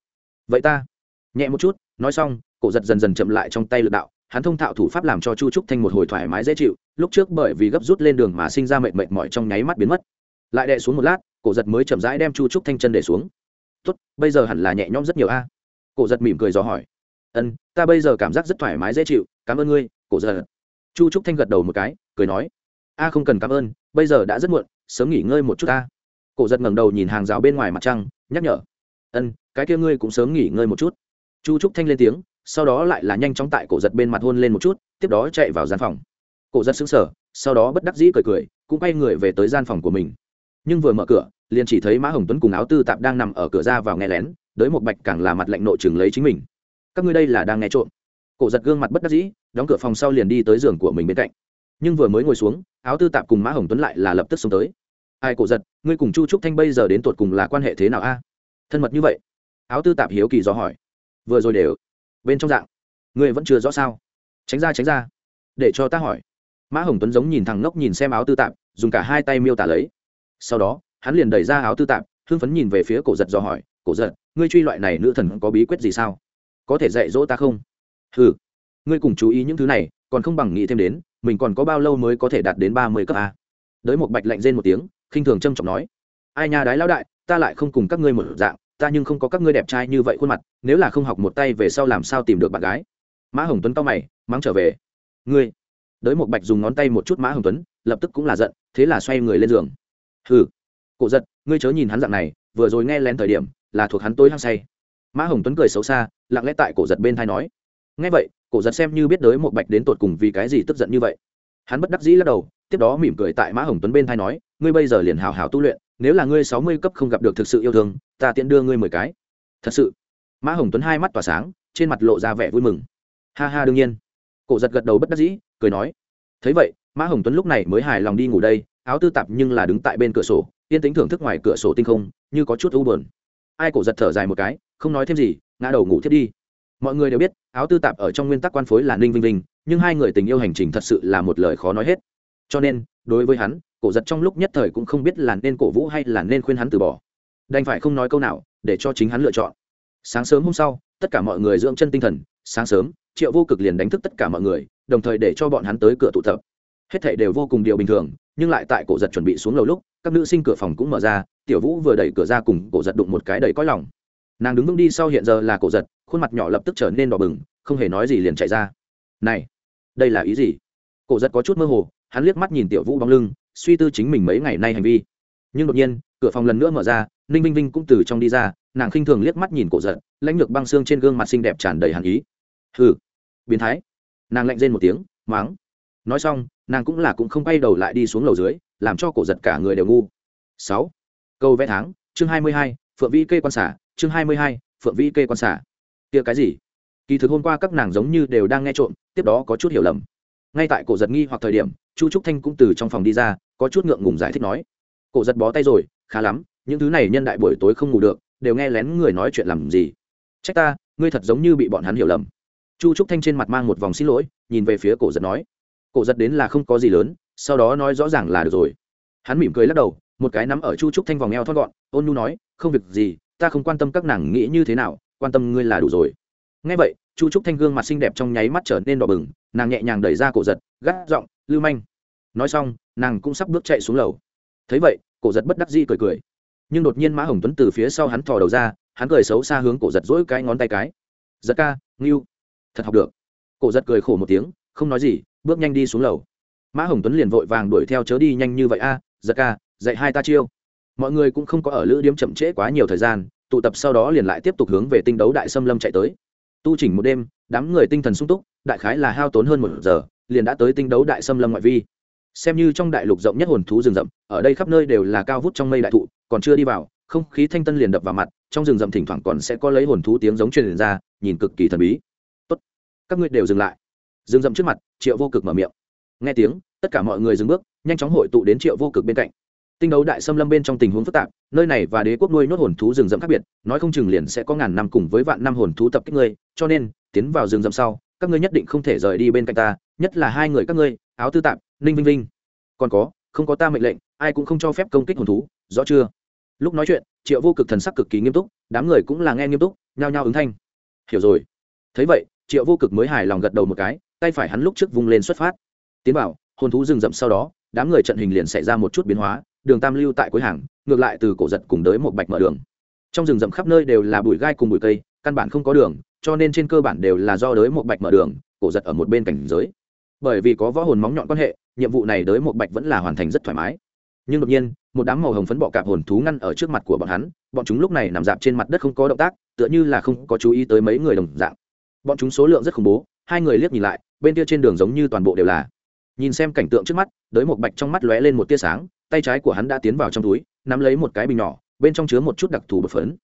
Vậy ta nhẹ một chút, nói xong, cổ giật dần dần chậm lại trong tay l ự đạo, hắn thông thạo thủ pháp làm cho chu trúc thanh một hồi thoải mái dễ chịu, lúc trước bởi vì gấp rút lên đường mà sinh ra mệt mệt mỏi trong nháy mắt biến mất. Lại đè xuống một lát, cổ giật mới chậm rãi đem chu trúc thanh chân để xuống. Tốt, bây giờ hẳn là nhẹ nhõm rất nhiều a. Cổ giật mỉm cười dò hỏi. Ân, ta bây giờ cảm giác rất thoải mái dễ chịu, cảm ơn ngươi, cổ giật. Chu trúc thanh gật đầu một cái, cười nói. A, không cần cảm ơn, bây giờ đã rất muộn, sớm nghỉ ngơi một chút ta. Cổ giật ngẩng đầu nhìn hàng rào bên ngoài mặt trăng, nhắc nhở. Ân, cái kia ngươi cũng sớm nghỉ ngơi một chút chu trúc thanh lên tiếng, sau đó lại là nhanh chóng tại cổ giật bên mặt hôn lên một chút, tiếp đó chạy vào gian phòng. Cổ giật xứng sở sau đó bất đắc dĩ cười cười, cũng quay người về tới gian phòng của mình. Nhưng vừa mở cửa, liền chỉ thấy mã hồng tuấn cùng áo tư tạp đang nằm ở cửa ra vào nghe lén, đới một bạch càng là mặt lạnh nội chừng lấy chính mình. Các ngươi đây là đang nghe trộm? Cổ giật gương mặt bất đắc dĩ, đóng cửa phòng sau liền đi tới giường của mình bên cạnh. Nhưng vừa mới ngồi xuống, áo tư tạp cùng mã hồng tuấn lại là lập tức xông tới. Ai cổ giật, ngươi cùng chu trúc thanh bây giờ đến tột cùng là quan hệ thế nào a? Thân mật như vậy. Áo tư tạp hiếu kỳ do hỏi vừa rồi đều. Bên trong dạng. Ngươi vẫn chưa rõ sao? Tránh ra tránh ra. Để cho ta hỏi. Mã hồng tuấn giống nhìn thằng ngốc nhìn xem áo tư tạp, dùng cả hai tay miêu tả lấy. Sau đó, hắn liền đẩy ra áo tư tạp, hưng phấn nhìn về phía cổ giật do hỏi, cổ giật, ngươi truy loại này nữ thần có bí quyết gì sao? Có thể dạy dỗ ta không? Ừ ngươi cùng chú ý những thứ này, còn không bằng nghĩ thêm đến, mình còn có bao lâu mới có thể đạt đến ba mươi cấp a? Đới một bạch lạnh rên một tiếng, khinh thường trâm trọng nói, ai nha, đái lão đại, ta lại không cùng các ngươi một dạng ta nhưng không có các ngươi đẹp trai như vậy khuôn mặt, nếu là không học một tay về sau làm sao tìm được bạn gái? Mã hồng tuấn cao mày, mắng trở về. Ngươi. Đới một bạch dùng ngón tay một chút mã hồng tuấn, lập tức cũng là giận, thế là xoay người lên giường. Hừ. Cổ giật, ngươi chớ nhìn hắn dạng này, vừa rồi nghe lén thời điểm, là thuộc hắn tối hăng say. Mã hồng tuấn cười xấu xa, lặng lẽ tại cổ giật bên thai nói. Nghe vậy, cổ giật xem như biết đới một bạch đến tột cùng vì cái gì tức giận như vậy. Hắn bất đắc dĩ lắc đầu, tiếp đó mỉm cười tại mã hồng tuấn bên thai nói, ngươi bây giờ liền hào hào tu luyện nếu là ngươi sáu mươi cấp không gặp được thực sự yêu thương, ta tiện đưa ngươi mười cái. Thật sự. Mã hồng tuấn hai mắt tỏa sáng, trên mặt lộ ra vẻ vui mừng. Ha ha, đương nhiên. Cổ giật gật đầu bất đắc dĩ, cười nói. Thấy vậy, mã hồng tuấn lúc này mới hài lòng đi ngủ đây, áo tư tạp nhưng là đứng tại bên cửa sổ, yên tính thưởng thức ngoài cửa sổ tinh không, như có chút u buồn. Ai cổ giật thở dài một cái, không nói thêm gì, ngã đầu ngủ thiết đi. Mọi người đều biết, áo tư tạp ở trong nguyên tắc quan phối là ninh vinh vinh, nhưng hai người tình yêu hành trình thật sự là một lời khó nói hết. Cho nên, đối với hắn cổ giật trong lúc nhất thời cũng không biết là nên cổ vũ hay là nên khuyên hắn từ bỏ. Đành phải không nói câu nào, để cho chính hắn lựa chọn. Sáng sớm hôm sau, tất cả mọi người dưỡng chân tinh thần, sáng sớm, triệu vô cực liền đánh thức tất cả mọi người, đồng thời để cho bọn hắn tới cửa tụ tập. Hết thảy đều vô cùng điều bình thường, nhưng lại tại cổ giật chuẩn bị xuống lầu lúc, các nữ sinh cửa phòng cũng mở ra, tiểu vũ vừa đẩy cửa ra cùng cổ giật đụng một cái đầy cõi lòng. Nàng đứng vững đi sau hiện giờ là cổ giật, khuôn mặt nhỏ lập tức trở nên đỏ bừng, không hề nói gì liền chạy ra. Này, đây là ý gì? Cổ giật có chút mơ hồ, hắn liếc mắt nhìn tiểu vũ bóng lưng suy tư chính mình mấy ngày nay hành vi. Nhưng đột nhiên, cửa phòng lần nữa mở ra, ninh vinh vinh cũng từ trong đi ra, nàng khinh thường liếc mắt nhìn cổ giận, lãnh lược băng xương trên gương mặt xinh đẹp tràn đầy hàn ý. Hừ, biến thái. Nàng lạnh rên một tiếng, máng. Nói xong, nàng cũng là cũng không quay đầu lại đi xuống lầu dưới, làm cho cổ giật cả người đều ngu. Sáu. Câu vẽ tháng, chương hai mươi hai, phượng vĩ kê quan xả, chương hai mươi hai, phượng vĩ kê quan xả. Kia cái gì? Kỳ thực hôm qua các nàng giống như đều đang nghe trộm, tiếp đó có chút hiểu lầm. Ngay tại cổ giật nghi hoặc thời điểm chu trúc thanh cũng từ trong phòng đi ra, có chút ngượng ngùng giải thích nói, cổ giật bó tay rồi, khá lắm, những thứ này nhân đại buổi tối không ngủ được, đều nghe lén người nói chuyện làm gì. Trách ta, ngươi thật giống như bị bọn hắn hiểu lầm. Chu trúc thanh trên mặt mang một vòng xin lỗi, nhìn về phía cổ giật nói, cổ giật đến là không có gì lớn, sau đó nói rõ ràng là được rồi. Hắn mỉm cười lắc đầu, một cái nắm ở chu trúc thanh vòng eo thon gọn, ôn nhu nói, không việc gì, ta không quan tâm các nàng nghĩ như thế nào, quan tâm ngươi là đủ rồi. Ngay vậy, chu trúc thanh gương mặt xinh đẹp trong nháy mắt trở nên đỏ bừng, nàng nhẹ nhàng đẩy ra cổ giật, gắt giọng lưu manh. Nói xong, nàng cũng sắp bước chạy xuống lầu. Thấy vậy, cổ giật bất đắc dĩ cười cười. Nhưng đột nhiên mã hồng tuấn từ phía sau hắn thò đầu ra, hắn cười xấu xa hướng cổ giật dỗi cái ngón tay cái. Giật ca, ngưu. Thật học được. Cổ giật cười khổ một tiếng, không nói gì, bước nhanh đi xuống lầu. Mã hồng tuấn liền vội vàng đuổi theo chớ đi nhanh như vậy a, giật ca, dạy hai ta chiêu. Mọi người cũng không có ở lữ điếm chậm trễ quá nhiều thời gian, tụ tập sau đó liền lại tiếp tục hướng về tinh đấu đại xâm lâm chạy tới. Tu chỉnh một đêm, đám người tinh thần sung túc, đại khái là hao tốn hơn một giờ liền đã tới tinh đấu đại xâm lâm ngoại vi. Xem như trong đại lục rộng nhất hồn thú rừng rậm, ở đây khắp nơi đều là cao vút trong mây đại thụ, còn chưa đi vào, không khí thanh tân liền đập vào mặt, trong rừng rậm thỉnh thoảng còn sẽ có lấy hồn thú tiếng giống truyền ra, nhìn cực kỳ thần bí. Tốt, các ngươi đều dừng lại. Rừng rậm trước mặt, triệu vô cực mở miệng. Nghe tiếng, tất cả mọi người dừng bước, nhanh chóng hội tụ đến triệu vô cực bên cạnh. Tinh đấu đại xâm lâm bên trong tình huống phức tạp, nơi này và đế quốc nuôi nốt hồn thú rừng rậm khác biệt, nói không chừng liền sẽ có ngàn năm cùng với vạn năm hồn thú tập kích ngươi, cho nên, tiến vào rừng rậm sau các ngươi nhất định không thể rời đi bên cạnh ta, nhất là hai người các ngươi, áo tư tạp, ninh vinh vinh. Còn có, không có ta mệnh lệnh, ai cũng không cho phép công kích hồn thú, rõ chưa? Lúc nói chuyện, triệu vô cực thần sắc cực kỳ nghiêm túc, đám người cũng là nghe nghiêm túc, nhao nhao ứng thanh. Hiểu rồi. Thấy vậy, triệu vô cực mới hài lòng gật đầu một cái, tay phải hắn lúc trước vung lên xuất phát. Tiến bảo, hồn thú rừng rậm sau đó, đám người trận hình liền xảy ra một chút biến hóa, đường tam lưu tại cuối hàng, ngược lại từ cổ giật cùng đới một bạch mở đường. Trong rừng rậm khắp nơi đều là bụi gai cùng bụi cây, căn bản không có đường cho nên trên cơ bản đều là do đới một bạch mở đường, cổ giật ở một bên cảnh giới. Bởi vì có võ hồn móng nhọn quan hệ, nhiệm vụ này đới một bạch vẫn là hoàn thành rất thoải mái. Nhưng đột nhiên, một đám màu hồng phấn bọ cạp hồn thú ngăn ở trước mặt của bọn hắn, bọn chúng lúc này nằm dạp trên mặt đất không có động tác, tựa như là không có chú ý tới mấy người đồng dạng. Bọn chúng số lượng rất khủng bố, hai người liếc nhìn lại, bên kia trên đường giống như toàn bộ đều là. Nhìn xem cảnh tượng trước mắt, đới một bạch trong mắt lóe lên một tia sáng, tay trái của hắn đã tiến vào trong túi, nắm lấy một cái bình nhỏ, bên trong chứa một chút đặc thù bột phấn.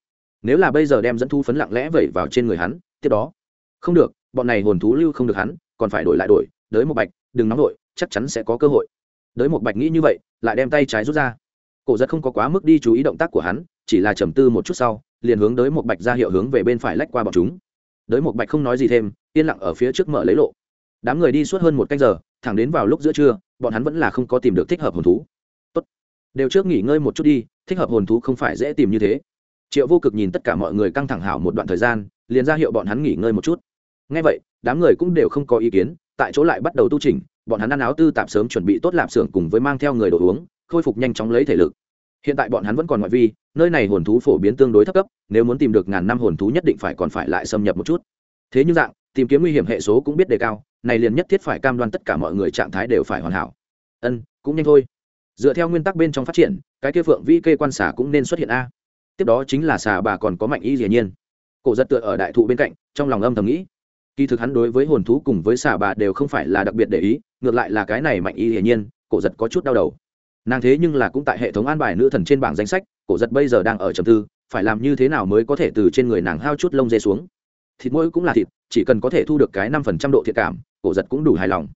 Nếu là bây giờ đem dẫn thu phấn lặng lẽ vẩy vào trên người hắn tiếp đó. Không được, bọn này hồn thú lưu không được hắn, còn phải đổi lại đổi, đới một bạch, đừng nóng đổi chắc chắn sẽ có cơ hội. Đới một bạch nghĩ như vậy, lại đem tay trái rút ra. Cổ giật không có quá mức đi chú ý động tác của hắn, chỉ là trầm tư một chút sau, liền hướng đới một bạch ra hiệu hướng về bên phải lách qua bọn chúng. Đới một bạch không nói gì thêm, yên lặng ở phía trước mở lấy lộ. Đám người đi suốt hơn một canh giờ, thẳng đến vào lúc giữa trưa, bọn hắn vẫn là không có tìm được thích hợp hồn thú. Tốt. đều trước nghỉ ngơi một chút đi, thích hợp hồn thú không phải dễ tìm như thế. Triệu vô cực nhìn tất cả mọi người căng thẳng hảo một đoạn thời gian liền ra hiệu bọn hắn nghỉ ngơi một chút. Ngay vậy, đám người cũng đều không có ý kiến, tại chỗ lại bắt đầu tu trình bọn hắn ăn áo tư tạp sớm chuẩn bị tốt lạp xưởng cùng với mang theo người đồ uống, khôi phục nhanh chóng lấy thể lực. Hiện tại bọn hắn vẫn còn ngoại vi, nơi này hồn thú phổ biến tương đối thấp cấp, nếu muốn tìm được ngàn năm hồn thú nhất định phải còn phải lại xâm nhập một chút. Thế nhưng dạng, tìm kiếm nguy hiểm hệ số cũng biết đề cao, này liền nhất thiết phải cam đoan tất cả mọi người trạng thái đều phải hoàn hảo. Ân, cũng nhanh thôi. Dựa theo nguyên tắc bên trong phát triển, cái kia phượng vi kê quan xả cũng nên xuất hiện a. Tiếp đó chính là xà bà còn có mạnh y dĩ nhiên cổ giật tựa ở đại thụ bên cạnh, trong lòng âm thầm nghĩ. Kỳ thực hắn đối với hồn thú cùng với xà bà đều không phải là đặc biệt để ý, ngược lại là cái này mạnh y hiển nhiên, cổ giật có chút đau đầu. Nàng thế nhưng là cũng tại hệ thống an bài nữ thần trên bảng danh sách, cổ giật bây giờ đang ở trầm tư, phải làm như thế nào mới có thể từ trên người nàng hao chút lông dê xuống. Thịt mỗi cũng là thịt, chỉ cần có thể thu được cái năm phần trăm độ thiệt cảm, cổ giật cũng đủ hài lòng.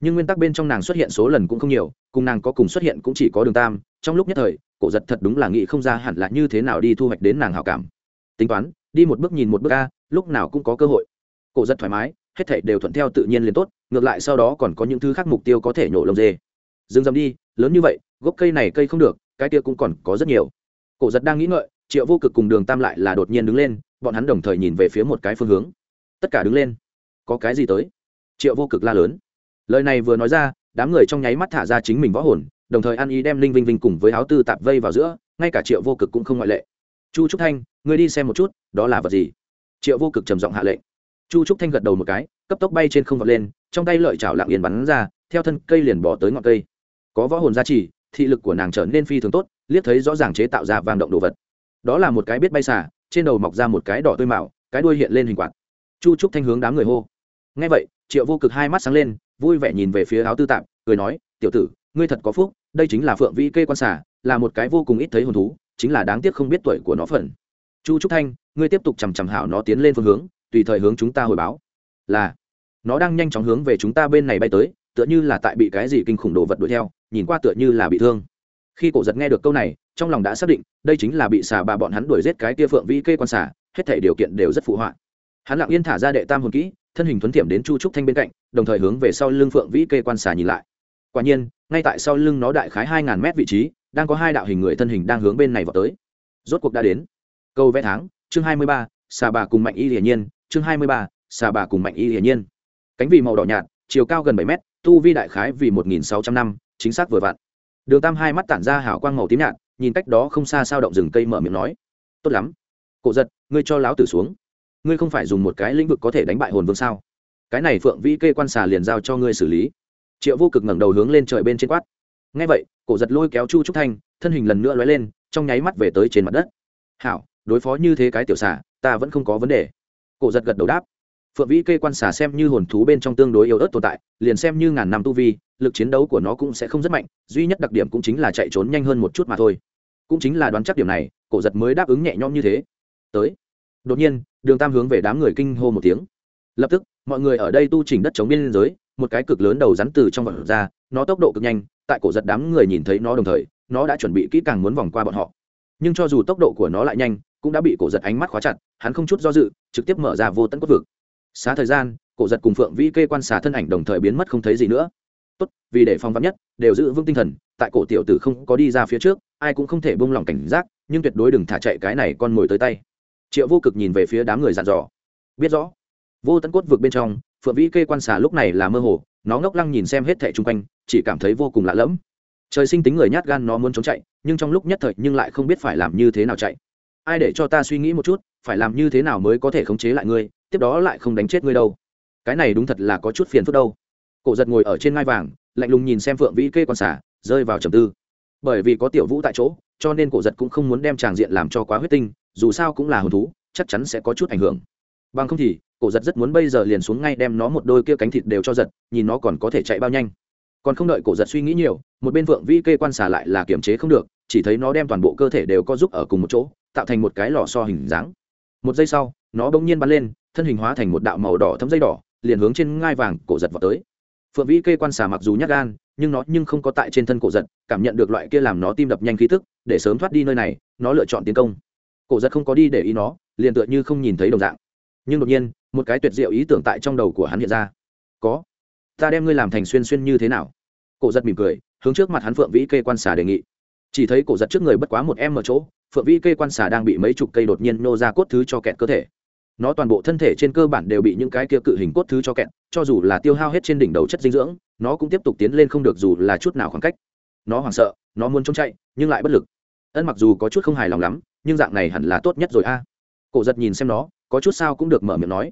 Nhưng nguyên tắc bên trong nàng xuất hiện số lần cũng không nhiều, cùng nàng có cùng xuất hiện cũng chỉ có đường tam, trong lúc nhất thời, cổ giật thật đúng là nghĩ không ra hẳn là như thế nào đi thu hoạch đến nàng hào cảm. Tính toán đi một bước nhìn một bước a, lúc nào cũng có cơ hội. Cổ rất thoải mái, hết thảy đều thuận theo tự nhiên liền tốt, ngược lại sau đó còn có những thứ khác mục tiêu có thể nhổ lông dê. Dừng dầm đi, lớn như vậy, gốc cây này cây không được, cái kia cũng còn có rất nhiều. Cổ giật đang nghĩ ngợi, triệu vô cực cùng đường tam lại là đột nhiên đứng lên, bọn hắn đồng thời nhìn về phía một cái phương hướng. Tất cả đứng lên. Có cái gì tới? Triệu vô cực la lớn. Lời này vừa nói ra, đám người trong nháy mắt thả ra chính mình võ hồn, đồng thời ăn ý đem linh vinh vinh cùng với áo tư tạp vây vào giữa, ngay cả triệu vô cực cũng không ngoại lệ chu trúc thanh, ngươi đi xem một chút, đó là vật gì? Triệu vô cực trầm giọng hạ lệnh. Chu trúc thanh gật đầu một cái, cấp tốc bay trên không vọt lên, trong tay lợi chảo lạng yên bắn ra, theo thân cây liền bỏ tới ngọn cây. Có võ hồn gia trì, thị lực của nàng trở nên phi thường tốt, liếc thấy rõ ràng chế tạo ra vang động đồ vật. Đó là một cái biết bay xả trên đầu mọc ra một cái đỏ tươi mạo, cái đuôi hiện lên hình quạt. Chu trúc thanh hướng đám người hô. Ngay vậy, triệu vô cực hai mắt sáng lên, vui vẻ nhìn về phía áo tư tạm cười nói, tiểu tử, ngươi thật có phúc, đây chính là phượng vĩ kê quan xả là một cái vô cùng ít thấy hồn thú chính là đáng tiếc không biết tuổi của nó phần. Chu trúc thanh, ngươi tiếp tục chằm chằm hảo nó tiến lên phương hướng, tùy thời hướng chúng ta hồi báo. Là, nó đang nhanh chóng hướng về chúng ta bên này bay tới, tựa như là tại bị cái gì kinh khủng đồ vật đuổi theo, nhìn qua tựa như là bị thương. Khi cổ giật nghe được câu này, trong lòng đã xác định, đây chính là bị xà bà bọn hắn đuổi giết cái kia phượng vĩ kê quan xà, hết thể điều kiện đều rất phụ họa. Hắn lặng yên thả ra đệ tam hồn kỹ, thân hình thuấn thiểm đến chu trúc thanh bên cạnh, đồng thời hướng về sau lưng phượng vĩ kê quan xà nhìn lại. Quả nhiên, ngay tại sau lưng nó đại khái hai ngàn mét vị trí đang có hai đạo hình người thân hình đang hướng bên này vào tới. Rốt cuộc đã đến. Câu vẽ tháng, chương hai mươi ba, xà bà cùng mạnh y hiển nhiên, chương hai mươi ba, xà bà cùng mạnh y hiển nhiên. Cánh vì màu đỏ nhạt, chiều cao gần bảy mét, tu vi đại khái vì một nghìn sáu trăm năm, chính xác vừa vặn. Đường tam hai mắt tản ra hảo quang màu tím nhạt, nhìn cách đó không xa sao động rừng cây mở miệng nói, tốt lắm. Cổ giật, ngươi cho láo tử xuống. Ngươi không phải dùng một cái lĩnh vực có thể đánh bại hồn vương sao? Cái này phượng vĩ kê quan xà liền giao cho ngươi xử lý. Triệu vô cực ngẩng đầu hướng lên trời bên trên quát. Ngay vậy cổ giật lôi kéo chu trúc thanh, thân hình lần nữa lóe lên, trong nháy mắt về tới trên mặt đất. Hảo, đối phó như thế cái tiểu xà, ta vẫn không có vấn đề. Cổ giật gật đầu đáp. Phượng vĩ kê quan xà xem như hồn thú bên trong tương đối yếu ớt tồn tại, liền xem như ngàn năm tu vi, lực chiến đấu của nó cũng sẽ không rất mạnh, duy nhất đặc điểm cũng chính là chạy trốn nhanh hơn một chút mà thôi. Cũng chính là đoán chắc điểm này, cổ giật mới đáp ứng nhẹ nhõm như thế. Tới. Đột nhiên, đường tam hướng về đám người kinh hô một tiếng. Lập tức, mọi người ở đây tu chỉnh đất chống biên giới, một cái cực lớn đầu rắn từ trong vật ra, nó tốc độ cực nhanh tại cổ giật đám người nhìn thấy nó đồng thời, nó đã chuẩn bị kỹ càng muốn vòng qua bọn họ. Nhưng cho dù tốc độ của nó lại nhanh, cũng đã bị cổ giật ánh mắt khóa chặt, hắn không chút do dự, trực tiếp mở ra vô tận cốt vực. Xá thời gian, cổ giật cùng phượng vĩ kê quan xà thân ảnh đồng thời biến mất không thấy gì nữa. Tốt, vì để phòng vắn nhất, đều giữ vững tinh thần, tại cổ tiểu tử không có đi ra phía trước, ai cũng không thể buông lòng cảnh giác, nhưng tuyệt đối đừng thả chạy cái này con mồi tới tay. Triệu vô cực nhìn về phía đám người dàn dò. Biết rõ, vô tận cốt vực bên trong, phượng vĩ kê quan xà lúc này là mơ hồ, nó ngốc lăng nhìn xem hết thẻ chung quanh chỉ cảm thấy vô cùng lạ lẫm. Trời sinh tính người nhát gan nó muốn trốn chạy, nhưng trong lúc nhất thời nhưng lại không biết phải làm như thế nào chạy. Ai để cho ta suy nghĩ một chút, phải làm như thế nào mới có thể khống chế lại ngươi, tiếp đó lại không đánh chết ngươi đâu. Cái này đúng thật là có chút phiền phức đâu. Cổ giật ngồi ở trên ngai vàng, lạnh lùng nhìn xem phượng vĩ kê quan xả, rơi vào trầm tư. Bởi vì có tiểu vũ tại chỗ, cho nên cổ giật cũng không muốn đem tràng diện làm cho quá huyết tinh, dù sao cũng là hồn thú, chắc chắn sẽ có chút ảnh hưởng. Bằng không thì, cổ giật rất muốn bây giờ liền xuống ngay đem nó một đôi kia cánh thịt đều cho giật, nhìn nó còn có thể chạy bao nhanh còn không đợi cổ giật suy nghĩ nhiều, một bên phượng vĩ kê quan xả lại là kiềm chế không được, chỉ thấy nó đem toàn bộ cơ thể đều có giúp ở cùng một chỗ, tạo thành một cái lò so hình dáng. Một giây sau, nó bỗng nhiên bắn lên, thân hình hóa thành một đạo màu đỏ thấm dây đỏ, liền hướng trên ngai vàng cổ giật vào tới. Phượng vĩ kê quan xả mặc dù nhát gan, nhưng nó nhưng không có tại trên thân cổ giật, cảm nhận được loại kia làm nó tim đập nhanh khí tức, để sớm thoát đi nơi này, nó lựa chọn tiến công. Cổ giật không có đi để ý nó, liền tựa như không nhìn thấy đồng dạng. Nhưng đột nhiên, một cái tuyệt diệu ý tưởng tại trong đầu của hắn hiện ra. Có ta đem ngươi làm thành xuyên xuyên như thế nào? Cổ giật mỉm cười, hướng trước mặt hắn phượng vĩ kê quan xà đề nghị. Chỉ thấy cổ giật trước người bất quá một em ở chỗ, phượng vĩ kê quan xà đang bị mấy chục cây đột nhiên nô ra cốt thứ cho kẹt cơ thể. Nó toàn bộ thân thể trên cơ bản đều bị những cái kia cự hình cốt thứ cho kẹt, cho dù là tiêu hao hết trên đỉnh đầu chất dinh dưỡng, nó cũng tiếp tục tiến lên không được dù là chút nào khoảng cách. Nó hoảng sợ, nó muốn trốn chạy, nhưng lại bất lực. Ân mặc dù có chút không hài lòng lắm, nhưng dạng này hẳn là tốt nhất rồi a. Cổ giật nhìn xem nó, có chút sao cũng được mở miệng nói.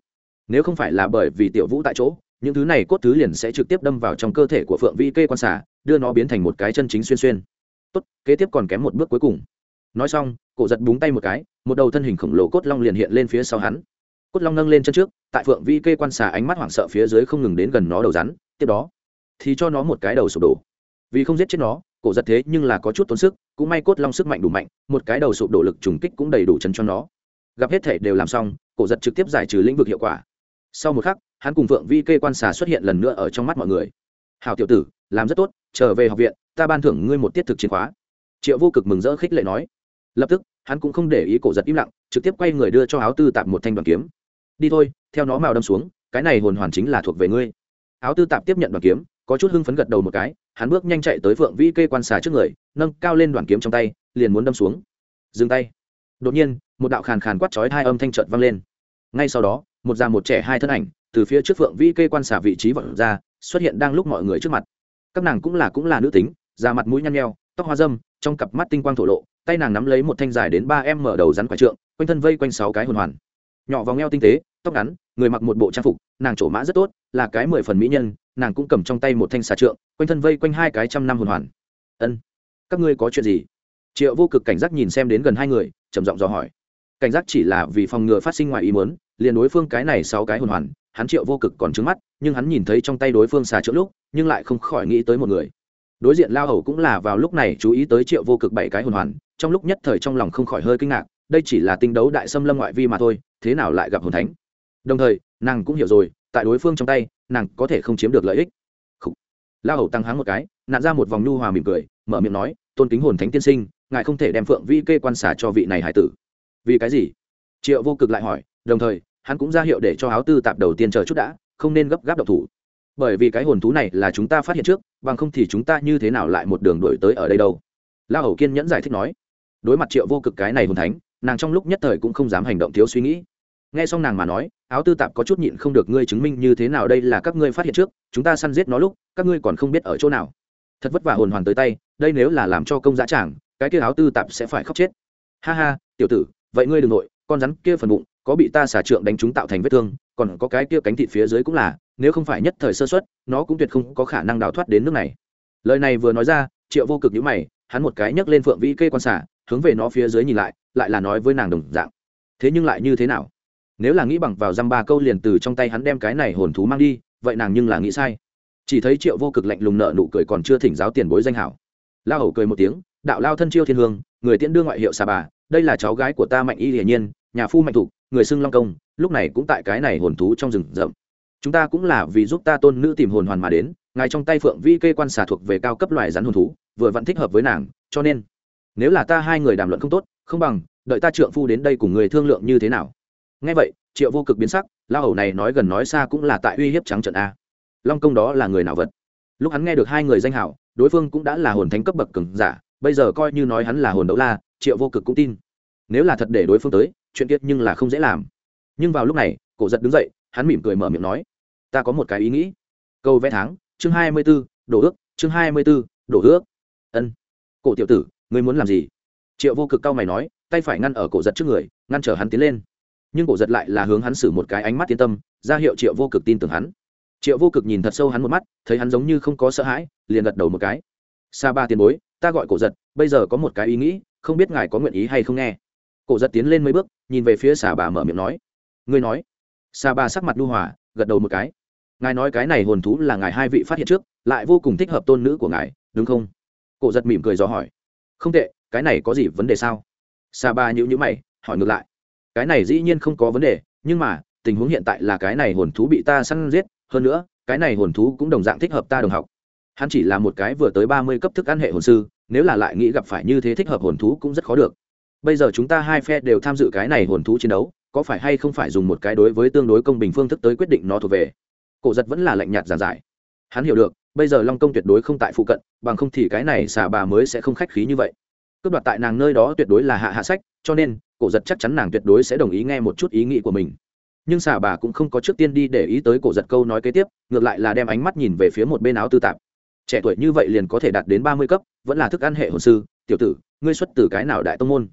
Nếu không phải là bởi vì tiểu vũ tại chỗ những thứ này cốt thứ liền sẽ trực tiếp đâm vào trong cơ thể của phượng vi kê quan xả đưa nó biến thành một cái chân chính xuyên xuyên. Tốt, kế tiếp còn kém một bước cuối cùng. Nói xong, cổ giật búng tay một cái, một đầu thân hình khổng lồ cốt long liền hiện lên phía sau hắn. Cốt long nâng lên chân trước, tại phượng vi kê quan xả ánh mắt hoảng sợ phía dưới không ngừng đến gần nó đầu rắn. Tiếp đó, thì cho nó một cái đầu sụp đổ. Vì không giết chết nó, cổ giật thế nhưng là có chút tốn sức, cũng may cốt long sức mạnh đủ mạnh, một cái đầu sụp đổ lực trùng kích cũng đầy đủ chân cho nó. Gặp hết thể đều làm xong, cổ giật trực tiếp giải trừ lĩnh vực hiệu quả sau một khắc, hắn cùng phượng vi kê quan xà xuất hiện lần nữa ở trong mắt mọi người. Hào tiểu tử, làm rất tốt, trở về học viện, ta ban thưởng ngươi một tiết thực chiến khóa. Triệu vô cực mừng rỡ khích lệ nói. Lập tức, hắn cũng không để ý cổ giật im lặng, trực tiếp quay người đưa cho áo tư tạp một thanh đoàn kiếm. Đi thôi, theo nó màu đâm xuống, cái này hồn hoàn chính là thuộc về ngươi. Áo tư tạp tiếp nhận đoàn kiếm, có chút hưng phấn gật đầu một cái, hắn bước nhanh chạy tới phượng vĩ kê quan xà trước người, nâng cao lên đoàn kiếm trong tay, liền muốn đâm xuống. Dừng tay. Đột nhiên, một đạo khàn khàn quát chói hai âm thanh trợt vang lên ngay sau đó, một già một trẻ hai thân ảnh, từ phía trước phượng vĩ kê quan xả vị trí vận ra, xuất hiện đang lúc mọi người trước mặt. Các nàng cũng là cũng là nữ tính, da mặt mũi nhăn nheo, tóc hoa dâm, trong cặp mắt tinh quang thổ lộ, tay nàng nắm lấy một thanh dài đến ba em mở đầu rắn quả trượng, quanh thân vây quanh sáu cái hồn hoàn. Nhỏ vòng eo tinh tế, tóc ngắn, người mặc một bộ trang phục, nàng trổ mã rất tốt, là cái mười phần mỹ nhân, nàng cũng cầm trong tay một thanh xà trượng, quanh thân vây quanh hai cái trăm năm hồn hoàn. Ân, các ngươi có chuyện gì? Triệu vô cực cảnh giác nhìn xem đến gần hai người, trầm giọng dò hỏi. Cảnh giác chỉ là vì phòng ngừa phát sinh ngoài ý muốn liền đối phương cái này sáu cái hồn hoàn, hắn triệu vô cực còn trứng mắt, nhưng hắn nhìn thấy trong tay đối phương xà chữ lúc, nhưng lại không khỏi nghĩ tới một người. Đối diện lao hầu cũng là vào lúc này chú ý tới triệu vô cực bảy cái hồn hoàn, trong lúc nhất thời trong lòng không khỏi hơi kinh ngạc, đây chỉ là tinh đấu đại xâm lâm ngoại vi mà thôi, thế nào lại gặp hồn thánh? Đồng thời, nàng cũng hiểu rồi, tại đối phương trong tay, nàng có thể không chiếm được lợi ích. La hầu tăng háng một cái nạn ra một vòng nhu hòa mỉm cười, mở miệng nói, tôn kính hồn thánh tiên sinh, ngài không thể đem phượng vi kê quan xả cho vị này hải tử. Vì cái gì? Triệu vô cực lại hỏi, đồng thời hắn cũng ra hiệu để cho áo tư tạp đầu tiên chờ chút đã, không nên gấp gáp độc thủ. Bởi vì cái hồn thú này là chúng ta phát hiện trước, bằng không thì chúng ta như thế nào lại một đường đổi tới ở đây đâu? La hầu kiên nhẫn giải thích nói. Đối mặt triệu vô cực cái này hồn thánh, nàng trong lúc nhất thời cũng không dám hành động thiếu suy nghĩ. Nghe xong nàng mà nói, áo tư tạp có chút nhịn không được ngươi chứng minh như thế nào đây là các ngươi phát hiện trước, chúng ta săn giết nó lúc, các ngươi còn không biết ở chỗ nào. Thật vất vả hồn hoàn tới tay, đây nếu là làm cho công giá trảng, cái kia áo tư tạp sẽ phải khóc chết. Ha ha, tiểu tử, vậy ngươi đ ừ n g nội con rắn kia phần bụng, có bị ta xả trượng đánh chúng tạo thành vết thương, còn có cái kia cánh thịt phía dưới cũng là, nếu không phải nhất thời sơ xuất nó cũng tuyệt không có khả năng đào thoát đến nước này. Lời này vừa nói ra, triệu vô cực nhíu mày, hắn một cái nhấc lên phượng vĩ cây quan xả, hướng về nó phía dưới nhìn lại lại là nói với nàng đồng dạng. Thế nhưng lại như thế nào? Nếu là nghĩ bằng vào dăm ba câu liền từ trong tay hắn đem cái này hồn thú mang đi, vậy nàng nhưng là nghĩ sai. Chỉ thấy triệu vô cực lạnh lùng nợ nụ cười còn chưa thỉnh giáo tiền bối danh hảo. Lao hầu cười một tiếng, đạo lao thân chiêu thiên hương, người tiễn đưa ngoại hiệu xà bà đây là cháu gái của ta mạnh y hiển nhiên, nhà phu mạnh thục, người xưng long công, lúc này cũng tại cái này hồn thú trong rừng rậm. Chúng ta cũng là vì giúp ta tôn nữ tìm hồn hoàn mà đến, ngài trong tay phượng vi kê quan xà thuộc về cao cấp loài rắn hồn thú, vừa vẫn thích hợp với nàng, cho nên, nếu là ta hai người đàm luận không tốt, không bằng, đợi ta trượng phu đến đây cùng người thương lượng như thế nào. Ngay vậy, triệu vô cực biến sắc lao hầu này nói gần nói xa cũng là tại uy hiếp trắng trận a. Long công đó là người nào vật? Lúc hắn nghe được hai người danh hảo đối phương cũng đã là hồn thánh cấp bậc cường giả, bây giờ coi như nói hắn là hồn đấu la triệu vô cực cũng tin. Nếu là thật để đối phương tới, chuyện kiệt nhưng là không dễ làm. Nhưng vào lúc này, cổ giật đứng dậy, hắn mỉm cười mở miệng nói, ta có một cái ý nghĩ. Câu vẽ tháng, chương hai mươi b ố đổ ước, chương hai mươi b ố đổ ước. Ân. Cổ tiểu tử, ngươi muốn làm gì? Triệu vô cực cao mày nói, tay phải ngăn ở cổ giật trước người, ngăn trở hắn tiến lên. Nhưng cổ giật lại là hướng hắn xử một cái ánh mắt yên tâm, ra hiệu triệu vô cực tin tưởng hắn. Triệu vô cực nhìn thật sâu hắn một mắt, thấy hắn giống như không có sợ hãi, liền gật đầu một cái. Sa ba tiền bối, ta gọi cổ giật, bây giờ có một cái ý nghĩ không biết ngài có nguyện ý hay không nghe. Cổ giật tiến lên mấy bước, nhìn về phía xà bà mở miệng nói. Ngươi nói. Xà bà sắc mặt lưu hòa, gật đầu một cái. Ngài nói cái này hồn thú là ngài hai vị phát hiện trước, lại vô cùng thích hợp tôn nữ của ngài, đúng không? Cổ giật mỉm cười do hỏi. Không tệ, cái này có gì vấn đề sao? Xà bà nhữ nhữ mày, hỏi ngược lại. Cái này dĩ nhiên không có vấn đề, nhưng mà, tình huống hiện tại là cái này hồn thú bị ta săn giết, hơn nữa, cái này hồn thú cũng đồng dạng thích hợp ta đồng học. Hắn chỉ là một cái vừa tới ba mươi cấp thức ăn hệ hồn sư nếu là lại nghĩ gặp phải như thế thích hợp hồn thú cũng rất khó được. Bây giờ chúng ta hai phe đều tham dự cái này hồn thú chiến đấu, có phải hay không phải dùng một cái đối với tương đối công bình phương thức tới quyết định nó thuộc về? Cổ giật vẫn là lạnh nhạt giản giải. Hắn hiểu được, bây giờ long công tuyệt đối không tại phụ cận, bằng không thì cái này xà bà mới sẽ không khách khí như vậy. Cướp đoạt tại nàng nơi đó tuyệt đối là hạ hạ sách, cho nên, cổ giật chắc chắn nàng tuyệt đối sẽ đồng ý nghe một chút ý nghĩ của mình. Nhưng xà bà cũng không có trước tiên đi để ý tới cổ giật câu nói kế tiếp, ngược lại là đem ánh mắt nhìn về phía một bên áo tư tạp trẻ tuổi như vậy liền có thể đạt đến ba mươi cấp, vẫn là thức ăn hệ hồn sư. Tiểu tử, ngươi xuất từ cái nào đại tông môn?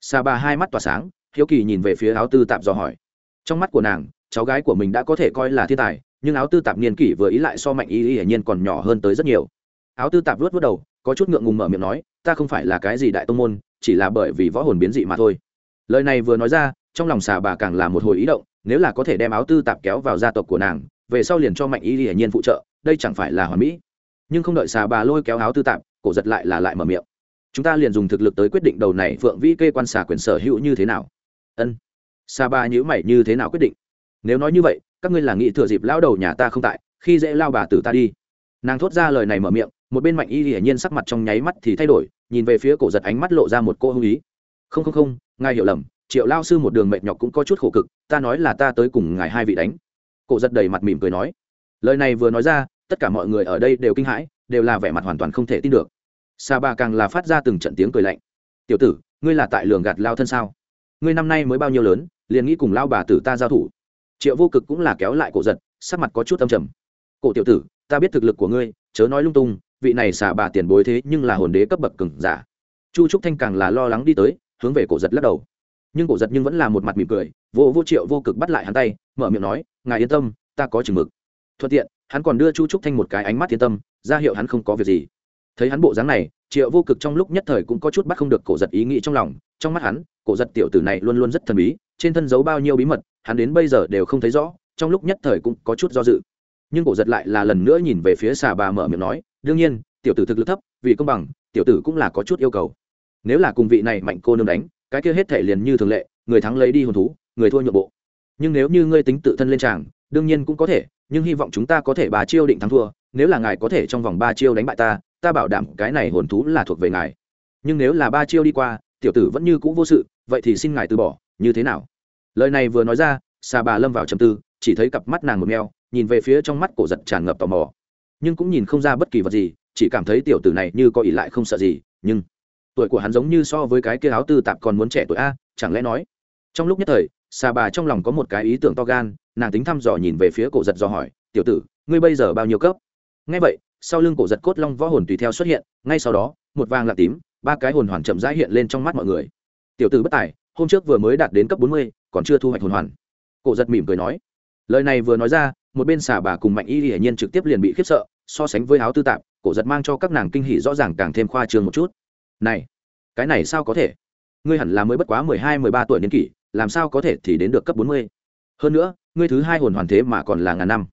Sa bà hai mắt tỏa sáng, hiếu kỳ nhìn về phía áo tư tạp dò hỏi. Trong mắt của nàng, cháu gái của mình đã có thể coi là thiên tài, nhưng áo tư tạp niên kỷ vừa ý lại so mạnh y hiển nhiên còn nhỏ hơn tới rất nhiều. Áo tư tạp vớt vớt đầu, có chút ngượng ngùng mở miệng nói, ta không phải là cái gì đại tông môn, chỉ là bởi vì võ hồn biến dị mà thôi. Lời này vừa nói ra, trong lòng xà bà càng là một hồi ý động, nếu là có thể đem áo tư tạp kéo vào gia tộc của nàng, về sau liền cho mạnh y hiển nhiên phụ trợ, đây chẳng phải là hoàn mỹ nhưng không đợi xà bà lôi kéo áo tư tạm, cổ giật lại là lại mở miệng. Chúng ta liền dùng thực lực tới quyết định đầu này phượng vĩ kê quan xà quyền sở hữu như thế nào. Ân. Xà bà nhữ mày như thế nào quyết định? Nếu nói như vậy các ngươi là nghĩ thừa dịp lao đầu nhà ta không tại khi dễ lao bà tử ta đi. Nàng thốt ra lời này mở miệng một bên mạnh y hiển nhiên sắc mặt trong nháy mắt thì thay đổi nhìn về phía cổ giật ánh mắt lộ ra một cô hung ý. Không không không ngài hiểu lầm triệu lao sư một đường mệt nhọc cũng có chút khổ cực ta nói là ta tới cùng ngài hai vị đánh. Cổ giật đầy mặt mỉm cười nói. Lời này vừa nói ra tất cả mọi người ở đây đều kinh hãi, đều là vẻ mặt hoàn toàn không thể tin được. Sa ba càng là phát ra từng trận tiếng cười lạnh. Tiểu tử, ngươi là tại lường gạt lao thân sao? Ngươi năm nay mới bao nhiêu lớn, liền nghĩ cùng lao bà tử ta giao thủ? Triệu vô cực cũng là kéo lại cổ giật, sắc mặt có chút âm trầm. Cổ tiểu tử, ta biết thực lực của ngươi, chớ nói lung tung, vị này xả bà tiền bối thế nhưng là hồn đế cấp bậc cừng giả. Chu trúc thanh càng là lo lắng đi tới, hướng về cổ giật lắc đầu. Nhưng cổ giật nhưng vẫn là một mặt mỉm cười, vô vô triệu vô cực bắt lại hắn tay, mở miệng nói, ngài yên tâm, ta có chừng mực. Thuận tiện hắn còn đưa chu trúc thanh một cái ánh mắt yên tâm, ra hiệu hắn không có việc gì. thấy hắn bộ dáng này, triệu vô cực trong lúc nhất thời cũng có chút bắt không được cổ giật ý nghĩ trong lòng, trong mắt hắn, cổ giật tiểu tử này luôn luôn rất thần bí, trên thân giấu bao nhiêu bí mật, hắn đến bây giờ đều không thấy rõ, trong lúc nhất thời cũng có chút do dự. nhưng cổ giật lại là lần nữa nhìn về phía xà bà mở miệng nói, đương nhiên, tiểu tử thực lực thấp, vì công bằng, tiểu tử cũng là có chút yêu cầu. nếu là cùng vị này mạnh cô nương đánh, cái kia hết thể liền như thường lệ, người thắng lấy đi hồn thú, người thua nhượng bộ. nhưng nếu như ngươi tính tự thân lên tràng, đương nhiên cũng có thể nhưng hy vọng chúng ta có thể bà chiêu định thắng thua, nếu là ngài có thể trong vòng ba chiêu đánh bại ta ta bảo đảm cái này hồn thú là thuộc về ngài. Nhưng nếu là ba chiêu đi qua, tiểu tử vẫn như cũ vô sự, vậy thì xin ngài từ bỏ, như thế nào? Lời này vừa nói ra xà bà lâm vào trầm tư, chỉ thấy cặp mắt nàng một meo, nhìn về phía trong mắt cổ giật tràn ngập tò mò. Nhưng cũng nhìn không ra bất kỳ vật gì, chỉ cảm thấy tiểu tử này như có ỷ lại không sợ gì, nhưng tuổi của hắn giống như so với cái kia áo tư tạp còn muốn trẻ tuổi a, chẳng lẽ nói, trong lúc nhất thời xà bà trong lòng có một cái ý tưởng to gan, nàng tính thăm dò nhìn về phía cổ giật do hỏi, tiểu tử, ngươi bây giờ bao nhiêu cấp? Ngay vậy, sau lưng cổ giật cốt long võ hồn tùy theo xuất hiện, ngay sau đó, một vàng lạc tím, ba cái hồn hoàn chậm rãi hiện lên trong mắt mọi người. Tiểu tử bất tài, hôm trước vừa mới đạt đến cấp bốn mươi, còn chưa thu hoạch hồn hoàn. Cổ giật mỉm cười nói. Lời này vừa nói ra, một bên xà bà cùng mạnh y hiển nhiên trực tiếp liền bị khiếp sợ, so sánh với áo tư tạp, cổ giật mang cho các nàng kinh hỷ rõ ràng càng thêm khoa trương một chút. Này, cái này sao có thể? Ngươi hẳn là mới bất quá mười hai, mười ba tuổi niên kỷ làm sao có thể thì đến được cấp bốn mươi? Hơn nữa, ngươi thứ hai hồn hoàn thế mà còn là ngàn năm.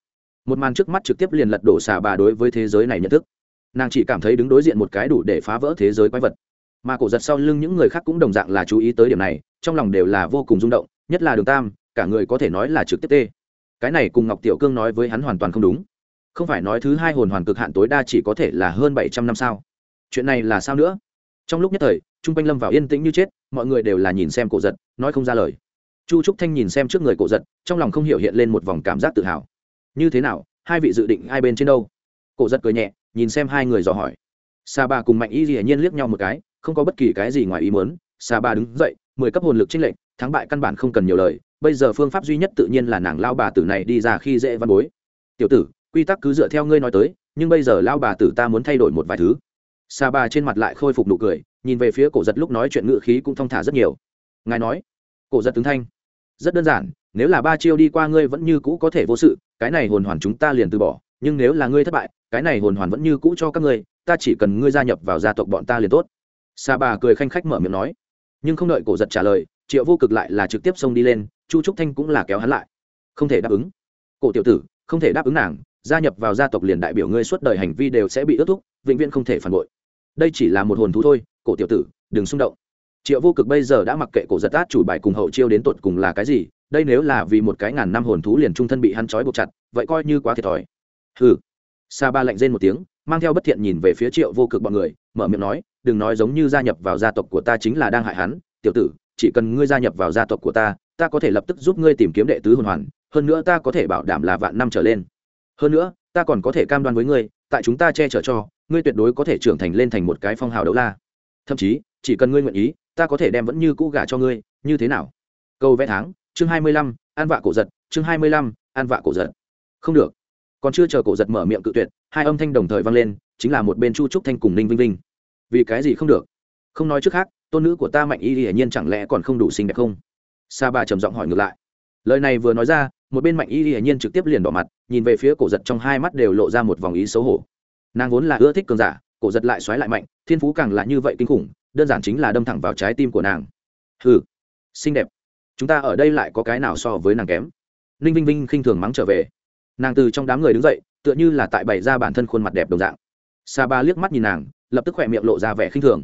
Một màn trước mắt trực tiếp liền lật đổ xà bà đối với thế giới này nhận thức. Nàng chỉ cảm thấy đứng đối diện một cái đủ để phá vỡ thế giới quái vật. Mà cổ giật sau lưng những người khác cũng đồng dạng là chú ý tới điểm này, trong lòng đều là vô cùng rung động, nhất là đường tam, cả người có thể nói là trực tiếp tê. Cái này cùng ngọc tiểu cương nói với hắn hoàn toàn không đúng. Không phải nói thứ hai hồn hoàn cực hạn tối đa chỉ có thể là hơn bảy trăm năm sao. Chuyện này là sao nữa? Trong lúc nhất thời, trung quanh lâm vào yên tĩnh như chết mọi người đều là nhìn xem cổ giật, nói không ra lời. Chu trúc thanh nhìn xem trước người cổ giật, trong lòng không hiểu hiện lên một vòng cảm giác tự hào. Như thế nào, hai vị dự định hai bên trên đâu? Cổ giật cười nhẹ, nhìn xem hai người dò hỏi. Sa ba cùng mạnh y dĩ nhiên liếc nhau một cái, không có bất kỳ cái gì ngoài ý muốn, sa ba đứng dậy, mười cấp hồn lực trinh lệnh thắng bại căn bản không cần nhiều lời, bây giờ phương pháp duy nhất tự nhiên là nàng lao bà tử này đi ra khi dễ văn bối. Tiểu tử, quy tắc cứ dựa theo ngươi nói tới, nhưng bây giờ lao bà tử ta muốn thay đổi một vài thứ. Sa ba trên mặt lại khôi phục nụ cười nhìn về phía cổ giật lúc nói chuyện ngự khí cũng thong thả rất nhiều. Ngài nói, cổ giật tướng thanh, rất đơn giản, nếu là ba chiêu đi qua ngươi vẫn như cũ có thể vô sự, cái này hồn hoàn chúng ta liền từ bỏ, nhưng nếu là ngươi thất bại, cái này hồn hoàn vẫn như cũ cho các ngươi, ta chỉ cần ngươi gia nhập vào gia tộc bọn ta liền tốt. Sa bà cười khanh khách mở miệng nói, nhưng không đợi cổ giật trả lời, triệu vô cực lại là trực tiếp xông đi lên, chu trúc thanh cũng là kéo hắn lại. Không thể đáp ứng. Cổ tiểu tử, không thể đáp ứng nàng, gia nhập vào gia tộc liền đại biểu ngươi suốt đời hành vi đều sẽ bị ước thúc, vĩnh viễn không thể phản bội. Đây chỉ là một hồn thú thôi cổ tiểu tử, đừng xung động. Triệu vô cực bây giờ đã mặc kệ cổ giật át chủ bài cùng hậu chiêu đến tột cùng là cái gì, đây nếu là vì một cái ngàn năm hồn thú liền trung thân bị hắn trói buộc chặt, vậy coi như quá thiệt thòi. Hừ. Sa ba lạnh rên một tiếng, mang theo bất thiện nhìn về phía triệu vô cực bọn người, mở miệng nói, đừng nói giống như gia nhập vào gia tộc của ta chính là đang hại hắn, tiểu tử, chỉ cần ngươi gia nhập vào gia tộc của ta ta có thể lập tức giúp ngươi tìm kiếm đệ tứ hồn hoàn, hơn nữa ta có thể bảo đảm là vạn năm trở lên. Hơn nữa, ta còn có thể cam đoan với ngươi, tại chúng ta che chở cho, ngươi tuyệt đối có thể trưởng thành lên thành một cái phong hào đấu la thậm chí, chỉ cần ngươi nguyện ý, ta có thể đem vẫn như cũ gả cho ngươi, như thế nào? Câu vẽ tháng, chương hai mươi lăm, an vạ cổ giật, chương hai mươi lăm, an vạ cổ giật. Không được. Còn chưa chờ cổ giật mở miệng cự tuyệt, hai âm thanh đồng thời vang lên, chính là một bên chu trúc thanh cùng ninh vinh vinh. Vì cái gì không được? Không nói trước khác, tôn nữ của ta mạnh y hiển nhiên chẳng lẽ còn không đủ xinh đẹp không? Sa ba trầm giọng hỏi ngược lại. Lời này vừa nói ra, một bên mạnh y hiển nhiên trực tiếp liền đỏ mặt, nhìn về phía cổ giật trong hai mắt đều lộ ra một vòng ý xấu hổ. Nàng vốn là ưa thích cường giả cổ giật lại xoáy lại mạnh, thiên phú càng là như vậy kinh khủng, đơn giản chính là đâm thẳng vào trái tim của nàng. Hừ, xinh đẹp. Chúng ta ở đây lại có cái nào so với nàng kém? Ninh vinh vinh khinh thường mắng trở về. Nàng từ trong đám người đứng dậy, tựa như là tại bày ra bản thân khuôn mặt đẹp đồng dạng. Sa ba liếc mắt nhìn nàng, lập tức khỏe miệng lộ ra vẻ khinh thường.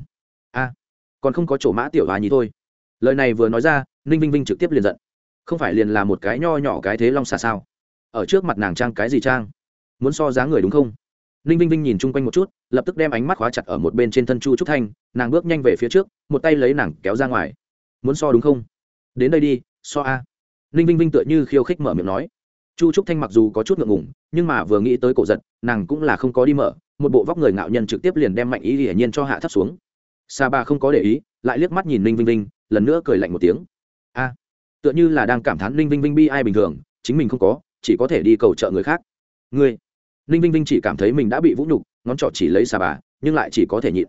A, còn không có chỗ mã tiểu hòa nhí thôi. Lời này vừa nói ra, ninh vinh vinh trực tiếp liền giận. Không phải liền là một cái nho nhỏ cái thế long xà sao? Ở trước mặt nàng trang cái gì trang? Muốn so giá người đúng không? Ninh vinh vinh nhìn chung quanh một chút, lập tức đem ánh mắt khóa chặt ở một bên trên thân chu trúc thanh, nàng bước nhanh về phía trước, một tay lấy nàng kéo ra ngoài. Muốn so đúng không? Đến đây đi, so a. Ninh vinh vinh tựa như khiêu khích mở miệng nói. Chu trúc thanh mặc dù có chút ngượng ngủng nhưng mà vừa nghĩ tới cổ giật, nàng cũng là không có đi mở, một bộ vóc người ngạo nhân trực tiếp liền đem mạnh ý hiển nhiên cho hạ thấp xuống. Sa ba không có để ý, lại liếc mắt nhìn ninh vinh vinh, lần nữa cười lạnh một tiếng. A, tựa như là đang cảm thán ninh vinh vinh bi ai bình thường, chính mình không có, chỉ có thể đi cầu trợ người khác. Ngươi ninh vinh vinh chỉ cảm thấy mình đã bị vũ nhục, ngón trỏ chỉ lấy xà bà, nhưng lại chỉ có thể nhịn.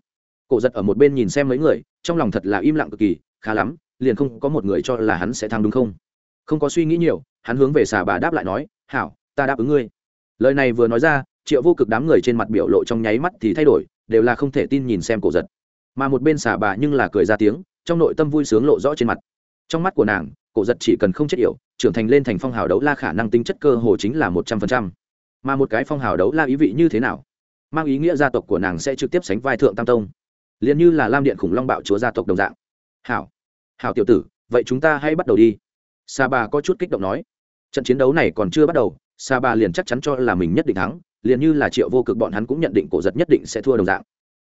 Cổ giật ở một bên nhìn xem mấy người, trong lòng thật là im lặng cực kỳ, khá lắm, liền không có một người cho là hắn sẽ thắng đúng không? Không có suy nghĩ nhiều, hắn hướng về xà bà đáp lại nói, hảo, ta đáp ứng ngươi. Lời này vừa nói ra, triệu vô cực đám người trên mặt biểu lộ trong nháy mắt thì thay đổi, đều là không thể tin nhìn xem cổ giật. Mà một bên xà bà nhưng là cười ra tiếng, trong nội tâm vui sướng lộ rõ trên mặt. Trong mắt của nàng, cổ giật chỉ cần không chết yểu, trưởng thành lên thành phong hào đấu la khả năng tính chất cơ hồ chính là một trăm phần trăm mà một cái phong hào đấu la ý vị như thế nào? Mang ý nghĩa gia tộc của nàng sẽ trực tiếp sánh vai thượng tam tông, liền như là lam điện khủng long bạo chúa gia tộc đồng dạng. Hảo hảo tiểu tử, vậy chúng ta hãy bắt đầu đi. Sa bà có chút kích động nói. Trận chiến đấu này còn chưa bắt đầu, sa bà liền chắc chắn cho là mình nhất định thắng, liền như là triệu vô cực bọn hắn cũng nhận định cổ giật nhất định sẽ thua đồng dạng.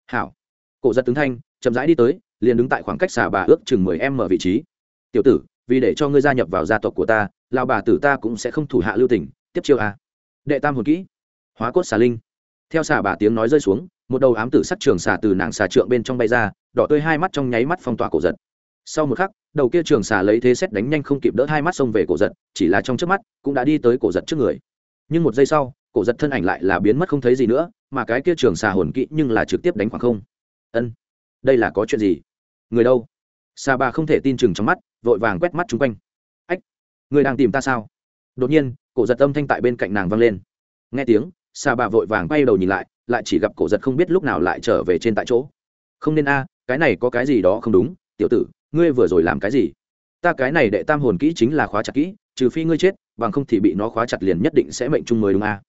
Hảo, cổ giật tướng thanh, chậm rãi đi tới, liền đứng tại khoảng cách xà bà ước chừng mười em mở vị trí. Tiểu tử, vì để cho ngươi gia nhập vào gia tộc của ta lao bà tử ta cũng sẽ không thủ hạ lưu tình, tiếp chiêu a đệ tam hồn kỹ. Hóa cốt xà linh. Theo xà bà tiếng nói rơi xuống, một đầu ám tử sắt trường xà từ nàng xà trượng bên trong bay ra, đỏ tươi hai mắt trong nháy mắt phong tỏa cổ giật. Sau một khắc, đầu kia trường xà lấy thế xét đánh nhanh không kịp đỡ hai mắt xông về cổ giật, chỉ là trong trước mắt, cũng đã đi tới cổ giật trước người. Nhưng một giây sau, cổ giật thân ảnh lại là biến mất không thấy gì nữa, mà cái kia trường xà hồn kỹ nhưng là trực tiếp đánh khoảng không. Ân, đây là có chuyện gì? Người đâu? Xà bà không thể tin chừng trong mắt, vội vàng quét mắt chung quanh. Ách, người đang tìm ta sao? Đột nhiên cổ giật âm thanh tại bên cạnh nàng vang lên. Nghe tiếng xà bà vội vàng bay đầu nhìn lại lại chỉ gặp cổ giật không biết lúc nào lại trở về trên tại chỗ. Không nên a à, cái này có cái gì đó không đúng, tiểu tử, ngươi vừa rồi làm cái gì? Ta cái này đệ tam hồn kỹ chính là khóa chặt kỹ, trừ phi ngươi chết, bằng không thì bị nó khóa chặt liền nhất định sẽ mệnh chung mười đúng a.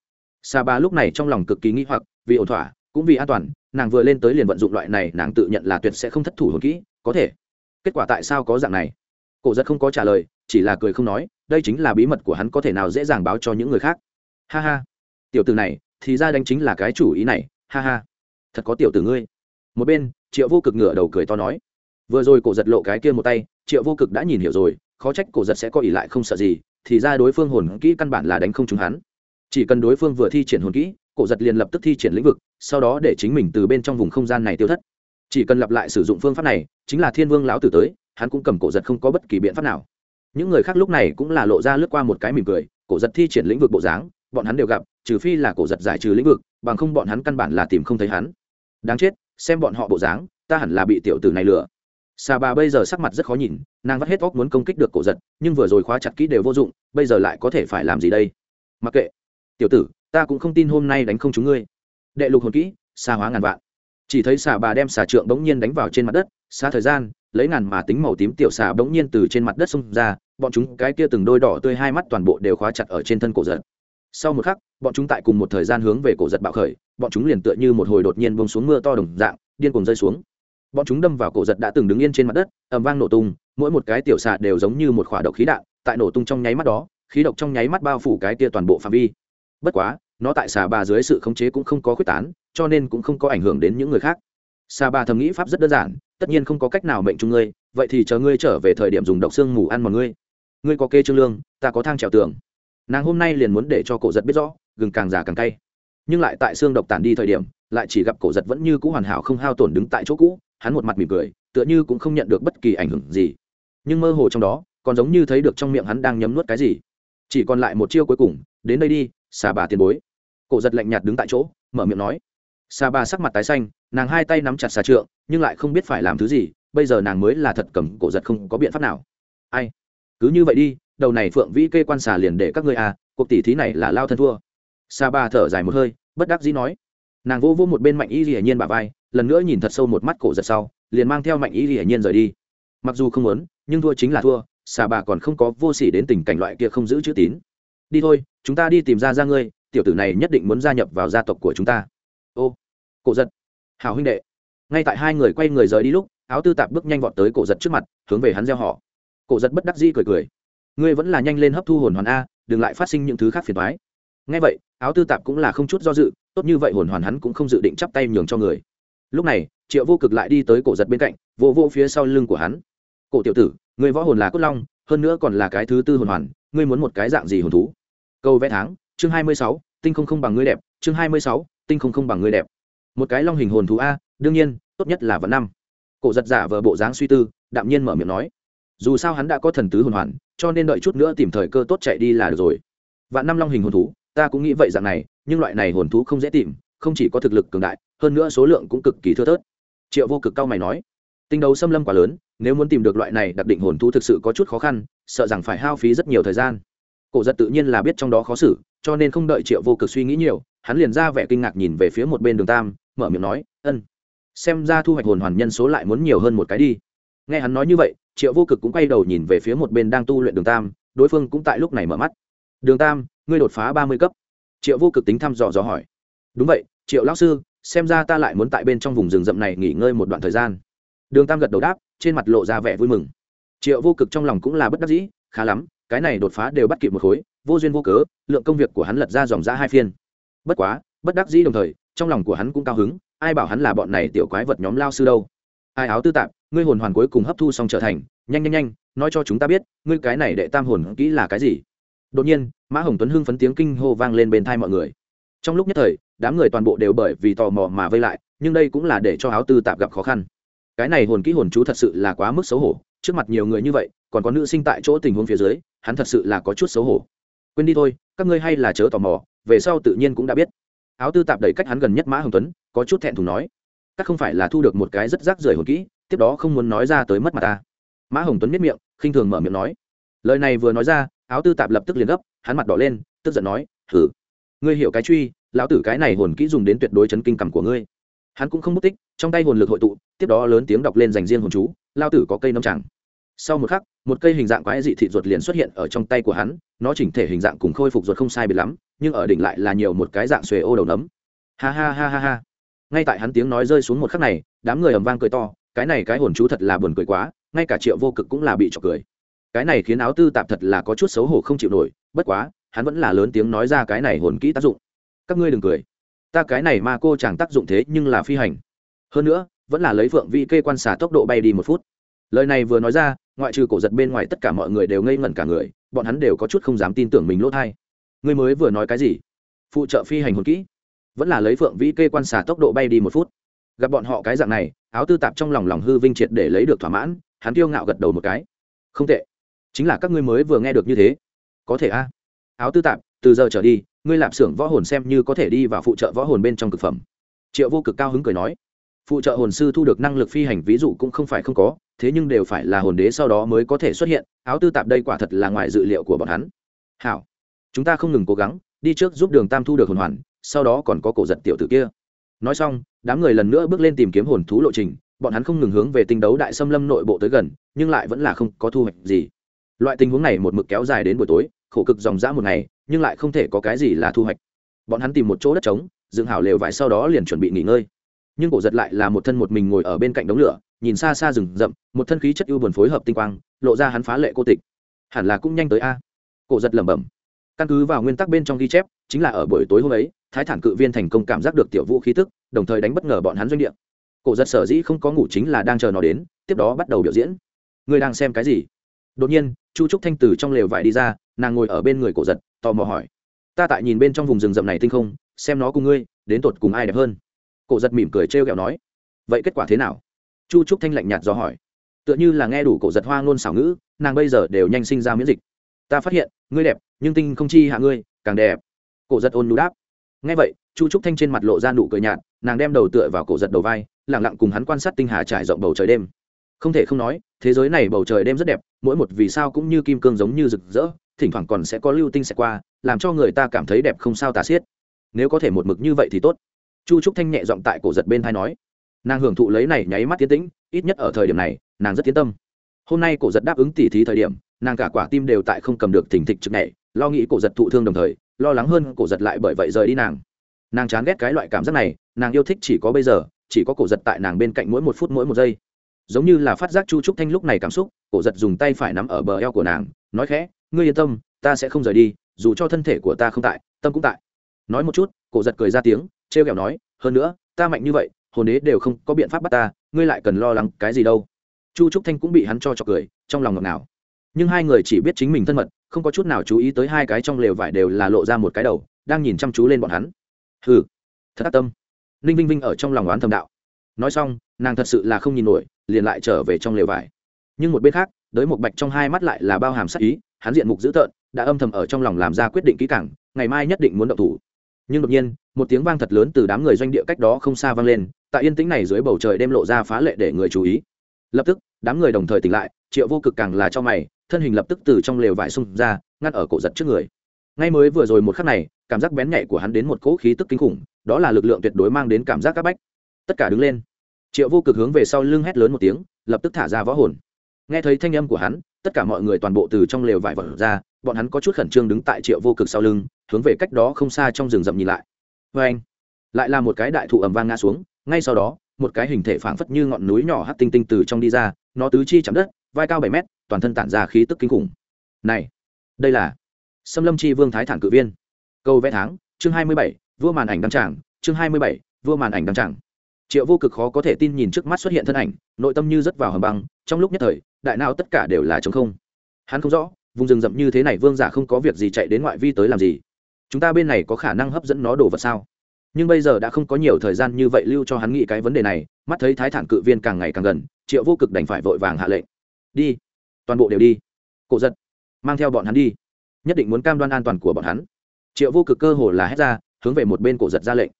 Sa ba lúc này trong lòng cực kỳ nghĩ hoặc, vì ổn thỏa, cũng vì an toàn, nàng vừa lên tới liền vận dụng loại này, nàng tự nhận là tuyệt sẽ không thất thủ hồn kỹ, có thể. Kết quả tại sao có dạng này? Cổ giật không có trả lời chỉ là cười không nói, đây chính là bí mật của hắn có thể nào dễ dàng báo cho những người khác. Ha ha. Tiểu tử này, thì ra đánh chính là cái chủ ý này, ha ha. Thật có tiểu tử ngươi. Một bên, triệu vô cực ngửa đầu cười to nói. Vừa rồi cổ giật lộ cái kia một tay, triệu vô cực đã nhìn hiểu rồi, khó trách cổ giật sẽ có ỉ lại không sợ gì, thì ra đối phương hồn kỹ căn bản là đánh không trúng hắn. Chỉ cần đối phương vừa thi triển hồn kỹ, cổ giật liền lập tức thi triển lĩnh vực, sau đó để chính mình từ bên trong vùng không gian này tiêu thất. Chỉ cần lặp lại sử dụng phương pháp này, chính là thiên vương lão tử tới, hắn cũng cầm cổ giật không có bất kỳ biện pháp nào những người khác lúc này cũng là lộ ra lướt qua một cái mỉm cười, cổ giật thi triển lĩnh vực bộ dáng, bọn hắn đều gặp, trừ phi là cổ giật giải trừ lĩnh vực, bằng không bọn hắn căn bản là tìm không thấy hắn. Đáng chết, xem bọn họ bộ dáng, ta hẳn là bị tiểu tử này lừa. Xà bà bây giờ sắc mặt rất khó nhìn, nàng vắt hết óc muốn công kích được cổ giật, nhưng vừa rồi khóa chặt kỹ đều vô dụng, bây giờ lại có thể phải làm gì đây? Mặc kệ. Tiểu tử, ta cũng không tin hôm nay đánh không chúng ngươi. Đệ lục hồn kỹ xa hóa ngàn vạn. Chỉ thấy xà bà đem xà trượng bỗng nhiên đánh vào trên mặt đất xa thời gian lấy ngàn mà tính màu tím tiểu xà bỗng nhiên từ trên mặt đất xông ra, bọn chúng cái kia từng đôi đỏ tươi hai mắt toàn bộ đều khóa chặt ở trên thân cổ giật. Sau một khắc, bọn chúng tại cùng một thời gian hướng về cổ giật bạo khởi, bọn chúng liền tựa như một hồi đột nhiên bông xuống mưa to đồng dạng, điên cùng rơi xuống. Bọn chúng đâm vào cổ giật đã từng đứng yên trên mặt đất ẩm vang nổ tung, mỗi một cái tiểu xà đều giống như một khỏa độc khí đạn, tại nổ tung trong nháy mắt đó, khí độc trong nháy mắt bao phủ cái kia toàn bộ phạm vi. Bất quá, nó tại xà bà dưới sự khống chế cũng không có quyết tán, cho nên cũng không có ảnh hưởng đến những người khác. Xà bà thầm nghĩ pháp rất đơn giản tất nhiên không có cách nào mệnh chung ngươi, vậy thì chờ ngươi trở về thời điểm dùng độc xương mù ăn một ngươi. Ngươi có kê trương lương, ta có thang trèo tường. Nàng hôm nay liền muốn để cho cổ giật biết rõ, gừng càng già càng cay. Nhưng lại tại xương độc tản đi thời điểm, lại chỉ gặp cổ giật vẫn như cũ hoàn hảo không hao tổn đứng tại chỗ cũ, hắn một mặt mỉm cười, tựa như cũng không nhận được bất kỳ ảnh hưởng gì. Nhưng mơ hồ trong đó, còn giống như thấy được trong miệng hắn đang nhấm nuốt cái gì. Chỉ còn lại một chiêu cuối cùng, đến đây đi xà bà tiền bối. Cổ giật lạnh nhạt đứng tại chỗ, mở miệng nói. Xà bà sắc mặt tái xanh nàng hai tay nắm chặt xà trượng, nhưng lại không biết phải làm thứ gì, bây giờ nàng mới là thật cầm cổ giật không có biện pháp nào. Ai? Cứ như vậy đi, đầu này phượng vĩ kê quan xà liền để các ngươi à cuộc tỷ thí này là lao thân thua. Sa bà thở dài một hơi, bất đắc dĩ nói. Nàng vô vô một bên mạnh y hiển nhiên bà vai, lần nữa nhìn thật sâu một mắt cổ giật sau, liền mang theo mạnh y hiển nhiên rời đi. Mặc dù không muốn, nhưng thua chính là thua, xà bà còn không có vô s ỉ đến tình cảnh loại kia không giữ chữ tín. Đi thôi, chúng ta đi tìm ra ra ngươi, tiểu tử này nhất định muốn gia nhập vào gia tộc của chúng ta. Ô, cổ giật hào huynh đệ. Ngay tại hai người quay người rời đi lúc, áo tư tạp bước nhanh vọt tới cổ giật trước mặt, hướng về hắn gieo họ. Cổ giật bất đắc dĩ cười cười. Ngươi vẫn là nhanh lên hấp thu hồn hoàn a, đừng lại phát sinh những thứ khác phiền thoái ngay vậy, áo tư tạp cũng là không chút do dự, tốt như vậy hồn hoàn hắn cũng không dự định chắp tay nhường cho người. Lúc này, triệu vô cực lại đi tới cổ giật bên cạnh vô vô phía sau lưng của hắn. Cổ tiểu tử người võ hồn là cốt long, hơn nữa còn là cái thứ tư hồn hoàn, ngươi muốn một cái dạng gì hồn thú? Câu vẽ tháng, chương hai mươi sáu, tinh không không bằng ngươi đẹp, chương hai mươi sáu, tinh không không bằng ngươi đẹp một cái long hình hồn thú a, đương nhiên, tốt nhất là vạn năm. Cổ giật giả vờ bộ dáng suy tư, đạm nhiên mở miệng nói. Dù sao hắn đã có thần tứ hồn hoàn, cho nên đợi chút nữa tìm thời cơ tốt chạy đi là được rồi. Vạn năm long hình hồn thú, ta cũng nghĩ vậy dạng này, nhưng loại này hồn thú không dễ tìm, không chỉ có thực lực cường đại, hơn nữa số lượng cũng cực kỳ thưa thớt. Triệu vô cực cao mày nói. Tinh đấu xâm lâm quá lớn, nếu muốn tìm được loại này đặc định hồn thú thực sự có chút khó khăn, sợ rằng phải hao phí rất nhiều thời gian. Cổ giật tự nhiên là biết trong đó khó xử, cho nên không đợi triệu vô cực suy nghĩ nhiều, hắn liền ra vẻ kinh ngạc nhìn về phía một bên đường tam mở miệng nói, ân, xem ra thu hoạch hồn hoàn nhân số lại muốn nhiều hơn một cái đi. Nghe hắn nói như vậy, triệu vô cực cũng quay đầu nhìn về phía một bên đang tu luyện đường tam, đối phương cũng tại lúc này mở mắt. Đường tam, ngươi đột phá ba mươi cấp. Triệu vô cực tính thăm dò dò hỏi. Đúng vậy, triệu lão sư, xem ra ta lại muốn tại bên trong vùng rừng rậm này nghỉ ngơi một đoạn thời gian. Đường tam gật đầu đáp, trên mặt lộ ra vẻ vui mừng. Triệu vô cực trong lòng cũng là bất đắc dĩ, khá lắm, cái này đột phá đều bắt kịp một khối, vô duyên vô cớ, lượng công việc của hắn lật ra dòng ra hai phiên. Bất quá, bất đắc dĩ đồng thời trong lòng của hắn cũng cao hứng, ai bảo hắn là bọn này tiểu quái vật nhóm lao sư đâu. Ai áo tư tạp, ngươi hồn hoàn cuối cùng hấp thu xong trở thành, nhanh nhanh nhanh, nói cho chúng ta biết, ngươi cái này đệ tam hồn kỹ là cái gì? Đột nhiên, mã hồng tuấn hưng phấn tiếng kinh hô vang lên bên thai mọi người. Trong lúc nhất thời, đám người toàn bộ đều bởi vì tò mò mà vây lại, nhưng đây cũng là để cho áo tư tạp gặp khó khăn. Cái này hồn kỹ hồn chú thật sự là quá mức xấu hổ, trước mặt nhiều người như vậy, còn có nữ sinh tại chỗ tình huống phía dưới, hắn thật sự là có chút xấu hổ. Quên đi thôi, các ngươi hay là chớ tò mò, về sau tự nhiên cũng đã biết áo tư tạp đẩy cách hắn gần nhất mã hồng tuấn, có chút thẹn thùng nói, các không phải là thu được một cái rất rác rưởi hồn kỹ, tiếp đó không muốn nói ra tới mất mặt ta. Mã hồng tuấn biết miệng, khinh thường mở miệng nói, lời này vừa nói ra, áo tư tạp lập tức liền gấp, hắn mặt đỏ lên, tức giận nói thử ngươi hiểu cái truy, lão tử cái này hồn kỹ dùng đến tuyệt đối chấn kinh cầm của ngươi. Hắn cũng không mất tích, trong tay hồn lực hội tụ, tiếp đó lớn tiếng đọc lên dành riêng hồn chú lao tử có cây nông chẳng. Sau một khắc, một cây hình dạng quái dị thị ruột liền xuất hiện ở trong tay của hắn, nó chỉnh thể hình dạng cùng khôi phục ruột không sai biệt lắm nhưng ở đỉnh lại là nhiều một cái dạng xuề ô đầu nấm. Ha ha ha ha ha. Ngay tại hắn tiếng nói rơi xuống một khắc này, đám người ầm vang cười to, cái này cái hồn chú thật là buồn cười quá, ngay cả triệu vô cực cũng là bị trọc cười. Cái này khiến áo tư tạp thật là có chút xấu hổ không chịu nổi, bất quá, hắn vẫn là lớn tiếng nói ra cái này hồn kỹ tác dụng. Các ngươi đừng cười. Ta cái này mà cô chẳng tác dụng thế nhưng là phi hành. Hơn nữa, vẫn là lấy phượng vi kê quan xả tốc độ bay đi một phút. Lời này vừa nói ra, ngoại trừ cổ giật bên ngoài tất cả mọi người đều ngây ngẩn cả người, bọn hắn đều có chút không dám tin tưởng mình lỗ thai ngươi mới vừa nói cái gì? Phụ trợ phi hành hồn kỹ. Vẫn là lấy phượng vĩ kê quan xả tốc độ bay đi một phút. Gặp bọn họ cái dạng này, áo tư tạp trong lòng lòng hư vinh triệt để lấy được thỏa mãn, hắn tiêu ngạo gật đầu một cái. Không tệ. Chính là các ngươi mới vừa nghe được như thế. Có thể a. Áo tư tạp, từ giờ trở đi, ngươi lạp xưởng võ hồn xem như có thể đi vào phụ trợ võ hồn bên trong cực phẩm. Triệu vô cực cao hứng cười nói. Phụ trợ hồn sư thu được năng lực phi hành ví dụ cũng không phải không có, thế nhưng đều phải là hồn đế sau đó mới có thể xuất hiện. Áo tư tạp đây quả thật là ngoài dự liệu của bọn hắn. Hảo chúng ta không ngừng cố gắng, đi trước giúp đường tam thu được hồn hoàn, sau đó còn có cổ giật tiểu tử kia. Nói xong, đám người lần nữa bước lên tìm kiếm hồn thú lộ trình, bọn hắn không ngừng hướng về tinh đấu đại xâm lâm nội bộ tới gần, nhưng lại vẫn là không có thu hoạch gì. Loại tình huống này một mực kéo dài đến buổi tối, khổ cực dòng dã một ngày, nhưng lại không thể có cái gì là thu hoạch. Bọn hắn tìm một chỗ đất trống, dựng hảo lều vải sau đó liền chuẩn bị nghỉ ngơi. Nhưng cổ giật lại là một thân một mình ngồi ở bên cạnh đống lửa, nhìn xa xa rừng rậm, một thân khí chất ưu buồn phối hợp tinh quang, lộ ra hắn phá lệ cô tịch. Hẳn là cũng nhanh tới a. Cổ giật lẩm bẩm căn cứ vào nguyên tắc bên trong ghi chép, chính là ở buổi tối hôm ấy, thái thản cự viên thành công cảm giác được tiểu vũ khí tức, đồng thời đánh bất ngờ bọn hắn doanh địa. Cổ giật sở dĩ không có ngủ chính là đang chờ nó đến, tiếp đó bắt đầu biểu diễn. Người đang xem cái gì? Đột nhiên, chu trúc thanh từ trong lều vải đi ra, nàng ngồi ở bên người cổ giật, tò mò hỏi. Ta tại nhìn bên trong vùng rừng rậm này tinh không, xem nó cùng ngươi, đến tột cùng ai đẹp hơn? Cổ giật mỉm cười trêu ghẹo nói. Vậy kết quả thế nào? Chu trúc thanh lạnh nhạt do hỏi. Tựa như là nghe đủ cổ giật hoa ngôn xảo ngữ, nàng bây giờ đều nhanh sinh ra miễn dịch ta phát hiện, ngươi đẹp, nhưng tinh không chi hạ ngươi, càng đẹp. Cổ giật ôn nhu đáp. Nghe vậy, chu trúc thanh trên mặt lộ ra nụ cười nhạt, nàng đem đầu tựa vào cổ giật đầu vai lẳng lặng cùng hắn quan sát tinh hà trải rộng bầu trời đêm. Không thể không nói, thế giới này bầu trời đêm rất đẹp, mỗi một vì sao cũng như kim cương giống như rực rỡ, thỉnh thoảng còn sẽ có lưu tinh sẽ qua, làm cho người ta cảm thấy đẹp không sao tả xiết. Nếu có thể một mực như vậy thì tốt. Chu trúc thanh nhẹ giọng tại cổ giật bên thai nói. Nàng hưởng thụ lấy này nháy mắt tiến tĩnh, ít nhất ở thời điểm này, nàng rất tiến tâm. Hôm nay cổ giật đáp ứng tỉ thí thời điểm nàng cả quả tim đều tại không cầm được thỉnh thịch trực nhảy, lo nghĩ cổ giật thụ thương đồng thời, lo lắng hơn cổ giật lại bởi vậy rời đi nàng. Nàng chán ghét cái loại cảm giác này, nàng yêu thích chỉ có bây giờ, chỉ có cổ giật tại nàng bên cạnh mỗi một phút mỗi một giây. Giống như là phát giác chu trúc thanh lúc này cảm xúc, cổ giật dùng tay phải nắm ở bờ eo của nàng, nói khẽ, ngươi yên tâm, ta sẽ không rời đi, dù cho thân thể của ta không tại, tâm cũng tại. Nói một chút, cổ giật cười ra tiếng, trêu kẹo nói, hơn nữa, ta mạnh như vậy, hồn đế đều không có biện pháp bắt ta, ngươi lại cần lo lắng cái gì đâu. Chu trúc thanh cũng bị hắn cho trọc cười, trong lòng ngọt nào nhưng hai người chỉ biết chính mình thân mật, không có chút nào chú ý tới hai cái trong lều vải đều là lộ ra một cái đầu, đang nhìn chăm chú lên bọn hắn. Hừ, thật ác tâm. Ninh vinh vinh ở trong lòng oán thầm đạo. Nói xong, nàng thật sự là không nhìn nổi, liền lại trở về trong lều vải. Nhưng một bên khác, đới một bạch trong hai mắt lại là bao hàm sắc ý, hắn diện mục dữ tợn, đã âm thầm ở trong lòng làm ra quyết định kỹ càng, ngày mai nhất định muốn động thủ. Nhưng đột nhiên, một tiếng vang thật lớn từ đám người doanh địa cách đó không xa vang lên, tại yên tĩnh này dưới bầu trời đêm lộ ra phá lệ để người chú ý. Lập tức, đám người đồng thời tỉnh lại triệu vô cực càng là cho mày, thân hình lập tức từ trong lều vải xung ra ngăn ở cổ giật trước người. Ngay mới vừa rồi một khắc này, cảm giác bén nhạy của hắn đến một cỗ khí tức kinh khủng, đó là lực lượng tuyệt đối mang đến cảm giác c áp bách. Tất cả đứng lên. Triệu vô cực hướng về sau lưng hét lớn một tiếng, lập tức thả ra võ hồn. Nghe thấy thanh âm của hắn, tất cả mọi người toàn bộ từ trong lều vải vật ra, bọn hắn có chút khẩn trương đứng tại triệu vô cực sau lưng, hướng về cách đó không xa trong rừng rậm nhìn lại. Vê anh, lại là một cái đại thụ ầm vang ngã xuống, ngay sau đó, một cái hình thể phảng phất như ngọn núi nhỏ hắt tinh tinh từ trong đi ra nó tứ chi chạm đất, vai cao bảy mét, toàn thân tản ra khí tức kinh khủng. Này, đây là xâm lâm chi vương thái thản cự viên. Câu vẽ tháng, chương hai mươi bảy, vua màn ảnh đăng tràng, chương hai mươi bảy, vua màn ảnh đăng tràng. Triệu vô cực khó có thể tin nhìn trước mắt xuất hiện thân ảnh, nội tâm như rất vào hầm băng, trong lúc nhất thời, đại nào tất cả đều là chống không. Hắn không rõ, vùng rừng rậm như thế này vương giả không có việc gì chạy đến ngoại vi tới làm gì. Chúng ta bên này có khả năng hấp dẫn nó đồ vật sao? Nhưng bây giờ đã không có nhiều thời gian như vậy lưu cho hắn nghĩ cái vấn đề này, mắt thấy thái thản cự viên càng ngày càng gần, triệu vô cực đành phải vội vàng hạ lệnh. Đi, toàn bộ đều đi. Cổ giật, mang theo bọn hắn đi. Nhất định muốn cam đoan an toàn của bọn hắn. Triệu vô cực cơ hồ là hét ra, hướng về một bên cổ giật ra lệnh.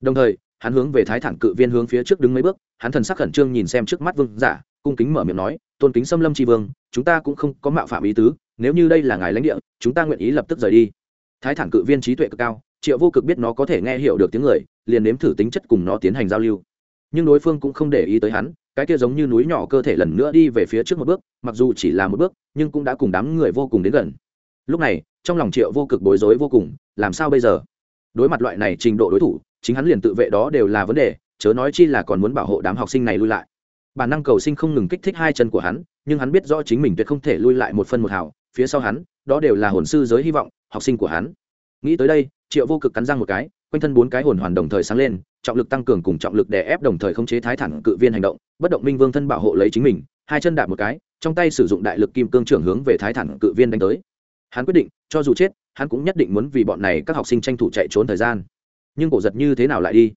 Đồng thời, hắn hướng về thái thản cự viên hướng phía trước đứng mấy bước, hắn thần sắc khẩn trương nhìn xem trước mắt vương giả, cung kính mở miệng nói, tôn kính xâm lâm tri vương, chúng ta cũng không có mạo phạm ý tứ, nếu như đây là ngài lãnh địa, chúng ta nguyện ý lập tức rời đi. Thái thản cự viên trí tuệ cực cao triệu vô cực biết nó có thể nghe hiểu được tiếng người, liền nếm thử tính chất cùng nó tiến hành giao lưu. Nhưng đối phương cũng không để ý tới hắn, cái kia giống như núi nhỏ cơ thể lần nữa đi về phía trước một bước, mặc dù chỉ là một bước, nhưng cũng đã cùng đám người vô cùng đến gần. Lúc này, trong lòng triệu vô cực bối rối vô cùng, làm sao bây giờ? Đối mặt loại này trình độ đối thủ, chính hắn liền tự vệ đó đều là vấn đề, chớ nói chi là còn muốn bảo hộ đám học sinh này lui lại. Bản năng cầu sinh không ngừng kích thích hai chân của hắn, nhưng hắn biết rõ chính mình tuyệt không thể lui lại một phân một hào, phía sau hắn, đó đều là hồn sư giới hy vọng, học sinh của hắn. Nghĩ tới đây triệu vô cực cắn răng một cái, quanh thân bốn cái hồn hoàn đồng thời sáng lên, trọng lực tăng cường cùng trọng lực đè ép đồng thời khống chế thái thẳng cự viên hành động, bất động minh vương thân bảo hộ lấy chính mình, hai chân đạp một cái, trong tay sử dụng đại lực kim cương trưởng hướng về thái thẳng cự viên đánh tới. Hắn quyết định, cho dù chết, hắn cũng nhất định muốn vì bọn này các học sinh tranh thủ chạy trốn thời gian. Nhưng cổ giật như thế nào lại đi?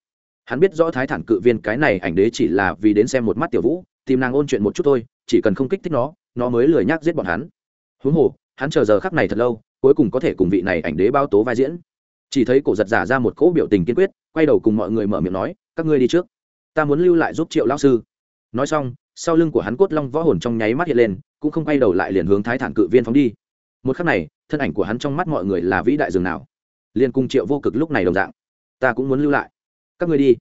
Hắn biết rõ thái thản cự viên cái này ảnh đế chỉ là vì đến xem một mắt tiểu vũ, tìm nàng ôn chuyện một chút thôi, chỉ cần không kích thích nó nó mới lười nhác giết bọn hắn. Huống hồ, hắn chờ giờ khắc này thật lâu, cuối cùng có thể cùng vị này ảnh đế bao tố vai diễn chỉ thấy cổ giật giả ra một cỗ biểu tình kiên quyết, quay đầu cùng mọi người mở miệng nói, các ngươi đi trước. Ta muốn lưu lại giúp triệu lão sư. Nói xong, sau lưng của hắn cốt long võ hồn trong nháy mắt hiện lên, cũng không quay đầu lại liền hướng thái thản cự viên phóng đi. Một khắc này, thân ảnh của hắn trong mắt mọi người là vĩ đại dường nào. Liền cùng triệu vô cực lúc này đồng dạng. Ta cũng muốn lưu lại. Các ngươi đi.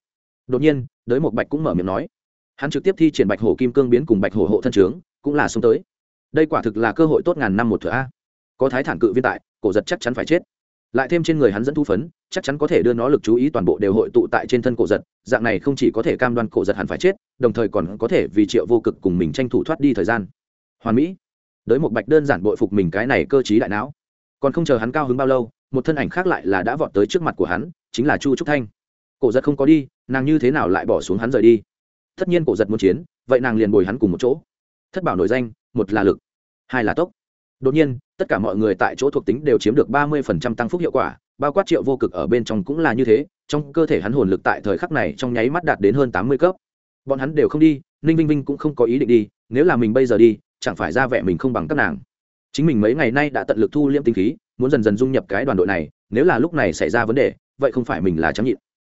Đột nhiên, đới một bạch cũng mở miệng nói. Hắn trực tiếp thi triển bạch hổ kim cương biến cùng bạch hổ hộ thân trướng cũng là xuống tới. Đây quả thực là cơ hội tốt ngàn năm một thửa a. Có thái thản cự viên tại, cổ giật chắc chắn phải chết lại thêm trên người hắn dẫn thu phấn, chắc chắn có thể đưa nó lực chú ý toàn bộ đều hội tụ tại trên thân cổ giật, dạng này không chỉ có thể cam đoan cổ giật hẳn phải chết, đồng thời còn có thể vì triệu vô cực cùng mình tranh thủ thoát đi thời gian. Hoàn mỹ, đới một bạch đơn giản bội phục mình cái này cơ t đại não. Còn không chờ hắn cao hứng bao lâu, một thân ảnh khác lại là đã vọt tới trước mặt của hắn, chính là chu trúc thanh. Cổ giật không có đi, nàng như thế nào lại bỏ xuống hắn rời đi? Tất nhiên cổ giật muốn chiến, vậy nàng liền bồi hắn cùng một chỗ. Thất bảo nổi danh, một là lực, hai là tốc đột nhiên, tất cả mọi người tại chỗ thuộc tính đều chiếm được ba mươi phần trăm tăng phúc hiệu quả, bao quát triệu vô cực ở bên trong cũng là như thế, trong cơ thể hắn hồn lực tại thời khắc này trong nháy mắt đạt đến hơn tám mươi cấp. Bọn hắn đều không đi, ninh vinh vinh cũng không có ý định đi, nếu là mình bây giờ đi, chẳng phải ra vẻ mình không bằng các nàng. Chính mình mấy ngày nay đã tận lực thu liễm tinh khí, muốn dần dần dung nhập cái đoàn đội này, nếu là lúc này xảy ra vấn đề, vậy không phải mình là trắng nhịn.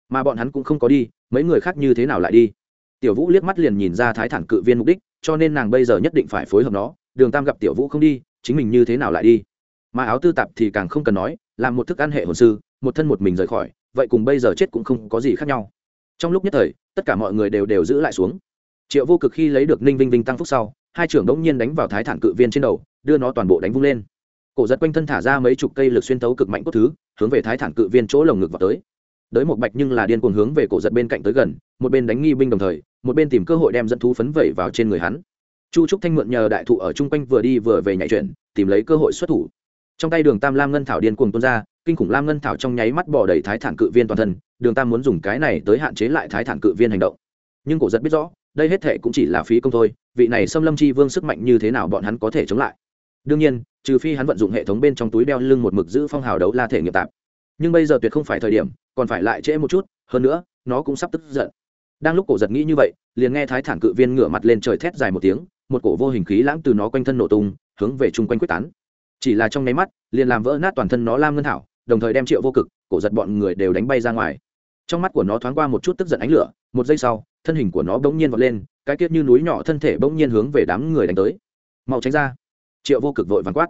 Mà bọn hắn cũng không có đi, mấy người khác như thế nào lại đi? Tiểu vũ liếc mắt liền nhìn ra thái thản cự viên mục đích, cho nên nàng bây giờ nhất định phải phối hợp nó. Đường tam gặp tiểu vũ không đi chính mình như thế nào lại đi? Mà áo tư tạp thì càng không cần nói, làm một thức ăn hệ hồn sư, một thân một mình rời khỏi, vậy cùng bây giờ chết cũng không có gì khác nhau. Trong lúc nhất thời, tất cả mọi người đều đều giữ lại xuống. Triệu vô cực khi lấy được ninh vinh vinh tăng phúc sau, hai trưởng đống nhiên đánh vào thái thản cự viên trên đầu, đưa nó toàn bộ đánh vung lên. Cổ giật quanh thân thả ra mấy chục cây lực xuyên tấu cực mạnh cốt thứ, hướng về thái thản cự viên chỗ lồng ngực vào tới. Đới một bạch nhưng là điên cuồng hướng về cổ giật bên cạnh tới gần, một bên đánh nghi binh đồng thời, một bên tìm cơ hội đem dẫn thú phấn vẩy vào trên người hắn chu trúc thanh mượn nhờ đại thụ ở chung quanh vừa đi vừa về nhảy chuyển, tìm lấy cơ hội xuất thủ. Trong tay đường tam lam ngân thảo điên cuồng tuôn ra, kinh khủng lam ngân thảo trong nháy mắt bỏ đầy thái thản cự viên toàn thân, đường tam muốn dùng cái này tới hạn chế lại thái thản cự viên hành động. Nhưng cổ giật biết rõ, đây hết thệ cũng chỉ là phí công thôi, vị này xâm lâm chi vương sức mạnh như thế nào bọn hắn có thể chống lại. Đương nhiên, trừ phi hắn vận dụng hệ thống bên trong túi đeo lưng một mực giữ phong hào đấu la thể nghiệp tạp. Nhưng bây giờ tuyệt không phải thời điểm, còn phải lại trễ một chút, hơn nữa, nó cũng sắp tức giận. Đang lúc cổ giật nghĩ như vậy, liền nghe thái thản cự viên ngửa mặt lên trời thét dài một tiếng một cổ vô hình khí lãng từ nó quanh thân nổ tung, hướng về chung quanh quyết tán. Chỉ là trong nháy mắt, liền làm vỡ nát toàn thân nó lam ngân thảo, đồng thời đem triệu vô cực, cổ giật bọn người đều đánh bay ra ngoài. Trong mắt của nó thoáng qua một chút tức giận ánh lửa, một giây sau, thân hình của nó bỗng nhiên vọt lên, cái tiết như núi nhỏ thân thể bỗng nhiên hướng về đám người đánh tới. Mau tránh ra. Triệu vô cực vội vàng quát.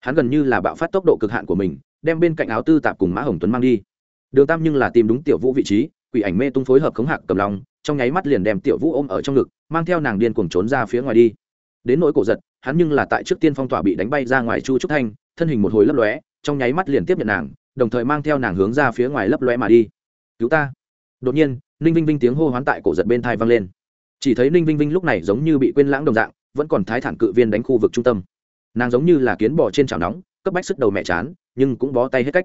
Hắn gần như là bạo phát tốc độ cực hạn của mình, đem bên cạnh áo tư tạp cùng mã hồng tuấn mang đi. Đường tam nhưng là tìm đúng tiểu vũ vị trí, quỷ ảnh mê tung phối hợp khống hạc cầm lòng, trong nháy mắt liền đem tiểu vũ ôm ở trong ngực, mang theo nàng điên cuồng trốn ra phía ngoài đi đến nỗi cổ giật, hắn nhưng là tại trước tiên phong tỏa bị đánh bay ra ngoài chu trúc thanh, thân hình một hồi lấp lóe, trong nháy mắt liền tiếp nhận nàng, đồng thời mang theo nàng hướng ra phía ngoài lấp lóe mà đi. Cứu ta! Đột nhiên, ninh vinh vinh tiếng hô hoán tại cổ giật bên thai vang lên. Chỉ thấy ninh vinh vinh lúc này giống như bị quên lãng đồng dạng, vẫn còn thái thản cự viên đánh khu vực trung tâm. Nàng giống như là kiến bò trên chảo nóng, cấp bách sức đầu mẹ chán, nhưng cũng bó tay hết cách.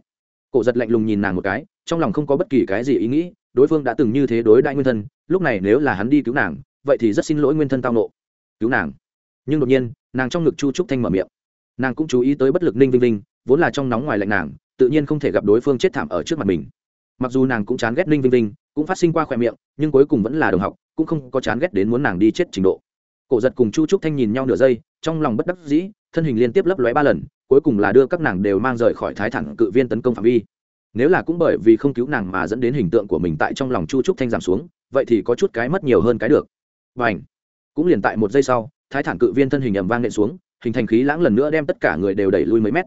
Cổ giật lạnh lùng nhìn nàng một cái, trong lòng không có bất kỳ cái gì ý nghĩ, đối phương đã từng như thế đối đại nguyên thân, lúc này nếu là hắn đi cứu nàng, vậy thì rất xin lỗi nguyên thân tao nộ. Cứu nàng! Nhưng đột nhiên, nàng trong ngực chu trúc thanh mở miệng. Nàng cũng chú ý tới bất lực ninh vinh vinh, vốn là trong nóng ngoài lạnh nàng, tự nhiên không thể gặp đối phương chết thảm ở trước mặt mình. Mặc dù nàng cũng chán ghét ninh vinh vinh, cũng phát sinh qua khoe miệng, nhưng cuối cùng vẫn là đồng học, cũng không có chán ghét đến muốn nàng đi chết trình độ. Cổ giật cùng chu trúc thanh nhìn nhau nửa giây, trong lòng bất đắc dĩ, thân hình liên tiếp lấp lóe ba lần, cuối cùng là đưa các nàng đều mang rời khỏi thái thẳng cự viên tấn công phạm vi. Nếu là cũng bởi vì không cứu nàng mà dẫn đến hình tượng của mình tại trong lòng chu trúc thanh giảm xuống, vậy thì có chút cái mất nhiều hơn cái được. Và ảnh cũng liền tại một giây sau thái thản cự viên thân hình ầm vang nện xuống, hình thành khí lãng lần nữa đem tất cả người đều đẩy lui mấy mét.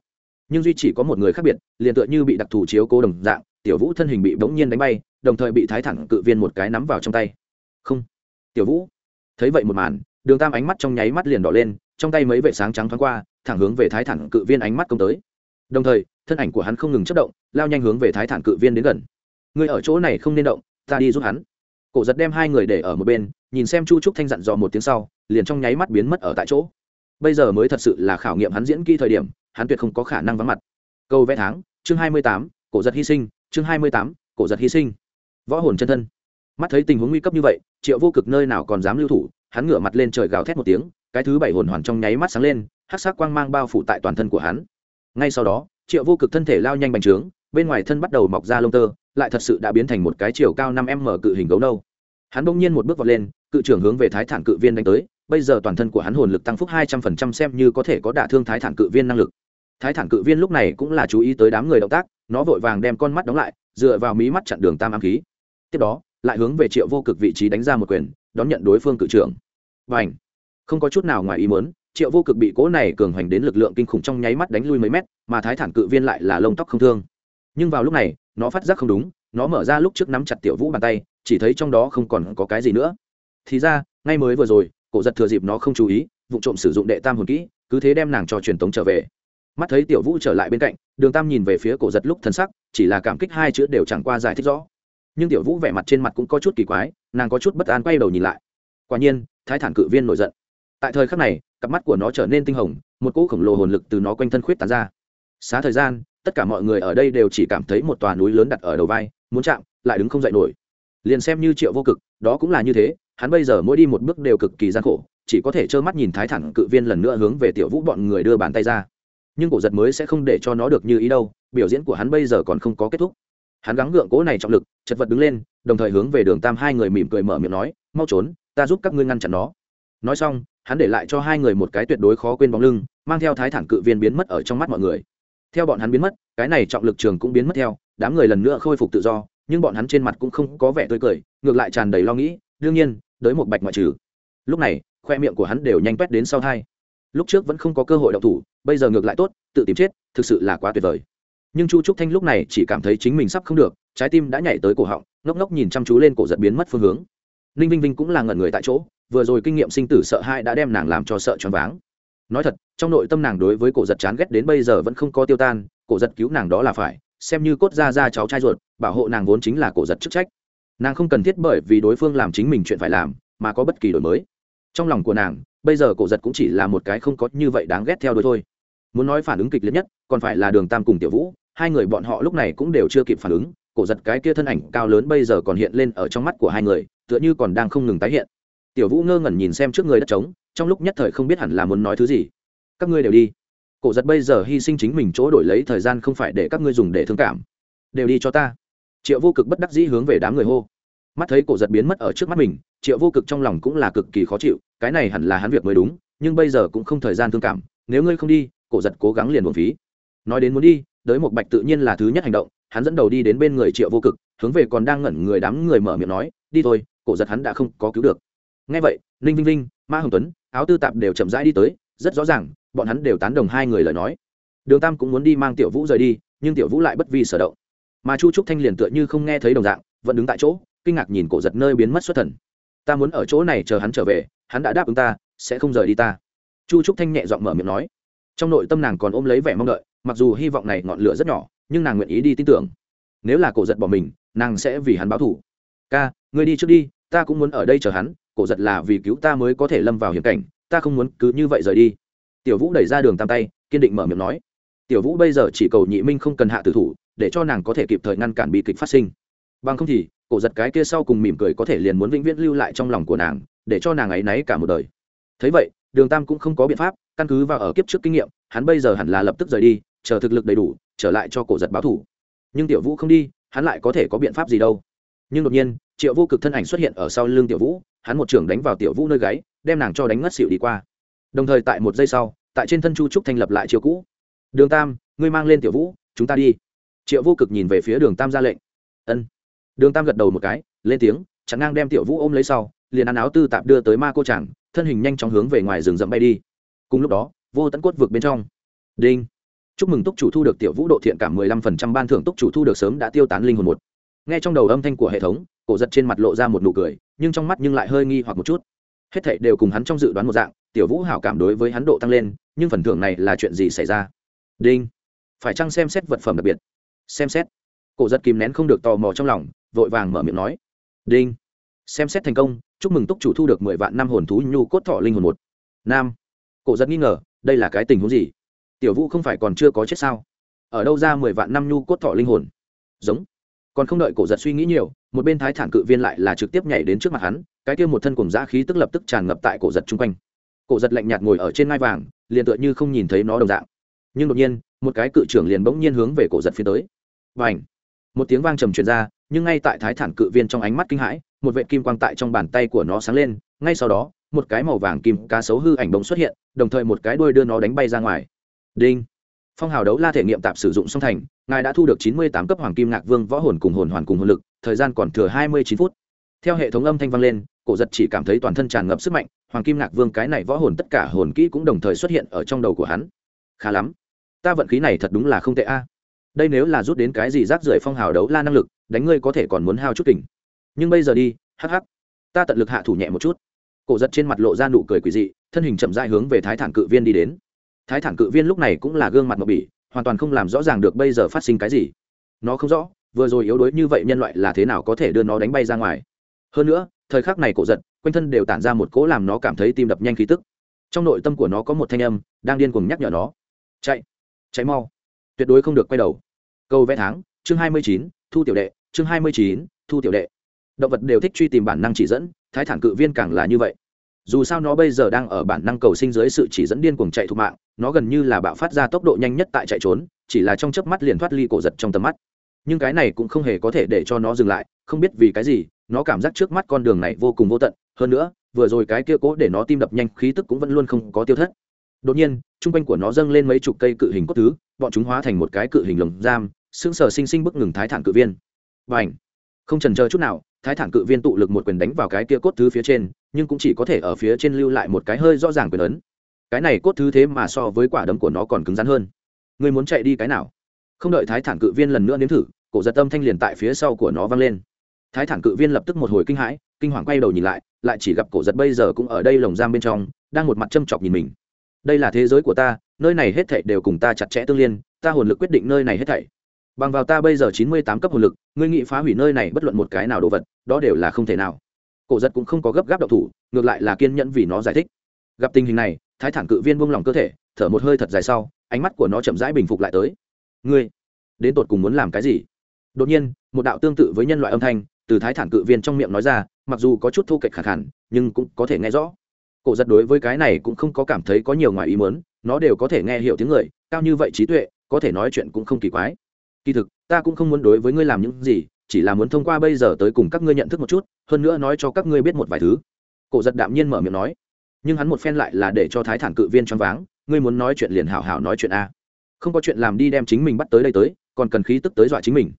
Nhưng duy chỉ có một người khác biệt, liền tựa như bị đặc thù chiếu cố đồng dạng, tiểu vũ thân hình bị bỗng nhiên đánh bay, đồng thời bị thái Thản cự viên một cái nắm vào trong tay. Không. Tiểu vũ. Thấy vậy một màn, đường tam ánh mắt trong nháy mắt liền đỏ lên, trong tay mấy vệ sáng trắng thoáng qua, thẳng hướng về thái Thản cự viên ánh mắt công tới. Đồng thời, thân ảnh của hắn không ngừng chất động, lao nhanh hướng về thái thản cự viên đến gần. Người ở chỗ này không nên động, ta đi giúp hắn. Cổ giật đem hai người để ở một bên nhìn xem chu trúc thanh dặn dò một tiếng sau, liền trong nháy mắt biến mất ở tại chỗ. Bây giờ mới thật sự là khảo nghiệm hắn diễn kỹ thời điểm, hắn tuyệt không có khả năng vắng mặt. Câu vẽ tháng, chương hai mươi tám, cổ giật hy sinh, chương hai mươi tám, cổ giật hy sinh. Võ hồn chân thân. Mắt thấy tình huống nguy cấp như vậy, triệu vô cực nơi nào còn dám lưu thủ, hắn ngửa mặt lên trời gào thét một tiếng, cái thứ bảy hồn hoàn trong nháy mắt sáng lên hát sắc quang mang bao phủ tại toàn thân của hắn. Ngay sau đó, triệu vô cực thân thể lao nhanh bành trướng, bên ngoài thân bắt đầu mọc ra lông tơ, lại thật sự đã biến thành một cái chiều cao năm m cự hình gấu nâu hắn bỗng nhiên một bước vọt lên, cự trưởng hướng về thái thản cự viên đánh tới, bây giờ toàn thân của hắn hồn lực tăng phúc hai trăm phần trăm xem như có thể có đả thương thái thản cự viên năng lực. Thái thản cự viên lúc này cũng là chú ý tới đám người động tác, nó vội vàng đem con mắt đóng lại, dựa vào mí mắt chặn đường tam ám khí. Tiếp đó, lại hướng về triệu vô cực vị trí đánh ra một quyền, đón nhận đối phương cự trưởng. Và ảnh không có chút nào ngoài ý muốn, triệu vô cực bị cố này cường hoành đến lực lượng kinh khủng trong nháy mắt đánh lui mấy mét, mà thái thản cự viên lại là lông tóc không thương. Nhưng vào lúc này, nó phát giác không đúng, nó mở ra lúc trước nắm chặt tiểu vũ bàn tay chỉ thấy trong đó không còn có cái gì nữa. Thì ra, ngay mới vừa rồi, cổ giật thừa dịp nó không chú ý, vụ trộm sử dụng đệ tam hồn kỹ, cứ thế đem nàng cho truyền tống trở về. Mắt thấy tiểu vũ trở lại bên cạnh, đường tam nhìn về phía cổ giật lúc thân sắc, chỉ là cảm kích hai chữ đều chẳng qua giải thích rõ. Nhưng tiểu vũ vẻ mặt trên mặt cũng có chút kỳ quái, nàng có chút bất an quay đầu nhìn lại. Quả nhiên, thái thản cự viên nổi giận. Tại thời khắc này, cặp mắt của nó trở nên tinh hồng, một cỗ khổng lồ hồn lực từ nó quanh thân khuyết tán ra. Xá thời gian, tất cả mọi người ở đây đều chỉ cảm thấy một tòa núi lớn đặt ở đầu vai, muốn chạm, lại đứng không dậy nổi liền xem như triệu vô cực, đó cũng là như thế, hắn bây giờ mỗi đi một bước đều cực kỳ gian khổ, chỉ có thể trơ mắt nhìn thái thẳng cự viên lần nữa hướng về tiểu vũ bọn người đưa bàn tay ra. Nhưng cổ giật mới sẽ không để cho nó được như ý đâu, biểu diễn của hắn bây giờ còn không có kết thúc. Hắn gắng gượng cố này trọng lực, chật vật đứng lên, đồng thời hướng về đường tam hai người mỉm cười mở miệng nói, mau trốn, ta giúp các ngươi ngăn chặn nó. Nói xong, hắn để lại cho hai người một cái tuyệt đối khó quên bóng lưng, mang theo thái thản cự viên biến mất ở trong mắt mọi người. Theo bọn hắn biến mất, cái này trọng lực trường cũng biến mất theo, đám người lần nữa khôi phục tự do nhưng bọn hắn trên mặt cũng không có vẻ tươi cười, ngược lại tràn đầy lo nghĩ, đương nhiên, đới một bạch ngoại trừ. Lúc này, khoe miệng của hắn đều nhanh quét đến sau thai. Lúc trước vẫn không có cơ hội đọc thủ, bây giờ ngược lại tốt, tự tìm chết, thực sự là quá tuyệt vời. Nhưng chu trúc thanh lúc này chỉ cảm thấy chính mình sắp không được, trái tim đã nhảy tới cổ họng, ngốc ngốc nhìn chăm chú lên cổ giật biến mất phương hướng. Ninh vinh vinh cũng là ngẩn người tại chỗ, vừa rồi kinh nghiệm sinh tử sợ hãi đã đem nàng làm cho sợ choáng váng. Nói thật, trong nội tâm nàng đối với cổ giật chán ghét đến bây giờ vẫn không có tiêu tan, cổ giật cứu nàng đó là phải xem như cốt ra ra cháu trai ruột, bảo hộ nàng vốn chính là cổ giật chức trách. Nàng không cần thiết bởi vì đối phương làm chính mình chuyện phải làm, mà có bất kỳ đổi mới. Trong lòng của nàng, bây giờ cổ giật cũng chỉ là một cái không có như vậy đáng ghét theo đôi thôi. Muốn nói phản ứng kịch liệt nhất, còn phải là đường tam cùng tiểu vũ, hai người bọn họ lúc này cũng đều chưa kịp phản ứng, cổ giật cái kia thân ảnh cao lớn bây giờ còn hiện lên ở trong mắt của hai người, tựa như còn đang không ngừng tái hiện. Tiểu vũ ngơ ngẩn nhìn xem trước người đất trống, trong lúc nhất thời không biết hẳn là muốn nói thứ gì. Các ngươi đều đi cổ giật bây giờ hy sinh chính mình chỗ đổi lấy thời gian không phải để các ngươi dùng để thương cảm. Đều đi cho ta. Triệu vô cực bất đắc dĩ hướng về đám người hô. Mắt thấy cổ giật biến mất ở trước mắt mình, triệu vô cực trong lòng cũng là cực kỳ khó chịu, cái này hẳn là hắn việc mới đúng, nhưng bây giờ cũng không thời gian thương cảm, nếu ngươi không đi, cổ giật cố gắng liền buồn phí. Nói đến muốn đi, đới một bạch tự nhiên là thứ nhất hành động, hắn dẫn đầu đi đến bên người triệu vô cực, hướng về còn đang ngẩn người đám người mở miệng nói, đi thôi, cổ giật hắn đã không có cứu được. Ngay vậy, ninh vinh vinh, ma hồng tuấn, áo tư tạp đều chậm rãi đi tới rất rõ ràng, bọn hắn đều tán đồng hai người lời nói. Đường tam cũng muốn đi mang tiểu vũ rời đi, nhưng tiểu vũ lại bất vi sở động. Mà chu trúc thanh liền tựa như không nghe thấy đồng dạng, vẫn đứng tại chỗ, kinh ngạc nhìn cổ giật nơi biến mất xuất thần. Ta muốn ở chỗ này chờ hắn trở về, hắn đã đáp ứng ta, sẽ không rời đi ta. Chu trúc thanh nhẹ giọng mở miệng nói. Trong nội tâm nàng còn ôm lấy vẻ mong đợi, mặc dù hy vọng này ngọn lửa rất nhỏ, nhưng nàng nguyện ý đi tin tưởng. Nếu là cổ giật bỏ mình, nàng sẽ vì hắn báo thủ ca người đi trước đi, ta cũng muốn ở đây chờ hắn, cổ giật là vì cứu ta mới có thể lâm vào hiểm cảnh ta không muốn cứ như vậy rời đi. Tiểu vũ đẩy ra đường tam tay, kiên định mở miệng nói. Tiểu vũ bây giờ chỉ cầu nhị minh không cần hạ tử thủ, để cho nàng có thể kịp thời ngăn cản bi kịch phát sinh. Bằng không thì, cổ giật cái kia sau cùng mỉm cười có thể liền muốn vĩnh viễn lưu lại trong lòng của nàng, để cho nàng ấy náy cả một đời. Thấy vậy, đường tam cũng không có biện pháp, căn cứ vào ở kiếp trước kinh nghiệm, hắn bây giờ hẳn là lập tức rời đi, chờ thực lực đầy đủ, trở lại cho cổ giật báo thủ. Nhưng tiểu vũ không đi, hắn lại có thể có biện pháp gì đâu. Nhưng đột nhiên, triệu vô cực thân ảnh xuất hiện ở sau lưng tiểu vũ, hắn một trưởng đánh vào tiểu vũ nơi gáy đem nàng cho đánh ngất xỉu đi qua. Đồng thời tại một giây sau, tại trên thân chu trúc thành lập lại chiều cũ. Đường tam, ngươi mang lên tiểu vũ, chúng ta đi. Triệu vô cực nhìn về phía đường tam ra lệnh. Ân. Đường tam gật đầu một cái, lên tiếng, chặn ngang đem tiểu vũ ôm lấy sau, liền ăn áo tư tạp đưa tới ma cô chàng, thân hình nhanh chóng hướng về ngoài rừng rậm bay đi. Cùng lúc đó, vô tận cốt vực bên trong. Đinh. Chúc mừng túc chủ thu được tiểu vũ độ thiện cảm mười lăm phần trăm, ban thưởng túc chủ thu được sớm đã tiêu tán linh hồn một. Nghe trong đầu âm thanh của hệ thống, cổ giật trên mặt lộ ra một nụ cười, nhưng trong mắt nhưng lại hơi nghi hoặc một chút hết thảy đều cùng hắn trong dự đoán một dạng, tiểu vũ hảo cảm đối với hắn độ tăng lên, nhưng phần thưởng này là chuyện gì xảy ra? Đinh. Phải chăng xem xét vật phẩm đặc biệt? Xem xét. Cổ giật kìm nén không được tò mò trong lòng, vội vàng mở miệng nói. Đinh. Xem xét thành công, chúc mừng túc chủ thu được mười vạn năm hồn thú nhu cốt thọ linh hồn một. Nam. Cổ giật nghi ngờ, đây là cái tình huống gì? Tiểu vũ không phải còn chưa có chết sao? Ở đâu ra mười vạn năm nhu cốt thọ linh hồn? Giống. Còn không đợi cổ giật suy nghĩ nhiều, một bên thái thản cự viên lại là trực tiếp nhảy đến trước mặt hắn cái kia một thân cùng giã khí tức lập tức tràn ngập tại cổ giật chung quanh. Cổ giật lạnh nhạt ngồi ở trên ngai vàng, liền tựa như không nhìn thấy nó đồng dạng. Nhưng đột nhiên, một cái cự trưởng liền bỗng nhiên hướng về cổ giật phía tới. Và ảnh một tiếng vang trầm truyền ra, nhưng ngay tại thái thản cự viên trong ánh mắt kinh hãi, một vệ kim quang tại trong bàn tay của nó sáng lên, ngay sau đó, một cái màu vàng kim cá sấu hư ảnh bỗng xuất hiện, đồng thời một cái đuôi đưa nó đánh bay ra ngoài. Đinh! Phong hào đấu la thể nghiệm tạp sử dụng song thành, ngài đã thu được chín mươi tám cấp hoàng kim ngạc vương võ hồn cùng hồn hoàn cùng hồn lực, thời gian còn thừa hai mươi chín phút theo hệ thống âm thanh vang lên, cổ giật chỉ cảm thấy toàn thân tràn ngập sức mạnh, hoàng kim ngạc vương cái này võ hồn tất cả hồn kỹ cũng đồng thời xuất hiện ở trong đầu của hắn. Khá lắm, ta vận khí này thật đúng là không tệ a. Đây nếu là rút đến cái gì rác rưởi phong hào đấu la năng lực, đánh ngươi có thể còn muốn hao chút kình. Nhưng bây giờ đi hh ta tận lực hạ thủ nhẹ một chút. Cổ giật trên mặt lộ ra nụ cười quỳ dị, thân hình chậm dại hướng về thái thản cự viên đi đến. Thái thản cự viên lúc này cũng là gương mặt mộc bỉ, hoàn toàn không làm rõ ràng được bây giờ phát sinh cái gì. Nó không rõ, vừa rồi yếu đuối như vậy nhân loại là thế nào có thể đưa nó đánh bay ra ngoài hơn nữa, thời khắc này cổ giật, quanh thân đều tản ra một cỗ làm nó cảm thấy tim đập nhanh khí tức. Trong nội tâm của nó có một thanh âm, đang điên cuồng nhắc nhở nó. Chạy chạy mau. Tuyệt đối không được quay đầu. Câu vẽ tháng, chương hai mươi chín, thu tiểu đệ, chương hai mươi chín, thu tiểu đệ. Động vật đều thích truy tìm bản năng chỉ dẫn, thái thản cự viên càng là như vậy. Dù sao nó bây giờ đang ở bản năng cầu sinh dưới sự chỉ dẫn điên cuồng chạy thục mạng, nó gần như là bạo phát ra tốc độ nhanh nhất tại chạy trốn, chỉ là trong chớp mắt liền thoát ly cổ giật trong tầm mắt. Nhưng cái này cũng không hề có thể để cho nó dừng lại, không biết vì cái gì nó cảm giác trước mắt con đường này vô cùng vô tận, hơn nữa, vừa rồi cái kia cố để nó tim đập nhanh, khí tức cũng vẫn luôn không có tiêu thất. Đột nhiên chung quanh của nó dâng lên mấy chục cây cự hình cốt thứ, bọn chúng hóa thành một cái cự hình lồng giam xương sờ sinh sinh bức ngừng thái thản cự viên. Và ảnh không trần chờ chút nào, thái thản cự viên tụ lực một quyền đánh vào cái kia cốt thứ phía trên, nhưng cũng chỉ có thể ở phía trên lưu lại một cái hơi rõ ràng quyền ấn. Cái này cốt thứ thế mà so với quả đấm của nó còn cứng rắn hơn. Người muốn chạy đi cái nào? Không đợi thái thản cự viên lần nữa nếm thử, cổ giật tâm thanh liền tại phía sau của nó vang lên thái thản cự viên lập tức một hồi kinh hãi, kinh hoàng quay đầu nhìn lại lại chỉ gặp cổ giật bây giờ cũng ở đây lồng giam bên trong, đang một mặt châm chọc nhìn mình. Đây là thế giới của ta, nơi này hết thảy đều cùng ta chặt chẽ tương liên, ta hồn lực quyết định nơi này hết thảy. Bằng vào ta bây giờ chín mươi tám cấp hồn lực, ngươi nghị phá hủy nơi này bất luận một cái nào đồ vật, đó đều là không thể nào. Cổ giật cũng không có gấp gáp độc thủ, ngược lại là kiên nhẫn vì nó giải thích. Gặp tình hình này, thái thản cự viên buông lỏng cơ thể, thở một hơi thật dài sau, ánh mắt của nó chậm rãi bình phục lại tới. Ngươi, đến tột cùng muốn làm cái gì? Đột nhiên, một đạo tương tự với nhân loại âm thanh từ thái thản cự viên trong miệng nói ra mặc dù có chút thu kệch khẳng hẳn, nhưng cũng có thể nghe rõ. Cổ giật đối với cái này cũng không có cảm thấy có nhiều ngoài ý mớn nó đều có thể nghe hiểu tiếng người cao như vậy trí tuệ có thể nói chuyện cũng không kỳ quái. Kỳ thực ta cũng không muốn đối với ngươi làm những gì chỉ là muốn thông qua bây giờ tới cùng các ngươi nhận thức một chút hơn nữa nói cho các ngươi biết một vài thứ. Cổ giật đạm nhiên mở miệng nói nhưng hắn một phen lại là để cho thái thản cự viên choáng váng ngươi muốn nói chuyện liền hảo hảo nói chuyện a. Không có chuyện làm đi đem chính mình bắt tới đây tới còn cần khí tức tới dọa chính mình.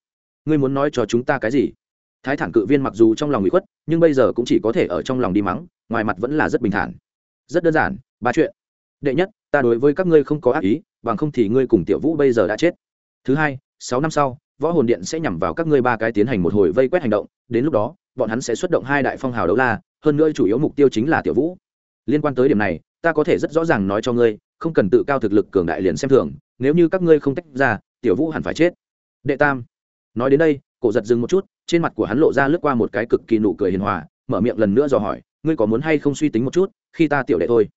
Ngươi muốn nói cho chúng ta cái gì? Thái thản cự viên mặc dù trong lòng bị khuất, nhưng bây giờ cũng chỉ có thể ở trong lòng đi mắng, ngoài mặt vẫn là rất bình thản. Rất đơn giản, ba chuyện. Đệ nhất, ta đối với các ngươi không có ác ý, bằng không thì ngươi cùng tiểu vũ bây giờ đã chết. Thứ hai, sáu năm sau, võ hồn điện sẽ nhằm vào các ngươi ba cái tiến hành một hồi vây quét hành động, đến lúc đó, bọn hắn sẽ xuất động hai đại phong hào đấu la, hơn nữa chủ yếu mục tiêu chính là tiểu vũ. Liên quan tới điểm này, ta có thể rất rõ ràng nói cho ngươi, không cần tự cao thực lực cường đại liền xem thường, nếu như các ngươi không tách ra, tiểu vũ hẳn phải chết. Đệ tam nói đến đây, cổ giật dừng một chút, trên mặt của hắn lộ ra lướt qua một cái cực kỳ nụ cười hiền hòa, mở miệng lần nữa dò hỏi, ngươi có muốn hay không suy tính một chút, khi ta tiểu đệ thôi?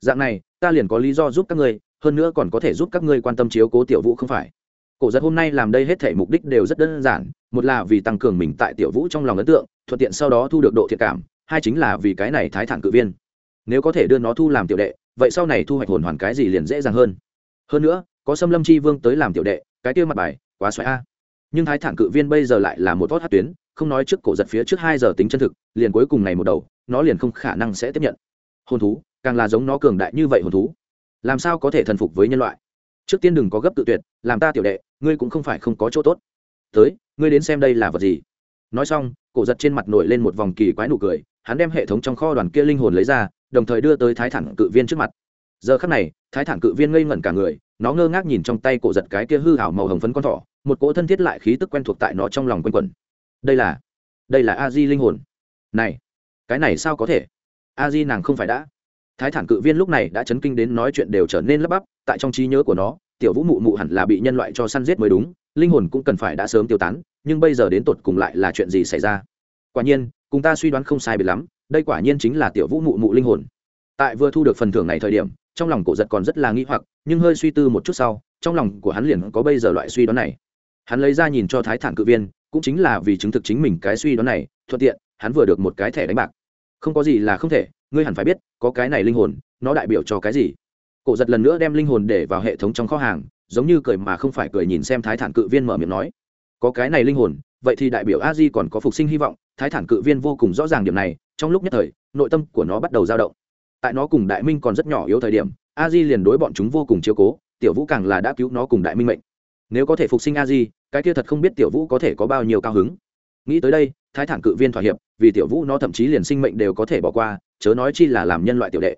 Dạng này, ta liền có lý do giúp các ngươi, hơn nữa còn có thể giúp các ngươi quan tâm chiếu cố tiểu vũ không phải? Cổ giật hôm nay làm đây hết thể mục đích đều rất đơn giản, một là vì tăng cường mình tại tiểu vũ trong lòng ấn tượng, thuận tiện sau đó thu được độ thiện cảm, hai chính là vì cái này thái thản cự viên. Nếu có thể đưa nó thu làm tiểu đệ, vậy sau này thu hoạch hồn hoàn cái gì liền dễ dàng hơn. Hơn nữa, có xâm lâm chi vương tới làm tiểu đệ, cái kia mặt bài, quá xoáy a nhưng thái thản cự viên bây giờ lại là một tốt hát tuyến, không nói trước cổ giật phía trước hai giờ tính chân thực, liền cuối cùng này một đầu, nó liền không khả năng sẽ tiếp nhận. Hồn thú, càng là giống nó cường đại như vậy hồn thú. Làm sao có thể thần phục với nhân loại? Trước tiên đừng có gấp tự tuyệt, làm ta tiểu đệ, ngươi cũng không phải không có chỗ tốt. Tới, ngươi đến xem đây là vật gì? Nói xong, cổ giật trên mặt nổi lên một vòng kỳ quái nụ cười, hắn đem hệ thống trong kho đoàn kia linh hồn lấy ra, đồng thời đưa tới thái thản cự viên trước mặt. Giờ khắc này, thái thản cự viên ngây ngẩn cả người nó ngơ ngác nhìn trong tay cổ giật cái kia hư hảo màu hồng phấn con thỏ, một cỗ thân thiết lại khí tức quen thuộc tại nó trong lòng quanh quẩn. Đây là đây là a di linh hồn. Này, cái này sao có thể? A di nàng không phải đã. Thái thản cự viên lúc này đã chấn kinh đến nói chuyện đều trở nên lấp bắp, tại trong trí nhớ của nó, tiểu vũ mụ mụ hẳn là bị nhân loại cho săn giết mới đúng, linh hồn cũng cần phải đã sớm tiêu tán, nhưng bây giờ đến tột cùng lại là chuyện gì xảy ra? Quả nhiên, cùng ta suy đoán không sai biệt lắm, đây quả nhiên chính là tiểu vũ mụ mụ linh hồn. Tại vừa thu được phần thưởng này thời điểm trong lòng cổ giật còn rất là nghi hoặc, nhưng hơi suy tư một chút sau, trong lòng của hắn liền có bây giờ loại suy đoán này. Hắn lấy ra nhìn cho thái thản cự viên, cũng chính là vì chứng thực chính mình cái suy đoán này, thuận tiện, hắn vừa được một cái thẻ đánh bạc. Không có gì là không thể, ngươi hẳn phải biết, có cái này linh hồn, nó đại biểu cho cái gì? Cổ giật lần nữa đem linh hồn để vào hệ thống trong kho hàng, giống như cười mà không phải cười nhìn xem thái thản cự viên mở miệng nói, có cái này linh hồn, vậy thì đại biểu a di còn có phục sinh hy vọng. Thái thản cự viên vô cùng rõ ràng điểm này, trong lúc nhất thời, nội tâm của nó bắt đầu dao động tại nó cùng đại minh còn rất nhỏ yếu thời điểm, a di liền đối bọn chúng vô cùng chiếu cố, tiểu vũ càng là đã cứu nó cùng đại minh mệnh. Nếu có thể phục sinh a di, cái kia thật không biết tiểu vũ có thể có bao nhiêu cao hứng. Nghĩ tới đây, thái thản cự viên thỏa hiệp, vì tiểu vũ nó thậm chí liền sinh mệnh đều có thể bỏ qua, chớ nói chi là làm nhân loại tiểu đệ.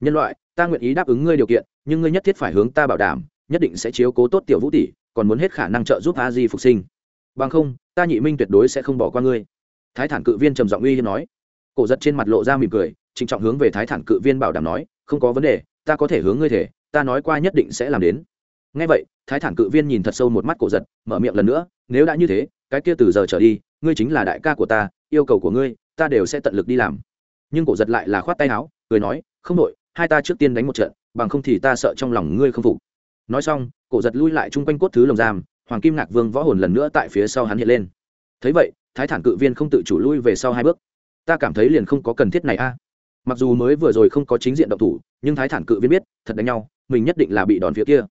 Nhân loại, ta nguyện ý đáp ứng ngươi điều kiện, nhưng ngươi nhất thiết phải hướng ta bảo đảm, nhất định sẽ chiếu cố tốt tiểu vũ tỷ, còn muốn hết khả năng trợ giúp a di phục sinh. Bằng không, ta nhị minh tuyệt đối sẽ không bỏ qua ngươi. Thái thản cự viên trầm giọng uy hiếp nói. Cổ giật trên mặt lộ ra mỉm cười trịnh trọng hướng về thái thản cự viên bảo đảm nói, không có vấn đề, ta có thể hướng ngươi thể, ta nói qua nhất định sẽ làm đến. Ngay vậy, thái thản cự viên nhìn thật sâu một mắt cổ giật, mở miệng lần nữa, nếu đã như thế, cái kia từ giờ trở đi, ngươi chính là đại ca của ta, yêu cầu của ngươi, ta đều sẽ tận lực đi làm. Nhưng cổ giật lại là khoát tay áo, cười nói, không đội hai ta trước tiên đánh một trận, bằng không thì ta sợ trong lòng ngươi không phục. Nói xong, cổ giật lui lại chung quanh cốt thứ lồng giam, hoàng kim ngạc vương võ hồn lần nữa tại phía sau hắn hiện lên. Thấy vậy, thái thản cự viên không tự chủ lui về sau hai bước. Ta cảm thấy liền không có cần thiết này a mặc dù mới vừa rồi không có chính diện động thủ, nhưng thái thản cự viên biết, thật đánh nhau, mình nhất định là bị đòn phía kia.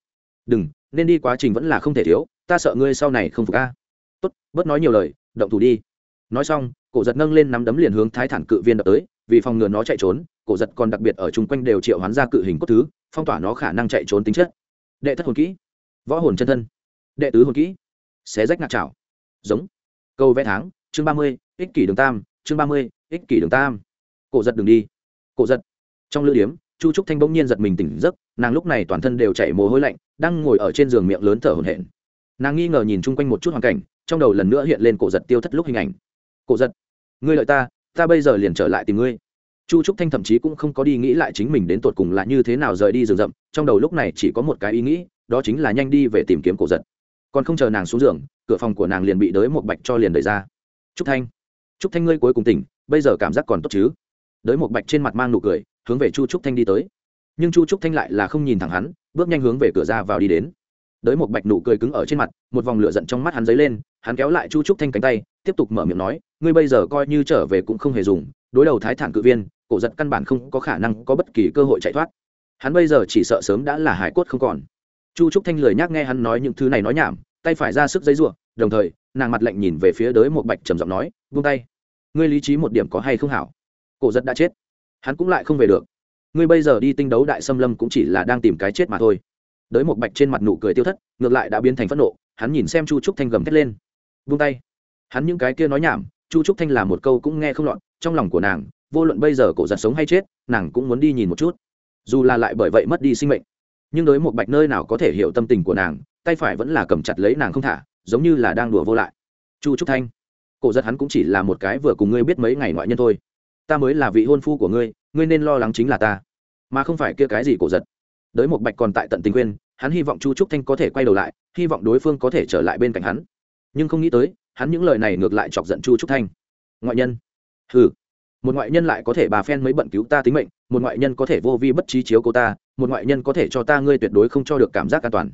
Đừng, nên đi quá trình vẫn là không thể thiếu, ta sợ ngươi sau này không phục ca tốt, bớt nói nhiều lời, động thủ đi. Nói xong, cổ giật nâng lên nắm đấm liền hướng thái thản cự viên đập tới, vì phòng ngừa nó chạy trốn, cổ giật còn đặc biệt ở chung quanh đều triệu hoán ra cự hình cốt thứ, phong tỏa nó khả năng chạy trốn tính chất. Đệ thất hồn kỹ, võ hồn chân thân, đệ tứ hồn kỹ, xé rách ngạc trào giống. Câu vẽ tháng, chương ba mươi, ích kỷ đường tam, chương ba mươi, ích kỷ đường tam. Cổ giật đường đi cổ giật. Trong lữ điếm, chu trúc thanh bỗng nhiên giật mình tỉnh giấc, nàng lúc này toàn thân đều chảy mồ hôi lạnh, đang ngồi ở trên giường miệng lớn thở hổn hển. Nàng nghi ngờ nhìn chung quanh một chút hoàn cảnh, trong đầu lần nữa hiện lên cổ giật tiêu thất lúc hình ảnh. Cổ giật, ngươi lợi ta ta bây giờ liền trở lại tìm ngươi. Chu trúc thanh thậm chí cũng không có đi nghĩ lại chính mình đến tột cùng là như thế nào rời đi rừng rậm, trong đầu lúc này chỉ có một cái ý nghĩ, đó chính là nhanh đi về tìm kiếm cổ giật. Còn không chờ nàng xuống giường, cửa phòng của nàng liền bị đới một bạch cho liền đẩy ra. Trúc thanh trúc thanh ngươi cuối cùng tỉnh, bây giờ cảm giác còn tốt chứ? Đới một bạch trên mặt mang nụ cười, hướng về chu trúc thanh đi tới. Nhưng chu trúc thanh lại là không nhìn thẳng hắn, bước nhanh hướng về cửa ra vào đi đến. Đới một bạch nụ cười cứng ở trên mặt, một vòng lửa giận trong mắt hắn dấy lên, hắn kéo lại chu trúc thanh cánh tay, tiếp tục mở miệng nói, ngươi bây giờ coi như trở về cũng không hề dùng, đối đầu thái thản cự viên, cổ giật căn bản không có khả năng có bất kỳ cơ hội chạy thoát. Hắn bây giờ chỉ sợ sớm đã là hải cốt không còn. Chu trúc thanh lười nhắc nghe hắn nói những thứ này nói nhảm, tay phải ra sức giấy ruộng đồng thời, nàng mặt lạnh nhìn về phía đới một bạch trầm giọng nói Vung tay. Ngươi lý trí một điểm có hay không hảo? Cổ giật đã chết. Hắn cũng lại không về được. Ngươi bây giờ đi tinh đấu đại xâm lâm cũng chỉ là đang tìm cái chết mà thôi. Đới một bạch trên mặt nụ cười tiêu thất, ngược lại đã biến thành phẫn nộ, hắn nhìn xem chu trúc thanh gầm thét lên. Vung tay. Hắn những cái kia nói nhảm, chu trúc thanh là một câu cũng nghe không lọt, trong lòng của nàng, vô luận bây giờ cổ giật sống hay chết, nàng cũng muốn đi nhìn một chút. Dù là lại bởi vậy mất đi sinh mệnh. Nhưng đối một bạch nơi nào có thể hiểu tâm tình của nàng, tay phải vẫn là cầm chặt lấy nàng không thả, giống như là đang đùa vô lại. Chu trúc thanh. Cổ giật hắn cũng chỉ là một cái vừa cùng ngươi biết mấy ngày ngoại nhân thôi ta mới là vị hôn phu của ngươi ngươi nên lo lắng chính là ta. Mà không phải kia cái gì cổ giật. Đới một bạch còn tại tận tình quên hắn hy vọng chu trúc thanh có thể quay đầu lại, hy vọng đối phương có thể trở lại bên cạnh hắn. Nhưng không nghĩ tới, hắn những lời này ngược lại chọc giận chu trúc thanh. Ngoại nhân. Ừ một ngoại nhân lại có thể bà phen mới bận cứu ta tính mệnh, một ngoại nhân có thể vô vi bất trí chiếu cô ta, một ngoại nhân có thể cho ta ngươi tuyệt đối không cho được cảm giác an toàn.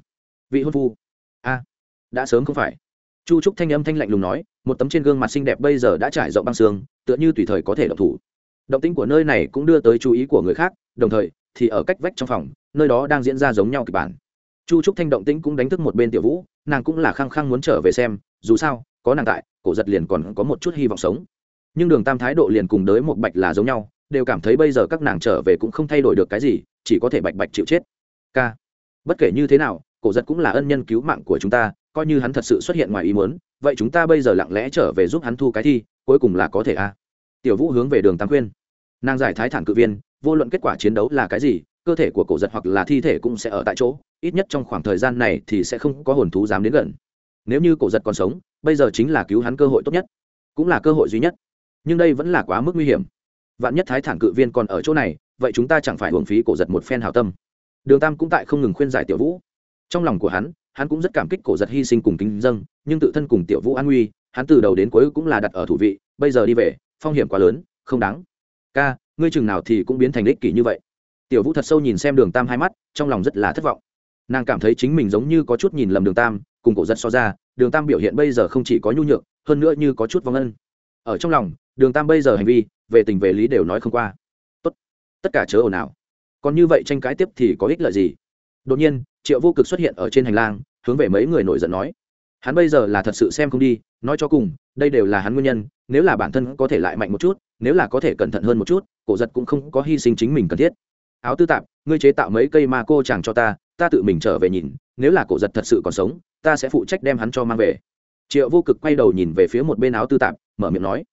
Vị hôn phu. A. Đã sớm không phải chu trúc thanh âm thanh lạnh lùng nói, một tấm trên gương mặt xinh đẹp bây giờ đã trải rộng băng xương, tựa như tùy thời có thể động thủ. Động tĩnh của nơi này cũng đưa tới chú ý của người khác, đồng thời thì ở cách vách trong phòng, nơi đó đang diễn ra giống nhau kịch bản. Chu trúc thanh động tĩnh cũng đánh thức một bên tiểu vũ, nàng cũng là khăng khăng muốn trở về xem, dù sao, có nàng tại, cổ giật liền còn có một chút hy vọng sống. Nhưng đường tam thái độ liền cùng đới một bạch là giống nhau, đều cảm thấy bây giờ các nàng trở về cũng không thay đổi được cái gì, chỉ có thể bạch bạch chịu chết. K bất kể như thế nào, cổ giật cũng là ân nhân cứu mạng của chúng ta coi như hắn thật sự xuất hiện ngoài ý muốn, vậy chúng ta bây giờ lặng lẽ trở về giúp hắn thu cái thi, cuối cùng là có thể a tiểu vũ hướng về đường tam khuyên nàng giải thái thản cự viên, vô luận kết quả chiến đấu là cái gì, cơ thể của cổ giật hoặc là thi thể cũng sẽ ở tại chỗ, ít nhất trong khoảng thời gian này thì sẽ không có hồn thú dám đến gần. Nếu như cổ giật còn sống, bây giờ chính là cứu hắn cơ hội tốt nhất, cũng là cơ hội duy nhất. Nhưng đây vẫn là quá mức nguy hiểm. Vạn nhất thái thản cự viên còn ở chỗ này, vậy chúng ta chẳng phải hưởng phí cổ giật một phen hào tâm. Đường tam cũng tại không ngừng khuyên giải tiểu vũ. Trong lòng của hắn hắn cũng rất cảm kích cổ giật hy sinh cùng kính dâng nhưng tự thân cùng tiểu vũ an nguy hắn từ đầu đến cuối cũng là đặt ở thủ vị, bây giờ đi về, phong hiểm quá lớn, không đáng. Ca, ngươi chừng nào thì cũng biến thành ích kỷ như vậy. Tiểu vũ thật sâu nhìn xem đường tam hai mắt, trong lòng rất là thất vọng. Nàng cảm thấy chính mình giống như có chút nhìn lầm đường tam, cùng cổ giật so ra, đường tam biểu hiện bây giờ không chỉ có nhu nhược, hơn nữa như có chút vong ân. Ở trong lòng, đường tam bây giờ hành vi, về tình về lý đều nói không qua. Tốt, tất cả chớ ồn ào. Còn như vậy tranh cãi tiếp thì có ích lợi gì? Đột nhiên triệu vô cực xuất hiện ở trên hành lang, hướng về mấy người nổi giận nói, hắn bây giờ là thật sự xem không đi, nói cho cùng, đây đều là hắn nguyên nhân, nếu là bản thân có thể lại mạnh một chút, nếu là có thể cẩn thận hơn một chút, cổ giật cũng không có hy sinh chính mình cần thiết. Áo tư tạp, ngươi chế tạo mấy cây ma cô chàng cho ta ta tự mình trở về nhìn, nếu là cổ giật thật sự còn sống, ta sẽ phụ trách đem hắn cho mang về. Triệu vô cực quay đầu nhìn về phía một bên áo tư tạp, mở miệng nói,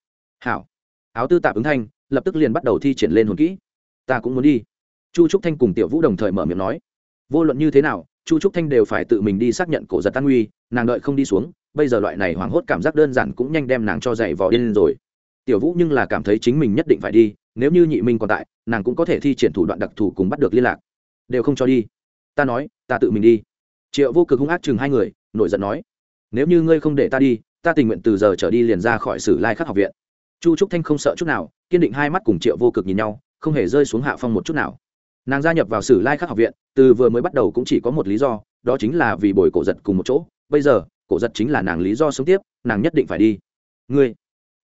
hảo. Áo tư tạp ứng thanh, lập tức liền bắt đầu thi triển lên hồn kỹ. Ta cũng muốn đi. Chu trúc thanh cùng tiểu vũ đồng thời mở miệng nói vô luận như thế nào, chu trúc thanh đều phải tự mình đi xác nhận cổ giật tan nguy nàng đợi không đi xuống, bây giờ loại này hoảng hốt cảm giác đơn giản cũng nhanh đem nàng cho dày vò điên rồi. Tiểu vũ nhưng là cảm thấy chính mình nhất định phải đi, nếu như nhị minh còn tại, nàng cũng có thể thi triển thủ đoạn đặc thù cùng bắt được liên lạc. Đều không cho đi. Ta nói, ta tự mình đi. Triệu vô cực hung ác chừng hai người, nổi giận nói, nếu như ngươi không để ta đi, ta tình nguyện từ giờ trở đi liền ra khỏi sử lai khắc học viện. Chu trúc thanh không sợ chút nào, kiên định hai mắt cùng triệu vô cực nhìn nhau, không hề rơi xuống hạ phong một chút nào nàng gia nhập vào sử lai khắc học viện, từ vừa mới bắt đầu cũng chỉ có một lý do, đó chính là vì bồi cổ giật cùng một chỗ. Bây giờ, cổ giật chính là nàng lý do sống tiếp, nàng nhất định phải đi. Ngươi,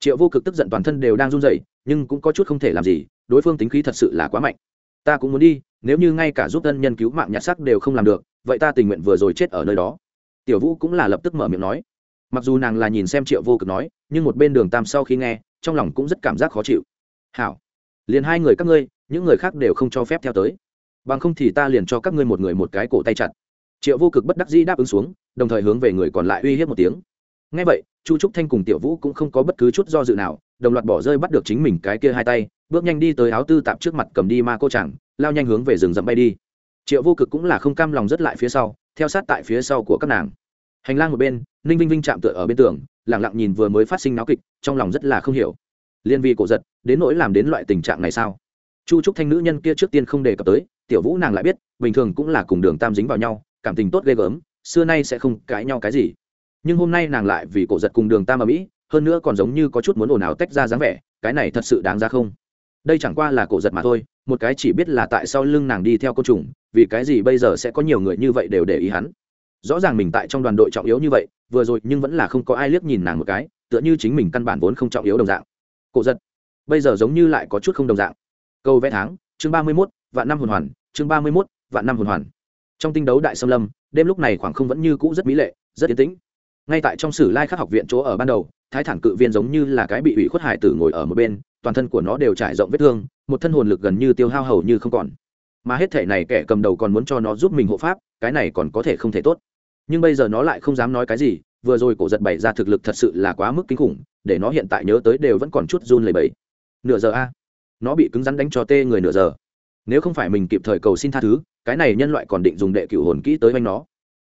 triệu vô cực tức giận toàn thân đều đang run rẩy, nhưng cũng có chút không thể làm gì, đối phương tính khí thật sự là quá mạnh. Ta cũng muốn đi, nếu như ngay cả giúp thân nhân cứu mạng nhặt sắc đều không làm được, vậy ta tình nguyện vừa rồi chết ở nơi đó. Tiểu vũ cũng là lập tức mở miệng nói. Mặc dù nàng là nhìn xem triệu vô cực nói, nhưng một bên đường tam sau khi nghe, trong lòng cũng rất cảm giác khó chịu. Hảo, liền hai người các ngươi những người khác đều không cho phép theo tới. Bằng không thì ta liền cho các ngươi một người một cái cổ tay chặt. Triệu vô cực bất đắc dĩ đáp ứng xuống, đồng thời hướng về người còn lại uy hiếp một tiếng. Ngay vậy, chu trúc thanh cùng tiểu vũ cũng không có bất cứ chút do dự nào, đồng loạt bỏ rơi bắt được chính mình cái kia hai tay, bước nhanh đi tới áo tư tạp trước mặt cầm đi ma cô chẳng lao nhanh hướng về rừng rậm bay đi. Triệu vô cực cũng là không cam lòng rất lại phía sau, theo sát tại phía sau của các nàng. Hành lang một bên, ninh vinh vinh chạm tựa ở bên tường lẳng lặng nhìn vừa mới phát sinh náo kịch, trong lòng rất là không hiểu. Liên vi cổ giật, đến nỗi làm đến loại tình trạng này sao? Chu trúc thanh nữ nhân kia trước tiên không đề cập tới, tiểu vũ nàng lại biết, bình thường cũng là cùng đường tam dính vào nhau, cảm tình tốt ghê gớm, xưa nay sẽ không cãi nhau cái gì. Nhưng hôm nay nàng lại vì cổ giật cùng đường tam ở mỹ, hơn nữa còn giống như có chút muốn ồn ào tách ra dáng vẻ, cái này thật sự đáng ra không? Đây chẳng qua là cổ giật mà thôi, một cái chỉ biết là tại sao lưng nàng đi theo côn trùng, vì cái gì bây giờ sẽ có nhiều người như vậy đều để ý hắn? Rõ ràng mình tại trong đoàn đội trọng yếu như vậy, vừa rồi nhưng vẫn là không có ai liếc nhìn nàng một cái, tựa như chính mình căn bản vốn không trọng yếu đồng dạng. Cổ giật, bây giờ giống như lại có chút không đồng dạng câu vẽ tháng, chương ba mươi mốt, vạn năm hồn hoàn, chương ba mươi mốt, vạn năm hồn hoàn. Trong tinh đấu đại xâm lâm, đêm lúc này khoảng không vẫn như cũ rất mỹ lệ, rất yên tĩnh. Ngay tại trong sử lai khắc học viện chỗ ở ban đầu, thái thản cự viên giống như là cái bị ủy khuất hải tử ngồi ở một bên, toàn thân của nó đều trải rộng vết thương, một thân hồn lực gần như tiêu hao hầu như không còn. Mà hết thể này kẻ cầm đầu còn muốn cho nó giúp mình hộ pháp, cái này còn có thể không thể tốt. Nhưng bây giờ nó lại không dám nói cái gì, vừa rồi cổ giật bày ra thực lực thật sự là quá mức kinh khủng, để nó hiện tại nhớ tới đều vẫn còn chút run lầy bẫy nửa giờ a nó bị cứng rắn đánh cho tê người nửa giờ. Nếu không phải mình kịp thời cầu xin tha thứ, cái này nhân loại còn định dùng đệ cựu hồn kỹ tới oanh nó.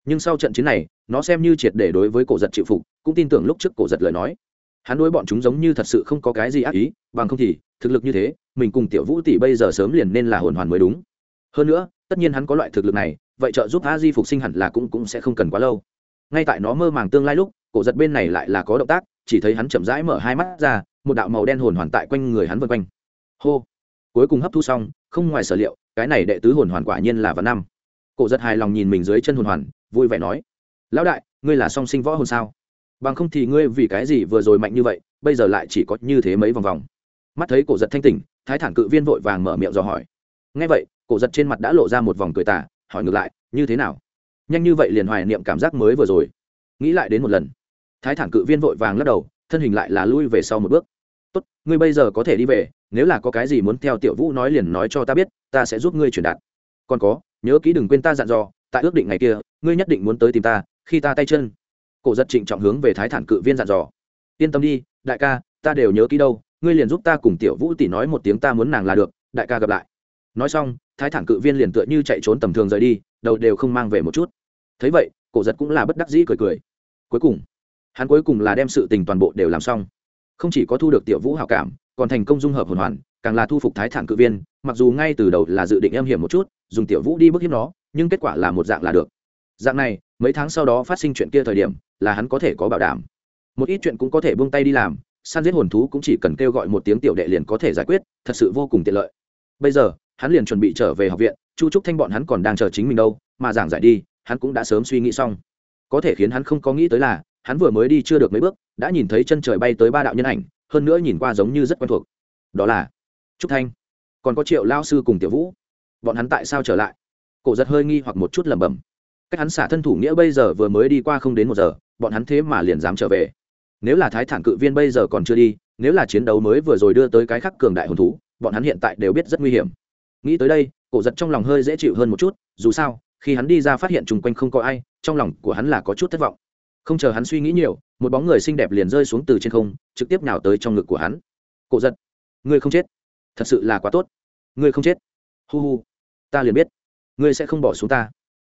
Nhưng sau trận chiến này, nó xem như triệt để đối với cổ giật chịu phục, cũng tin tưởng lúc trước cổ giật lời nói. Hắn đối bọn chúng giống như thật sự không có cái gì ác ý, bằng không thì, thực lực như thế, mình cùng tiểu vũ tỷ bây giờ sớm liền nên là hồn hoàn mới đúng. Hơn nữa, tất nhiên hắn có loại thực lực này, vậy trợ giúp a di phục sinh hẳn là cũng cũng sẽ không cần quá lâu. Ngay tại nó mơ màng tương lai lúc, cổ giật bên này lại là có động tác, chỉ thấy hắn chậm rãi mở hai mắt ra, một đạo màu đen hồn hoàn tại quanh người hắn vân quanh hô. Cuối cùng hấp thu xong, không ngoài sở liệu, cái này đệ tứ hồn hoàn quả nhiên là vạn năm. Cổ giật hài lòng nhìn mình dưới chân hồn hoàn, vui vẻ nói, lão đại, ngươi là song sinh võ hồn sao? Bằng không thì ngươi vì cái gì vừa rồi mạnh như vậy, bây giờ lại chỉ có như thế mấy vòng vòng? Mắt thấy cổ giật thanh tỉnh, thái thản cự viên vội vàng mở miệng dò hỏi. Ngay vậy, cổ giật trên mặt đã lộ ra một vòng cười tả hỏi ngược lại, như thế nào? Nhanh như vậy liền hoài niệm cảm giác mới vừa rồi. Nghĩ lại đến một lần, thái thản cự viên vội vàng lắc đầu, thân hình lại là lui về sau một bước. Tốt, ngươi bây giờ có thể đi về nếu là có cái gì muốn theo tiểu vũ nói liền nói cho ta biết, ta sẽ giúp ngươi truyền đạt. Còn có, nhớ kỹ đừng quên ta dặn dò, tại ước định ngày kia, ngươi nhất định muốn tới tìm ta, khi ta tay chân. Cổ giật trịnh trọng hướng về thái thản cự viên dặn dò. Yên tâm đi, đại ca, ta đều nhớ kỹ đâu, ngươi liền giúp ta cùng tiểu vũ tỷ nói một tiếng ta muốn nàng là được, đại ca gặp lại. Nói xong, thái thản cự viên liền tựa như chạy trốn tầm thường rời đi, đầu đều không mang về một chút. Thấy vậy, cổ giật cũng là bất đắc dĩ cười cười. Cuối cùng, hắn cuối cùng là đem sự tình toàn bộ đều làm xong. Không chỉ có thu được tiểu vũ hảo cảm còn thành công dung hợp hồn hoàn, càng là thu phục thái thản cự viên, mặc dù ngay từ đầu là dự định em hiểm một chút, dùng tiểu vũ đi bức hiếp nó, nhưng kết quả là một dạng là được. Dạng này, mấy tháng sau đó phát sinh chuyện kia thời điểm, là hắn có thể có bảo đảm. Một ít chuyện cũng có thể buông tay đi làm, săn giết hồn thú cũng chỉ cần kêu gọi một tiếng tiểu đệ liền có thể giải quyết, thật sự vô cùng tiện lợi. Bây giờ, hắn liền chuẩn bị trở về học viện, chu trúc thanh bọn hắn còn đang chờ chính mình đâu, mà giảng giải đi, hắn cũng đã sớm suy nghĩ xong. Có thể khiến hắn không có nghĩ tới là, hắn vừa mới đi chưa được mấy bước, đã nhìn thấy chân trời bay tới ba đạo nhân ảnh hơn nữa nhìn qua giống như rất quen thuộc. Đó là, trúc thanh. Còn có triệu lao sư cùng tiểu vũ. Bọn hắn tại sao trở lại? Cổ giật hơi nghi hoặc một chút lẩm bẩm. Cách hắn xả thân thủ nghĩa bây giờ vừa mới đi qua không đến một giờ, bọn hắn thế mà liền dám trở về. Nếu là thái thản cự viên bây giờ còn chưa đi, nếu là chiến đấu mới vừa rồi đưa tới cái khắc cường đại hồn thú, bọn hắn hiện tại đều biết rất nguy hiểm. Nghĩ tới đây, cổ giật trong lòng hơi dễ chịu hơn một chút, dù sao, khi hắn đi ra phát hiện chung quanh không có ai, trong lòng của hắn là có chút thất vọng không chờ hắn suy nghĩ nhiều, một bóng người xinh đẹp liền rơi xuống từ trên không, trực tiếp nào tới trong ngực của hắn. Cổ giật, ngươi không chết. Thật sự là quá tốt. Ngươi không chết. Hu hu, ta liền biết. Ngươi sẽ không bỏ xuống ta.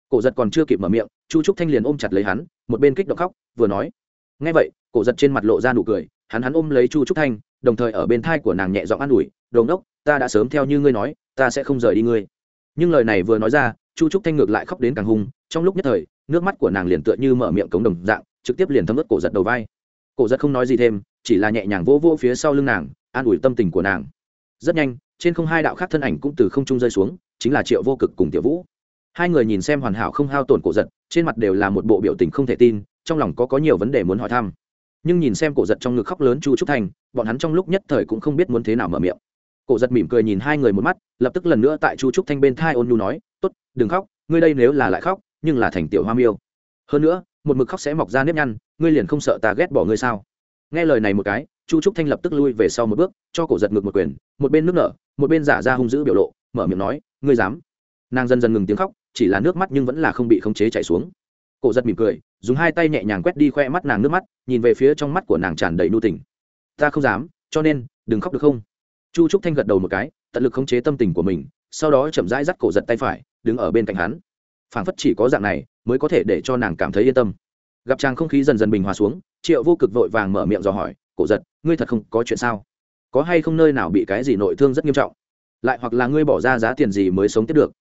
Cổ giật còn chưa kịp mở miệng, chu trúc thanh liền ôm chặt lấy hắn, một bên kích động khóc, vừa nói. Ngay vậy, cổ giật trên mặt lộ ra nụ cười, hắn hắn ôm lấy chu trúc thanh, đồng thời ở bên thai của nàng nhẹ giọng an ủi đồn đốc ta đã sớm theo như ngươi nói, ta sẽ không rời đi ngươi. Nhưng lời này vừa nói ra, chu trúc thanh ngược lại khóc đến càng hung, trong lúc nhất thời nước mắt của nàng liền tựa như mở miệng cống đồng dạng, trực tiếp liền thấm ướt cổ giật đầu vai. Cổ giật không nói gì thêm, chỉ là nhẹ nhàng vỗ vỗ phía sau lưng nàng, an ủi tâm tình của nàng. Rất nhanh, trên không hai đạo khác thân ảnh cũng từ không trung rơi xuống, chính là triệu vô cực cùng tiểu vũ. Hai người nhìn xem hoàn hảo không hao tổn cổ giật, trên mặt đều là một bộ biểu tình không thể tin, trong lòng có có nhiều vấn đề muốn hỏi thăm. Nhưng nhìn xem cổ giật trong ngực khóc lớn chu trúc thành, bọn hắn trong lúc nhất thời cũng không biết muốn thế nào mở miệng. Cổ giật mỉm cười nhìn hai người một mắt, lập tức lần nữa tại chu trúc thanh bên thai ôn nhu nói, tốt, đừng khóc, ngươi đây nếu là lại khóc nhưng là thành tiểu hoa miêu. Hơn nữa, một mực khóc sẽ mọc ra nếp nhăn, ngươi liền không sợ ta ghét bỏ ngươi sao? Nghe lời này một cái, chu trúc thanh lập tức lui về sau một bước, cho cổ giật ngược một quyền, một bên nước nở, một bên giả ra hung dữ biểu lộ, mở miệng nói, ngươi dám? Nàng dần dần ngừng tiếng khóc, chỉ là nước mắt nhưng vẫn là không bị khống chế chạy xuống. Cổ giật mỉm cười, dùng hai tay nhẹ nhàng quét đi khoe mắt nàng nước mắt, nhìn về phía trong mắt của nàng tràn đầy nu tình. Ta không dám, cho nên, đừng khóc được không? Chu trúc thanh gật đầu một cái, tận lực khống chế tâm tình của mình, sau đó chậm rãi dắt cổ giật tay phải, đứng ở bên cạnh hắn phảng phất chỉ có dạng này mới có thể để cho nàng cảm thấy yên tâm. Gặp chàng không khí dần dần bình hòa xuống, triệu vô cực vội vàng mở miệng dò hỏi, cổ giật, ngươi thật không có chuyện sao? Có hay không nơi nào bị cái gì nội thương rất nghiêm trọng? Lại hoặc là ngươi bỏ ra giá tiền gì mới sống tiếp được?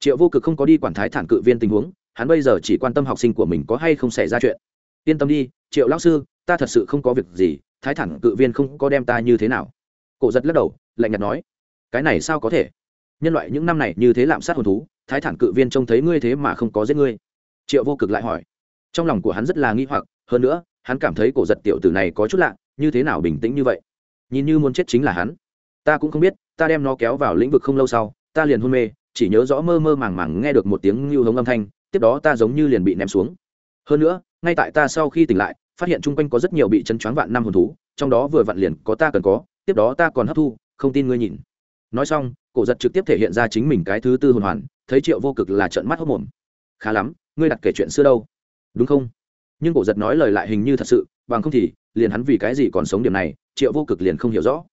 Triệu vô cực không có đi quản thái thản cự viên tình huống, hắn bây giờ chỉ quan tâm học sinh của mình có hay không xảy ra chuyện. Yên tâm đi, triệu lão sư, ta thật sự không có việc gì, thái thản cự viên không có đem ta như thế nào. Cổ giật lắc đầu, lạnh nhạt nói, cái này sao có thể? Nhân loại những năm này như thế lạm sát hồn thú thái thản cự viên trông thấy ngươi thế mà không có giết ngươi. Triệu vô cực lại hỏi. Trong lòng của hắn rất là nghi hoặc, hơn nữa, hắn cảm thấy cổ giật tiểu tử này có chút lạ, như thế nào bình tĩnh như vậy? Nhìn như muốn chết chính là hắn. Ta cũng không biết, ta đem nó kéo vào lĩnh vực không lâu sau, ta liền hôn mê, chỉ nhớ rõ mơ mơ màng màng nghe được một tiếng như hống âm thanh, tiếp đó ta giống như liền bị ném xuống. Hơn nữa, ngay tại ta sau khi tỉnh lại, phát hiện chung quanh có rất nhiều bị chân choáng vạn năm hồn thú, trong đó vừa vặn liền có ta cần có, tiếp đó ta còn hấp thu, không tin ngươi nhìn. Nói xong, cổ giật trực tiếp thể hiện ra chính mình cái thứ tư hồn hoàn thấy triệu vô cực là trận mắt hốc mồm. Khá lắm, ngươi đặt kể chuyện xưa đâu. Đúng không? Nhưng cổ giật nói lời lại hình như thật sự, bằng không thì, liền hắn vì cái gì còn sống điểm này, triệu vô cực liền không hiểu rõ.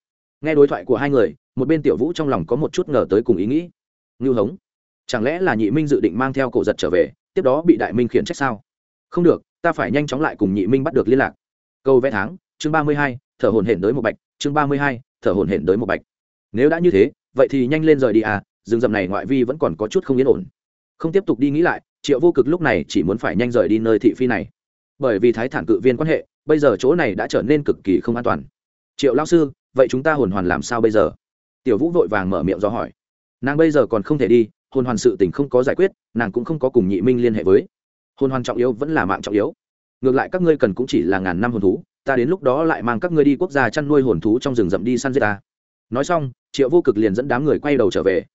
Nghe đối thoại của hai người, một bên tiểu vũ trong lòng có một chút ngờ tới cùng ý nghĩ. Ngưu hống, chẳng lẽ là nhị minh dự định mang theo cổ giật trở về, tiếp đó bị đại minh khiển trách sao? Không được, ta phải nhanh chóng lại cùng nhị minh bắt được liên lạc. Câu vẽ tháng, chương ba mươi hai, thở hồn hển tới một bạch, chương ba mươi hai, thở hồn hển tới một bạch. Nếu đã như thế, vậy thì nhanh lên rời đi à rừng rậm này ngoại vi vẫn còn có chút không yên ổn. Không tiếp tục đi nghĩ lại, triệu vô cực lúc này chỉ muốn phải nhanh rời đi nơi thị phi này. Bởi vì thái thản cự viên quan hệ, bây giờ chỗ này đã trở nên cực kỳ không an toàn. Triệu lao sư, vậy chúng ta hồn hoàn làm sao bây giờ? Tiểu vũ vội vàng mở miệng do hỏi. Nàng bây giờ còn không thể đi, hồn hoàn sự tình không có giải quyết, nàng cũng không có cùng nhị minh liên hệ với. Hồn hoàn trọng yếu vẫn là mạng trọng yếu. Ngược lại các ngươi cần cũng chỉ là ngàn năm hồn thú, ta đến lúc đó lại mang các ngươi đi quốc gia chăn nuôi hồn thú trong rừng rậm đi săn giết ta. Nói xong, triệu vô cực liền dẫn đám người quay đầu trở về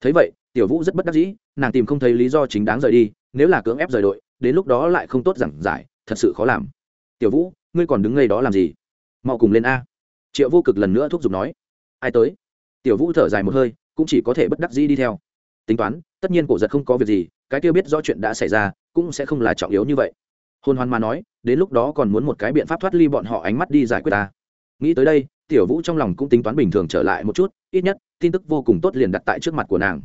thấy vậy, tiểu vũ rất bất đắc dĩ, nàng tìm không thấy lý do chính đáng rời đi, nếu là cưỡng ép rời đội, đến lúc đó lại không tốt giảng giải, thật sự khó làm. Tiểu vũ, ngươi còn đứng ngay đó làm gì? Mau cùng lên a. Triệu vô cực lần nữa thúc giục nói. Ai tới? Tiểu vũ thở dài một hơi, cũng chỉ có thể bất đắc dĩ đi theo. Tính toán, tất nhiên cổ giật không có việc gì, cái tiêu biết rõ chuyện đã xảy ra, cũng sẽ không là trọng yếu như vậy. Hôn hoan mà nói, đến lúc đó còn muốn một cái biện pháp thoát ly bọn họ ánh mắt đi giải quyết ta nghĩ tới đây, tiểu vũ trong lòng cũng tính toán bình thường trở lại một chút, ít nhất, tin tức vô cùng tốt liền đặt tại trước mặt của nàng.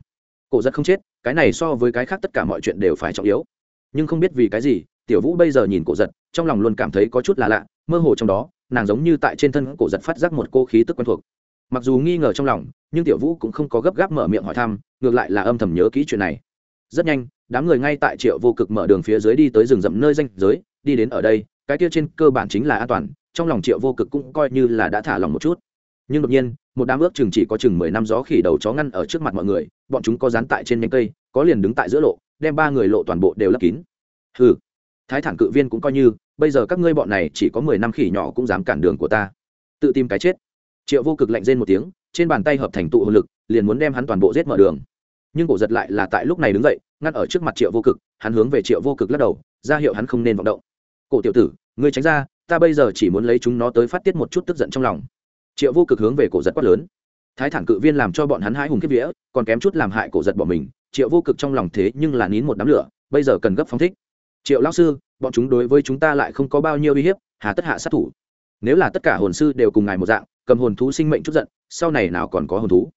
Cổ giật không chết, cái này so với cái khác tất cả mọi chuyện đều phải trọng yếu. Nhưng không biết vì cái gì, tiểu vũ bây giờ nhìn cổ giật, trong lòng luôn cảm thấy có chút là lạ, mơ hồ trong đó, nàng giống như tại trên thân cổ giật phát giác một cô khí tức quen thuộc. Mặc dù nghi ngờ trong lòng, nhưng tiểu vũ cũng không có gấp gáp mở miệng hỏi thăm, ngược lại là âm thầm nhớ kỹ chuyện này. Rất nhanh, đám người ngay tại triệu vô cực mở đường phía dưới đi tới rừng rậm nơi danh giới, đi đến ở đây, cái kia trên cơ bản chính là an toàn trong lòng triệu vô cực cũng coi như là đã thả lòng một chút. Nhưng đột nhiên, một đám ước chừng chỉ có chừng mười năm gió khỉ đầu chó ngăn ở trước mặt mọi người, bọn chúng có dán tại trên nhánh cây, có liền đứng tại giữa lộ, đem ba người lộ toàn bộ đều lấp kín. Ừ thái thản cự viên cũng coi như, bây giờ các ngươi bọn này chỉ có mười năm khỉ nhỏ cũng dám cản đường của ta. Tự tìm cái chết. Triệu vô cực lạnh rên một tiếng, trên bàn tay hợp thành tụ hồn lực, liền muốn đem hắn toàn bộ giết mở đường. Nhưng cổ giật lại là tại lúc này đứng dậy, ngăn ở trước mặt triệu vô cực, hắn hướng về triệu vô cực lắc đầu, ra hiệu hắn không nên vọng động. Cổ tiểu tử, ngươi tránh ra ta bây giờ chỉ muốn lấy chúng nó tới phát tiết một chút tức giận trong lòng. Triệu vô cực hướng về cổ giật quát lớn. Thái thản cự viên làm cho bọn hắn hãi hùng kiếp vía, còn kém chút làm hại cổ giật bỏ mình. Triệu vô cực trong lòng thế nhưng là nín một đám lửa, bây giờ cần gấp phóng thích. Triệu lão sư, bọn chúng đối với chúng ta lại không có bao nhiêu uy hiếp, hà tất hạ sát thủ. Nếu là tất cả hồn sư đều cùng ngài một dạng, cầm hồn thú sinh mệnh chút giận, sau này nào còn có hồn thú?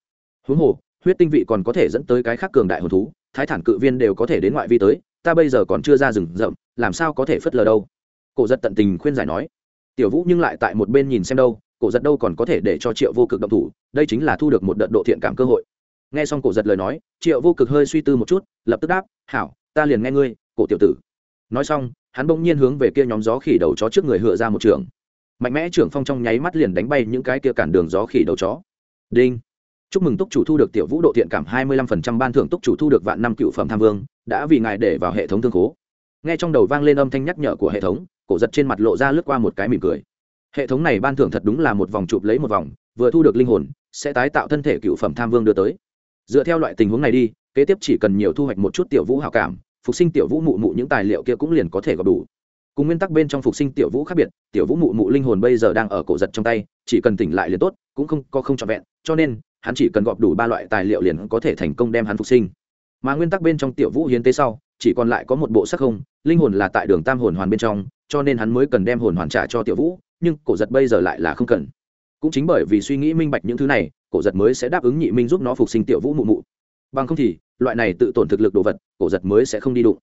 Huống hồ, huyết tinh vị còn có thể dẫn tới cái khác cường đại hồn thú, thái thản cự viên đều có thể đến ngoại vi tới, ta bây giờ còn chưa ra rừng rậm, làm sao có thể phất lờ đâu? Cổ giật tận tình khuyên giải nói, tiểu vũ nhưng lại tại một bên nhìn xem đâu, cổ giật đâu còn có thể để cho triệu vô cực động thủ, đây chính là thu được một đợt độ thiện cảm cơ hội. Nghe xong cổ giật lời nói, triệu vô cực hơi suy tư một chút, lập tức đáp, hảo, ta liền nghe ngươi, cổ tiểu tử. Nói xong, hắn bỗng nhiên hướng về kia nhóm gió khỉ đầu chó trước người hựa ra một trường. Mạnh mẽ trưởng phong trong nháy mắt liền đánh bay những cái kia cản đường gió khỉ đầu chó. Đinh. Chúc mừng túc chủ thu được tiểu vũ độ thiện cảm hai mươi lăm phần trăm, ban thưởng túc chủ thu được vạn năm cựu phẩm tham vương, đã vì ngài để vào hệ thống thương khố. Nghe trong đầu vang lên âm thanh nhắc nhở của hệ thống cổ giật trên mặt lộ ra lướt qua một cái mỉm cười. Hệ thống này ban thưởng thật đúng là một vòng chụp lấy một vòng, vừa thu được linh hồn, sẽ tái tạo thân thể cựu phẩm tham vương đưa tới. Dựa theo loại tình huống này đi, kế tiếp chỉ cần nhiều thu hoạch một chút tiểu vũ hảo cảm, phục sinh tiểu vũ mụ mụ những tài liệu kia cũng liền có thể gặp đủ. Cùng nguyên tắc bên trong phục sinh tiểu vũ khác biệt, tiểu vũ mụ mụ linh hồn bây giờ đang ở cổ giật trong tay, chỉ cần tỉnh lại liền tốt, cũng không, có không trọn vẹn, cho nên, hắn chỉ cần gọp đủ ba loại tài liệu liền có thể thành công đem hắn phục sinh. Mà nguyên tắc bên trong tiểu vũ hiến tế sau chỉ còn lại có một bộ sắc không, linh hồn là tại đường tam hồn hoàn bên trong, cho nên hắn mới cần đem hồn hoàn trả cho tiểu vũ, nhưng cổ giật bây giờ lại là không cần. Cũng chính bởi vì suy nghĩ minh bạch những thứ này, cổ giật mới sẽ đáp ứng nhị minh giúp nó phục sinh tiểu vũ mụ mụ. Bằng không thì, loại này tự tổn thực lực đồ vật, cổ giật mới sẽ không đi đụng.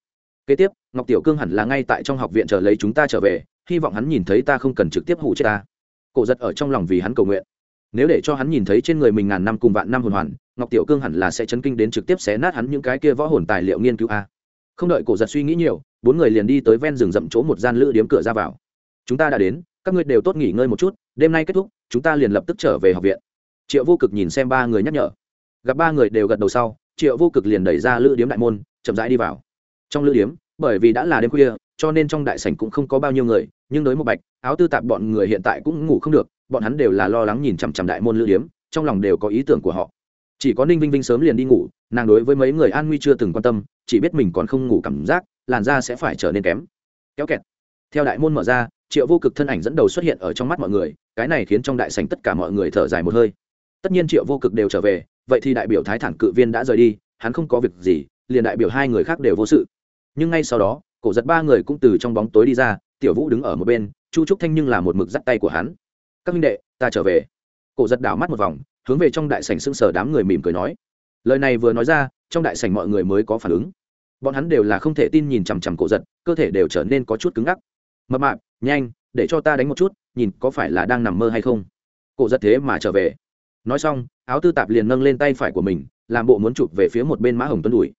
Kế tiếp, ngọc tiểu cương hẳn là ngay tại trong học viện chờ lấy chúng ta trở về, hy vọng hắn nhìn thấy ta không cần trực tiếp hụ chết ta. Cổ giật ở trong lòng vì hắn cầu nguyện. Nếu để cho hắn nhìn thấy trên người mình ngàn năm cùng vạn năm hồn hoàn, ngọc tiểu cương hẳn là sẽ chấn kinh đến trực tiếp xé nát hắn những cái kia võ hồn tài liệu nghiên cứu a không đợi cổ giật suy nghĩ nhiều, bốn người liền đi tới ven rừng rậm chỗ một gian lữ điếm cửa ra vào. Chúng ta đã đến, các ngươi đều tốt nghỉ ngơi một chút, đêm nay kết thúc, chúng ta liền lập tức trở về học viện. Triệu vô cực nhìn xem ba người nhắc nhở. Gặp ba người đều gật đầu sau, triệu vô cực liền đẩy ra lữ điếm đại môn, chậm rãi đi vào. Trong lữ điếm, bởi vì đã là đêm khuya, cho nên trong đại sảnh cũng không có bao nhiêu người, nhưng đối một bạch, áo tư tạp bọn người hiện tại cũng ngủ không được, bọn hắn đều là lo lắng nhìn chằm chằm đại môn lữ điếm, trong lòng đều có ý tưởng của họ. Chỉ có ninh vinh vinh sớm liền đi ngủ nàng đối với mấy người an nguy chưa từng quan tâm, chỉ biết mình còn không ngủ cảm giác, làn da sẽ phải trở nên kém. Kéo kẹt. Theo đại môn mở ra, triệu vô cực thân ảnh dẫn đầu xuất hiện ở trong mắt mọi người, cái này khiến trong đại sảnh tất cả mọi người thở dài một hơi. Tất nhiên triệu vô cực đều trở về, vậy thì đại biểu thái thản cự viên đã rời đi, hắn không có việc gì, liền đại biểu hai người khác đều vô sự. Nhưng ngay sau đó, cổ giật ba người cũng từ trong bóng tối đi ra, tiểu vũ đứng ở một bên, chu trúc thanh nhưng là một mực dắt tay của hắn. Các minh đệ, ta trở về. Cổ giật đảo mắt một vòng, hướng về trong đại sảnh sưng sờ đám người mỉm cười nói lời này vừa nói ra, trong đại sảnh mọi người mới có phản ứng. Bọn hắn đều là không thể tin nhìn chằm chằm cổ giật, cơ thể đều trở nên có chút cứng ngắc. Mập mạp, nhanh, để cho ta đánh một chút, nhìn có phải là đang nằm mơ hay không. Cổ giật thế mà trở về. Nói xong, áo tư tạp liền nâng lên tay phải của mình, làm bộ muốn chụp về phía một bên mã hồng tuấn đùi.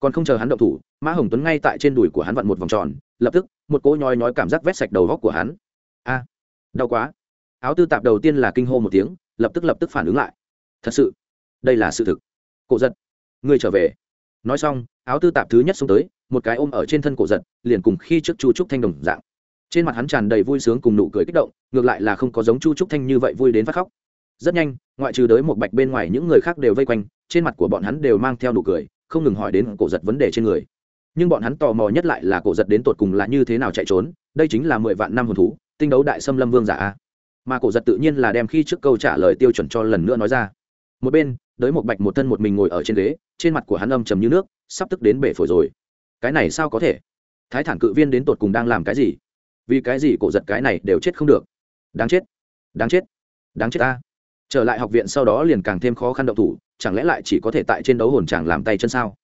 Còn không chờ hắn động thủ, mã hồng tuấn ngay tại trên đùi của hắn vặn một vòng tròn, lập tức, một cỗ nhói nhói cảm giác vét sạch đầu góc của hắn. A, đau quá. Áo tư tạp đầu tiên là kinh hô một tiếng, lập tức lập tức phản ứng lại. Thật sự, đây là sự thực cổ giật. Ngươi trở về. Nói xong, áo tư tạp thứ nhất xông tới, một cái ôm ở trên thân cổ giật, liền cùng khi trước chu trúc thanh đồng dạng. Trên mặt hắn tràn đầy vui sướng cùng nụ cười kích động, ngược lại là không có giống chu trúc thanh như vậy vui đến phát khóc. Rất nhanh, ngoại trừ đới một bạch bên ngoài những người khác đều vây quanh, trên mặt của bọn hắn đều mang theo nụ cười, không ngừng hỏi đến cổ giật vấn đề trên người. Nhưng bọn hắn tò mò nhất lại là cổ giật đến tột cùng là như thế nào chạy trốn, đây chính là mười vạn năm hồn thú, tinh đấu đại xâm lâm vương giả a. Mà cổ giật tự nhiên là đem khi trước câu trả lời tiêu chuẩn cho lần nữa nói ra. Một bên đới một bạch một thân một mình ngồi ở trên ghế, trên mặt của hắn âm trầm như nước, sắp tức đến bể phổi rồi. Cái này sao có thể? Thái thản cự viên đến tột cùng đang làm cái gì? Vì cái gì cổ giật cái này đều chết không được? Đáng chết đáng chết đáng chết ta. Trở lại học viện sau đó liền càng thêm khó khăn động thủ, chẳng lẽ lại chỉ có thể tại trên đấu hồn chàng làm tay chân sao?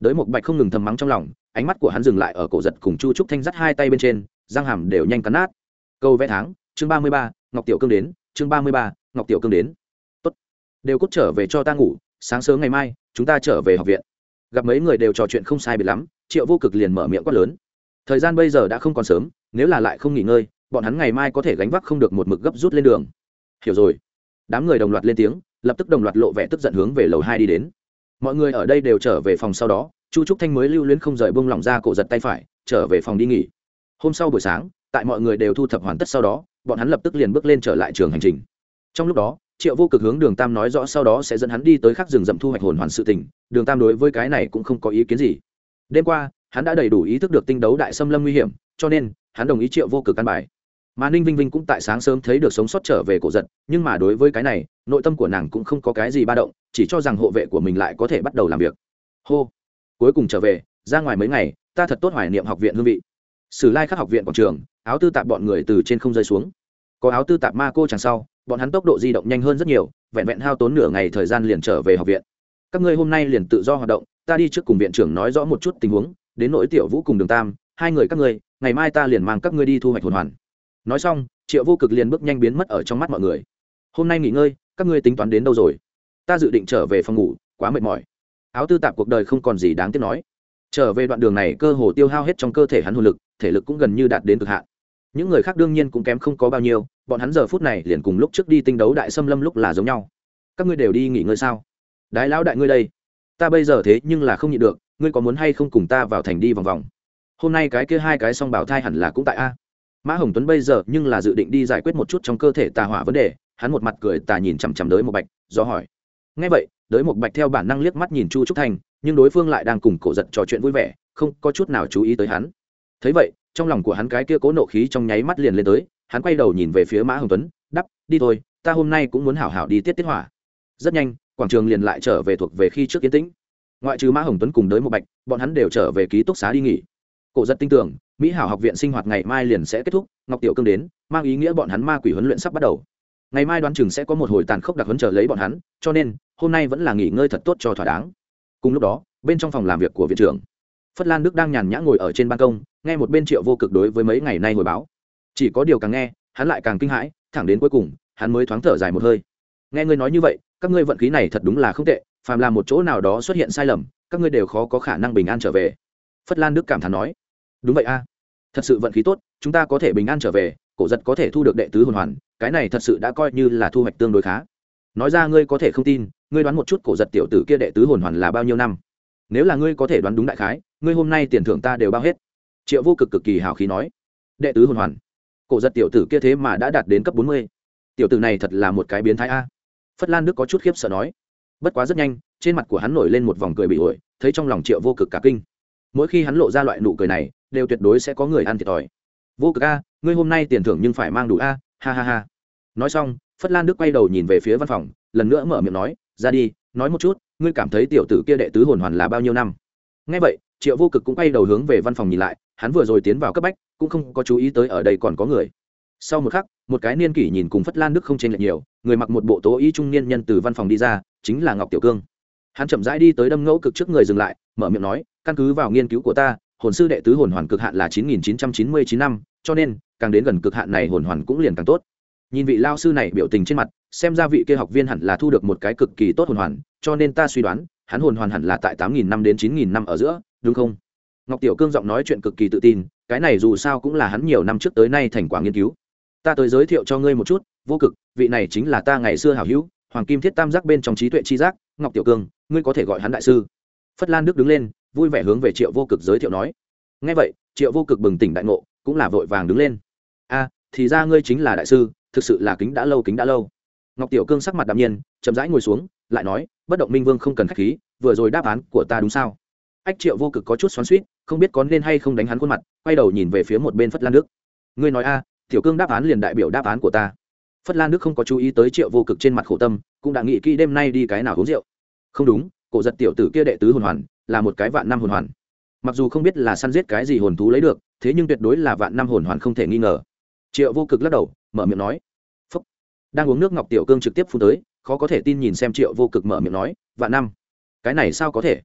Đới một bạch không ngừng thầm mắng trong lòng, ánh mắt của hắn dừng lại ở cổ giật cùng chu trúc thanh dắt hai tay bên trên, răng hàm đều nhanh cắn nát. Câu vẽ tháng, chương ba mươi ba, ngọc tiểu cương đến, chương ba mươi ba, ngọc tiểu cương đến đều cút trở về cho ta ngủ, sáng sớm ngày mai, chúng ta trở về học viện. Gặp mấy người đều trò chuyện không sai biệt lắm, triệu vô cực liền mở miệng quát lớn. Thời gian bây giờ đã không còn sớm, nếu là lại không nghỉ ngơi, bọn hắn ngày mai có thể gánh vác không được một mực gấp rút lên đường. Hiểu rồi. Đám người đồng loạt lên tiếng, lập tức đồng loạt lộ vẻ tức giận hướng về lầu hai đi đến. Mọi người ở đây đều trở về phòng sau đó, chu trúc thanh mới lưu luyến không rời bông lỏng ra cổ giật tay phải, trở về phòng đi nghỉ. Hôm sau buổi sáng, tại mọi người đều thu thập hoàn tất sau đó, bọn hắn lập tức liền bước lên trở lại trường hành trình. Trong lúc đó triệu vô cực hướng đường tam nói rõ sau đó sẽ dẫn hắn đi tới khắc rừng rậm thu hoạch hồn hoàn sự tình, đường tam đối với cái này cũng không có ý kiến gì. Đêm qua, hắn đã đầy đủ ý thức được tinh đấu đại xâm lâm nguy hiểm, cho nên, hắn đồng ý triệu vô cực căn bài. Mà ninh vinh vinh cũng tại sáng sớm thấy được sống sót trở về cổ giật, nhưng mà đối với cái này, nội tâm của nàng cũng không có cái gì ba động, chỉ cho rằng hộ vệ của mình lại có thể bắt đầu làm việc. Hô. Cuối cùng trở về, ra ngoài mấy ngày, ta thật tốt hoài niệm học viện hương vị. Sử lai khắc học viện quảng trường, áo tư tạp bọn người từ trên không rơi xuống có áo tư tạp ma cô chẳng sau, bọn hắn tốc độ di động nhanh hơn rất nhiều, vẹn vẹn hao tốn nửa ngày thời gian liền trở về học viện. Các ngươi hôm nay liền tự do hoạt động, ta đi trước cùng viện trưởng nói rõ một chút tình huống, đến nỗi tiểu vũ cùng đường tam, hai người các ngươi, ngày mai ta liền mang các ngươi đi thu hoạch hồn hoàn. Nói xong, triệu vô cực liền bước nhanh biến mất ở trong mắt mọi người. Hôm nay nghỉ ngơi, các ngươi tính toán đến đâu rồi? Ta dự định trở về phòng ngủ, quá mệt mỏi. Áo tư tạp cuộc đời không còn gì đáng tiếc nói. Trở về đoạn đường này cơ hồ tiêu hao hết trong cơ thể hắn hồn lực, thể lực cũng gần như đạt đến cực hạn những người khác đương nhiên cũng kém không có bao nhiêu, bọn hắn giờ phút này liền cùng lúc trước đi tinh đấu đại xâm lâm lúc là giống nhau. Các ngươi đều đi nghỉ ngơi sao? Đái lão đại ngươi đây, ta bây giờ thế nhưng là không nhịn được, ngươi có muốn hay không cùng ta vào thành đi vòng vòng? Hôm nay cái kia hai cái song bảo thai hẳn là cũng tại a. Mã hồng tuấn bây giờ nhưng là dự định đi giải quyết một chút trong cơ thể tà hỏa vấn đề, hắn một mặt cười tà nhìn chằm chằm đới một bạch, do hỏi. Ngay vậy, đới một bạch theo bản năng liếc mắt nhìn chu trúc thành, nhưng đối phương lại đang cùng cổ giật trò chuyện vui vẻ, không có chút nào chú ý tới hắn. Thấy vậy trong lòng của hắn cái kia cố nộ khí trong nháy mắt liền lên tới, hắn quay đầu nhìn về phía mã hồng tuấn, đắp, đi thôi, ta hôm nay cũng muốn hảo hảo đi tiết tiết hỏa. Rất nhanh, quảng trường liền lại trở về thuộc về khi trước kiến tĩnh. Ngoại trừ mã hồng tuấn cùng đới một bạch, bọn hắn đều trở về ký túc xá đi nghỉ. Cổ rất tin tưởng, mỹ hảo học viện sinh hoạt ngày mai liền sẽ kết thúc, ngọc tiểu cương đến, mang ý nghĩa bọn hắn ma quỷ huấn luyện sắp bắt đầu. Ngày mai đoán chừng sẽ có một hồi tàn khốc đặc huấn chờ lấy bọn hắn, cho nên, hôm nay vẫn là nghỉ ngơi thật tốt cho thỏa đáng. Cùng lúc đó, bên trong phòng làm việc của viện trưởng, phất lan đức đang nhàn nhã ngồi ở trên ban công nghe một bên triệu vô cực đối với mấy ngày nay hồi báo. Chỉ có điều càng nghe, hắn lại càng kinh hãi, thẳng đến cuối cùng, hắn mới thoáng thở dài một hơi. Nghe ngươi nói như vậy, các ngươi vận khí này thật đúng là không tệ, phàm làm một chỗ nào đó xuất hiện sai lầm, các ngươi đều khó có khả năng bình an trở về. Phất lan đức cảm thán nói. Đúng vậy a. Thật sự vận khí tốt, chúng ta có thể bình an trở về, cổ giật có thể thu được đệ tứ hồn hoàn, cái này thật sự đã coi như là thu hoạch tương đối khá. Nói ra ngươi có thể không tin, ngươi đoán một chút cổ giật tiểu tử kia đệ tứ hồn hoàn là bao nhiêu năm. Nếu là ngươi có thể đoán đúng đại khái, ngươi hôm nay tiền thưởng ta đều bao hết triệu vô cực cực kỳ hào khí nói, đệ tứ hồn hoàn, cổ giật tiểu tử kia thế mà đã đạt đến cấp bốn mươi. Tiểu tử này thật là một cái biến thái a. Phất lan đức có chút khiếp sợ nói, bất quá rất nhanh, trên mặt của hắn nổi lên một vòng cười bị ổi, thấy trong lòng triệu vô cực cả kinh. Mỗi khi hắn lộ ra loại nụ cười này, đều tuyệt đối sẽ có người ăn thiệt thòi. Vô cực a, ngươi hôm nay tiền thưởng nhưng phải mang đủ a, ha ha ha. Nói xong, phất lan đức quay đầu nhìn về phía văn phòng, lần nữa mở miệng nói, ra đi, nói một chút, ngươi cảm thấy tiểu tử kia đệ tứ hồn hoàn là bao nhiêu năm? Ngay vậy triệu vô cực cũng quay đầu hướng về văn phòng nhìn lại, hắn vừa rồi tiến vào cấp bách, cũng không có chú ý tới ở đây còn có người. Sau một khắc, một cái niên kỷ nhìn cùng phất lan đức không chênh lệch nhiều, người mặc một bộ tố y trung niên nhân từ văn phòng đi ra, chính là ngọc tiểu cương. Hắn chậm rãi đi tới đâm ngẫu cực trước người dừng lại, mở miệng nói, căn cứ vào nghiên cứu của ta, hồn sư đệ tứ hồn hoàn cực hạn là chín nghìn chín trăm chín mươi chín năm, cho nên, càng đến gần cực hạn này hồn hoàn cũng liền càng tốt. Nhìn vị lao sư này biểu tình trên mặt, xem ra vị kia học viên hẳn là thu được một cái cực kỳ tốt hồn hoàn, cho nên ta suy đoán, hắn hồn hoàn hẳn là tại tám nghìn năm đến chín nghìn năm ở giữa đúng không? Ngọc tiểu cương giọng nói chuyện cực kỳ tự tin, cái này dù sao cũng là hắn nhiều năm trước tới nay thành quả nghiên cứu. Ta tới giới thiệu cho ngươi một chút, vô cực, vị này chính là ta ngày xưa hảo hữu, hoàng kim thiết tam giác bên trong trí tuệ chi giác, ngọc tiểu cương, ngươi có thể gọi hắn đại sư. Phất lan đức đứng lên, vui vẻ hướng về triệu vô cực giới thiệu nói. Ngay vậy, triệu vô cực bừng tỉnh đại ngộ, cũng là vội vàng đứng lên. A, thì ra ngươi chính là đại sư, thực sự là kính đã lâu, kính đã lâu. Ngọc tiểu cương sắc mặt đạm nhiên, chậm rãi ngồi xuống, lại nói, bất động minh vương không cần k h á c h khí, vừa rồi đáp án của ta đúng sao? Ách triệu vô cực có chút xoắn suýt không biết có nên hay không đánh hắn khuôn mặt, quay đầu nhìn về phía một bên phất lan đức. Ngươi nói a, tiểu cương đáp án liền đại biểu đáp án của ta. Phất lan đức không có chú ý tới triệu vô cực trên mặt khổ tâm, cũng đã nghĩ kỹ đêm nay đi cái nào uống rượu. Không đúng, cổ giật tiểu tử kia đệ tứ hồn hoàn, là một cái vạn năm hồn hoàn. Mặc dù không biết là săn giết cái gì hồn thú lấy được, thế nhưng tuyệt đối là vạn năm hồn hoàn không thể nghi ngờ. Triệu vô cực lắc đầu, mở miệng nói. Phúc. Đang uống nước ngọc tiểu cương trực tiếp phun tới, khó có thể tin nhìn xem triệu vô cực mở miệng nói, vạn năm. Cái này sao có thể?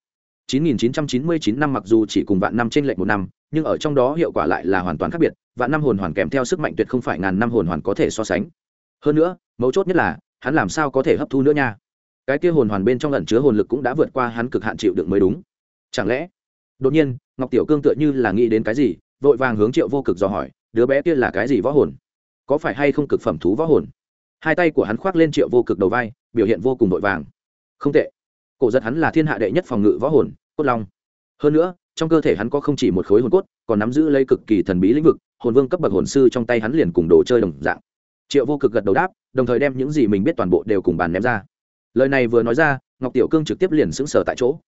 9999 năm mặc dù chỉ cùng vạn năm trên lệch một năm, nhưng ở trong đó hiệu quả lại là hoàn toàn khác biệt, vạn năm hồn hoàn kèm theo sức mạnh tuyệt không phải ngàn năm hồn hoàn có thể so sánh. Hơn nữa, mấu chốt nhất là, hắn làm sao có thể hấp thu nữa nha? Cái kia hồn hoàn bên trong ẩn chứa hồn lực cũng đã vượt qua hắn cực hạn chịu đựng mới đúng. Chẳng lẽ? Đột nhiên, ngọc tiểu cương tựa như là nghĩ đến cái gì, vội vàng hướng triệu vô cực dò hỏi, đứa bé kia là cái gì võ hồn? Có phải hay không cực phẩm thú võ hồn? Hai tay của hắn khoác lên triệu vô cực đầu vai, biểu hiện vô cùng vội vàng. Không tệ. Cổ giật hắn là thiên hạ đệ nhất phòng ngự võ hồn cốt long. Hơn nữa, trong cơ thể hắn có không chỉ một khối hồn cốt, còn nắm giữ lấy cực kỳ thần bí lĩnh vực, hồn vương cấp bậc hồn sư trong tay hắn liền cùng đồ chơi đồng dạng. Triệu vô cực gật đầu đáp, đồng thời đem những gì mình biết toàn bộ đều cùng bàn ném ra. Lời này vừa nói ra, ngọc tiểu cương trực tiếp liền sững sờ tại chỗ.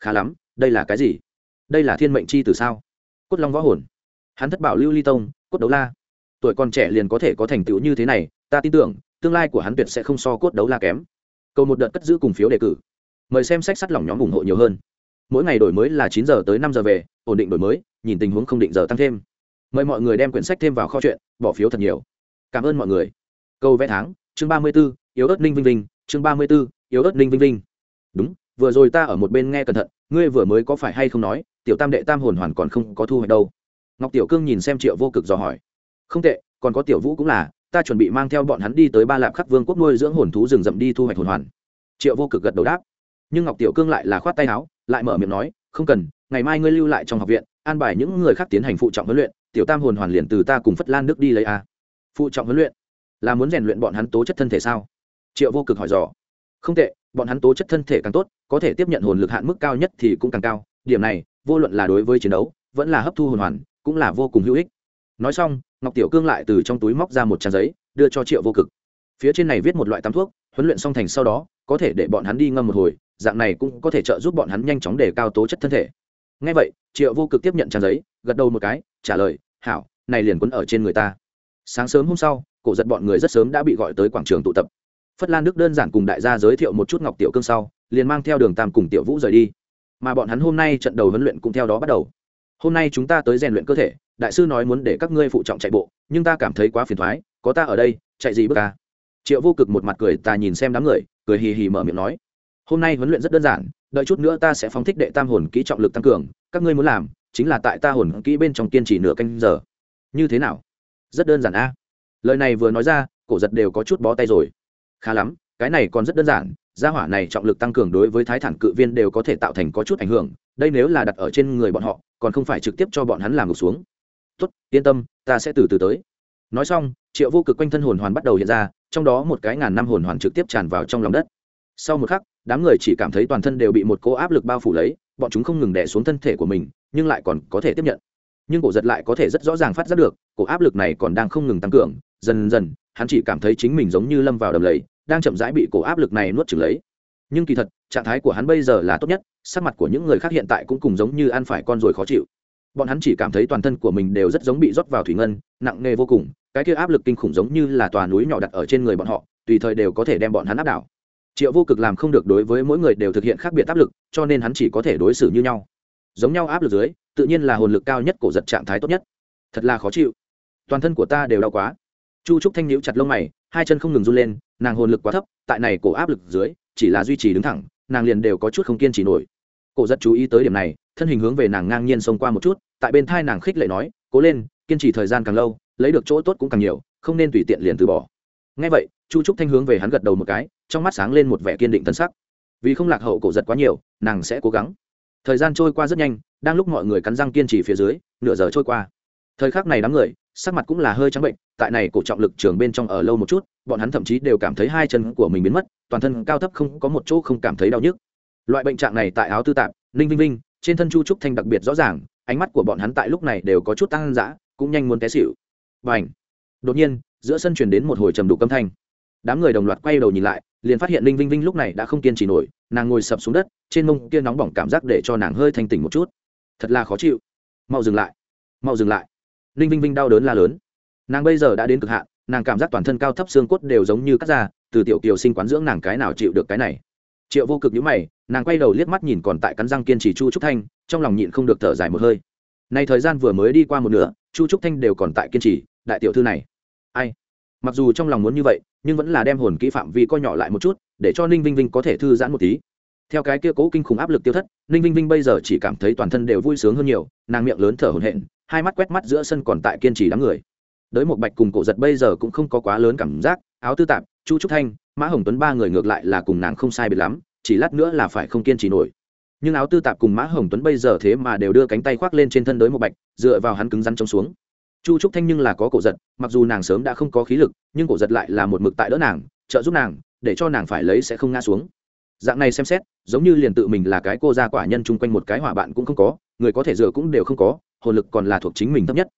Khá lắm, đây là cái gì? Đây là thiên mệnh chi từ sao? Cốt long võ hồn. Hắn thất bảo lưu ly tông, cốt đấu la. Tuổi còn trẻ liền có thể có thành tựu như thế này, ta tin tưởng, tương lai của hắn tuyệt sẽ không so cốt đấu la kém. Cầu một đợt cất giữ cùng phiếu đề cử. Mời xem sách sắt lỏng nhóm ủng hộ nhiều hơn mỗi ngày đổi mới là chín giờ tới năm giờ về, ổn định đổi mới, nhìn tình huống không định giờ tăng thêm. Mời mọi người đem quyển sách thêm vào kho chuyện, bỏ phiếu thật nhiều. Cảm ơn mọi người. Câu vẽ tháng, chương ba mươi b ố yếu ớt ninh vinh vinh, chương ba mươi b ố yếu ớt ninh vinh vinh. Đúng, vừa rồi ta ở một bên nghe cẩn thận, ngươi vừa mới có phải hay không nói, tiểu tam đệ tam hồn hoàn còn không có thu hoạch đâu. Ngọc tiểu cương nhìn xem triệu vô cực dò hỏi. Không tệ, còn có tiểu vũ cũng là, ta chuẩn bị mang theo bọn hắn đi tới ba lạp khắc vương quốc nuôi dưỡng hồn thú rừng rậm đi thu hoạch hồn hoàn. Triệu vô cực gật đầu đáp. Nhưng ngọc tiểu cương lại là khoát tay áo lại mở miệng nói, không cần, ngày mai ngươi lưu lại trong học viện, an bài những người khác tiến hành phụ trọng huấn luyện, tiểu tam hồn hoàn liền từ ta cùng phất lan Đức đi lấy a. Phụ trọng huấn luyện? Là muốn rèn luyện bọn hắn tố chất thân thể sao? Triệu vô cực hỏi dò. Không tệ, bọn hắn tố chất thân thể càng tốt, có thể tiếp nhận hồn lực hạn mức cao nhất thì cũng càng cao, điểm này, vô luận là đối với chiến đấu, vẫn là hấp thu hồn hoàn, cũng là vô cùng hữu ích. Nói xong, ngọc tiểu cương lại từ trong túi móc ra một trang giấy, đưa cho triệu vô cực. Phía trên này viết một loại tắm thuốc, huấn luyện xong thành sau đó, có thể để bọn hắn đi ngâm một hồi dạng này cũng có thể trợ giúp bọn hắn nhanh chóng đề cao tố chất thân thể. Ngay vậy, triệu vô cực tiếp nhận trang giấy, gật đầu một cái, trả lời, hảo, này liền quấn ở trên người ta. Sáng sớm hôm sau, cổ giật bọn người rất sớm đã bị gọi tới quảng trường tụ tập. Phất lan đức đơn giản cùng đại gia giới thiệu một chút ngọc tiểu cương sau, liền mang theo đường tam cùng tiểu vũ rời đi. Mà bọn hắn hôm nay trận đầu huấn luyện cũng theo đó bắt đầu. Hôm nay chúng ta tới rèn luyện cơ thể, đại sư nói muốn để các ngươi phụ trọng chạy bộ, nhưng ta cảm thấy quá phiền thoái, có ta ở đây, chạy gì bước ca triệu vô cực một mặt cười, ta nhìn xem đám người, cười hì hì mở miệng nói hôm nay huấn luyện rất đơn giản, đợi chút nữa ta sẽ phóng thích đệ tam hồn kỹ trọng lực tăng cường, các ngươi muốn làm chính là tại ta hồn kỹ bên trong kiên trì nửa canh giờ. Như thế nào? Rất đơn giản a. Lời này vừa nói ra, cổ giật đều có chút bó tay rồi. Khá lắm, cái này còn rất đơn giản, gia hỏa này trọng lực tăng cường đối với thái thản cự viên đều có thể tạo thành có chút ảnh hưởng, đây nếu là đặt ở trên người bọn họ, còn không phải trực tiếp cho bọn hắn làm ngục xuống. Tốt, yên tâm, ta sẽ từ từ tới. Nói xong, triệu vô cực quanh thân hồn hoàn bắt đầu hiện ra, trong đó một cái ngàn năm hồn hoàn trực tiếp tràn vào trong lòng đất. Sau một khắc đám người chỉ cảm thấy toàn thân đều bị một cô áp lực bao phủ lấy, bọn chúng không ngừng đẻ xuống thân thể của mình, nhưng lại còn có thể tiếp nhận. Nhưng cổ giật lại có thể rất rõ ràng phát giác được, cổ áp lực này còn đang không ngừng tăng cường, dần dần, hắn chỉ cảm thấy chính mình giống như lâm vào đầm lầy, đang chậm rãi bị cổ áp lực này nuốt trừng lấy. Nhưng kỳ thật, trạng thái của hắn bây giờ là tốt nhất, sắc mặt của những người khác hiện tại cũng cùng giống như ăn phải con ruồi khó chịu. Bọn hắn chỉ cảm thấy toàn thân của mình đều rất giống bị rót vào thủy ngân, nặng nề vô cùng, cái kia áp lực kinh khủng giống như là tòa núi nhỏ đặt ở trên người bọn họ, tùy thời đều có thể đem bọn hắn áp đảo triệu vô cực làm không được đối với mỗi người đều thực hiện khác biệt áp lực, cho nên hắn chỉ có thể đối xử như nhau. Giống nhau áp lực dưới, tự nhiên là hồn lực cao nhất cổ giật trạng thái tốt nhất. Thật là khó chịu. Toàn thân của ta đều đau quá. Chu trúc thanh nhíu chặt lông mày, hai chân không ngừng run lên, nàng hồn lực quá thấp, tại này cổ áp lực dưới, chỉ là duy trì đứng thẳng, nàng liền đều có chút không kiên trì nổi. Cổ rất chú ý tới điểm này, thân hình hướng về nàng ngang nhiên xông qua một chút, tại bên thai nàng khích lệ nói, cố lên, kiên trì thời gian càng lâu, lấy được chỗ tốt cũng càng nhiều, không nên tùy tiện liền từ bỏ. Ngay vậy chu trúc thanh hướng về hắn gật đầu một cái, trong mắt sáng lên một vẻ kiên định thân sắc. Vì không lạc hậu cổ giật quá nhiều, nàng sẽ cố gắng. Thời gian trôi qua rất nhanh, đang lúc mọi người cắn răng kiên trì phía dưới, nửa giờ trôi qua. Thời khắc này đám người, sắc mặt cũng là hơi trắng bệnh, tại này cổ trọng lực trường bên trong ở lâu một chút, bọn hắn thậm chí đều cảm thấy hai chân của mình biến mất, toàn thân cao thấp không có một chỗ không cảm thấy đau nhức. Loại bệnh trạng này tại áo tư tạp, ninh vinh vinh, trên thân chu trúc thanh đặc biệt rõ ràng, ánh mắt của bọn hắn tại lúc này đều có chút tăng dã, cũng nhanh muốn té xỉu. Và ảnh đột nhiên, giữa sân truyền đến một hồi trầm đục âm thanh đám người đồng loạt quay đầu nhìn lại, liền phát hiện ninh vinh vinh lúc này đã không kiên trì nổi, nàng ngồi sập xuống đất, trên mông kia nóng bỏng cảm giác để cho nàng hơi thanh tỉnh một chút. Thật là khó chịu. Mau dừng lại. Mau dừng lại. Ninh vinh vinh đau đớn la lớn. Nàng bây giờ đã đến cực hạn, nàng cảm giác toàn thân cao thấp xương cốt đều giống như cắt ra, từ tiểu kiều sinh quán dưỡng nàng cái nào chịu được cái này. Triệu vô cực nhũ mày, nàng quay đầu liếc mắt nhìn còn tại cắn răng kiên trì chu trúc thanh, trong lòng nhịn không được thở dài một hơi. Nay thời gian vừa mới đi qua một nửa, chu trúc thanh đều còn tại kiên trì, đại tiểu thư này. Ai? Mặc dù trong lòng muốn như vậy, nhưng vẫn là đem hồn kỹ phạm vi co nhỏ lại một chút, để cho ninh vinh vinh có thể thư giãn một tí. Theo cái kia cố kinh khủng áp lực tiêu thất, ninh vinh vinh bây giờ chỉ cảm thấy toàn thân đều vui sướng hơn nhiều, nàng miệng lớn thở hổn hển, hai mắt quét mắt giữa sân còn tại kiên trì đám người. Đới một bạch cùng cổ giật bây giờ cũng không có quá lớn cảm giác, áo tư tạp, chu trúc thanh, mã hồng tuấn ba người ngược lại là cùng nàng không sai biệt lắm, chỉ lát nữa là phải không kiên trì nổi. Nhưng áo tư tạp cùng mã hồng tuấn bây giờ thế mà đều đưa cánh tay khoác lên trên thân đới một bạch, dựa vào hắn cứng rắn trông xuống chu trúc thanh nhưng là có cổ giật, mặc dù nàng sớm đã không có khí lực, nhưng cổ giật lại là một mực tại đỡ nàng, trợ giúp nàng, để cho nàng phải lấy sẽ không ngã xuống. Dạng này xem xét, giống như liền tự mình là cái cô gia quả nhân chung quanh một cái hỏa bạn cũng không có, người có thể dựa cũng đều không có, hồn lực còn là thuộc chính mình thấp nhất.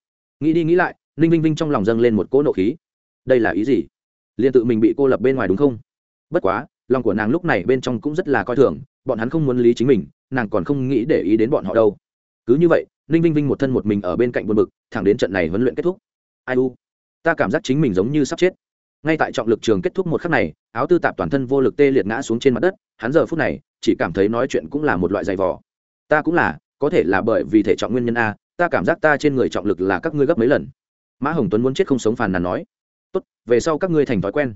Nghĩ đi nghĩ lại, ninh vinh vinh trong lòng dâng lên một cỗ nộ khí. Đây là ý gì? Liền tự mình bị cô lập bên ngoài đúng không? Bất quá, lòng của nàng lúc này bên trong cũng rất là coi thường, bọn hắn không muốn lý chính mình, nàng còn không nghĩ để ý đến bọn họ đâu. Cứ như vậy ninh vinh vinh một thân một mình ở bên cạnh buồn bực, thẳng đến trận này huấn luyện kết thúc. Ai u? Ta cảm giác chính mình giống như sắp chết. Ngay tại trọng lực trường kết thúc một khắc này, áo tư tạp toàn thân vô lực tê liệt ngã xuống trên mặt đất, hắn giờ phút này, chỉ cảm thấy nói chuyện cũng là một loại giày vò. Ta cũng là, có thể là bởi vì thể trọng nguyên nhân a, ta cảm giác ta trên người trọng lực là các ngươi gấp mấy lần. Mã hồng tuấn muốn chết không sống phàn nàn nói. Tốt, về sau các ngươi thành thói quen.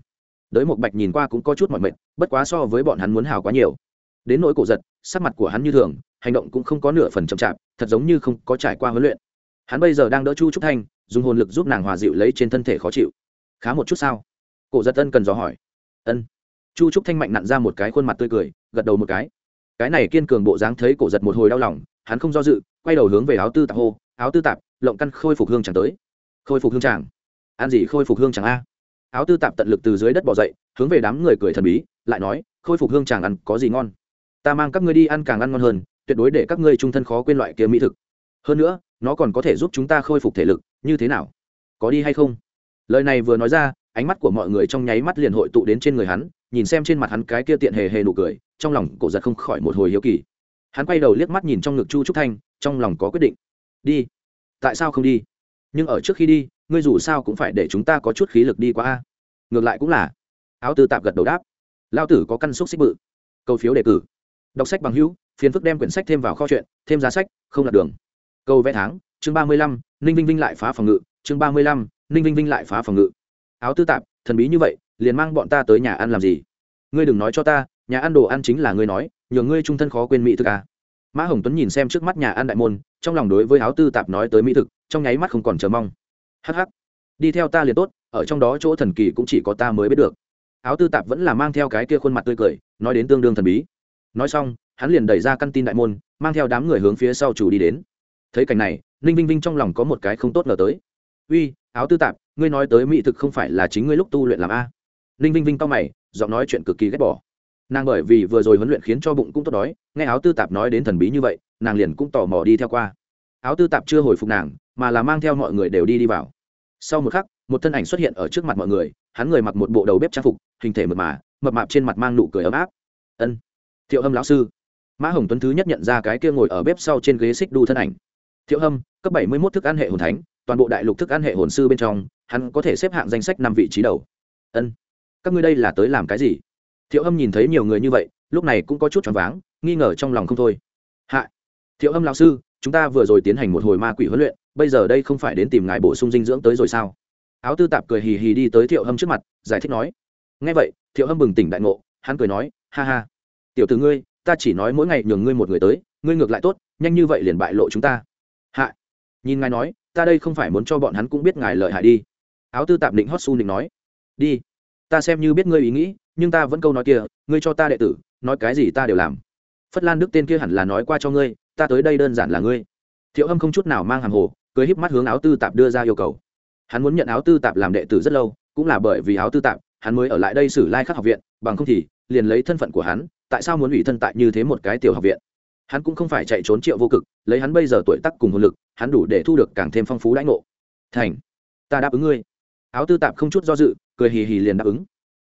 Đới một bạch nhìn qua cũng có chút mọi mệt, bất quá so với bọn hắn muốn hào quá nhiều. Đến nỗi cổ giật, sắc mặt của hắn như thường hành động cũng không có nửa phần chậm chạp, thật giống như không có trải qua huấn luyện. Hắn bây giờ đang đỡ chu trúc thanh, dùng hồn lực giúp nàng hòa dịu lấy trên thân thể khó chịu. Khá một chút sao? Cổ giật ân cần dò hỏi. Ân. Chu trúc thanh mạnh nặn ra một cái khuôn mặt tươi cười, gật đầu một cái. Cái này kiên cường bộ dáng thấy cổ giật một hồi đau lòng, hắn không do dự, quay đầu hướng về áo tư tạp hô, áo tư tạp, lộng căn khôi phục hương chẳng tới. Khôi phục hương chẳng? Ăn gì khôi phục hương chẳng a? Áo tư tạp tận lực từ dưới đất bỏ dậy, hướng về đám người cười thần bí, lại nói, khôi phục hương chẳng ăn có gì ngon. Ta mang các ngươi đi ăn càng ăn ngon hơn tuyệt đối để các ngươi trung thân khó quên loại kia mỹ thực. Hơn nữa, nó còn có thể giúp chúng ta khôi phục thể lực, như thế nào? Có đi hay không? Lời này vừa nói ra, ánh mắt của mọi người trong nháy mắt liền hội tụ đến trên người hắn, nhìn xem trên mặt hắn cái kia tiện hề hề nụ cười, trong lòng cổ giật không khỏi một hồi hiếu kỳ. Hắn quay đầu liếc mắt nhìn trong ngực chu trúc thanh, trong lòng có quyết định. Đi. Tại sao không đi? Nhưng ở trước khi đi, ngươi dù sao cũng phải để chúng ta có chút khí lực đi qua a. Ngược lại cũng là. Áo tư tạp gật đầu đáp. Lao tử có căn xúc xích bự. Câu phiếu đề cử. Đọc sách bằng hữu phiền phức đem quyển sách thêm vào kho chuyện, thêm giá sách, không lạc đường. Câu vẽ tháng, chương ba mươi lăm, ninh vinh vinh lại phá phòng ngự. Chương ba mươi lăm, ninh vinh vinh lại phá phòng ngự. Áo tư tạp, thần bí như vậy, liền mang bọn ta tới nhà ăn làm gì? Ngươi đừng nói cho ta, nhà ăn đồ ăn chính là ngươi nói nhờ ngươi trung thân khó quên mỹ thực à. mã hồng tuấn nhìn xem trước mắt nhà ăn đại môn, trong lòng đối với áo tư tạp nói tới mỹ thực, trong nháy mắt không còn chờ mong. Hh đi theo ta liền tốt, ở trong đó chỗ thần kỳ cũng chỉ có ta mới biết được. Áo tư tạp vẫn là mang theo cái kia khuôn mặt tươi cười, nói đến tương đương thần bí. Nói xong hắn liền đẩy ra căn tin đại môn, mang theo đám người hướng phía sau chủ đi đến. Thấy cảnh này, ninh vinh vinh trong lòng có một cái không tốt ngờ tới. Uy, áo tư tạp, ngươi nói tới mỹ thực không phải là chính ngươi lúc tu luyện làm a? Ninh vinh vinh to mày, giọng nói chuyện cực kỳ ghét bỏ. Nàng bởi vì vừa rồi huấn luyện khiến cho bụng cũng tốt đói, nghe áo tư tạp nói đến thần bí như vậy, nàng liền cũng tò mò đi theo qua. Áo tư tạp chưa hồi phục nàng, mà là mang theo mọi người đều đi đi vào. Sau một khắc, một thân ảnh xuất hiện ở trước mặt mọi người, hắn người mặc một bộ đầu bếp trang phục, hình thể mượt mà, mập mạp trên mặt mang nụ cười ấm áp. Ân, thiệu âm lão sư mã hồng tuấn thứ nhất nhận ra cái kia ngồi ở bếp sau trên ghế xích đu thân ảnh. Thiệu hâm, cấp bảy mươi mốt thức ăn hệ hồn thánh, toàn bộ đại lục thức ăn hệ hồn sư bên trong, hắn có thể xếp hạng danh sách năm vị trí đầu. Ân, các ngươi đây là tới làm cái gì? Thiệu hâm nhìn thấy nhiều người như vậy, lúc này cũng có chút choáng váng, nghi ngờ trong lòng không thôi. Hạ, thiệu hâm lão sư, chúng ta vừa rồi tiến hành một hồi ma quỷ huấn luyện, bây giờ đây không phải đến tìm ngài bổ sung dinh dưỡng tới rồi sao? Áo tư tạp cười hì hì đi tới thiệu hâm trước mặt, giải thích nói. Ngay vậy, thiệu hâm bừng tỉnh đại ngộ, hắn cười nói, ha ha, tiểu từ ngươi ta chỉ nói mỗi ngày nhường ngươi một người tới, ngươi ngược lại tốt, nhanh như vậy liền bại lộ chúng ta. Hạ. Nhìn ngài nói, ta đây không phải muốn cho bọn hắn cũng biết ngài lợi hại đi. Áo tư tạp định hót su định nói. Đi. Ta xem như biết ngươi ý nghĩ, nhưng ta vẫn câu nói kia, ngươi cho ta đệ tử, nói cái gì ta đều làm. Phất lan đức tên kia hẳn là nói qua cho ngươi, ta tới đây đơn giản là ngươi. Thiệu hâm không chút nào mang hàng hồ, cưới híp mắt hướng áo tư tạp đưa ra yêu cầu. Hắn muốn nhận áo tư tạp làm đệ tử rất lâu, cũng là bởi vì áo tư tạp, hắn mới ở lại đây xử lai khắc học viện, bằng không thì liền lấy thân phận của hắn, tại sao muốn ủy thân tại như thế một cái tiểu học viện? Hắn cũng không phải chạy trốn triệu vô cực, lấy hắn bây giờ tuổi tắc cùng hồn lực, hắn đủ để thu được càng thêm phong phú lãnh ngộ. Thành, ta đáp ứng ngươi. Áo tư tạp không chút do dự, cười hì hì liền đáp ứng.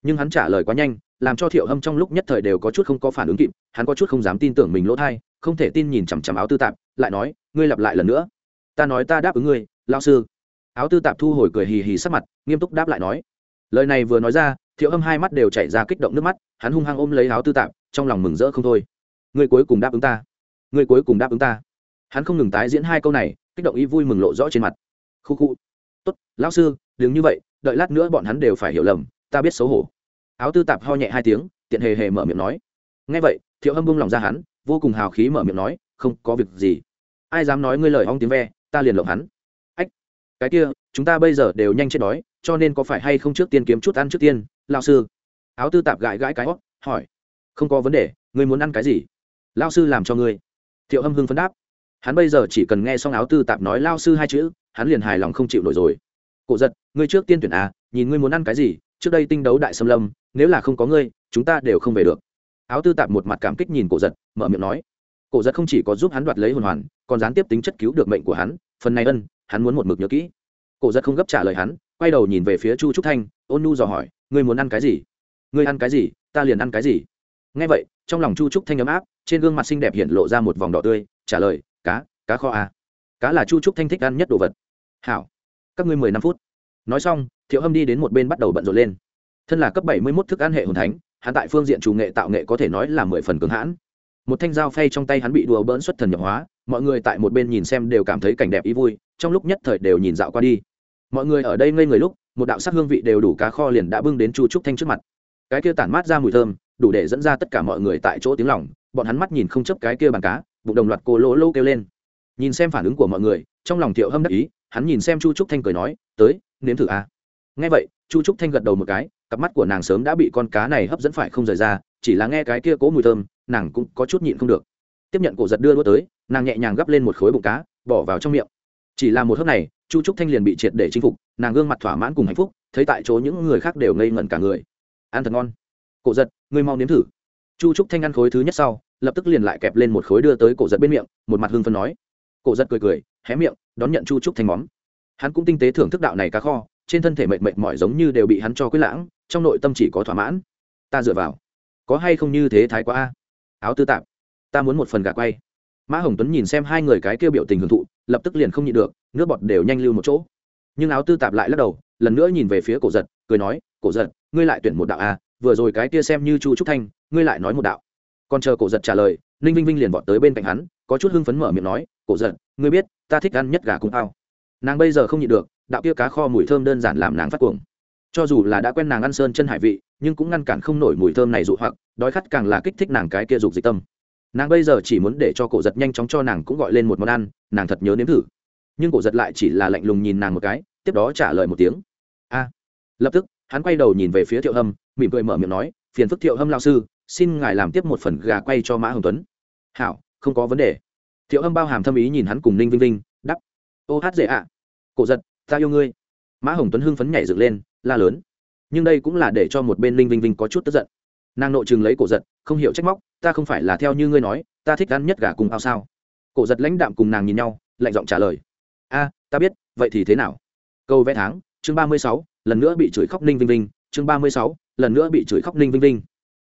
Nhưng hắn trả lời quá nhanh, làm cho thiệu hâm trong lúc nhất thời đều có chút không có phản ứng kịp, hắn có chút không dám tin tưởng mình lỗ thai, không thể tin nhìn chằm chằm áo tư tạp, lại nói, ngươi lặp lại lần nữa. Ta nói ta đáp ứng ngươi lao sư. Áo tư tạp thu hồi cười hì hì sắc mặt, nghiêm túc đáp lại nói. Lời này vừa nói ra thiệu hâm hai mắt đều chảy ra kích động nước mắt, hắn hung hăng ôm lấy áo tư tạp, trong lòng mừng rỡ không thôi. Ngươi cuối cùng đáp ứng ta. Ngươi cuối cùng đáp ứng ta. Hắn không ngừng tái diễn hai câu này, kích động ý vui mừng lộ rõ trên mặt. Khu khu. Tốt, lão sư, đừng như vậy, đợi lát nữa bọn hắn đều phải hiểu lầm, ta biết xấu hổ. Áo tư tạp ho nhẹ hai tiếng, tiện hề hề mở miệng nói. Ngay vậy, thiệu hâm bung lòng ra hắn, vô cùng hào khí mở miệng nói, không có việc gì. Ai dám nói ngươi lời ong tiếng ve, ta liền lộng hắn. Ách, cái kia, chúng ta bây giờ đều nhanh chết đói, cho nên có phải hay không trước tiên kiếm chút ăn trước tiên? Lao sư. Áo tư tạp gãi gãi cái hót, hỏi. Không có vấn đề, ngươi muốn ăn cái gì? Lao sư làm cho ngươi. Thiệu hâm hưng phấn đáp. Hắn bây giờ chỉ cần nghe xong áo tư tạp nói lao sư hai chữ, hắn liền hài lòng không chịu nổi rồi. Cổ giật, ngươi trước tiên tuyển à nhìn ngươi muốn ăn cái gì, trước đây tinh đấu đại xâm lâm, nếu là không có ngươi, chúng ta đều không về được. Áo tư tạp một mặt cảm kích nhìn cổ giật, mở miệng nói. Cổ giật không chỉ có giúp hắn đoạt lấy hồn hoàn, còn gián tiếp tính chất cứu được mệnh của hắn, phần này ân, hắn muốn một mực nhớ kỹ. Cổ giật không gấp trả lời hắn, quay đầu nhìn về phía chu trúc thanh, ôn nu dò hỏi ngươi muốn ăn cái gì? Ngươi ăn cái gì, ta liền ăn cái gì. Ngay vậy, trong lòng chu trúc thanh ấm áp, trên gương mặt xinh đẹp hiện lộ ra một vòng đỏ tươi, trả lời, cá cá kho à. cá là chu trúc thanh thích ăn nhất đồ vật. Hảo, các ngươi mười năm phút. Nói xong, thiệu hâm đi đến một bên bắt đầu bận rộn lên. Thân là cấp bảy mươi mốt thức ăn hệ hồn thánh, hắn tại phương diện chủ nghệ tạo nghệ có thể nói là mười phần cường hãn. Một thanh dao phay trong tay hắn bị đùa bỡn xuất thần nhập hóa, mọi người tại một bên nhìn xem đều cảm thấy cảnh đẹp ý vui, trong lúc nhất thời đều nhìn dạo qua đi. Mọi người ở đây ngây người lúc một đạo sắc hương vị đều đủ cá kho liền đã bưng đến chu trúc thanh trước mặt. Cái kia tản mát ra mùi thơm, đủ để dẫn ra tất cả mọi người tại chỗ tiếng lòng, bọn hắn mắt nhìn không chấp cái kia bàn cá, bụng đồng loạt cô lỗ lô kêu lên. Nhìn xem phản ứng của mọi người, trong lòng thiệu hâm đắc ý, hắn nhìn xem chu trúc thanh cười nói, tới, nếm thử a. À. nghe vậy, chu trúc thanh gật đầu một cái, cặp mắt của nàng sớm đã bị con cá này hấp dẫn phải không rời ra, chỉ là nghe cái kia cố mùi thơm, nàng cũng có chút nhịn không được. Tiếp nhận cổ giật đưa đua tới, nàng nhẹ nhàng gắp lên một khối bụng cá, bỏ vào trong miệng chỉ là một hớp này, chu trúc thanh liền bị triệt để chinh phục, nàng gương mặt thỏa mãn cùng hạnh phúc, thấy tại chỗ những người khác đều ngây ngẩn cả người. Ăn thật ngon. Cổ giật, ngươi mau nếm thử. Chu trúc thanh ăn khối thứ nhất sau, lập tức liền lại kẹp lên một khối đưa tới cổ giật bên miệng, một mặt hương phân nói. Cổ giật cười cười, hé miệng, đón nhận chu trúc thanh móm. Hắn cũng tinh tế thưởng thức đạo này cá kho, trên thân thể mệt mệt mỏi giống như đều bị hắn cho quyết lãng, trong nội tâm chỉ có thỏa mãn. Ta dựa vào. Có hay không như thế thái quá a? Áo tư tạp. Ta muốn một phần gà quay mã hồng tuấn nhìn xem hai người cái kêu biểu tình hưởng thụ, lập tức liền không nhịn được, nước bọt đều nhanh lưu một chỗ. Nhưng áo tư tạp lại lắc đầu, lần nữa nhìn về phía cổ giật, cười nói, cổ giật, ngươi lại tuyển một đạo a vừa rồi cái kia xem như chu trúc thanh, ngươi lại nói một đạo. Còn chờ cổ giật trả lời, ninh vinh vinh liền vọt tới bên cạnh hắn, có chút hưng phấn mở miệng nói, cổ giật, ngươi biết, ta thích ăn nhất gà cung ao nàng bây giờ không nhịn được, đạo kia cá kho mùi thơm đơn giản làm nàng phát cuồng. Cho dù là đã quen nàng ăn sơn chân hải vị, nhưng cũng ngăn cản không nổi mùi thơm này dụ hoặc, đói khát càng là kích thích nàng cái kia dục dịch tâm nàng bây giờ chỉ muốn để cho cổ giật nhanh chóng cho nàng cũng gọi lên một món ăn, nàng thật nhớ nếm thử. Nhưng cổ giật lại chỉ là lạnh lùng nhìn nàng một cái, tiếp đó trả lời một tiếng. A. Lập tức, hắn quay đầu nhìn về phía thiệu hâm, mỉm cười mở miệng nói, phiền phức thiệu hâm lao sư, xin ngài làm tiếp một phần gà quay cho mã hồng tuấn. Hảo, không có vấn đề. Thiệu hâm bao hàm thâm ý nhìn hắn cùng ninh vinh vinh đắp ô hát dễ ạ. Cổ giật, ta yêu ngươi. Mã hồng tuấn hưng phấn nhảy dựng lên, la lớn. Nhưng đây cũng là để cho một bên ninh vinh vinh có chút tức giận. Nàng nội chừng lấy cổ giật, không hiểu trách móc ta không phải là theo như ngươi nói, ta thích ăn nhất gà cùng ao sao? Cổ giật lãnh đạm cùng nàng nhìn nhau, lạnh giọng trả lời. A, ta biết, vậy thì thế nào? Câu vẽ tháng, chương ba mươi sáu, lần nữa bị chửi khóc ninh vinh vinh, chương ba mươi sáu, lần nữa bị chửi khóc ninh vinh vinh.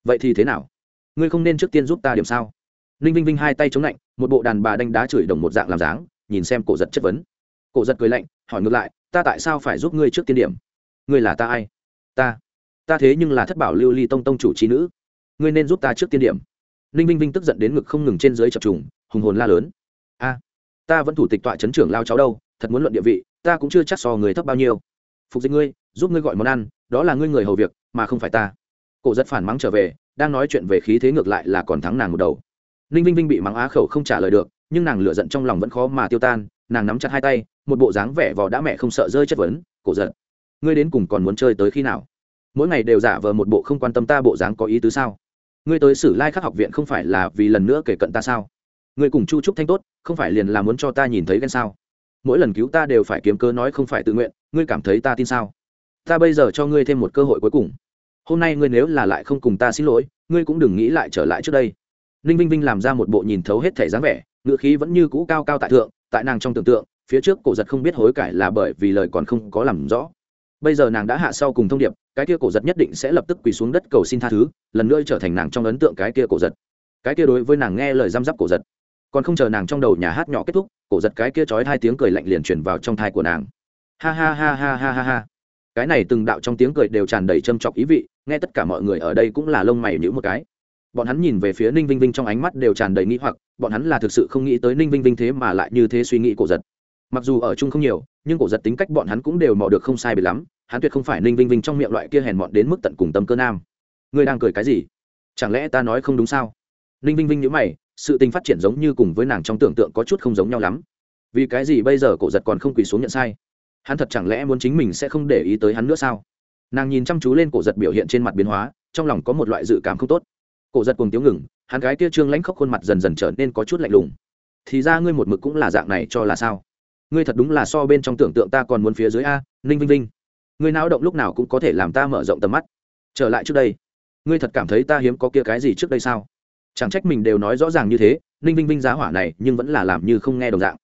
Vậy thì thế nào? Ngươi không nên trước tiên giúp ta điểm sao? Ninh vinh vinh hai tay chống lạnh, một bộ đàn bà đánh đá chửi đồng một dạng làm dáng, nhìn xem cổ giật chất vấn. Cổ giật cười lạnh, hỏi ngược lại, ta tại sao phải giúp ngươi trước tiên điểm? Ngươi là ta ai? Ta. Ta thế nhưng là thất bảo lưu ly tông tông chủ trí nữ. Ngươi nên giúp ta trước tiên điểm ninh vinh vinh tức giận đến ngực không ngừng trên dưới chập trùng, hùng hồn la lớn. A, ta vẫn thủ tịch tọa chấn trưởng lao cháu đâu, thật muốn luận địa vị, ta cũng chưa chắc so người thấp bao nhiêu. Phục dịch ngươi, giúp ngươi gọi món ăn, đó là ngươi người hầu việc, mà không phải ta. Cổ giật phản mắng trở về, đang nói chuyện về khí thế ngược lại là còn thắng nàng một đầu. Ninh vinh vinh bị mắng á khẩu không trả lời được, nhưng nàng lựa giận trong lòng vẫn khó mà tiêu tan, nàng nắm chặt hai tay, một bộ dáng vẻ vò đã mẹ không sợ rơi chất vấn, cổ giật, ngươi đến cùng còn muốn chơi tới khi nào? Mỗi ngày đều giả vờ một bộ không quan tâm ta bộ dáng có ý tứ sao? Ngươi tới sử lai khắc học viện không phải là vì lần nữa kể cận ta sao? Ngươi cùng chu trúc thanh tốt, không phải liền là muốn cho ta nhìn thấy ghen sao? Mỗi lần cứu ta đều phải kiếm cơ nói không phải tự nguyện, ngươi cảm thấy ta tin sao? Ta bây giờ cho ngươi thêm một cơ hội cuối cùng. Hôm nay ngươi nếu là lại không cùng ta xin lỗi, ngươi cũng đừng nghĩ lại trở lại trước đây. Ninh vinh vinh làm ra một bộ nhìn thấu hết thể dáng vẻ ngựa khí vẫn như cũ cao cao tại thượng, tại nàng trong tưởng tượng, phía trước cổ giật không biết hối cải là bởi vì lời còn không có làm rõ bây giờ nàng đã hạ sau cùng thông điệp, cái kia cổ giật nhất định sẽ lập tức quỳ xuống đất cầu xin tha thứ, lần nữa trở thành nàng trong ấn tượng cái kia cổ giật. Cái kia đối với nàng nghe lời răm rắp cổ giật. Còn không chờ nàng trong đầu nhà hát nhỏ kết thúc, cổ giật cái kia trói hai tiếng cười lạnh liền chuyển vào trong thai của nàng. Ha ha ha ha ha ha ha. Cái này từng đạo trong tiếng cười đều tràn đầy châm chọc ý vị, nghe tất cả mọi người ở đây cũng là lông mày nhữ một cái. Bọn hắn nhìn về phía ninh vinh vinh trong ánh mắt đều tràn đầy nghĩ hoặc, bọn hắn là thực sự không nghĩ tới ninh vinh vinh thế mà lại như thế suy nghĩ cổ giật mặc dù ở chung không nhiều, nhưng cổ giật tính cách bọn hắn cũng đều mò được không sai bị lắm, hắn tuyệt không phải ninh vinh vinh trong miệng loại kia hèn mọn đến mức tận cùng tâm cơ nam. Ngươi đang cười cái gì? Chẳng lẽ ta nói không đúng sao? Ninh vinh vinh nhữ mày, sự tình phát triển giống như cùng với nàng trong tưởng tượng có chút không giống nhau lắm. Vì cái gì bây giờ cổ giật còn không quỳ xuống nhận sai? Hắn thật chẳng lẽ muốn chính mình sẽ không để ý tới hắn nữa sao? Nàng nhìn chăm chú lên cổ giật biểu hiện trên mặt biến hóa, trong lòng có một loại dự cảm không tốt. Cổ giật cùng tiếng ngừng, hắn gái kia trương lãnh khóc khuôn mặt dần dần trở nên có chút lạnh lùng. Thì ra ngươi một mực cũng là dạng này cho là sao? Ngươi thật đúng là so bên trong tưởng tượng ta còn muốn phía dưới a, ninh vinh vinh. Ngươi não động lúc nào cũng có thể làm ta mở rộng tầm mắt. Trở lại trước đây, ngươi thật cảm thấy ta hiếm có kia cái gì trước đây sao? Chẳng trách mình đều nói rõ ràng như thế, ninh vinh vinh giá hỏa này nhưng vẫn là làm như không nghe đồng dạng.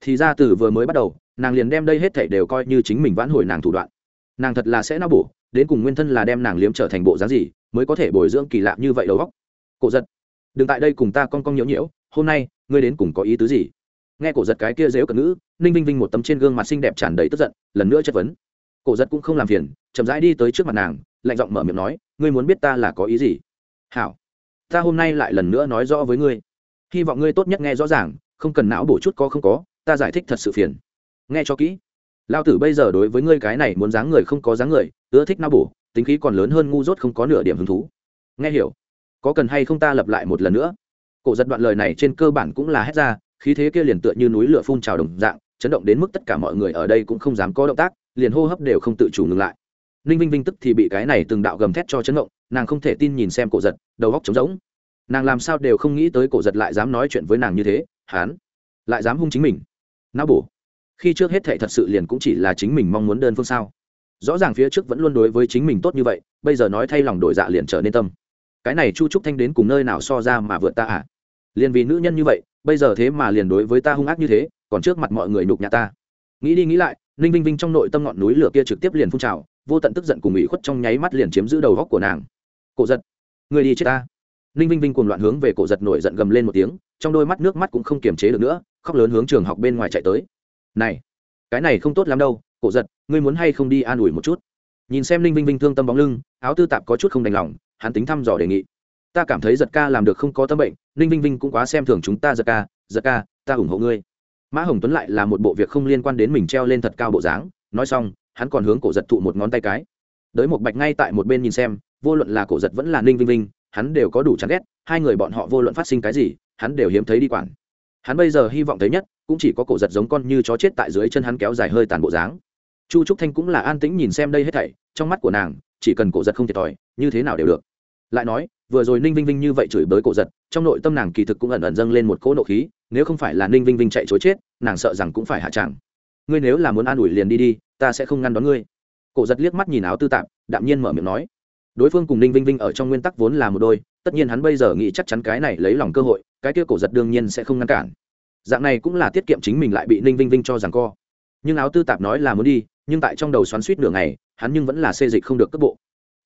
Thì ra từ vừa mới bắt đầu, nàng liền đem đây hết thảy đều coi như chính mình vãn hồi nàng thủ đoạn. Nàng thật là sẽ não bổ, đến cùng nguyên thân là đem nàng liếm trở thành bộ dáng gì, mới có thể bồi dưỡng kỳ lạ như vậy đầu góc cổ giật, đừng tại đây cùng ta con con nhiễu nhiễu, hôm nay, ngươi đến cùng có ý tứ gì? Nghe cổ giật cái kia dếu cận ngữ, ninh vinh vinh một tấm trên gương mặt xinh đẹp tràn đầy tức giận, lần nữa chất vấn. Cổ giật cũng không làm phiền, chậm rãi đi tới trước mặt nàng, lạnh giọng mở miệng nói, ngươi muốn biết ta là có ý gì? Hảo, ta hôm nay lại lần nữa nói rõ với ngươi. Hy vọng ngươi tốt nhất nghe rõ ràng, không cần não bổ chút có không có, ta giải thích thật sự phiền. Nghe cho kỹ. Lao tử bây giờ đối với ngươi cái này muốn dáng người không có dáng người, ưa thích não bổ, tính khí còn lớn hơn ngu dốt không có nửa điểm hứng thú. Nghe hiểu. Có cần hay không ta lập lại một lần nữa? Cổ giật đoạn lời này trên cơ bản cũng là hết ra khí thế kia liền tựa như núi lửa phun trào đồng dạng, chấn động đến mức tất cả mọi người ở đây cũng không dám có động tác, liền hô hấp đều không tự chủ ngừng lại. Ninh vinh vinh tức thì bị cái này từng đạo gầm thét cho chấn động, nàng không thể tin nhìn xem cổ giật, đầu góc trống rỗng. Nàng làm sao đều không nghĩ tới cổ giật lại dám nói chuyện với nàng như thế, hán, lại dám hung chính mình. Não bổ. Khi trước hết thệ thật sự liền cũng chỉ là chính mình mong muốn đơn phương sao. Rõ ràng phía trước vẫn luôn đối với chính mình tốt như vậy, bây giờ nói thay lòng đổi dạ liền trở nên tâm. Cái này chu trúc thanh đến cùng nơi nào so ra mà vượt ta à? Liền vì nữ nhân như vậy bây giờ thế mà liền đối với ta hung ác như thế, còn trước mặt mọi người nhục nhã ta. Nghĩ đi nghĩ lại, ninh vinh vinh trong nội tâm ngọn núi lửa kia trực tiếp liền phun trào, vô tận tức giận cùng ủy khuất trong nháy mắt liền chiếm giữ đầu góc của nàng. Cổ giật, người đi chết ta. Ninh vinh vinh cùng loạn hướng về cổ giật nổi giận gầm lên một tiếng, trong đôi mắt nước mắt cũng không kiềm chế được nữa, khóc lớn hướng trường học bên ngoài chạy tới. Này, cái này không tốt lắm đâu, cổ giật, ngươi muốn hay không đi an ủi một chút? Nhìn xem ninh vinh vinh thương tâm bóng lưng, áo tư tạp có chút không đành lòng, hắn tính thăm dò đề nghị ta cảm thấy giật ca làm được không có tâm bệnh, ninh vinh vinh cũng quá xem thường chúng ta giật ca giật ca, ta ủng hộ ngươi. Mã hồng tuấn lại là một bộ việc không liên quan đến mình treo lên thật cao bộ dáng, nói xong, hắn còn hướng cổ giật thụ một ngón tay cái. Đới một bạch ngay tại một bên nhìn xem, vô luận là cổ giật vẫn là ninh vinh vinh, hắn đều có đủ chán ghét, hai người bọn họ vô luận phát sinh cái gì, hắn đều hiếm thấy đi quản. Hắn bây giờ hy vọng thấy nhất, cũng chỉ có cổ giật giống con như chó chết tại dưới chân hắn kéo dài hơi tàn bộ dáng. Chu trúc thanh cũng là an tĩnh nhìn xem đây hết thảy, trong mắt của nàng, chỉ cần cổ giật không thiệt thòi, như thế nào đều được lại nói, vừa rồi ninh vinh vinh như vậy chửi bới cổ giật, trong nội tâm nàng kỳ thực cũng ẩn ẩn dâng lên một cỗ nộ khí, nếu không phải là ninh vinh vinh chạy chối chết, nàng sợ rằng cũng phải hạ tràng. Ngươi nếu là muốn an ủi liền đi đi, ta sẽ không ngăn đón ngươi. Cổ giật liếc mắt nhìn áo tư tạp, đạm nhiên mở miệng nói. Đối phương cùng ninh vinh vinh ở trong nguyên tắc vốn là một đôi, tất nhiên hắn bây giờ nghĩ chắc chắn cái này lấy lòng cơ hội, cái kia cổ giật đương nhiên sẽ không ngăn cản. Dạng này cũng là tiết kiệm chính mình lại bị ninh vinh vinh cho rằng co. Nhưng áo tư tạp nói là muốn đi, nhưng tại trong đầu xoắn suýt nửa ngày, hắn nhưng vẫn là xê dịch không được cấp bộ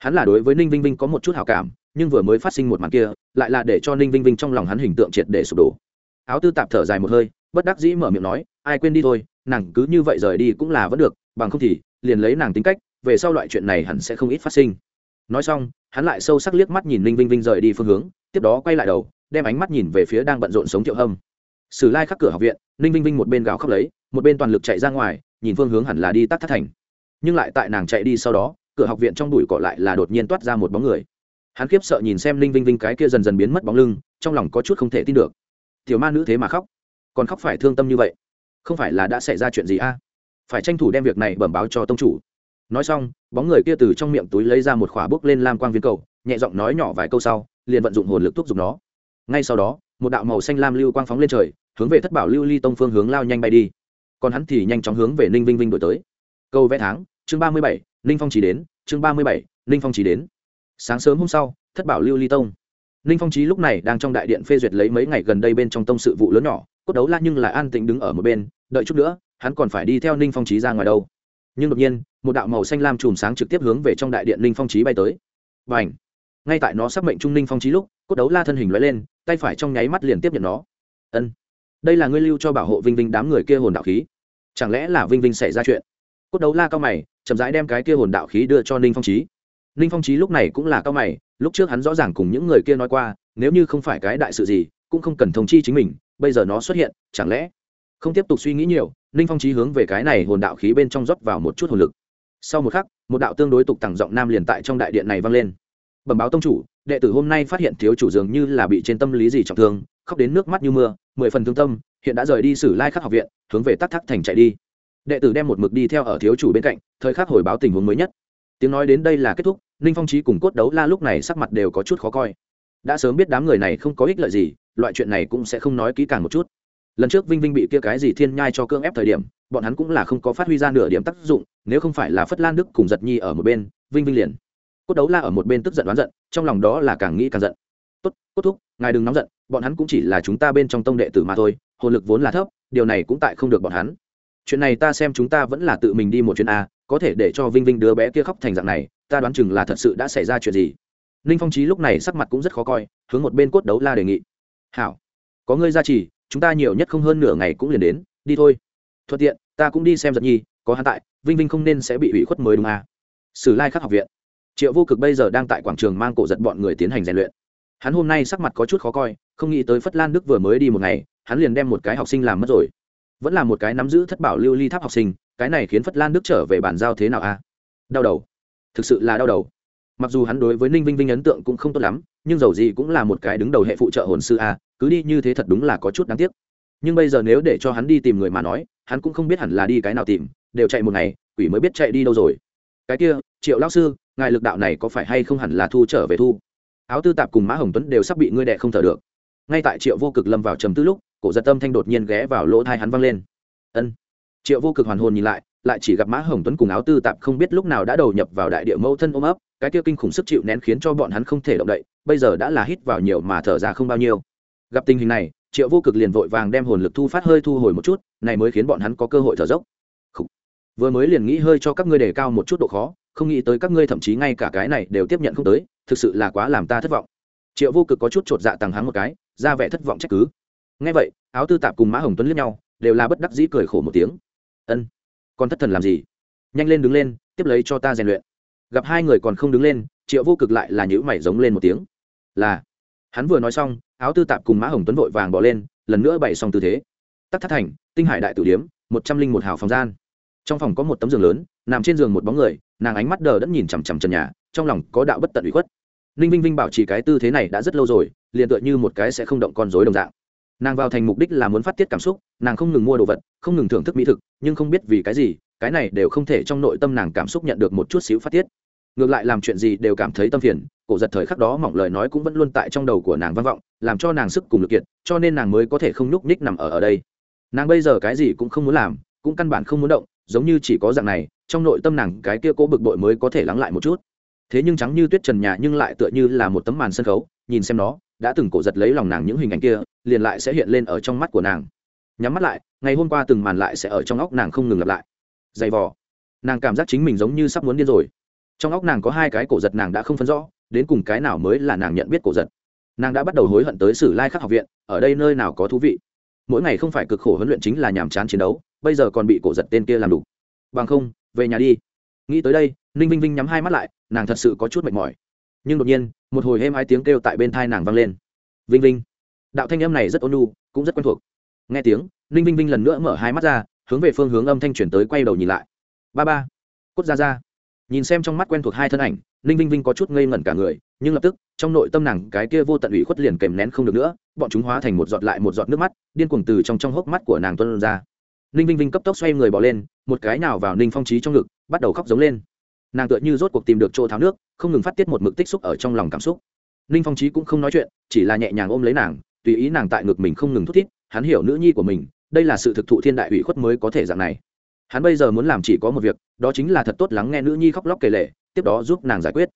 hắn là đối với ninh vinh vinh có một chút hào cảm, nhưng vừa mới phát sinh một màn kia, lại là để cho ninh vinh vinh trong lòng hắn hình tượng triệt để sụp đổ. Áo tư tạp thở dài một hơi, bất đắc dĩ mở miệng nói, ai quên đi thôi, nàng cứ như vậy rời đi cũng là vẫn được, bằng không thì liền lấy nàng tính cách, về sau loại chuyện này hẳn sẽ không ít phát sinh. Nói xong, hắn lại sâu sắc liếc mắt nhìn ninh vinh vinh rời đi phương hướng, tiếp đó quay lại đầu, đem ánh mắt nhìn về phía đang bận rộn sống thiệu hâm. Sử lai khắc cửa học viện, ninh vinh vinh một bên gào khóc lấy, một bên toàn lực chạy ra ngoài, nhìn phương hướng hẳn là đi tắt thất thành. Nhưng lại tại nàng chạy đi sau đó cửa học viện trong đùi cỏ lại là đột nhiên toát ra một bóng người. Hắn khiếp sợ nhìn xem ninh vinh vinh cái kia dần dần biến mất bóng lưng, trong lòng có chút không thể tin được. Tiểu ma nữ thế mà khóc. Còn khóc phải thương tâm như vậy? Không phải là đã xảy ra chuyện gì a? Phải tranh thủ đem việc này bẩm báo cho tông chủ. Nói xong, bóng người kia từ trong miệng túi lấy ra một khỏa bước lên lam quang viên cầu, nhẹ giọng nói nhỏ vài câu sau, liền vận dụng hồn lực thúc giục nó. Ngay sau đó, một đạo màu xanh lam lưu quang phóng lên trời, hướng về thất bảo lưu ly tông phương hướng lao nhanh bay đi. Còn hắn thì nhanh chóng hướng về ninh vinh vinh đổi tới. Câu vẽ tháng, chương ba mươi bảy ninh phong trí đến, chương ba mươi bảy, ninh phong trí đến. Sáng sớm hôm sau, thất bảo lưu ly tông. Ninh phong trí lúc này đang trong đại điện phê duyệt lấy mấy ngày gần đây bên trong tông sự vụ lớn nhỏ, cốt đấu la nhưng lại an tĩnh đứng ở một bên, đợi chút nữa, hắn còn phải đi theo ninh phong trí ra ngoài đâu. Nhưng đột nhiên, một đạo màu xanh lam chùm sáng trực tiếp hướng về trong đại điện ninh phong trí bay tới. Và ảnh ngay tại nó sắp mệnh trung ninh phong trí lúc, cốt đấu la thân hình loại lên, tay phải trong nháy mắt liền tiếp nhận nó. Ân! Đây là ngươi lưu cho bảo hộ vinh vinh đám người kia hồn đạo khí. Chẳng lẽ là vinh vinh xảy ra chuyện? Cốt đấu la cao mày chậm rãi đem cái kia hồn đạo khí đưa cho ninh phong trí ninh phong trí lúc này cũng là cao mày, lúc trước hắn rõ ràng cùng những người kia nói qua, nếu như không phải cái đại sự gì, cũng không cần thông chi chính mình, bây giờ nó xuất hiện, chẳng lẽ không tiếp tục suy nghĩ nhiều, ninh phong trí hướng về cái này hồn đạo khí bên trong rót vào một chút hồn lực. Sau một khắc, một đạo tương đối tục tặng giọng nam liền tại trong đại điện này vang lên. Bẩm báo tông chủ, đệ tử hôm nay phát hiện thiếu chủ dường như là bị trên tâm lý gì trọng thương, khóc đến nước mắt như mưa, mười phần thương tâm, hiện đã rời đi sử lai khắc học viện, hướng về tắc thắc thành chạy đi đệ tử đem một mực đi theo ở thiếu chủ bên cạnh, thời khắc hồi báo tình huống mới nhất. Tiếng nói đến đây là kết thúc, ninh phong trí cùng cốt đấu la lúc này sắc mặt đều có chút khó coi. Đã sớm biết đám người này không có ích lợi gì, loại chuyện này cũng sẽ không nói kỹ càng một chút. Lần trước vinh vinh bị kia cái gì thiên nhai cho cưỡng ép thời điểm, bọn hắn cũng là không có phát huy ra nửa điểm tác dụng, nếu không phải là phất lan đức cùng giật nhi ở một bên, vinh vinh liền. Cốt đấu la ở một bên tức giận đoán giận, trong lòng đó là càng nghĩ càng giận. Tốt, cốt thúc, ngài đừng nóng giận, bọn hắn cũng chỉ là chúng ta bên trong tông đệ tử mà thôi, hồn lực vốn là thấp, điều này cũng tại không được bọn hắn chuyện này ta xem chúng ta vẫn là tự mình đi một chuyến a, có thể để cho vinh vinh đứa bé kia khóc thành dạng này, ta đoán chừng là thật sự đã xảy ra chuyện gì. Ninh phong trí lúc này sắc mặt cũng rất khó coi, hướng một bên cốt đấu la đề nghị. Hảo, có ngươi ra chỉ, chúng ta nhiều nhất không hơn nửa ngày cũng liền đến, đi thôi. Thuận tiện, ta cũng đi xem giật nhi, có hắn tại, vinh vinh không nên sẽ bị ủy khuất mới đúng à. sử lai khắc học viện. Triệu vô cực bây giờ đang tại quảng trường mang cổ giật bọn người tiến hành rèn luyện. Hắn hôm nay sắc mặt có chút khó coi, không nghĩ tới phất lan đức vừa mới đi một ngày, hắn liền đem một cái học sinh làm mất rồi vẫn là một cái nắm giữ thất bảo lưu ly tháp học sinh, cái này khiến phất lan đức trở về bàn giao thế nào a? À? Đau đầu. Thực sự là đau đầu. Mặc dù hắn đối với ninh vinh vinh ấn tượng cũng không tốt lắm, nhưng dầu gì cũng là một cái đứng đầu hệ phụ trợ hồn sư a, cứ đi như thế thật đúng là có chút đáng tiếc. Nhưng bây giờ nếu để cho hắn đi tìm người mà nói, hắn cũng không biết hẳn là đi cái nào tìm, đều chạy một ngày, quỷ mới biết chạy đi đâu rồi. Cái kia, triệu lão sư, ngài lực đạo này có phải hay không hẳn là thu trở về thu? Áo tư tạp cùng mã hồng tuấn đều sắp bị ngươi đẻ không thở được. Ngay tại triệu vô cực lâm vào trầm tư lúc cổ giật tâm thanh đột nhiên ghé vào lỗ thai hắn văng lên. Ân. Triệu vô cực hoàn hồn nhìn lại lại chỉ gặp mã hồng tuấn cùng áo tư tạp không biết lúc nào đã đầu nhập vào đại địa mẫu thân ôm ấp, cái kia kinh khủng sức chịu nén khiến cho bọn hắn không thể động đậy, bây giờ đã là hít vào nhiều mà thở ra không bao nhiêu. Gặp tình hình này, triệu vô cực liền vội vàng đem hồn lực thu phát hơi thu hồi một chút, này mới khiến bọn hắn có cơ hội thở dốc. Vừa mới liền nghĩ hơi cho các ngươi đề cao một chút độ khó, không nghĩ tới các ngươi thậm chí ngay cả cái này đều tiếp nhận không tới, thực sự là quá làm ta thất vọng. Triệu vô cực có chút chột dạ tàng hắng một cái, ra vẻ thất vọng trách cứ ngay vậy, áo tư tạp cùng mã hồng tuấn liếc nhau, đều là bất đắc dĩ cười khổ một tiếng. Ân con thất thần làm gì? Nhanh lên đứng lên, tiếp lấy cho ta rèn luyện. Gặp hai người còn không đứng lên, triệu vô cực lại là nhữ mày giống lên một tiếng. Là. Hắn vừa nói xong, áo tư tạp cùng mã hồng tuấn vội vàng bỏ lên, lần nữa bày xong tư thế. Tắc thất thành, tinh hải đại tử điếm, một trăm linh một hào phòng gian. Trong phòng có một tấm giường lớn, nằm trên giường một bóng người, nàng ánh mắt đờ đẫn nhìn chằm chằm trần nhà, trong lòng có đạo bất tận ủy khuất. Ninh vinh vinh bảo trì cái tư thế này đã rất lâu rồi, liền tựa như một cái sẽ không động con dối đồng dạng nàng vào thành mục đích là muốn phát tiết cảm xúc, nàng không ngừng mua đồ vật, không ngừng thưởng thức mỹ thực, nhưng không biết vì cái gì, cái này đều không thể trong nội tâm nàng cảm xúc nhận được một chút xíu phát tiết. Ngược lại làm chuyện gì đều cảm thấy tâm phiền, cổ giật thời khắc đó mỏng lời nói cũng vẫn luôn tại trong đầu của nàng vang vọng, làm cho nàng sức cùng lực kiệt, cho nên nàng mới có thể không nhúc nhích nằm ở ở đây. Nàng bây giờ cái gì cũng không muốn làm, cũng căn bản không muốn động, giống như chỉ có dạng này, trong nội tâm nàng cái kia cố bực bội mới có thể lắng lại một chút. Thế nhưng trắng như tuyết trần nhà nhưng lại tựa như là một tấm màn sân khấu, nhìn xem nó đã từng cổ giật lấy lòng nàng những hình ảnh kia, liền lại sẽ hiện lên ở trong mắt của nàng. Nhắm mắt lại, ngày hôm qua từng màn lại sẽ ở trong óc nàng không ngừng lặp lại. Dày vò. Nàng cảm giác chính mình giống như sắp muốn điên rồi. Trong óc nàng có hai cái cổ giật nàng đã không phân rõ, đến cùng cái nào mới là nàng nhận biết cổ giật. Nàng đã bắt đầu hối hận tới sử lai khắc học viện, ở đây nơi nào có thú vị. Mỗi ngày không phải cực khổ huấn luyện chính là nhàm chán chiến đấu, bây giờ còn bị cổ giật tên kia làm đủ bằng không, về nhà đi. Nghĩ tới đây, ninh vinh vinh nhắm hai mắt lại, nàng thật sự có chút mệt mỏi nhưng đột nhiên, một hồi êm hai tiếng kêu tại bên thai nàng vang lên. Vinh vinh. Đạo thanh âm này rất ôn nhu, cũng rất quen thuộc. Nghe tiếng, ninh vinh vinh lần nữa mở hai mắt ra, hướng về phương hướng âm thanh chuyển tới quay đầu nhìn lại. Ba ba. Cốt ra ra nhìn xem trong mắt quen thuộc hai thân ảnh, ninh vinh vinh có chút ngây ngẩn cả người, nhưng lập tức, trong nội tâm nàng cái kia vô tận ủy khuất liền kèm nén không được nữa, bọn chúng hóa thành một giọt lại một giọt nước mắt, điên cuồng từ trong trong hốc mắt của nàng tuân ra. Ninh vinh vinh cấp tốc xoay người bỏ lên, một cái nào vào ninh phong trí trong ngực, bắt đầu khóc giống lên nàng tựa như rốt cuộc tìm được chỗ tháo nước, không ngừng phát tiết một mực tích xúc ở trong lòng cảm xúc. Ninh phong trí cũng không nói chuyện, chỉ là nhẹ nhàng ôm lấy nàng, tùy ý nàng tại ngực mình không ngừng thút thít, hắn hiểu nữ nhi của mình, đây là sự thực thụ thiên đại ủy khuất mới có thể dạng này. Hắn bây giờ muốn làm chỉ có một việc, đó chính là thật tốt lắng nghe nữ nhi khóc lóc kể lệ tiếp đó giúp nàng giải quyết.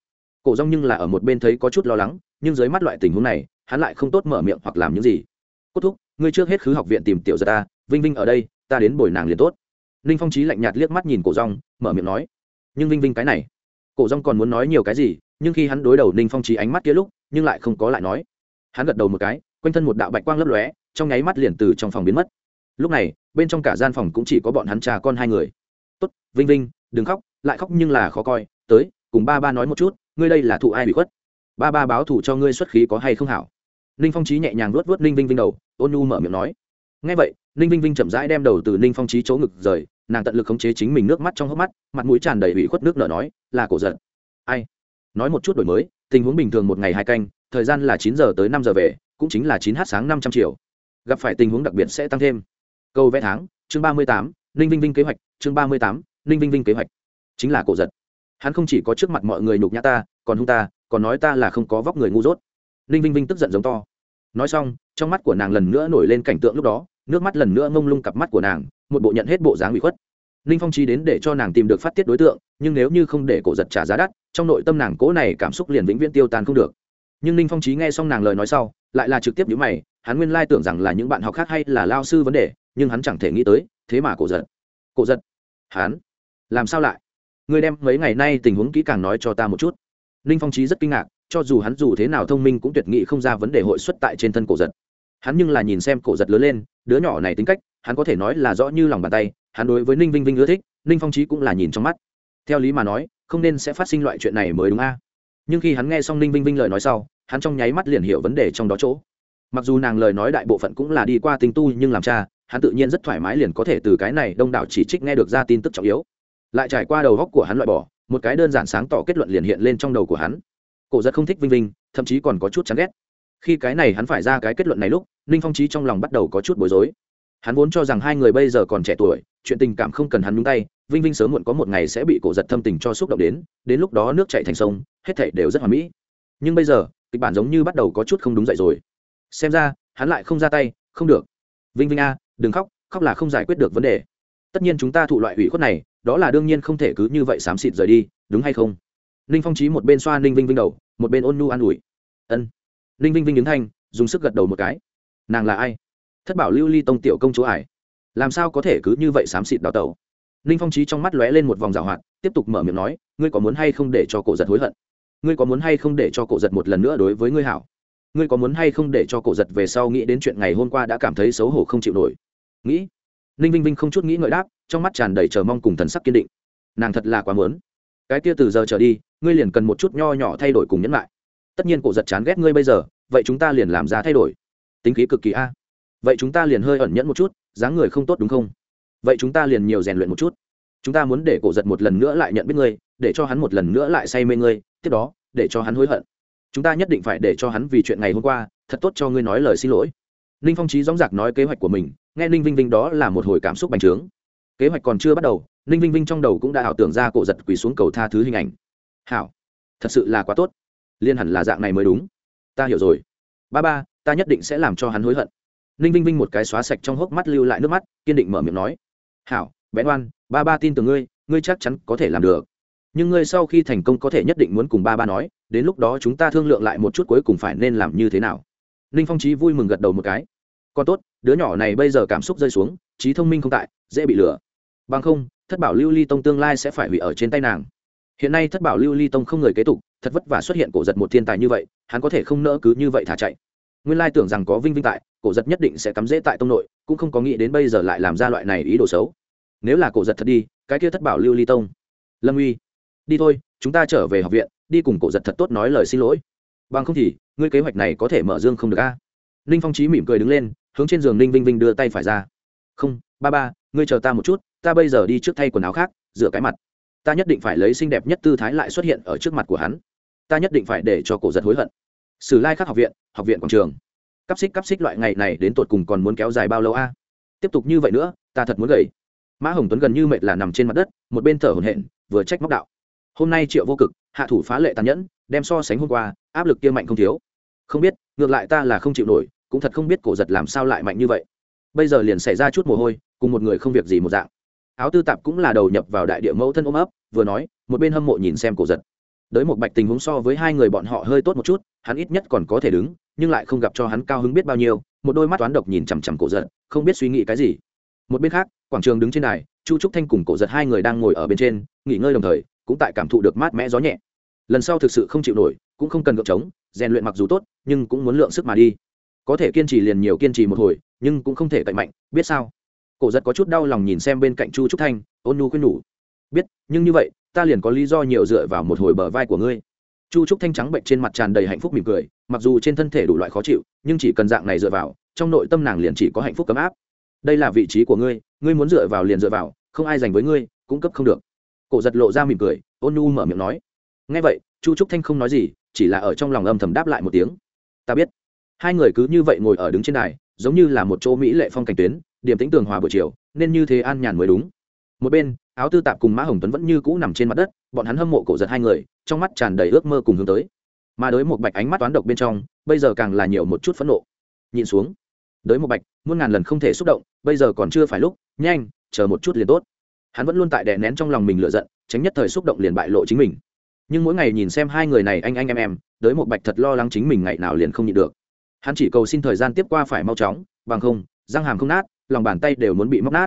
Cổ rong nhưng là ở một bên thấy có chút lo lắng, nhưng dưới mắt loại tình huống này, hắn lại không tốt mở miệng hoặc làm những gì. Cốt thúc, ngươi trước hết khứ học viện tìm tiểu giật ta, vinh vinh ở đây, ta đến bồi nàng liền tốt. Ninh phong trí lạnh nhạt liếc mắt nhìn cổ rong mở miệng nói nhưng vinh vinh cái này. Cổ rong còn muốn nói nhiều cái gì, nhưng khi hắn đối đầu ninh phong trí ánh mắt kia lúc, nhưng lại không có lại nói. Hắn gật đầu một cái, quanh thân một đạo bạch quang lấp lóe, trong nháy mắt liền từ trong phòng biến mất. Lúc này, bên trong cả gian phòng cũng chỉ có bọn hắn cha con hai người. Tốt, vinh vinh, đừng khóc, lại khóc nhưng là khó coi, tới, cùng ba ba nói một chút, ngươi đây là thụ ai bị khuất? Ba ba báo thủ cho ngươi xuất khí có hay không hảo? Ninh phong trí nhẹ nhàng luốt vớt ninh vinh vinh đầu, ôn nhu mở miệng nói. Ngay vậy, ninh vinh vinh chậm rãi đem đầu từ ninh phong trí chỗ ngực rời nàng tận lực khống chế chính mình nước mắt trong hốc mắt, mặt mũi tràn đầy ủy khuất nước nở nói, là cổ giận. Ai? Nói một chút đổi mới, tình huống bình thường một ngày hai canh, thời gian là chín giờ tới năm giờ về, cũng chính là chín h sáng năm trăm triệu. Gặp phải tình huống đặc biệt sẽ tăng thêm. Câu vẽ tháng, chương ba mươi tám, ninh vinh vinh kế hoạch, chương ba mươi tám, ninh vinh vinh kế hoạch. Chính là cổ giật hắn không chỉ có trước mặt mọi người nhục nhã ta, còn hung ta, còn nói ta là không có vóc người ngu dốt. Ninh vinh vinh tức giận giống to. Nói xong, trong mắt của nàng lần nữa nổi lên cảnh tượng lúc đó nước mắt lần nữa ngông lung cặp mắt của nàng, một bộ nhận hết bộ dáng bị khuất. Ninh phong chi đến để cho nàng tìm được phát tiết đối tượng, nhưng nếu như không để cổ giật trả giá đắt, trong nội tâm nàng cố này cảm xúc liền vĩnh viễn tiêu tan không được. Nhưng ninh phong trí nghe xong nàng lời nói sau, lại là trực tiếp nhữ mày, hắn nguyên lai tưởng rằng là những bạn học khác hay là lao sư vấn đề, nhưng hắn chẳng thể nghĩ tới, thế mà cổ giật. Cổ giật? Hắn? Làm sao lại? Người đem mấy ngày nay tình huống kỹ càng nói cho ta một chút. Ninh phong trí rất kinh ngạc, cho dù hắn dù thế nào thông minh cũng tuyệt nghị không ra vấn đề hội xuất tại trên thân cổ giật hắn nhưng là nhìn xem cổ giật lớn lên, đứa nhỏ này tính cách, hắn có thể nói là rõ như lòng bàn tay, hắn đối với ninh vinh vinh ưa thích, ninh phong trí cũng là nhìn trong mắt. Theo lý mà nói, không nên sẽ phát sinh loại chuyện này mới đúng a. Nhưng khi hắn nghe xong ninh vinh vinh lời nói sau, hắn trong nháy mắt liền hiểu vấn đề trong đó chỗ. Mặc dù nàng lời nói đại bộ phận cũng là đi qua tinh tu nhưng làm cha, hắn tự nhiên rất thoải mái liền có thể từ cái này đông đảo chỉ trích nghe được ra tin tức trọng yếu. Lại trải qua đầu góc của hắn loại bỏ, một cái đơn giản sáng tỏ kết luận liền hiện lên trong đầu của hắn. Cổ giật không thích vinh vinh, thậm chí còn có chút chán ghét khi cái này hắn phải ra cái kết luận này lúc, ninh phong trí trong lòng bắt đầu có chút bối rối. Hắn vốn cho rằng hai người bây giờ còn trẻ tuổi, chuyện tình cảm không cần hắn nhúng tay, vinh vinh sớm muộn có một ngày sẽ bị cổ giật thâm tình cho xúc động đến đến lúc đó nước chạy thành sông, hết thảy đều rất hoà mỹ. Nhưng bây giờ, kịch bản giống như bắt đầu có chút không đúng dậy rồi. Xem ra, hắn lại không ra tay, không được. Vinh vinh a, đừng khóc khóc là không giải quyết được vấn đề. Tất nhiên chúng ta thụ loại hủy khuất này, đó là đương nhiên không thể cứ như vậy xám xịt rời đi, đúng hay không? Ninh phong trí một bên xoa ninh vinh vinh đầu, một bên ôn nu an ủi. Ân ninh vinh vinh đứng thanh, dùng sức gật đầu một cái. Nàng là ai? Thất bảo lưu ly tông tiểu công chúa ải. Làm sao có thể cứ như vậy xám xịt đào tẩu? Ninh phong trí trong mắt lóe lên một vòng rào hoạt, tiếp tục mở miệng nói, ngươi có muốn hay không để cho cổ giật hối hận? Ngươi có muốn hay không để cho cổ giật một lần nữa đối với ngươi hảo? Ngươi có muốn hay không để cho cổ giật về sau nghĩ đến chuyện ngày hôm qua đã cảm thấy xấu hổ không chịu nổi? Nghĩ. Ninh vinh vinh không chút nghĩ ngợi đáp, trong mắt tràn đầy chờ mong cùng thần sắc kiên định. Nàng thật là quá muốn. Cái kia từ giờ trở đi, ngươi liền cần một chút nho nhỏ thay đổi cùng nhẫn lại. Tất nhiên cổ giật chán ghét ngươi bây giờ vậy chúng ta liền làm ra thay đổi. Tính khí cực kỳ a. Vậy chúng ta liền hơi ẩn nhẫn một chút, dáng người không tốt đúng không? Vậy chúng ta liền nhiều rèn luyện một chút. Chúng ta muốn để cổ giật một lần nữa lại nhận biết ngươi, để cho hắn một lần nữa lại say mê ngươi, tiếp đó, để cho hắn hối hận. Chúng ta nhất định phải để cho hắn vì chuyện ngày hôm qua, thật tốt cho ngươi nói lời xin lỗi. Ninh phong trí dóng dạc nói kế hoạch của mình, nghe ninh vinh vinh đó là một hồi cảm xúc bành trướng. Kế hoạch còn chưa bắt đầu, ninh vinh vinh trong đầu cũng đã ảo tưởng ra cổ giật quỳ xuống cầu tha thứ hình ảnh. Hảo, thật sự là quá tốt. Liên hẳn là dạng này mới đúng ta hiểu rồi. Ba ba, ta nhất định sẽ làm cho hắn hối hận. Ninh vinh vinh một cái xóa sạch trong hốc mắt lưu lại nước mắt, kiên định mở miệng nói. Hảo, bé ngoan, ba ba tin tưởng ngươi ngươi chắc chắn có thể làm được. Nhưng ngươi sau khi thành công có thể nhất định muốn cùng ba ba nói, đến lúc đó chúng ta thương lượng lại một chút cuối cùng phải nên làm như thế nào. Ninh phong trí vui mừng gật đầu một cái. Còn tốt, đứa nhỏ này bây giờ cảm xúc rơi xuống, trí thông minh không tại, dễ bị lừa. Bằng không, thất bảo lưu ly tông tương lai sẽ phải hủy ở trên tay nàng. Hiện nay thất bảo lưu ly tông không người kế tục thật vất vả xuất hiện cổ giật một thiên tài như vậy, hắn có thể không nỡ cứ như vậy thả chạy. Nguyên lai tưởng rằng có vinh vinh tại, cổ giật nhất định sẽ cắm rễ tại tông nội, cũng không có nghĩ đến bây giờ lại làm ra loại này ý đồ xấu. Nếu là cổ giật thật đi, cái kia thất bảo lưu ly tông. Lâm uy, đi thôi, chúng ta trở về học viện, đi cùng cổ giật thật tốt nói lời xin lỗi. Bằng không thì, ngươi kế hoạch này có thể mở dương không được a? Ninh phong trí mỉm cười đứng lên, hướng trên giường ninh vinh vinh đưa tay phải ra. Không, ba ba, ngươi chờ ta một chút, ta bây giờ đi trước thay quần áo khác, rửa cái mặt. Ta nhất định phải lấy xinh đẹp nhất tư thái lại xuất hiện ở trước mặt của hắn ta nhất định phải để cho cổ giật hối hận. Sử lai khắc học viện học viện quảng trường. Cắp xích cắp xích loại ngày này đến tột cùng còn muốn kéo dài bao lâu a? Tiếp tục như vậy nữa, ta thật muốn gầy. Mã hồng tuấn gần như mệt là nằm trên mặt đất, một bên thở hổn hển, vừa trách móc đạo. Hôm nay triệu vô cực, hạ thủ phá lệ tàn nhẫn, đem so sánh hôm qua, áp lực kia mạnh không thiếu. Không biết, ngược lại ta là không chịu nổi, cũng thật không biết cổ giật làm sao lại mạnh như vậy. Bây giờ liền xảy ra chút mồ hôi, cùng một người không việc gì một dạng. Áo tư tạp cũng là đầu nhập vào đại địa mẫu thân ôm ấp, vừa nói, một bên hâm mộ nhìn xem cổ giật đới một bạch tình huống so với hai người bọn họ hơi tốt một chút, hắn ít nhất còn có thể đứng, nhưng lại không gặp cho hắn cao hứng biết bao nhiêu, một đôi mắt toán độc nhìn chằm chằm cổ giật, không biết suy nghĩ cái gì. Một bên khác, quảng trường đứng trên đài, chu trúc thanh cùng cổ giật hai người đang ngồi ở bên trên, nghỉ ngơi đồng thời, cũng tại cảm thụ được mát mẽ gió nhẹ. Lần sau thực sự không chịu nổi, cũng không cần gợp trống, rèn luyện mặc dù tốt, nhưng cũng muốn lượng sức mà đi. Có thể kiên trì liền nhiều kiên trì một hồi, nhưng cũng không thể cậy mạnh, biết sao? Cổ giật có chút đau lòng nhìn xem bên cạnh chu trúc thanh, ôn nu khuyên nhủ. Biết, nhưng như vậy ta liền có lý do nhiều dựa vào một hồi bờ vai của ngươi. Chu trúc thanh trắng bệnh trên mặt tràn đầy hạnh phúc mỉm cười, mặc dù trên thân thể đủ loại khó chịu, nhưng chỉ cần dạng này dựa vào, trong nội tâm nàng liền chỉ có hạnh phúc cấm áp. Đây là vị trí của ngươi ngươi muốn dựa vào liền dựa vào, không ai dành với ngươi, cũng cấp không được. Cổ giật lộ ra mỉm cười, ôn nu mở miệng nói. Ngay vậy, chu trúc thanh không nói gì, chỉ là ở trong lòng âm thầm đáp lại một tiếng. Ta biết. Hai người cứ như vậy ngồi ở đứng trên đài, giống như là một chỗ mỹ lệ phong cảnh tuyến, điểm tính tường hòa buổi chiều, nên như thế an nhàn mới đúng. Một bên áo tư tạp cùng mã hồng tuấn vẫn như cũ nằm trên mặt đất, bọn hắn hâm mộ cổ giật hai người, trong mắt tràn đầy ước mơ cùng hướng tới. Mà đới một bạch ánh mắt toán độc bên trong, bây giờ càng là nhiều một chút phẫn nộ. Nhìn xuống, đới một bạch, muôn ngàn lần không thể xúc động, bây giờ còn chưa phải lúc, nhanh, chờ một chút liền tốt. Hắn vẫn luôn tại đè nén trong lòng mình lựa giận, tránh nhất thời xúc động liền bại lộ chính mình. Nhưng mỗi ngày nhìn xem hai người này anh anh em em, đới một bạch thật lo lắng chính mình ngày nào liền không nhịn được. Hắn chỉ cầu xin thời gian tiếp qua phải mau chóng, bằng không, răng hàm không nát, lòng bàn tay đều muốn bị móc nát.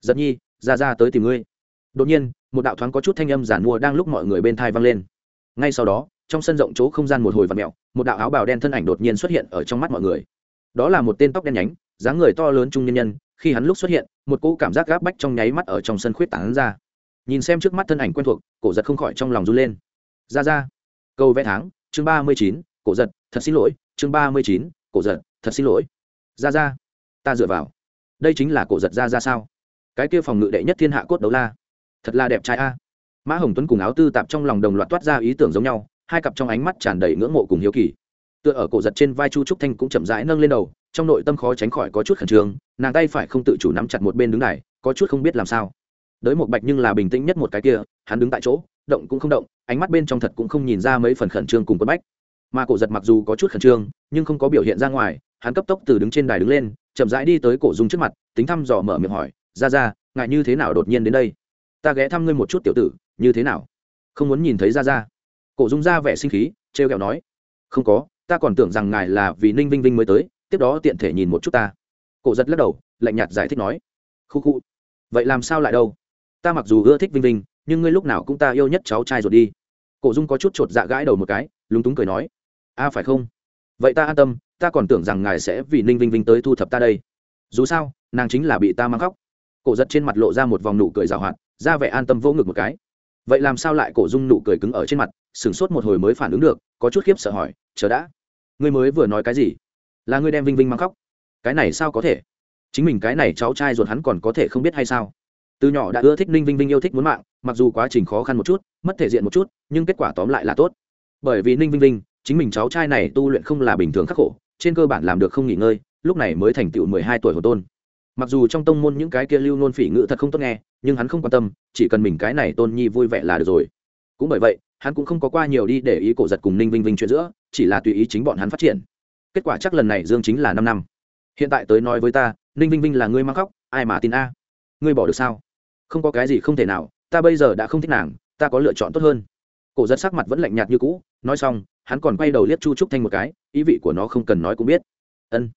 Giật nhi, ra ra tới tìm ngươi đột nhiên, một đạo thoáng có chút thanh âm giản mua đang lúc mọi người bên thai vang lên. Ngay sau đó, trong sân rộng chỗ không gian một hồi và mẹo một đạo áo bào đen thân ảnh đột nhiên xuất hiện ở trong mắt mọi người. Đó là một tên tóc đen nhánh, dáng người to lớn trung nhân nhân, khi hắn lúc xuất hiện, một cỗ cảm giác gáp bách trong nháy mắt ở trong sân khuyết tảng ra. Nhìn xem trước mắt thân ảnh quen thuộc, cổ giật không khỏi trong lòng run lên. Ra ra. Câu vẽ tháng, chương ba mươi chín, cổ giật, thật xin lỗi, chương ba mươi chín, cổ giật, thật xin lỗi. Ra ra. Ta dựa vào. Đây chính là cổ giật ra ra sao? Cái kia phòng ngự đệ nhất thiên hạ cốt đấu la thật là đẹp trai a. Mã hồng tuấn cùng áo tư tạp trong lòng đồng loạt toát ra ý tưởng giống nhau, hai cặp trong ánh mắt tràn đầy ngưỡng mộ cùng hiếu kỳ. Tựa ở cổ giật trên vai chu trúc thanh cũng chậm rãi nâng lên đầu, trong nội tâm khó tránh khỏi có chút khẩn trương, nàng tay phải không tự chủ nắm chặt một bên đứng này có chút không biết làm sao. Đới một bạch nhưng là bình tĩnh nhất một cái kia, hắn đứng tại chỗ, động cũng không động, ánh mắt bên trong thật cũng không nhìn ra mấy phần khẩn trương cùng quất bách. Mà cổ giật mặc dù có chút khẩn trương, nhưng không có biểu hiện ra ngoài, hắn cấp tốc từ đứng trên đài đứng lên, chậm rãi đi tới cổ dung trước mặt, tính thăm dò mở miệng hỏi ra ra ngại như thế nào đột nhiên đến đây? Ta ghé thăm ngươi một chút tiểu tử, như thế nào? Không muốn nhìn thấy ra ra cổ dung ra vẻ sinh khí t r e o kẹo nói. Không có, ta còn tưởng rằng ngài là vì ninh vinh vinh mới tới, tiếp đó tiện thể nhìn một chút ta. Cổ giật lắc đầu, lạnh nhạt giải thích nói. Khu khu. Vậy làm sao lại đâu? Ta mặc dù ưa thích vinh vinh, nhưng ngươi lúc nào cũng ta yêu nhất cháu trai rồi đi. Cổ dung có chút chột dạ gãi đầu một cái, lúng túng cười nói. A phải không? Vậy ta an tâm, ta còn tưởng rằng ngài sẽ vì ninh vinh vinh tới thu thập ta đây. Dù sao, nàng chính là bị ta mang khóc. Cổ giật trên mặt lộ ra một vòng nụ cười rào hoạt ra vẻ an tâm vô ngực một cái. Vậy làm sao lại cổ dung nụ cười cứng ở trên mặt, sửng sốt một hồi mới phản ứng được, có chút khiếp sợ hỏi, chờ đã, ngươi mới vừa nói cái gì? Là ngươi đem vinh vinh mang khóc? Cái này sao có thể? Chính mình cái này cháu trai ruột hắn còn có thể không biết hay sao? Từ nhỏ đã ưa thích ninh vinh vinh yêu thích muốn mạng, mặc dù quá trình khó khăn một chút, mất thể diện một chút, nhưng kết quả tóm lại là tốt. Bởi vì ninh vinh vinh, chính mình cháu trai này tu luyện không là bình thường khắc khổ, trên cơ bản làm được không nghỉ ngơi, lúc này mới thành tựu mười hai tuổi hồ tôn mặc dù trong tông môn những cái kia lưu nôn phỉ ngữ thật không tốt nghe, nhưng hắn không quan tâm, chỉ cần mình cái này tôn nhi vui vẻ là được rồi. Cũng bởi vậy, hắn cũng không có qua nhiều đi để ý cổ giật cùng ninh vinh vinh chuyện giữa, chỉ là tùy ý chính bọn hắn phát triển. Kết quả chắc lần này dương chính là năm năm. Hiện tại tới nói với ta, ninh vinh vinh là ngươi mang khóc, ai mà tin a? Ngươi bỏ được sao? Không có cái gì không thể nào, ta bây giờ đã không thích nàng, ta có lựa chọn tốt hơn. Cổ giật sắc mặt vẫn lạnh nhạt như cũ, nói xong, hắn còn quay đầu liếc chu trúc thanh một cái, ý vị của nó không cần nói cũng biết. Ân.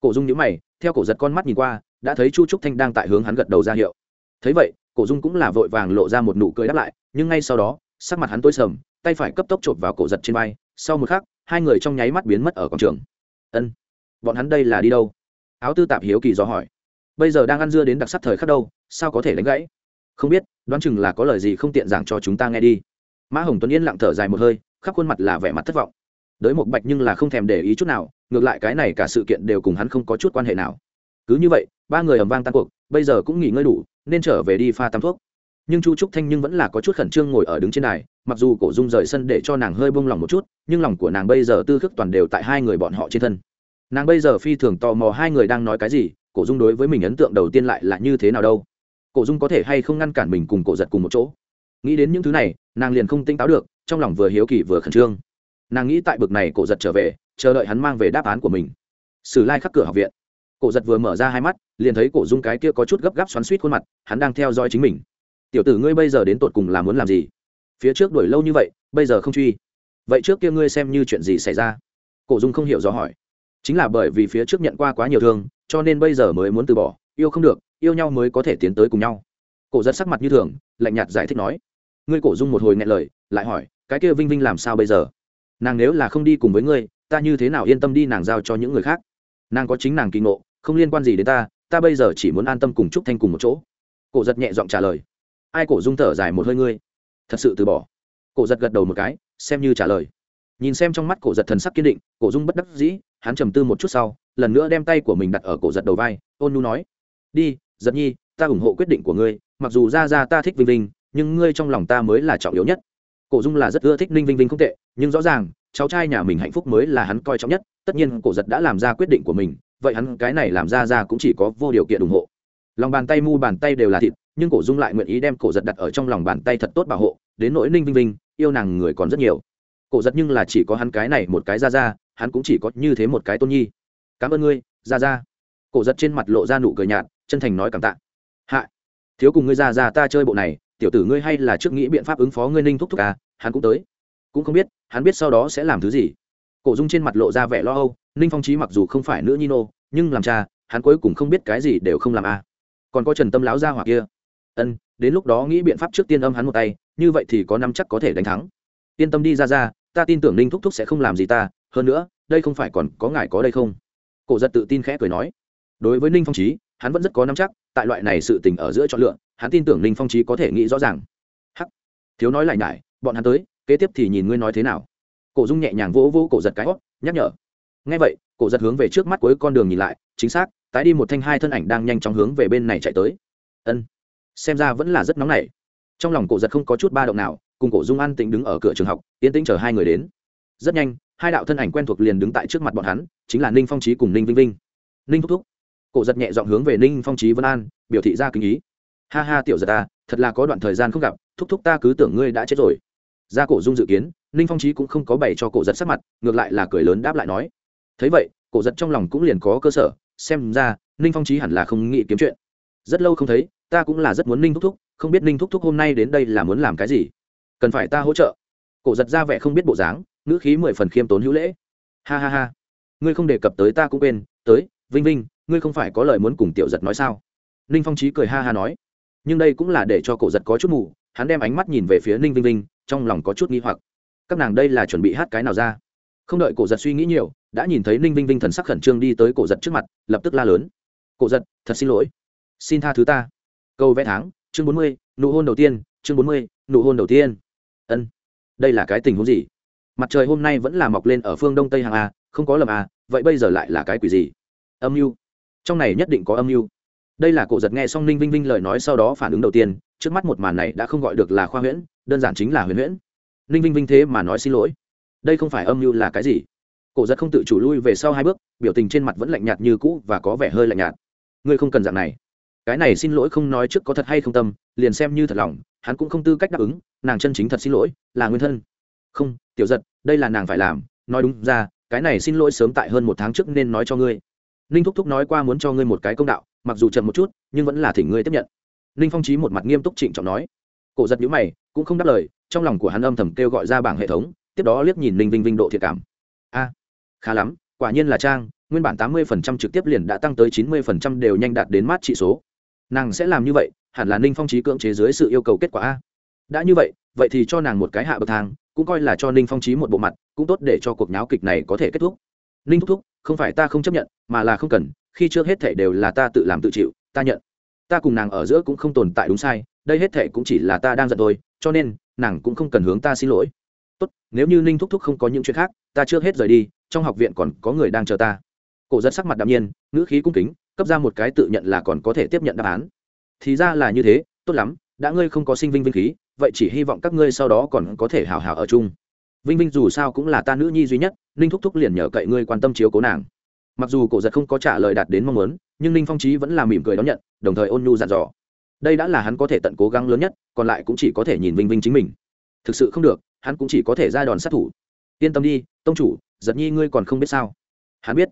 Cổ dung nhữ mày, theo cổ giật con mắt nhìn qua đã thấy chu trúc thanh đang tại hướng hắn gật đầu ra hiệu. Thấy vậy, cổ dung cũng là vội vàng lộ ra một nụ cười đáp lại, nhưng ngay sau đó, sắc mặt hắn tối sầm, tay phải cấp tốc chộp vào cổ giật trên vai, sau một khắc, hai người trong nháy mắt biến mất ở quảng trường. Ân, bọn hắn đây là đi đâu? Áo tư tạp hiếu kỳ do hỏi. Bây giờ đang ăn dưa đến đặc sắc thời khắc đâu, sao có thể đánh gãy? Không biết, đoán chừng là có lời gì không tiện giảng cho chúng ta nghe đi. Mã hồng tuấn yên lặng thở dài một hơi, khắp khuôn mặt là vẻ mặt thất vọng. Đới một bạch nhưng là không thèm để ý chút nào, ngược lại cái này cả sự kiện đều cùng hắn không có chút quan hệ nào cứ như vậy, ba người ầm vang tan cuộc, bây giờ cũng nghỉ ngơi đủ, nên trở về đi pha tắm thuốc. Nhưng chu trúc thanh nhưng vẫn là có chút khẩn trương ngồi ở đứng trên này mặc dù cổ dung rời sân để cho nàng hơi bông lòng một chút, nhưng lòng của nàng bây giờ tư khước toàn đều tại hai người bọn họ trên thân. Nàng bây giờ phi thường tò mò hai người đang nói cái gì, cổ dung đối với mình ấn tượng đầu tiên lại là như thế nào đâu. Cổ dung có thể hay không ngăn cản mình cùng cổ giật cùng một chỗ? Nghĩ đến những thứ này, nàng liền không tinh táo được, trong lòng vừa hiếu kỳ vừa khẩn trương. Nàng nghĩ tại bực này cổ giật trở về, chờ đợi hắn mang về đáp án của mình. Sử lai khắc cửa học viện cổ giật vừa mở ra hai mắt, liền thấy cổ dung cái kia có chút gấp gáp xoắn suýt khuôn mặt, hắn đang theo dõi chính mình. Tiểu tử ngươi bây giờ đến tột cùng là muốn làm gì? Phía trước đuổi lâu như vậy, bây giờ không truy. Vậy trước kia ngươi xem như chuyện gì xảy ra? Cổ dung không hiểu rõ hỏi. Chính là bởi vì phía trước nhận qua quá nhiều thương, cho nên bây giờ mới muốn từ bỏ, yêu không được, yêu nhau mới có thể tiến tới cùng nhau. Cổ giật sắc mặt như thường, lạnh nhạt giải thích nói. Ngươi cổ dung một hồi ngại lời, lại hỏi, cái kia vinh vinh làm sao bây giờ? Nàng nếu là không đi cùng với ngươi, ta như thế nào yên tâm đi nàng giao cho những người khác? Nàng có chính nàng kỳ ngộ không liên quan gì đến ta ta bây giờ chỉ muốn an tâm cùng trúc thanh cùng một chỗ. Cổ giật nhẹ giọng trả lời. Ai cổ dung thở dài một hơi ngươi? Thật sự từ bỏ. Cổ giật gật đầu một cái, xem như trả lời. Nhìn xem trong mắt cổ giật thần sắc kiên định, cổ dung bất đắc dĩ, hắn trầm tư một chút sau, lần nữa đem tay của mình đặt ở cổ giật đầu vai, ôn nu nói. Đi, giật nhi, ta ủng hộ quyết định của ngươi, mặc dù ra ra ta thích vinh vinh, nhưng ngươi trong lòng ta mới là trọng yếu nhất. Cổ dung là rất ưa thích ninh vinh vinh không tệ, nhưng rõ ràng, cháu trai nhà mình hạnh phúc mới là hắn coi trọng nhất, tất nhiên cổ giật đã làm ra quyết định của mình vậy hắn cái này làm ra ra cũng chỉ có vô điều kiện ủng hộ. Lòng bàn tay mu bàn tay đều là thịt, nhưng cổ dung lại nguyện ý đem cổ giật đặt ở trong lòng bàn tay thật tốt bảo hộ, đến nỗi ninh vinh vinh, yêu nàng người còn rất nhiều. Cổ giật nhưng là chỉ có hắn cái này một cái ra ra, hắn cũng chỉ có như thế một cái tôn nhi. Cảm ơn ngươi, ra ra. Cổ giật trên mặt lộ ra nụ cười nhạt, chân thành nói cảm tạ. Hạ, thiếu cùng ngươi ra ra ta chơi bộ này, tiểu tử ngươi hay là trước nghĩ biện pháp ứng phó ngươi ninh thúc thúc à hắn cũng tới. Cũng không biết, hắn biết sau đó sẽ làm thứ gì cổ dung trên mặt lộ ra vẻ lo âu, ninh phong trí mặc dù không phải nữ nhi nô, nhưng làm cha, hắn cuối cùng không biết cái gì đều không làm a à. còn có trần tâm láo ra hoặc kia. Ân, đến lúc đó nghĩ biện pháp trước tiên âm hắn một tay, như vậy thì có năm chắc có thể đánh thắng. Yên tâm đi ra ra, ta tin tưởng ninh thúc thúc sẽ không làm gì ta, hơn nữa, đây không phải còn có ngài có đây không? Cổ giật tự tin khẽ cười nói. Đối với ninh phong trí hắn vẫn rất có nắm chắc, tại loại này sự tình ở giữa chọn lựa, hắn tin tưởng ninh phong trí có thể nghĩ rõ ràng. Hắc. Thiếu nói lại nhải, bọn hắn tới, kế tiếp thì nhìn ngươi nói thế nào? Cổ dung nhẹ nhàng vỗ vỗ cổ giật cái hót nhắc nhở. Ngay vậy, cổ giật hướng về trước mắt cuối con đường nhìn lại, chính xác, tái đi một thanh hai thân ảnh đang nhanh chóng hướng về bên này chạy tới. Ân, xem ra vẫn là rất nóng nảy. Trong lòng cổ giật không có chút ba động nào, cùng cổ dung an tĩnh đứng ở cửa trường học, yên tĩnh chờ hai người đến. Rất nhanh, hai đạo thân ảnh quen thuộc liền đứng tại trước mặt bọn hắn, chính là ninh phong trí cùng ninh vinh vinh. Ninh thúc thúc. Cổ giật nhẹ dọn hướng về ninh phong trí vân an, biểu thị ra kinh ý. Ha ha tiểu giật ta thật là có đoạn thời gian không gặp, thúc thúc ta cứ tưởng ngươi đã chết rồi. Ra cổ dung dự kiến ninh phong trí cũng không có bày cho cổ giật sắc mặt, ngược lại là cười lớn đáp lại nói, thấy vậy, cổ giật trong lòng cũng liền có cơ sở, xem ra, ninh phong trí hẳn là không nghĩ kiếm chuyện. Rất lâu không thấy, ta cũng là rất muốn ninh thúc thúc, không biết ninh thúc thúc hôm nay đến đây là muốn làm cái gì? Cần phải ta hỗ trợ? Cổ giật ra vẻ không biết bộ dáng, ngữ khí mười phần khiêm tốn hữu lễ. Ha ha ha, ngươi không đề cập tới ta cũng quên, tới, vinh vinh, ngươi không phải có lời muốn cùng tiểu giật nói sao? Ninh phong trí cười ha ha nói. Nhưng đây cũng là để cho cổ giật có chút mù, hắn đem ánh mắt nhìn về phía ninh vinh vinh, trong lòng có chút nghi hoặc các nàng đây là chuẩn bị hát cái nào ra? Không đợi cổ giật suy nghĩ nhiều, đã nhìn thấy ninh vinh vinh thần sắc khẩn trương đi tới cổ giật trước mặt, lập tức la lớn. Cổ giật, thật xin lỗi. Xin tha thứ ta. Câu vẽ tháng, chương bốn mươi, nụ hôn đầu tiên, chương bốn mươi, nụ hôn đầu tiên. Ân. Đây là cái tình huống gì? Mặt trời hôm nay vẫn là mọc lên ở phương đông tây hàng a, không có lầm a, vậy bây giờ lại là cái quỷ gì? Âm mưu. Trong này nhất định có âm mưu. Đây là cổ giật nghe xong ninh vinh vinh lời nói sau đó phản ứng đầu tiên, trước mắt một màn này đã không gọi được là khoa huyễn, đơn giản chính là huyền huyễn ninh vinh vinh thế mà nói xin lỗi. Đây không phải âm mưu là cái gì? Cổ giật không tự chủ lui về sau hai bước, biểu tình trên mặt vẫn lạnh nhạt như cũ và có vẻ hơi lạnh nhạt. Ngươi không cần dạng này. Cái này xin lỗi không nói trước có thật hay không tâm, liền xem như thật lòng, hắn cũng không tư cách đáp ứng, nàng chân chính thật xin lỗi, là nguyên thân. Không, tiểu giật, đây là nàng phải làm, nói đúng ra, cái này xin lỗi sớm tại hơn một tháng trước nên nói cho ngươi. Ninh thúc thúc nói qua muốn cho ngươi một cái công đạo, mặc dù chậm một chút, nhưng vẫn là thỉnh ngươi tiếp nhận. Ninh phong trí một mặt nghiêm túc trịnh trọng nói. Cổ giật nhữ mày, cũng không đáp lời trong lòng của hắn âm thầm kêu gọi ra bảng hệ thống, tiếp đó liếc nhìn ninh vinh vinh độ thiệt cảm. A, khá lắm, quả nhiên là trang, nguyên bản tám mươi phần trăm trực tiếp liền đã tăng tới chín mươi phần trăm đều nhanh đạt đến mát trị số. Nàng sẽ làm như vậy, hẳn là ninh phong trí cưỡng chế dưới sự yêu cầu kết quả a. Đã như vậy vậy thì cho nàng một cái hạ bậc thang, cũng coi là cho ninh phong trí một bộ mặt, cũng tốt để cho cuộc nháo kịch này có thể kết thúc. Ninh thúc thúc, không phải ta không chấp nhận, mà là không cần, khi trước hết thể đều là ta tự làm tự chịu, ta nhận. Ta cùng nàng ở giữa cũng không tồn tại đúng sai, đây hết thể cũng chỉ là ta đang giận tôi cho nên nàng cũng không cần hướng ta xin lỗi. Tốt, nếu như ninh thúc thúc không có những chuyện khác, ta trước hết rời đi, trong học viện còn có người đang chờ ta. Cổ rất sắc mặt đạm nhiên, ngữ khí cung kính, cấp ra một cái tự nhận là còn có thể tiếp nhận đáp án. Thì ra là như thế, tốt lắm, đã ngươi không có sinh vinh vinh khí, vậy chỉ hy vọng các ngươi sau đó còn có thể hào hào ở chung. Vinh vinh dù sao cũng là ta nữ nhi duy nhất, ninh thúc thúc liền nhờ cậy ngươi quan tâm chiếu cố nàng. Mặc dù cổ giật không có trả lời đạt đến mong muốn, nhưng ninh phong trí vẫn là mỉm cười đón nhận, đồng thời ôn nhu dặn dò đây đã là hắn có thể tận cố gắng lớn nhất, còn lại cũng chỉ có thể nhìn vinh vinh chính mình. Thực sự không được, hắn cũng chỉ có thể ra đòn sát thủ. Yên tâm đi, tông chủ, giật nhi ngươi còn không biết sao? Hắn biết.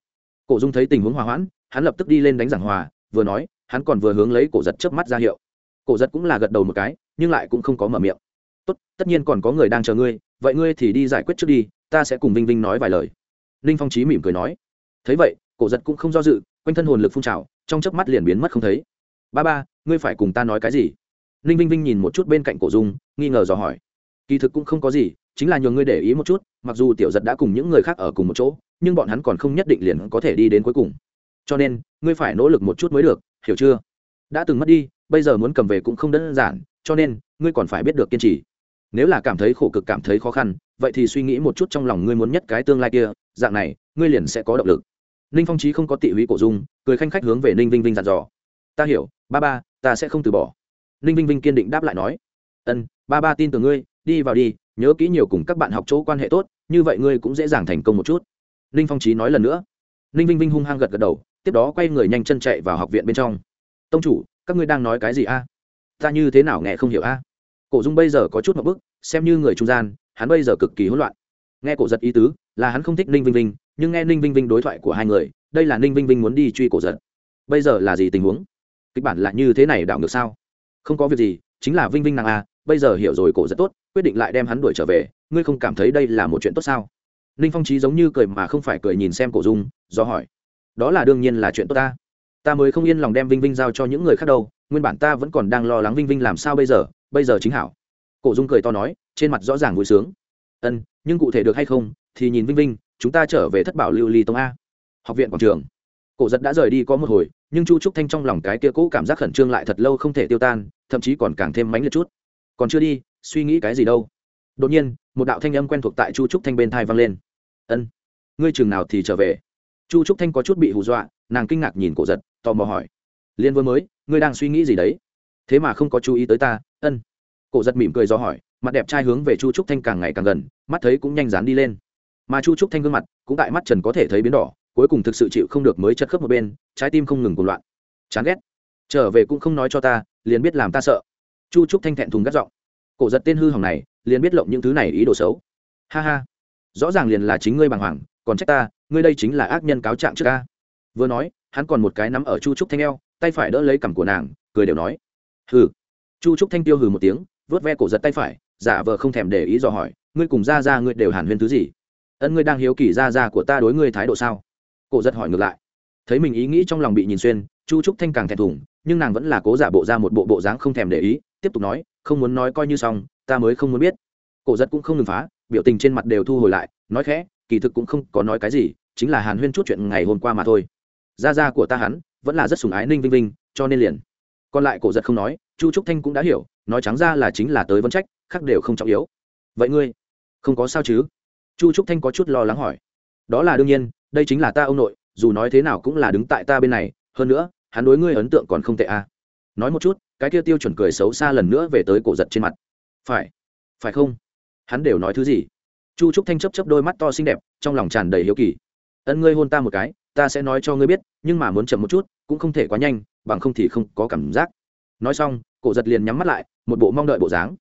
Cổ dung thấy tình huống hòa hoãn, hắn lập tức đi lên đánh giảng hòa, vừa nói, hắn còn vừa hướng lấy cổ giật trước mắt ra hiệu. Cổ giật cũng là gật đầu một cái, nhưng lại cũng không có mở miệng. Tốt, tất nhiên còn có người đang chờ ngươi, vậy ngươi thì đi giải quyết trước đi, ta sẽ cùng vinh vinh nói vài lời. Ninh phong trí mỉm cười nói. Thấy vậy, cổ giật cũng không do dự, quanh thân hồn lực phun trào, trong chớp mắt liền biến mất không thấy. Ba ba ngươi phải cùng ta nói cái gì? Ninh vinh vinh nhìn một chút bên cạnh cổ dung, nghi ngờ dò hỏi. Kỳ thực cũng không có gì, chính là nhường ngươi để ý một chút, mặc dù tiểu giật đã cùng những người khác ở cùng một chỗ, nhưng bọn hắn còn không nhất định liền có thể đi đến cuối cùng. Cho nên, ngươi phải nỗ lực một chút mới được, hiểu chưa? Đã từng mất đi, bây giờ muốn cầm về cũng không đơn giản, cho nên, ngươi còn phải biết được kiên trì. Nếu là cảm thấy khổ cực, cảm thấy khó khăn, vậy thì suy nghĩ một chút trong lòng ngươi muốn nhất cái tương lai kia, dạng này, ngươi liền sẽ có động lực. Ninh phong trí không có tị húy cổ dung, cười khanh khách hướng về ninh vinh vinh dặn dò. Ta hiểu ba ba, ta sẽ không từ bỏ. Ninh vinh vinh kiên định đáp lại nói. Ân, ba ba tin tưởng ngươi, đi vào đi, nhớ kỹ nhiều cùng các bạn học chỗ quan hệ tốt, như vậy ngươi cũng dễ dàng thành công một chút. Ninh phong trí nói lần nữa. Ninh vinh vinh hung hăng gật gật đầu, tiếp đó quay người nhanh chân chạy vào học viện bên trong. Tông chủ, các ngươi đang nói cái gì a? Ta như thế nào nghe không hiểu a? Cổ dung bây giờ có chút một bức, xem như người trung gian, hắn bây giờ cực kỳ hỗn loạn. Nghe cổ giật ý tứ, là hắn không thích ninh vinh vinh, nhưng nghe ninh vinh vinh đối thoại của hai người, đây là ninh vinh vinh muốn đi truy cổ giật. Bây giờ là gì tình huống? Kịch bản là như thế này đảo ngược sao? Không có việc gì, chính là vinh vinh nàng a bây giờ hiểu rồi cổ rất tốt, quyết định lại đem hắn đuổi trở về, ngươi không cảm thấy đây là một chuyện tốt sao? Ninh phong trí giống như cười mà không phải cười nhìn xem cổ dung, do hỏi. Đó là đương nhiên là chuyện tốt ta. Ta mới không yên lòng đem vinh vinh giao cho những người khác đâu, nguyên bản ta vẫn còn đang lo lắng vinh vinh làm sao bây giờ bây giờ chính hảo. Cổ dung cười to nói, trên mặt rõ ràng vui sướng. Ân, nhưng cụ thể được hay không, thì nhìn vinh vinh, chúng ta trở về thất bảo lưu ly tông a. Học viện quảng trường. Cổ giật đã rời đi có một hồi nhưng chu trúc thanh trong lòng cái kia cũ cảm giác khẩn trương lại thật lâu không thể tiêu tan, thậm chí còn càng thêm mánh liệt chút. Còn chưa đi, suy nghĩ cái gì đâu. Đột nhiên, một đạo thanh âm quen thuộc tại chu trúc thanh bên thai vang lên. Ân, ngươi chừng nào thì trở về? Chu trúc thanh có chút bị hù dọa, nàng kinh ngạc nhìn cổ giật, tò mò hỏi. Liên vừa mới, ngươi đang suy nghĩ gì đấy? Thế mà không có chú ý tới ta, ân. Cổ giật mỉm cười do hỏi, mặt đẹp trai hướng về chu trúc thanh càng ngày càng gần, mắt thấy cũng nhanh dán đi lên. Mà chu trúc thanh gương mặt cũng tại mắt trần có thể thấy biến đỏ cuối cùng thực sự chịu không được mới chật khớp một bên, trái tim không ngừng cuồng loạn. Chán ghét. Trở về cũng không nói cho ta, liền biết làm ta sợ. Chu trúc thanh thẹn thùng gắt giọng. Cổ giật tên hư hỏng này, liền biết lộng những thứ này ý đồ xấu. Ha ha. Rõ ràng liền là chính ngươi bàng hoàng, còn trách ta, ngươi đây chính là ác nhân cáo trạng trước ta. Vừa nói, hắn còn một cái nắm ở chu trúc thanh eo, tay phải đỡ lấy cằm của nàng, cười đều nói. Hừ. Chu trúc thanh tiêu hừ một tiếng, vớt ve cổ giật tay phải, giả vờ không thèm để ý dò hỏi, ngươi cùng ra ra ngươi đều hàn huyên thứ gì? Ân ngươi đang hiếu kỳ ra ra của ta đối ngươi thái độ sao? Cổ giật hỏi ngược lại. Thấy mình ý nghĩ trong lòng bị nhìn xuyên, chu trúc thanh càng thẹn thùng, nhưng nàng vẫn là cố giả bộ ra một bộ bộ dáng không thèm để ý, tiếp tục nói, không muốn nói coi như xong, ta mới không muốn biết. Cổ giật cũng không ngừng phá, biểu tình trên mặt đều thu hồi lại, nói khẽ, kỳ thực cũng không có nói cái gì, chính là hàn huyên chút chuyện ngày hôm qua mà thôi. Gia gia của ta hắn, vẫn là rất sùng ái ninh vinh vinh, cho nên liền. Còn lại cổ giật không nói, chu trúc thanh cũng đã hiểu, nói trắng ra là chính là tới vấn trách, khác đều không trọng yếu. Vậy ngươi không có sao chứ? Chu trúc thanh có chút lo lắng hỏi. Đó là đương nhiên đây chính là ta ông nội, dù nói thế nào cũng là đứng tại ta bên này, hơn nữa, hắn đối ngươi ấn tượng còn không tệ à. nói một chút, cái kia tiêu chuẩn cười xấu xa lần nữa về tới cổ giật trên mặt. Phải phải không? Hắn đều nói thứ gì? Chu trúc thanh chấp chấp đôi mắt to xinh đẹp, trong lòng tràn đầy hiếu kỳ. Ân ngươi hôn ta một cái, ta sẽ nói cho ngươi biết, nhưng mà muốn chậm một chút, cũng không thể quá nhanh, bằng không thì không có cảm giác. Nói xong, cổ giật liền nhắm mắt lại, một bộ mong đợi bộ dáng.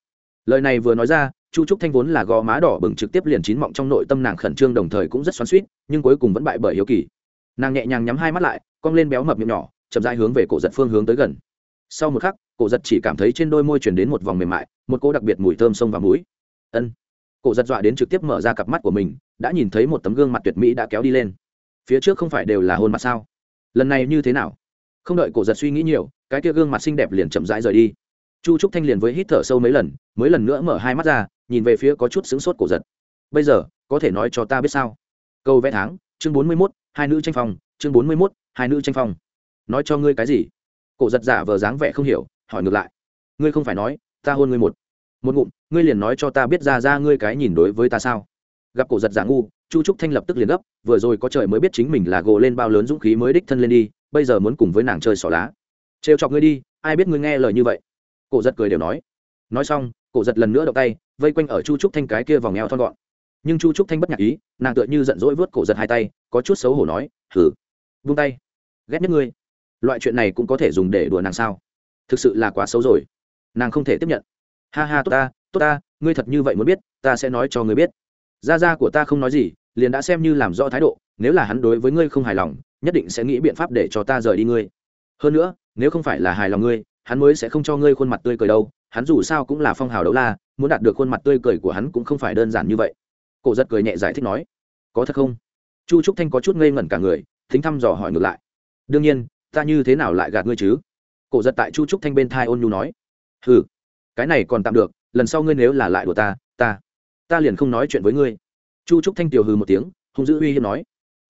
Lời này vừa nói ra chu trúc thanh vốn là gò má đỏ bừng trực tiếp liền chín mọng trong nội tâm nàng khẩn trương đồng thời cũng rất xoắn suýt nhưng cuối cùng vẫn bại bởi hiếu kỳ. Nàng nhẹ nhàng nhắm hai mắt lại, cong lên béo mập miệng nhỏ, chậm dai hướng về cổ giật phương hướng tới gần. Sau một khắc, cổ giật chỉ cảm thấy trên đôi môi chuyển đến một vòng mềm mại, một cô đặc biệt mùi thơm sông vào mũi. Ân. Cổ giật dọa đến trực tiếp mở ra cặp mắt của mình, đã nhìn thấy một tấm gương mặt tuyệt mỹ đã kéo đi lên. Phía trước không phải đều là hôn mặt sao? Lần này như thế nào? Không đợi cổ giật suy nghĩ nhiều, cái kia gương mặt xinh đẹp liền chậm rãi rời đi. Chu trúc thanh liền với hít thở sâu mấy lần, mới lần nữa mở hai mắt ra nhìn về phía có chút sững sốt cổ giật. Bây giờ, có thể nói cho ta biết sao? Câu vẽ tháng, chương bốn mươi mốt, hai nữ tranh phòng chương bốn mươi mốt, hai nữ tranh phòng nói cho ngươi cái gì? Cổ giật giả vờ dáng vẻ không hiểu, hỏi ngược lại. Ngươi không phải nói, ta hôn ngươi một một ngụm, ngươi liền nói cho ta biết ra ra ngươi cái nhìn đối với ta sao? Gặp cổ giật giả ngu, chu trúc thanh lập tức liền gấp, vừa rồi có trời mới biết chính mình là gồ lên bao lớn dũng khí mới đích thân lên đi, bây giờ muốn cùng với nàng chơi xỏ lá. Trêu chọc ngươi đi, ai biết ngươi nghe lời như vậy? Cổ giật cười đều nói. Nói xong cổ giật lần nữa động tay, vây quanh ở chu trúc thanh cái kia vòng eo thon gọn. Nhưng chu trúc thanh bất nhạc ý, nàng tựa như giận dỗi vớt cổ giật hai tay, có chút xấu hổ nói hử vung tay, ghét nhất ngươi. Loại chuyện này cũng có thể dùng để đùa nàng sao? Thực sự là quá xấu rồi. Nàng không thể tiếp nhận. Ha ha, tốt ta tốt ta, ngươi thật như vậy muốn biết, ta sẽ nói cho ngươi biết. Gia gia của ta không nói gì, liền đã xem như làm rõ thái độ, nếu là hắn đối với ngươi không hài lòng, nhất định sẽ nghĩ biện pháp để cho ta rời đi ngươi. Hơn nữa, nếu không phải là hài lòng ngươi, hắn mới sẽ không cho ngươi khuôn mặt tươi cười đâu hắn dù sao cũng là phong hào đấu la, muốn đạt được khuôn mặt tươi cười của hắn cũng không phải đơn giản như vậy. Cổ giật cười nhẹ giải thích nói, có thật không? Chu trúc thanh có chút ngây ngẩn cả người, thính thăm dò hỏi ngược lại, đương nhiên, ta như thế nào lại gạt ngươi chứ? Cổ giật tại chu trúc thanh bên thai ôn nhu nói ừ cái này còn tạm được, lần sau ngươi nếu là lại của ta ta ta liền không nói chuyện với ngươi. Chu trúc thanh tiều hừ một tiếng, hung dữ uy hiếp nói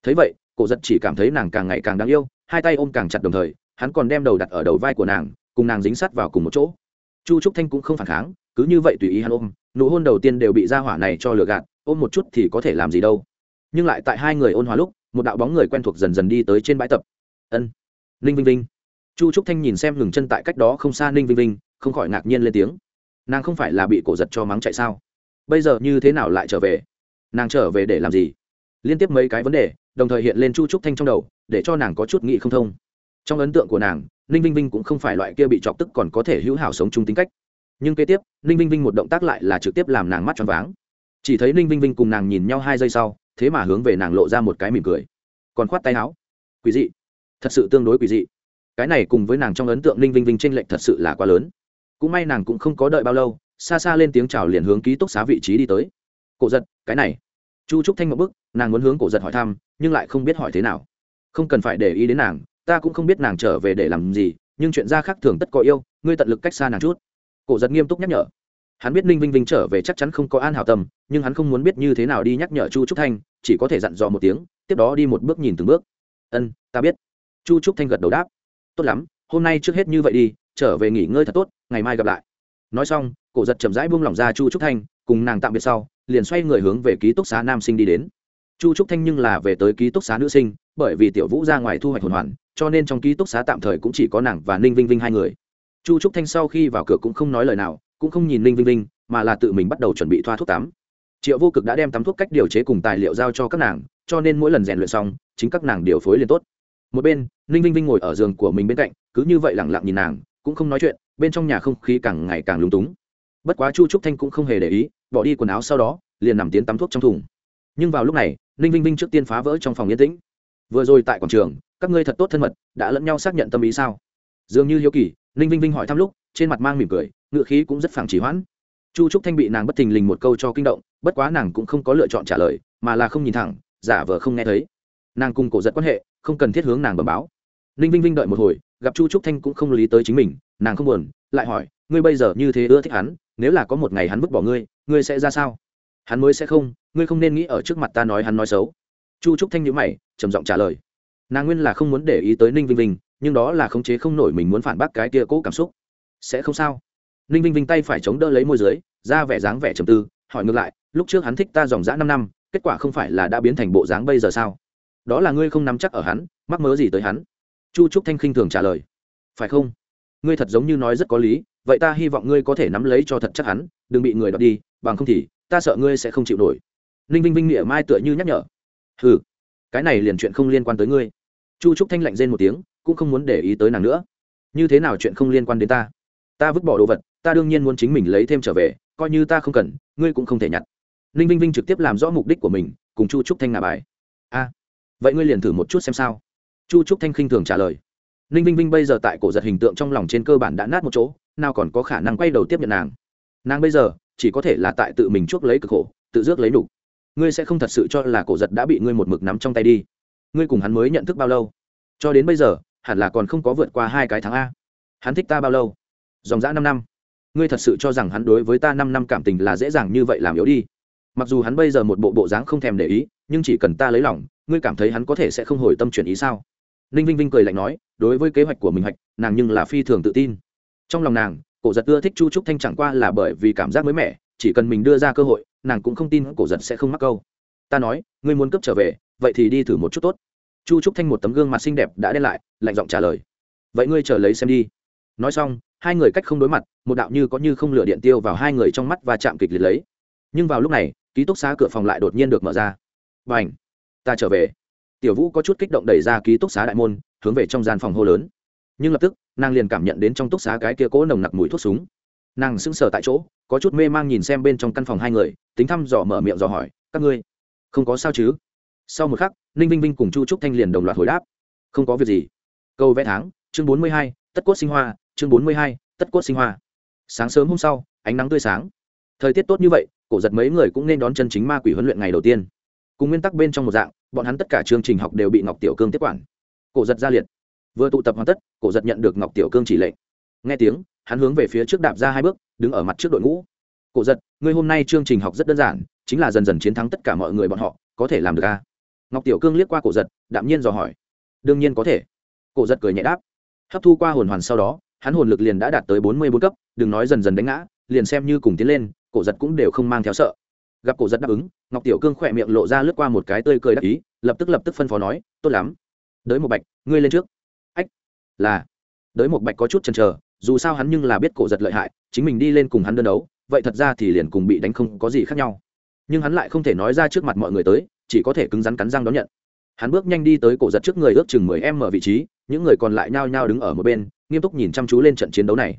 thấy vậy, cổ giật chỉ cảm thấy nàng càng ngày càng đáng yêu, hai tay ôm càng chặt đồng thời, hắn còn đem đầu đặt ở đầu vai của nàng, cùng nàng dính sát vào cùng một chỗ chu trúc thanh cũng không phản kháng, cứ như vậy tùy ý hắn ôm, nụ hôn đầu tiên đều bị ra hỏa này cho lừa gạt, ôm một chút thì có thể làm gì đâu. Nhưng lại tại hai người ôn hòa lúc, một đạo bóng người quen thuộc dần dần đi tới trên bãi tập. Ân, ninh vinh vinh. Chu trúc thanh nhìn xem ngừng chân tại cách đó không xa ninh vinh vinh, không khỏi ngạc nhiên lên tiếng. Nàng không phải là bị cổ giật cho mắng chạy sao? Bây giờ như thế nào lại trở về? Nàng trở về để làm gì? Liên tiếp mấy cái vấn đề, đồng thời hiện lên chu trúc thanh trong đầu, để cho nàng có chút nghị không thông. Trong ấn tượng của nàng ninh vinh vinh cũng không phải loại kia bị chọc tức còn có thể hữu hảo sống chung tính cách. Nhưng kế tiếp, ninh vinh vinh một động tác lại là trực tiếp làm nàng mắt choáng váng. Chỉ thấy ninh vinh vinh cùng nàng nhìn nhau hai giây sau, thế mà hướng về nàng lộ ra một cái mỉm cười. Còn khoát tay áo. Quý dị. Thật sự tương đối quý dị. Cái này cùng với nàng trong ấn tượng ninh vinh vinh tranh lệch thật sự là quá lớn. Cũng may nàng cũng không có đợi bao lâu, xa xa lên tiếng chào liền hướng ký túc xá vị trí đi tới. Cổ giật, cái này. Chu trúc thanh một bức, nàng muốn hướng cổ giật hỏi thăm, nhưng lại không biết hỏi thế nào. Không cần phải để ý đến nàng ta cũng không biết nàng trở về để làm gì, nhưng chuyện ra khác thường tất có yêu, ngươi tận lực cách xa nàng chút. Cổ giật nghiêm túc nhắc nhở. Hắn biết ninh vinh vinh trở về chắc chắn không có an hảo tâm, nhưng hắn không muốn biết như thế nào đi nhắc nhở chu trúc thanh, chỉ có thể dặn dò một tiếng, tiếp đó đi một bước nhìn từng bước. Ân, ta biết. Chu trúc thanh gật đầu đáp. Tốt lắm, hôm nay trước hết như vậy đi, trở về nghỉ ngơi thật tốt, ngày mai gặp lại. Nói xong, cổ giật chậm rãi buông lỏng ra chu trúc thanh, cùng nàng tạm biệt sau, liền xoay người hướng về ký túc xá nam sinh đi đến. Chu trúc thanh nhưng là về tới ký túc xá nữ sinh bởi vì tiểu vũ ra ngoài thu hoạch hồn hoàn, cho nên trong ký túc xá tạm thời cũng chỉ có nàng và ninh vinh vinh hai người. Chu trúc thanh sau khi vào cửa cũng không nói lời nào, cũng không nhìn ninh vinh vinh, mà là tự mình bắt đầu chuẩn bị thoa thuốc tắm. Triệu vô cực đã đem tắm thuốc cách điều chế cùng tài liệu giao cho các nàng, cho nên mỗi lần rèn luyện xong, chính các nàng điều phối liền tốt. Một bên, ninh vinh vinh ngồi ở giường của mình bên cạnh, cứ như vậy lẳng lặng nhìn nàng, cũng không nói chuyện, bên trong nhà không khí càng ngày càng lúng túng. Bất quá chu trúc thanh cũng không hề để ý, bỏ đi quần áo sau đó, liền nằm tiến tắm thuốc trong thùng. Nhưng vào lúc này, ninh vinh vinh trước tiên phá vỡ trong phòng yên tĩnh vừa rồi tại quảng trường, các ngươi thật tốt thân mật, đã lẫn nhau xác nhận tâm ý sao? Dường như hiếu kỳ, ninh vinh vinh hỏi thăm lúc, trên mặt mang mỉm cười, ngựa khí cũng rất phẳng chỉ hoãn. Chu trúc thanh bị nàng bất thình lình một câu cho kinh động, bất quá nàng cũng không có lựa chọn trả lời, mà là không nhìn thẳng, giả vờ không nghe thấy. Nàng cùng cổ giật quan hệ, không cần thiết hướng nàng bẩm báo. Ninh vinh vinh đợi một hồi, gặp chu trúc thanh cũng không lý tới chính mình, nàng không buồn, lại hỏi, ngươi bây giờ như thế ưa thích hắn, nếu là có một ngày hắn vứt bỏ ngươi ngươi sẽ ra sao? Hắn mới sẽ không, ngươi không nên nghĩ ở trước mặt ta nói hắn nói xấu chu trúc thanh nhữ mày, trầm giọng trả lời. Nàng nguyên là không muốn để ý tới ninh vinh vinh, nhưng đó là khống chế không nổi mình muốn phản bác cái kia cố cảm xúc. Sẽ không sao. Ninh vinh vinh tay phải chống đỡ lấy môi dưới, ra vẻ dáng vẻ trầm tư, hỏi ngược lại, lúc trước hắn thích ta dòng dã năm năm, kết quả không phải là đã biến thành bộ dáng bây giờ sao? Đó là ngươi không nắm chắc ở hắn, mắc mớ gì tới hắn? Chu trúc thanh khinh thường trả lời. Phải không? Ngươi thật giống như nói rất có lý, vậy ta hy vọng ngươi có thể nắm lấy cho thật chắc hắn, đừng bị người đọc đi, bằng không thì, ta sợ ngươi sẽ không chịu nổi. Ninh vinh vinh nghĩa mai tựa như nhắc nhở hừ, cái này liền chuyện không liên quan tới ngươi. Chu trúc thanh lạnh rên một tiếng, cũng không muốn để ý tới nàng nữa. Như thế nào chuyện không liên quan đến ta? Ta vứt bỏ đồ vật, ta đương nhiên muốn chính mình lấy thêm trở về, coi như ta không cần, ngươi cũng không thể nhặt. Ninh vinh vinh trực tiếp làm rõ mục đích của mình, cùng chu trúc thanh ngả bài. A, vậy ngươi liền thử một chút xem sao. Chu trúc thanh khinh thường trả lời. Ninh vinh vinh bây giờ tại cổ giật hình tượng trong lòng trên cơ bản đã nát một chỗ, nào còn có khả năng quay đầu tiếp nhận nàng. Nàng bây giờ, chỉ có thể là tại tự mình chuốc lấy cực khổ, tự rước lấy đủ ngươi sẽ không thật sự cho là cổ giật đã bị ngươi một mực nắm trong tay đi. Ngươi cùng hắn mới nhận thức bao lâu? Cho đến bây giờ, hẳn là còn không có vượt qua hai cái tháng a. Hắn thích ta bao lâu? Dòng dã năm năm. Ngươi thật sự cho rằng hắn đối với ta năm năm cảm tình là dễ dàng như vậy làm yếu đi? Mặc dù hắn bây giờ một bộ bộ dáng không thèm để ý, nhưng chỉ cần ta lấy lòng, ngươi cảm thấy hắn có thể sẽ không hồi tâm chuyển ý sao? Ninh vinh vinh cười lạnh nói, đối với kế hoạch của mình hoạch nàng nhưng là phi thường tự tin. Trong lòng nàng, cổ giật ưa thích chu trúc thanh chẳng qua là bởi vì cảm giác mới mẻ chỉ cần mình đưa ra cơ hội, nàng cũng không tin cổ giật sẽ không mắc câu. Ta nói, ngươi muốn cướp trở về, vậy thì đi thử một chút tốt. Chu trúc thanh một tấm gương mặt xinh đẹp đã đen lại, lạnh giọng trả lời. Vậy ngươi chờ lấy xem đi. Nói xong, hai người cách không đối mặt, một đạo như có như không lửa điện tiêu vào hai người trong mắt và chạm kịch liệt lấy. Nhưng vào lúc này, ký túc xá cửa phòng lại đột nhiên được mở ra. Và ảnh ta trở về. Tiểu vũ có chút kích động đẩy ra ký túc xá đại môn, hướng về trong gian phòng hô lớn. Nhưng lập tức, nàng liền cảm nhận đến trong túc xá cái kia cố nồng nặc mùi thuốc súng. Nàng sững sờ tại chỗ có chút mê mang nhìn xem bên trong căn phòng hai người, tính thăm dò mở miệng dò hỏi, các ngươi, không có sao chứ? Sau một khắc, ninh vinh vinh cùng chu trúc thanh liền đồng loạt hồi đáp, không có việc gì. Câu vẽ tháng, chương bốn mươi hai, tất cốt sinh hoa, chương bốn mươi hai, tất cốt sinh hoa. Sáng sớm hôm sau, ánh nắng tươi sáng. Thời tiết tốt như vậy, cổ giật mấy người cũng nên đón chân chính ma quỷ huấn luyện ngày đầu tiên. Cùng nguyên tắc bên trong một dạng, bọn hắn tất cả chương trình học đều bị ngọc tiểu cương tiếp quản. Cổ giật ra liệt. Vừa tụ tập hoàn tất, cổ giật nhận được ngọc tiểu cương chỉ lệnh. Nghe tiếng, hắn hướng về phía trước đạp ra hai bước đứng ở mặt trước đội ngũ. Cổ giật, ngươi hôm nay chương trình học rất đơn giản, chính là dần dần chiến thắng tất cả mọi người bọn họ, có thể làm được à? ngọc tiểu cương liếc qua cổ giật, đạm nhiên dò hỏi. Đương nhiên có thể. Cổ giật cười nhẹ đáp. Hấp thu qua hồn hoàn sau đó, hắn hồn lực liền đã đạt tới bốn mươi bốn cấp, đừng nói dần dần đánh ngã, liền xem như cùng tiến lên, cổ giật cũng đều không mang theo sợ. Gặp cổ giật đáp ứng, ngọc tiểu cương khỏe miệng lộ ra lướt qua một cái tươi cười đắc ý, lập tức lập tức phân phó nói, tốt lắm. Đới một bạch, ngươi lên trước. Ách, là. Đới một bạch có chút chần chờ, dù sao hắn nhưng là biết cổ giật lợi hại chính mình đi lên cùng hắn đơn đấu, vậy thật ra thì liền cùng bị đánh không có gì khác nhau. Nhưng hắn lại không thể nói ra trước mặt mọi người tới, chỉ có thể cứng rắn cắn răng đón nhận. Hắn bước nhanh đi tới cổ giật trước người ước chừng mười em mở vị trí, những người còn lại nhao nhao đứng ở một bên, nghiêm túc nhìn chăm chú lên trận chiến đấu này.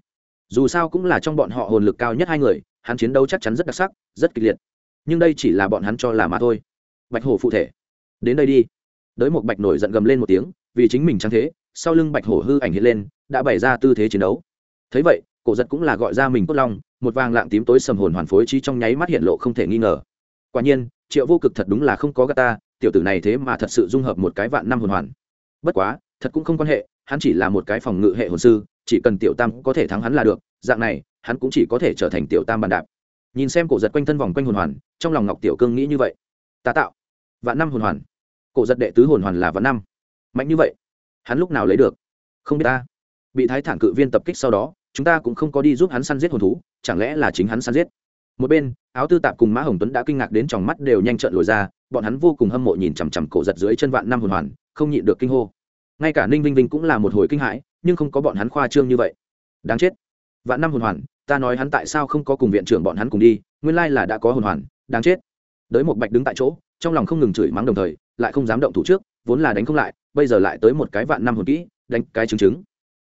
Dù sao cũng là trong bọn họ hồn lực cao nhất hai người, hắn chiến đấu chắc chắn rất đặc sắc, rất kịch liệt. Nhưng đây chỉ là bọn hắn cho là mà thôi. Bạch hổ phụ thể. Đến đây đi. Đới một bạch nổi giận gầm lên một tiếng, vì chính mình trắng thế, sau lưng bạch hổ hư ảnh hiện lên, đã bày ra tư thế chiến đấu. Thấy vậy cổ giật cũng là gọi ra mình cốt long, một vàng lạng tím tối sầm hồn hoàn phối trí trong nháy mắt hiện lộ không thể nghi ngờ. Quả nhiên, triệu vô cực thật đúng là không có gà ta tiểu tử này thế mà thật sự dung hợp một cái vạn năm hồn hoàn. Bất quá, thật cũng không quan hệ, hắn chỉ là một cái phòng ngự hệ hồn sư, chỉ cần tiểu tam có thể thắng hắn là được, dạng này, hắn cũng chỉ có thể trở thành tiểu tam bàn đạp. Nhìn xem cổ giật quanh thân vòng quanh hồn hoàn, trong lòng ngọc tiểu cương nghĩ như vậy. Ta tạo, vạn năm hồn hoàn. Cổ giật đệ tứ hồn hoàn là vạn năm. Mạnh như vậy, hắn lúc nào lấy được? Không biết ta. Bị thái thản cự viên tập kích sau đó chúng ta cũng không có đi giúp hắn săn giết hồn thú, chẳng lẽ là chính hắn săn giết? Một bên, áo tư tạp cùng mã hồng tuấn đã kinh ngạc đến tròng mắt đều nhanh trợn lồi ra, bọn hắn vô cùng hâm mộ nhìn chằm chằm cổ giật dưới chân vạn năm hồn hoàn, không nhịn được kinh hô. Ngay cả ninh vinh vinh cũng là một hồi kinh hãi, nhưng không có bọn hắn khoa trương như vậy. Đáng chết. Vạn năm hồn hoàn, ta nói hắn tại sao không có cùng viện trưởng bọn hắn cùng đi, nguyên lai là đã có hồn hoàn, đáng chết. Đới một bạch đứng tại chỗ, trong lòng không ngừng chửi mắng đồng thời, lại không dám động thủ trước, vốn là đánh không lại, bây giờ lại tới một cái vạn năm hồn kỹ, đánh cái chứng chứng.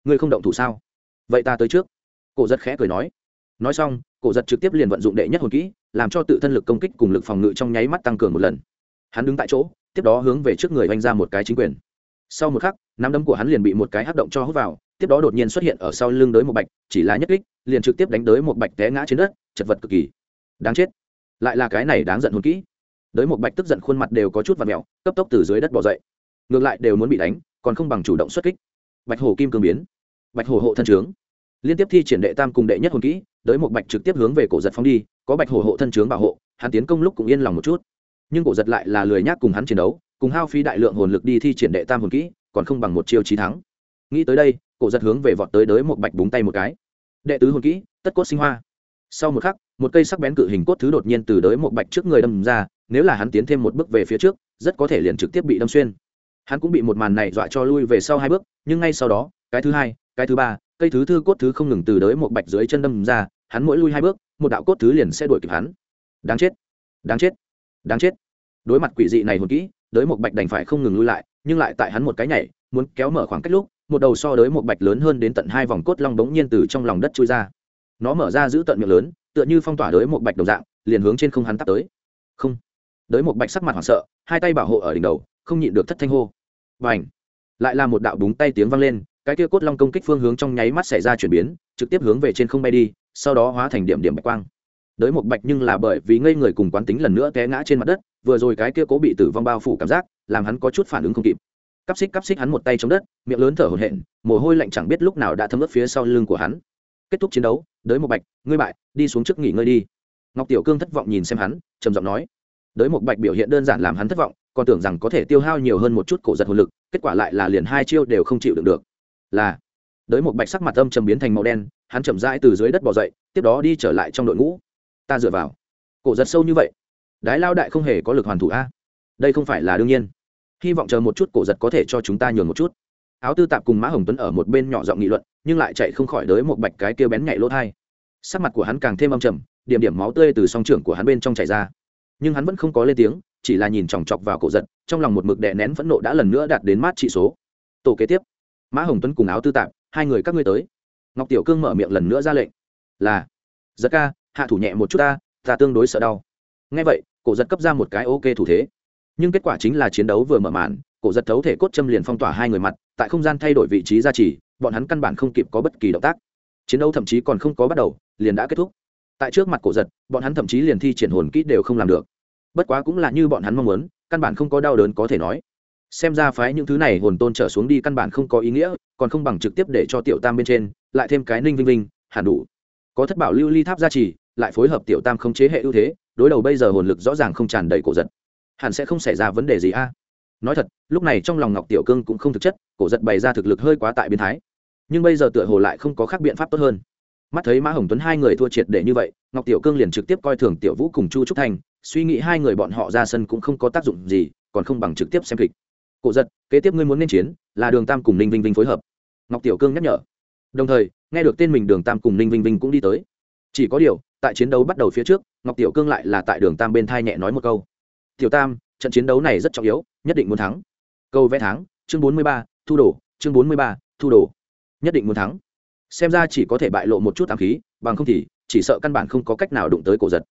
Ngươi không động thủ sao? Vậy ta tới trước cổ giật khẽ cười nói nói xong cổ giật trực tiếp liền vận dụng đệ nhất hồn kỹ làm cho tự thân lực công kích cùng lực phòng ngự trong nháy mắt tăng cường một lần hắn đứng tại chỗ tiếp đó hướng về trước người oanh ra một cái chính quyền sau một khắc nắm đấm của hắn liền bị một cái hắc động cho hút vào tiếp đó đột nhiên xuất hiện ở sau lưng đới một bạch chỉ là nhất kích liền trực tiếp đánh đới một bạch té ngã trên đất chật vật cực kỳ đáng chết lại là cái này đáng giận hồn kỹ đới một bạch tức giận khuôn mặt đều có chút và mèo cấp tốc từ dưới đất bỏ dậy ngược lại đều muốn bị đánh còn không bằng chủ động xuất kích bạch hổ kim cương biến bạch hổ hộ thân trướng. Liên tiếp thi triển đệ tam cùng đệ nhất hồn kỹ, đới một bạch trực tiếp hướng về cổ giật phóng đi, có bạch hổ hộ thân trướng bảo hộ, hắn tiến công lúc cũng yên lòng một chút. Nhưng cổ giật lại là lười nhác cùng hắn chiến đấu, cùng hao phí đại lượng hồn lực đi thi triển đệ tam hồn kỹ, còn không bằng một chiêu trí thắng. Nghĩ tới đây, cổ giật hướng về vọt tới đới một bạch búng tay một cái. Đệ tứ hồn kỹ, tất cốt sinh hoa. Sau một khắc, một cây sắc bén cự hình cốt thứ đột nhiên từ đới một bạch trước người đâm ra, nếu là hắn tiến thêm một bước về phía trước, rất có thể liền trực tiếp bị đâm xuyên. Hắn cũng bị một màn này dọa cho lui về sau hai bước, nhưng ngay sau đó, cái thứ hai cái thứ ba, cây thứ thư cốt thứ không ngừng từ đới một bạch dưới chân đâm ra, hắn mỗi lui hai bước, một đạo cốt thứ liền sẽ đuổi kịp hắn. Đáng chết đáng chết đáng chết. Đối mặt quỷ dị này hồn kỹ, đới một bạch đành phải không ngừng lui lại, nhưng lại tại hắn một cái nhảy, muốn kéo mở khoảng cách lúc, một đầu so đới một bạch lớn hơn đến tận hai vòng cốt long bỗng nhiên từ trong lòng đất chui ra. Nó mở ra giữ tận miệng lớn, tựa như phong tỏa đới một bạch đồng dạng, liền hướng trên không hắn tắt tới. Không. Đới một bạch sắc mặt hoảng sợ, hai tay bảo hộ ở đỉnh đầu, không nhịn được thất thanh hô. Và ảnh lại là một đạo búng tay tiếng vang lên cái kia cốt long công kích phương hướng trong nháy mắt xảy ra chuyển biến, trực tiếp hướng về trên không bay đi, sau đó hóa thành điểm điểm bạch quang. Đới một bạch nhưng là bởi vì ngây người cùng quán tính lần nữa té ngã trên mặt đất, vừa rồi cái kia cố bị tử vong bao phủ cảm giác, làm hắn có chút phản ứng không kịp. Cắp xích cắp xích hắn một tay chống đất, miệng lớn thở hổn hển, mồ hôi lạnh chẳng biết lúc nào đã thấm ướt phía sau lưng của hắn. Kết thúc chiến đấu, đới một bạch, ngươi bại, đi xuống trước nghỉ ngơi đi. Ngọc tiểu cương thất vọng nhìn xem hắn, trầm giọng nói. Đới một bạch biểu hiện đơn giản làm hắn thất vọng, còn tưởng rằng có thể tiêu hao nhiều hơn một chút cổ giật hồn lực, kết quả lại là liền hai chiêu đều không chịu được được là đới một bạch sắc mặt âm trầm biến thành màu đen, hắn chậm rãi từ dưới đất bỏ dậy, tiếp đó đi trở lại trong đội ngũ. Ta dựa vào. Cổ giật sâu như vậy. Đái lao đại không hề có lực hoàn thủ a. Đây không phải là đương nhiên. Hy vọng chờ một chút cổ giật có thể cho chúng ta nhường một chút. Áo tư tạp cùng mã hồng tuấn ở một bên nhỏ giọng nghị luận, nhưng lại chạy không khỏi đới một bạch cái kia bén nhạy lỗ thai. Sắc mặt của hắn càng thêm âm trầm, điểm điểm máu tươi từ song trưởng của hắn bên trong chảy ra. Nhưng hắn vẫn không có lên tiếng, chỉ là nhìn chòng chọc vào cổ giật, trong lòng một mực đè nén phẫn nộ đã lần nữa đạt đến mát trị số. Tổ kế tiếp mã hồng tuấn cùng áo tư tạp, hai người các ngươi tới. Ngọc tiểu cương mở miệng lần nữa ra lệnh. Là. Giật ca, hạ thủ nhẹ một chút ta ta tương đối sợ đau. Ngay vậy, cổ giật cấp ra một cái ok thủ thế. Nhưng kết quả chính là chiến đấu vừa mở màn, cổ giật thấu thể cốt châm liền phong tỏa hai người mặt, tại không gian thay đổi vị trí ra chỉ bọn hắn căn bản không kịp có bất kỳ động tác. Chiến đấu thậm chí còn không có bắt đầu, liền đã kết thúc. Tại trước mặt cổ giật, bọn hắn thậm chí liền thi triển hồn kỹ đều không làm được. Bất quá cũng là như bọn hắn mong muốn, căn bản không có đau đớn có thể nói xem ra phái những thứ này hồn tôn trở xuống đi căn bản không có ý nghĩa, còn không bằng trực tiếp để cho tiểu tam bên trên, lại thêm cái ninh vinh vinh, hẳn đủ. Có thất bảo lưu ly tháp gia trì, lại phối hợp tiểu tam không chế hệ ưu thế, đối đầu bây giờ hồn lực rõ ràng không tràn đầy cổ giật. Hẳn sẽ không xảy ra vấn đề gì a. Nói thật, lúc này trong lòng ngọc tiểu cương cũng không thực chất, cổ giật bày ra thực lực hơi quá tại biến thái. Nhưng bây giờ tựa hồ lại không có khác biện pháp tốt hơn. Mắt thấy mã hồng tuấn hai người thua triệt để như vậy, ngọc tiểu cương liền trực tiếp coi thường tiểu vũ cùng chu trúc thành, suy nghĩ hai người bọn họ ra sân cũng không có tác dụng gì, còn không bằng trực tiếp xem kịch cổ giật, kế tiếp ngươi muốn nên chiến, là đường tam cùng ninh vinh vinh phối hợp. Ngọc tiểu cương nhắc nhở. Đồng thời, nghe được tên mình đường tam cùng ninh vinh vinh cũng đi tới. Chỉ có điều, tại chiến đấu bắt đầu phía trước, ngọc tiểu cương lại là tại đường tam bên thai nhẹ nói một câu. Tiểu tam, trận chiến đấu này rất trọng yếu, nhất định muốn thắng. Câu vẽ tháng, chương bốn mươi ba, thu đồ, chương bốn mươi ba, thu đồ. Nhất định muốn thắng. Xem ra chỉ có thể bại lộ một chút ám khí, bằng không thì chỉ sợ căn bản không có cách nào đụng tới cổ giật.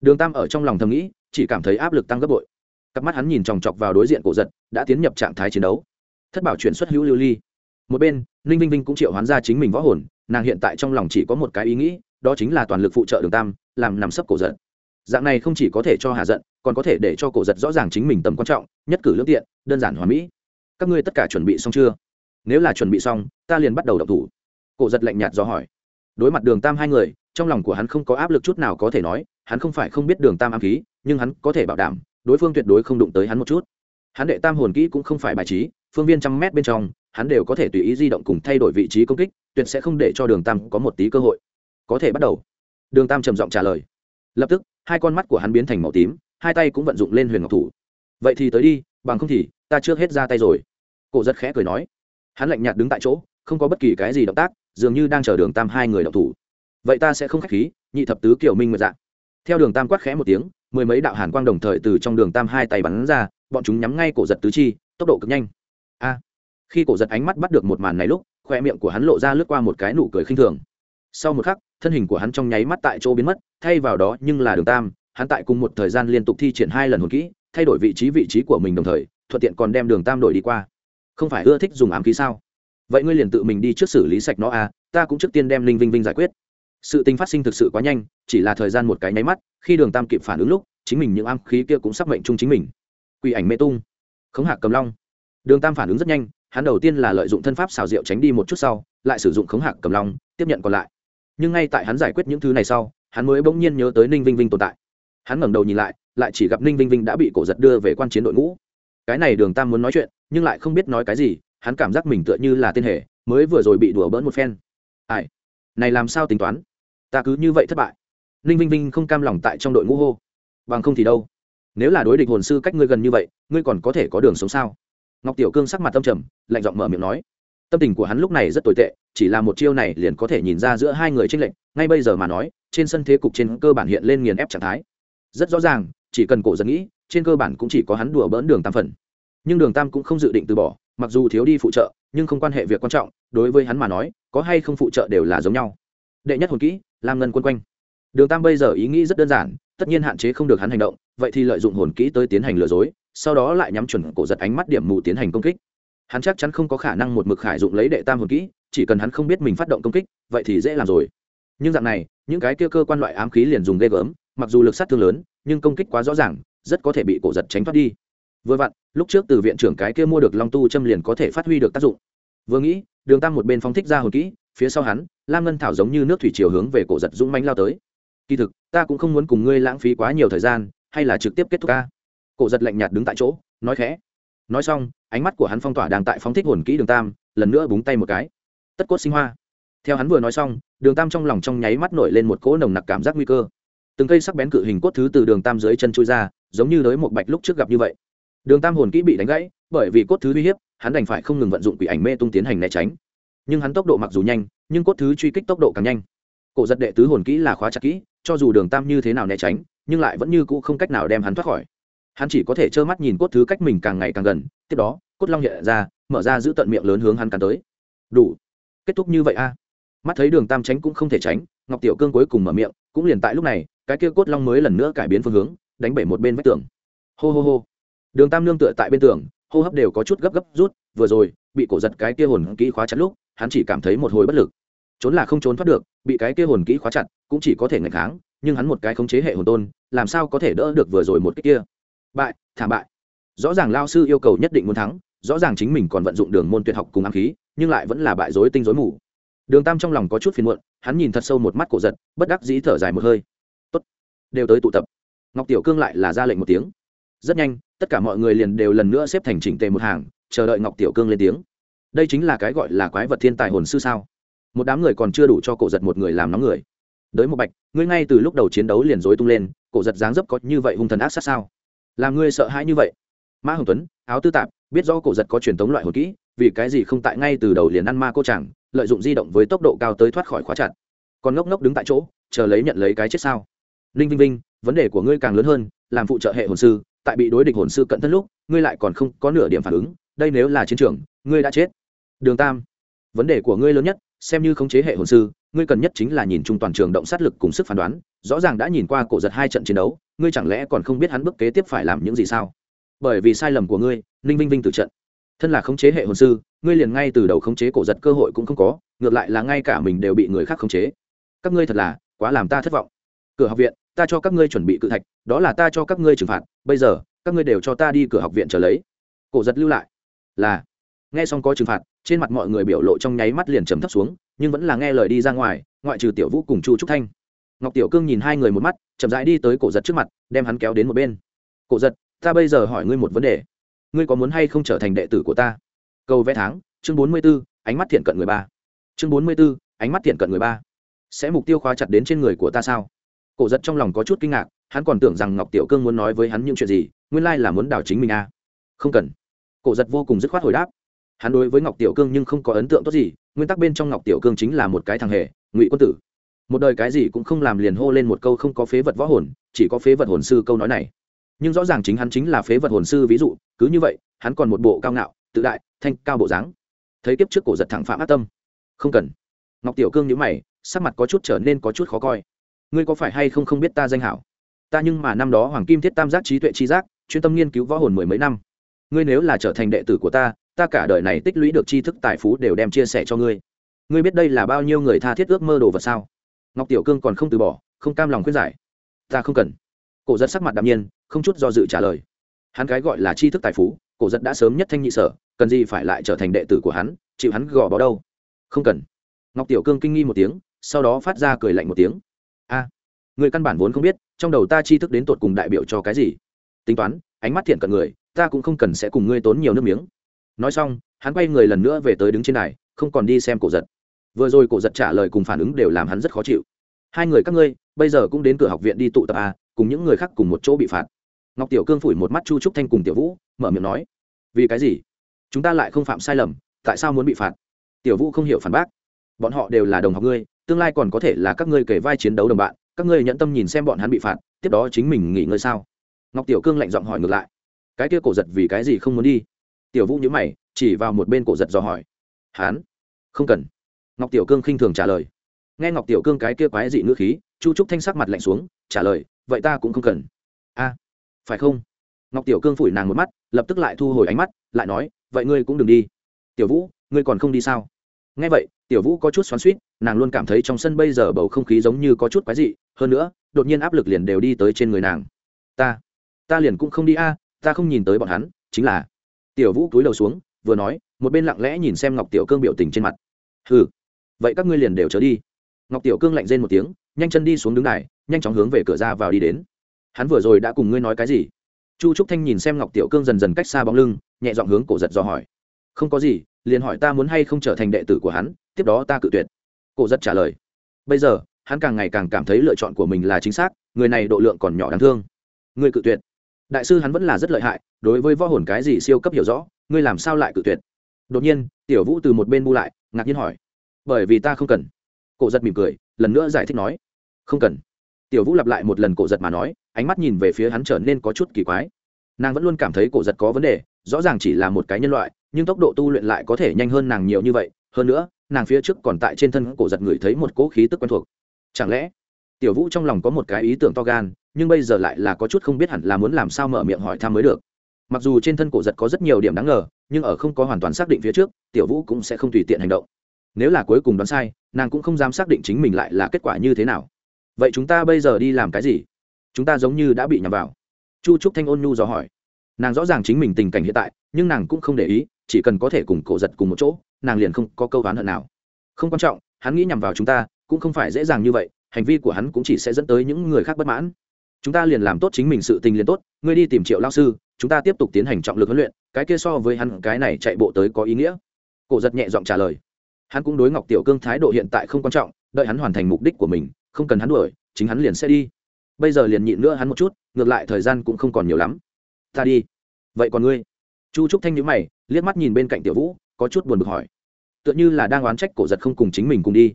Đường tam ở trong lòng thầm nghĩ, chỉ cảm thấy áp lực tăng gấp bội cặp mắt hắn nhìn chòng chọc vào đối diện cổ giật, đã tiến nhập trạng thái chiến đấu. Thất bảo chuyển xuất hữu lưu ly. Một bên, ninh vinh vinh cũng triệu hoán ra chính mình võ hồn, nàng hiện tại trong lòng chỉ có một cái ý nghĩ, đó chính là toàn lực phụ trợ đường tam, làm nằm sấp cổ giật. Dạng này không chỉ có thể cho hạ giận, còn có thể để cho cổ giật rõ ràng chính mình tầm quan trọng, nhất cử lương tiện, đơn giản hòa mỹ. Các ngươi tất cả chuẩn bị xong chưa? Nếu là chuẩn bị xong, ta liền bắt đầu đọc thủ. Cổ giật lạnh nhạt do hỏi. Đối mặt đường tam hai người, trong lòng của hắn không có áp lực chút nào có thể nói, hắn không phải không biết đường tam ám khí, nhưng hắn có thể bảo đảm đối phương tuyệt đối không đụng tới hắn một chút. Hắn đệ tam hồn kỹ cũng không phải bài trí, phương viên trăm mét bên trong, hắn đều có thể tùy ý di động cùng thay đổi vị trí công kích, tuyệt sẽ không để cho đường tam có một tí cơ hội. Có thể bắt đầu. Đường tam trầm giọng trả lời. Lập tức, hai con mắt của hắn biến thành màu tím, hai tay cũng vận dụng lên huyền ngọc thủ. Vậy thì tới đi, bằng không thì, ta trước hết ra tay rồi. Cổ rất khẽ cười nói. Hắn lạnh nhạt đứng tại chỗ, không có bất kỳ cái gì động tác, dường như đang chờ đường tam hai người động thủ. Vậy ta sẽ không k h á c h khí, nhị thập tứ kiểu minh nguyệt dạng theo đường tam quát khẽ một tiếng, mười mấy đạo hàn quang đồng thời từ trong đường tam hai tay bắn ra, bọn chúng nhắm ngay cổ giật tứ chi, tốc độ cực nhanh. A! Khi cổ giật ánh mắt bắt được một màn này lúc, khoe miệng của hắn lộ ra lướt qua một cái nụ cười khinh thường. Sau một khắc, thân hình của hắn trong nháy mắt tại chỗ biến mất, thay vào đó nhưng là đường tam, hắn tại cùng một thời gian liên tục thi triển hai lần hồn kỹ, thay đổi vị trí vị trí của mình đồng thời, thuận tiện còn đem đường tam đổi đi qua. Không phải ưa thích dùng ám khí sao? Vậy ngươi liền tự mình đi trước xử lý sạch nó à ta cũng trước tiên đem linh vinh vinh giải quyết sự tình phát sinh thực sự quá nhanh, chỉ là thời gian một cái nháy mắt, khi đường tam kịp phản ứng lúc, chính mình những am khí kia cũng sắp mệnh chung chính mình. Quỷ ảnh mê tung. Khống hạc cầm long. Đường tam phản ứng rất nhanh, hắn đầu tiên là lợi dụng thân pháp xào rượu tránh đi một chút sau, lại sử dụng khống hạc cầm long, tiếp nhận còn lại. Nhưng ngay tại hắn giải quyết những thứ này sau, hắn mới bỗng nhiên nhớ tới ninh vinh vinh tồn tại. Hắn ngẩng đầu nhìn lại lại chỉ gặp ninh vinh vinh đã bị cổ giật đưa về quan chiến đội ngũ. Cái này đường tam muốn nói chuyện, nhưng lại không biết nói cái gì, hắn cảm giác mình tựa như là tên hề, mới vừa rồi bị đùa bỡn một phen. Ai? Này làm sao tính toán? Ta cứ như vậy thất bại. Ninh vinh vinh không cam lòng tại trong đội ngũ hô. Bằng không thì đâu? Nếu là đối địch hồn sư cách ngươi gần như vậy, ngươi còn có thể có đường sống sao? Ngọc tiểu cương sắc mặt tâm trầm, lạnh giọng mở miệng nói. Tâm tình của hắn lúc này rất tồi tệ, chỉ là một chiêu này liền có thể nhìn ra giữa hai người tranh lệch, ngay bây giờ mà nói, trên sân thế cục trên cơ bản hiện lên nghiền ép trạng thái. Rất rõ ràng, chỉ cần cổ dân nghĩ, trên cơ bản cũng chỉ có hắn đùa bỡn đường tam phần. Nhưng đường tam cũng không dự định từ bỏ, mặc dù thiếu đi phụ trợ, nhưng không quan hệ việc quan trọng, đối với hắn mà nói, có hay không phụ trợ đều là giống nhau. Đệ nhất hồn kỹ lam ngân quân quanh. Đường tam bây giờ ý nghĩ rất đơn giản, tất nhiên hạn chế không được hắn hành động, vậy thì lợi dụng hồn kỹ tới tiến hành lừa dối, sau đó lại nhắm chuẩn cổ giật ánh mắt điểm mù tiến hành công kích. Hắn chắc chắn không có khả năng một mực khải dụng lấy đệ tam hồn kỹ, chỉ cần hắn không biết mình phát động công kích, vậy thì dễ làm rồi. Nhưng dạng này, những cái kia cơ quan loại ám khí liền dùng ghê gớm, mặc dù lực sát thương lớn, nhưng công kích quá rõ ràng, rất có thể bị cổ giật tránh thoát đi. Vừa vặn, lúc trước từ viện trưởng cái kia mua được long tu châm liền có thể phát huy được tác dụng. Vừa nghĩ, đường tam một bên phóng thích ra hồn kỹ phía sau hắn, lam ngân thảo giống như nước thủy chiều hướng về cổ giật dũng manh lao tới. Kỳ thực, ta cũng không muốn cùng ngươi lãng phí quá nhiều thời gian, hay là trực tiếp kết thúc ca. Cổ giật lạnh nhạt đứng tại chỗ, nói khẽ. Nói xong, ánh mắt của hắn phong tỏa đang tại phóng thích hồn kỹ đường tam, lần nữa búng tay một cái. Tất cốt sinh hoa. Theo hắn vừa nói xong, đường tam trong lòng trong nháy mắt nổi lên một cỗ nồng nặc cảm giác nguy cơ. Từng cây sắc bén cự hình cốt thứ từ đường tam dưới chân trôi ra, giống như đới một bạch lúc trước gặp như vậy. Đường tam hồn kỹ bị đánh gãy, bởi vì cốt thứ uy hiếp, hắn đành phải không ngừng vận dụng quỷ ảnh mê tung tiến hành né tránh nhưng hắn tốc độ mặc dù nhanh, nhưng cốt thứ truy kích tốc độ càng nhanh. Cổ giật đệ tứ hồn kỹ là khóa chặt kỹ, cho dù đường tam như thế nào né tránh, nhưng lại vẫn như cũ không cách nào đem hắn thoát khỏi. Hắn chỉ có thể trơ mắt nhìn cốt thứ cách mình càng ngày càng gần, tiếp đó, cốt long hiện ra, mở ra giữ tận miệng lớn hướng hắn cắn tới. Đủ. Kết thúc như vậy a. Mắt thấy đường tam tránh cũng không thể tránh, ngọc tiểu cương cuối cùng mở miệng, cũng liền tại lúc này, cái kia cốt long mới lần nữa cải biến phương hướng, đánh bể một bên vách tường. Hô hô hô. Đường tam nương tựa tại bên tường, hô hấp đều có chút gấp gấp rút, vừa rồi, bị cổ giật cái kia hồn kỹ khóa chặt lúc hắn chỉ cảm thấy một hồi bất lực. Trốn là không trốn thoát được, bị cái kia hồn kỹ khóa chặt, cũng chỉ có thể ngạch kháng, nhưng hắn một cái khống chế hệ hồn tôn, làm sao có thể đỡ được vừa rồi một cái kia? Bại, thảm bại. Rõ ràng lao sư yêu cầu nhất định muốn thắng, rõ ràng chính mình còn vận dụng đường môn tuyệt học cùng ám khí, nhưng lại vẫn là bại dối tinh dối mù. Đường tam trong lòng có chút phiền muộn, hắn nhìn thật sâu một mắt cổ giật, bất đắc dĩ thở dài một hơi. Tốt, đều tới tụ tập. Ngọc tiểu cương lại là ra lệnh một tiếng. Rất nhanh, tất cả mọi người liền đều lần nữa xếp thành chỉnh tề một hàng, chờ đợi ngọc tiểu cương lên tiếng đây chính là cái gọi là quái vật thiên tài hồn sư sao? Một đám người còn chưa đủ cho cổ giật một người làm nóng người. Đới một bạch, ngươi ngay từ lúc đầu chiến đấu liền dối tung lên, cổ giật dáng dấp có như vậy hung thần ác sát sao? Làm ngươi sợ hãi như vậy? Ma hồng tuấn, áo tư tạp, biết do cổ giật có truyền thống loại hồn kỹ, vì cái gì không tại ngay từ đầu liền ăn ma cô chẳng lợi dụng di động với tốc độ cao tới thoát khỏi khóa chặt. Còn ngốc ngốc đứng tại chỗ, chờ lấy nhận lấy cái chết sao? Ninh vinh vinh, vấn đề của ngươi càng lớn hơn, làm phụ trợ hệ hồn sư, tại bị đối địch hồn sư cận thân lúc, ngươi lại còn không có nửa điểm phản ứng, đây nếu là chiến trường, ngươi đã chết đường tam, vấn đề của ngươi lớn nhất, xem như khống chế hệ hồn sư, ngươi cần nhất chính là nhìn chung toàn trường động sát lực cùng sức phán đoán, rõ ràng đã nhìn qua cổ giật hai trận chiến đấu, ngươi chẳng lẽ còn không biết hắn bước kế tiếp phải làm những gì sao? Bởi vì sai lầm của ngươi, ninh vinh vinh từ trận. Thân là khống chế hệ hồn sư, ngươi liền ngay từ đầu khống chế cổ giật cơ hội cũng không có, ngược lại là ngay cả mình đều bị người khác khống chế. Các ngươi thật là quá làm ta thất vọng. Cửa học viện, ta cho các ngươi chuẩn bị cự thạch, đó là ta cho các ngươi trừng phạt, bây giờ, các ngươi đều cho ta đi cửa học viện trở lấy. Cổ giật lưu lại. Là, nghe xong có trừng phạt trên mặt mọi người biểu lộ trong nháy mắt liền trầm thấp xuống, nhưng vẫn là nghe lời đi ra ngoài, ngoại trừ tiểu vũ cùng chu trúc thanh. Ngọc tiểu cương nhìn hai người một mắt, chậm rãi đi tới cổ giật trước mặt, đem hắn kéo đến một bên. Cổ giật, ta bây giờ hỏi ngươi một vấn đề. Ngươi có muốn hay không trở thành đệ tử của ta? Câu vẽ tháng, chương bốn mươi b ố ánh mắt thiện cận người ba. Chương bốn mươi b ố ánh mắt thiện cận người ba. Sẽ mục tiêu khóa chặt đến trên người của ta sao? Cổ giật trong lòng có chút kinh ngạc, hắn còn tưởng rằng ngọc tiểu cương muốn nói với hắn những chuyện gì, nguyên lai là muốn đảo chính mình à. không cần. Cổ giật vô cùng dứt khoát hồi đáp hắn đối với ngọc tiểu cương nhưng không có ấn tượng tốt gì, nguyên tắc bên trong ngọc tiểu cương chính là một cái thằng hề, ngụy quân tử. Một đời cái gì cũng không làm liền hô lên một câu không có phế vật võ hồn, chỉ có phế vật hồn sư câu nói này. Nhưng rõ ràng chính hắn chính là phế vật hồn sư ví dụ, cứ như vậy, hắn còn một bộ cao ngạo, tự đại, thanh, cao bộ dáng. Thấy kiếp trước cổ giật thẳng phạm ác tâm. Không cần. Ngọc tiểu cương nhíu mày, sắc mặt có chút trở nên có chút khó coi. Ngươi có phải hay không không biết ta danh hảo? Ta nhưng mà năm đó hoàng kim thiết tam giác trí tuệ trí giác, chuyên tâm nghiên cứu võ hồn mười mấy năm. Ngươi nếu là trở thành đệ tử của ta ta cả đời này tích lũy được tri thức tài phú đều đem chia sẻ cho ngươi. Ngươi biết đây là bao nhiêu người tha thiết ước mơ đồ vật sao? Ngọc tiểu cương còn không từ bỏ, không cam lòng khuyên giải. Ta không cần. Cổ giật sắc mặt đạm nhiên, không chút do dự trả lời. Hắn cái gọi là tri thức tài phú, cổ giật đã sớm nhất thanh nhị sở, cần gì phải lại trở thành đệ tử của hắn, chịu hắn gò bó đâu? Không cần. Ngọc tiểu cương kinh nghi một tiếng, sau đó phát ra cười lạnh một tiếng. A người căn bản vốn không biết, trong đầu ta tri thức đến tột cùng đại biểu cho cái gì. Tính toán, ánh mắt thiện cận người, ta cũng không cần sẽ cùng ngươi tốn nhiều nước miếng nói xong, hắn quay người lần nữa về tới đứng trên này không còn đi xem cổ giật. Vừa rồi cổ giật trả lời cùng phản ứng đều làm hắn rất khó chịu. Hai người các ngươi, bây giờ cũng đến cửa học viện đi tụ tập a cùng những người khác cùng một chỗ bị phạt. Ngọc tiểu cương phủi một mắt chu trúc thanh cùng tiểu vũ, mở miệng nói, vì cái gì? Chúng ta lại không phạm sai lầm, tại sao muốn bị phạt? Tiểu vũ không hiểu phản bác, bọn họ đều là đồng học ngươi, tương lai còn có thể là các ngươi kể vai chiến đấu đồng bạn, các ngươi nhận tâm nhìn xem bọn hắn bị phạt, tiếp đó chính mình nghỉ ngơi sao? Ngọc tiểu cương lạnh giọng hỏi ngược lại, cái kia cổ giật vì cái gì không muốn đi? Tiểu vũ nhữ mày, chỉ vào một bên cổ giật dò hỏi. Hán? Không cần. Ngọc tiểu cương khinh thường trả lời. Nghe ngọc tiểu cương cái kia quái dị ngữ khí, chu trúc thanh sắc mặt lạnh xuống, trả lời, vậy ta cũng không cần. A, phải không? Ngọc tiểu cương phủi nàng một mắt, lập tức lại thu hồi ánh mắt, lại nói, vậy ngươi cũng đừng đi. Tiểu vũ, ngươi còn không đi sao? Nghe vậy, tiểu vũ có chút xoắn suýt nàng luôn cảm thấy trong sân bây giờ bầu không khí giống như có chút quái dị, hơn nữa, đột nhiên áp lực liền đều đi tới trên người nàng. Ta ta liền cũng không đi a, ta không nhìn tới bọn hắn, chính là tiểu vũ cúi đầu xuống, vừa nói, một bên lặng lẽ nhìn xem ngọc tiểu cương biểu tình trên mặt. Ừ vậy các ngươi liền đều trở đi. Ngọc tiểu cương lạnh rên một tiếng, nhanh chân đi xuống đứng đài, nhanh chóng hướng về cửa ra vào đi đến. Hắn vừa rồi đã cùng ngươi nói cái gì? Chu trúc thanh nhìn xem ngọc tiểu cương dần dần cách xa bóng lưng, nhẹ dọn hướng cổ giật dò hỏi. Không có gì, liền hỏi ta muốn hay không trở thành đệ tử của hắn, tiếp đó ta cự tuyệt. Cổ giật trả lời. Bây giờ, hắn càng ngày càng cảm thấy lựa chọn của mình là chính xác, người này độ lượng còn nhỏ đáng thương. Người cự tuyệt. Đại sư hắn vẫn là rất lợi hại đối với võ hồn cái gì siêu cấp hiểu rõ, ngươi làm sao lại cự tuyệt? Đột nhiên, tiểu vũ từ một bên bu lại, ngạc nhiên hỏi. Bởi vì ta không cần. Cổ giật mỉm cười, lần nữa giải thích nói. Không cần. Tiểu vũ lặp lại một lần cổ giật mà nói, ánh mắt nhìn về phía hắn trở nên có chút kỳ quái. Nàng vẫn luôn cảm thấy cổ giật có vấn đề, rõ ràng chỉ là một cái nhân loại, nhưng tốc độ tu luyện lại có thể nhanh hơn nàng nhiều như vậy. Hơn nữa, nàng phía trước còn tại trên thân cổ giật ngửi thấy một cỗ khí tức quen thuộc. Chẳng lẽ, tiểu vũ trong lòng có một cái ý tưởng to gan, nhưng bây giờ lại là có chút không biết hẳn là muốn làm sao mở miệng hỏi thăm mới được mặc dù trên thân cổ giật có rất nhiều điểm đáng ngờ, nhưng ở không có hoàn toàn xác định phía trước, tiểu vũ cũng sẽ không tùy tiện hành động. Nếu là cuối cùng đoán sai, nàng cũng không dám xác định chính mình lại là kết quả như thế nào. Vậy chúng ta bây giờ đi làm cái gì? Chúng ta giống như đã bị nhầm vào. Chu trúc thanh ôn nhu dò hỏi. Nàng rõ ràng chính mình tình cảnh hiện tại, nhưng nàng cũng không để ý, chỉ cần có thể cùng cổ giật cùng một chỗ, nàng liền không có câu oán hận nào. Không quan trọng, hắn nghĩ nhằm vào chúng ta, cũng không phải dễ dàng như vậy, hành vi của hắn cũng chỉ sẽ dẫn tới những người khác bất mãn. Chúng ta liền làm tốt chính mình sự tình liền tốt, ngươi đi tìm triệu lao sư chúng ta tiếp tục tiến hành trọng lực huấn luyện, cái kia so với hắn, cái này chạy bộ tới có ý nghĩa. Cổ giật nhẹ giọng trả lời. Hắn cũng đối ngọc tiểu cương thái độ hiện tại không quan trọng, đợi hắn hoàn thành mục đích của mình, không cần hắn đuổi, chính hắn liền sẽ đi. Bây giờ liền nhịn nữa hắn một chút, ngược lại thời gian cũng không còn nhiều lắm. Ta đi. Vậy còn ngươi? Chu trúc thanh nhữ mày, liếc mắt nhìn bên cạnh tiểu vũ, có chút buồn bực hỏi. Tựa như là đang oán trách cổ giật không cùng chính mình cùng đi.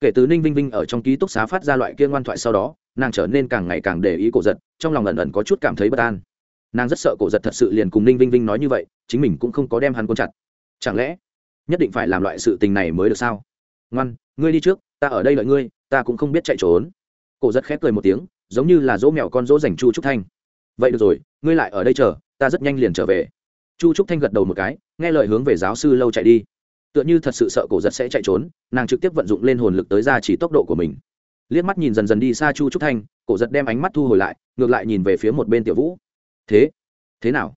Kể từ ninh vinh vinh ở trong ký túc xá phát ra loại kia ngoan thoại sau đó, nàng trở nên càng ngày càng để ý cổ giật, trong lòng ẩn ẩn có chút cảm thấy bất an nàng rất sợ cổ giật thật sự liền cùng ninh vinh vinh nói như vậy, chính mình cũng không có đem hắn cuốn chặt. Chẳng lẽ nhất định phải làm loại sự tình này mới được sao? Ngoan, ngươi đi trước, ta ở đây đợi ngươi, ta cũng không biết chạy trốn. Cổ giật khép cười một tiếng, giống như là dỗ mèo con dỗ dành chu trúc thanh. Vậy được rồi, ngươi lại ở đây chờ, ta rất nhanh liền trở về. Chu trúc thanh gật đầu một cái, nghe lời hướng về giáo sư lâu chạy đi. Tựa như thật sự sợ cổ giật sẽ chạy trốn, nàng trực tiếp vận dụng lên hồn lực tới ra chỉ tốc độ của mình. Liếc mắt nhìn dần dần đi xa chu trúc thanh, cổ giật đem ánh mắt thu hồi lại, ngược lại nhìn về phía một bên tiểu vũ thế? Thế nào?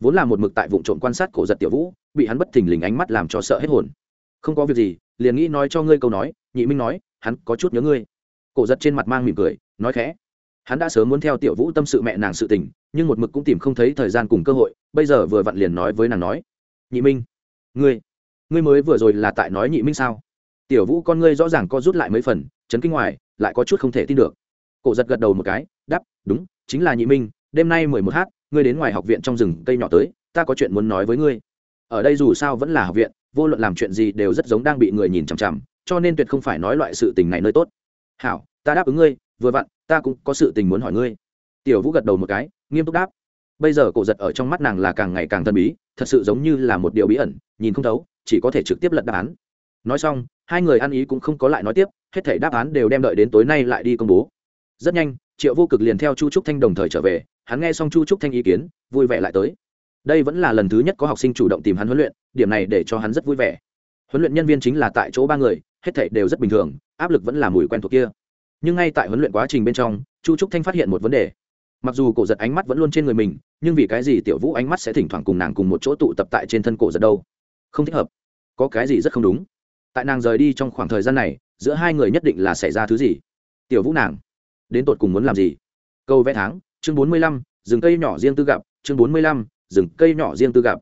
Vốn là một mực tại vụ trộm quan sát cổ giật tiểu vũ, bị hắn bất thình lình ánh mắt làm cho sợ hết hồn. Không có việc gì, liền nghĩ nói cho ngươi câu nói, nhị minh nói, hắn có chút nhớ ngươi. Cổ giật trên mặt mang mỉm cười, nói khẽ. Hắn đã sớm muốn theo tiểu vũ tâm sự mẹ nàng sự tình, nhưng một mực cũng tìm không thấy thời gian cùng cơ hội, bây giờ vừa vặn liền nói với nàng nói. Nhị minh, ngươi ngươi mới vừa rồi là tại nói nhị minh sao? Tiểu vũ con ngươi rõ ràng co rút lại mấy phần, chấn kinh ngoài, lại có chút không thể tin được. Cổ giật gật đầu một cái đắp đúng, chính là nhị minh đêm nay mười một h ngươi đến ngoài học viện trong rừng cây nhỏ tới, ta có chuyện muốn nói với ngươi. Ở đây dù sao vẫn là học viện, vô luận làm chuyện gì đều rất giống đang bị người nhìn chằm chằm, cho nên tuyệt không phải nói loại sự tình này nơi tốt. Hảo, ta đáp ứng ngươi, vừa vặn, ta cũng có sự tình muốn hỏi ngươi. Tiểu vũ gật đầu một cái, nghiêm túc đáp. Bây giờ cổ giật ở trong mắt nàng là càng ngày càng thân bí, thật sự giống như là một điều bí ẩn, nhìn không thấu, chỉ có thể trực tiếp lật đáp án. Nói xong, hai người ăn ý cũng không có lại nói tiếp, hết thể đáp án đều đem đợi đến tối nay lại đi công bố. Rất nhanh, triệu vô cực liền theo chu trúc thanh đồng thời trở về hắn nghe xong chu trúc thanh ý kiến, vui vẻ lại tới. Đây vẫn là lần thứ nhất có học sinh chủ động tìm hắn huấn luyện, điểm này để cho hắn rất vui vẻ. Huấn luyện nhân viên chính là tại chỗ ba người, hết thảy đều rất bình thường, áp lực vẫn là mùi quen thuộc kia. Nhưng ngay tại huấn luyện quá trình bên trong, chu trúc thanh phát hiện một vấn đề. Mặc dù cổ giật ánh mắt vẫn luôn trên người mình, nhưng vì cái gì tiểu vũ ánh mắt sẽ thỉnh thoảng cùng nàng cùng một chỗ tụ tập tại trên thân cổ giật đâu? Không thích hợp. Có cái gì rất không đúng? Tại nàng rời đi trong khoảng thời gian này, giữa hai người nhất định là xảy ra thứ gì? Tiểu vũ nàng, đến tột cùng muốn làm gì? Câu vẽ tháng chương bốn mươi lăm, rừng cây nhỏ riêng tư gặp, chương bốn mươi lăm, rừng cây nhỏ riêng tư gặp.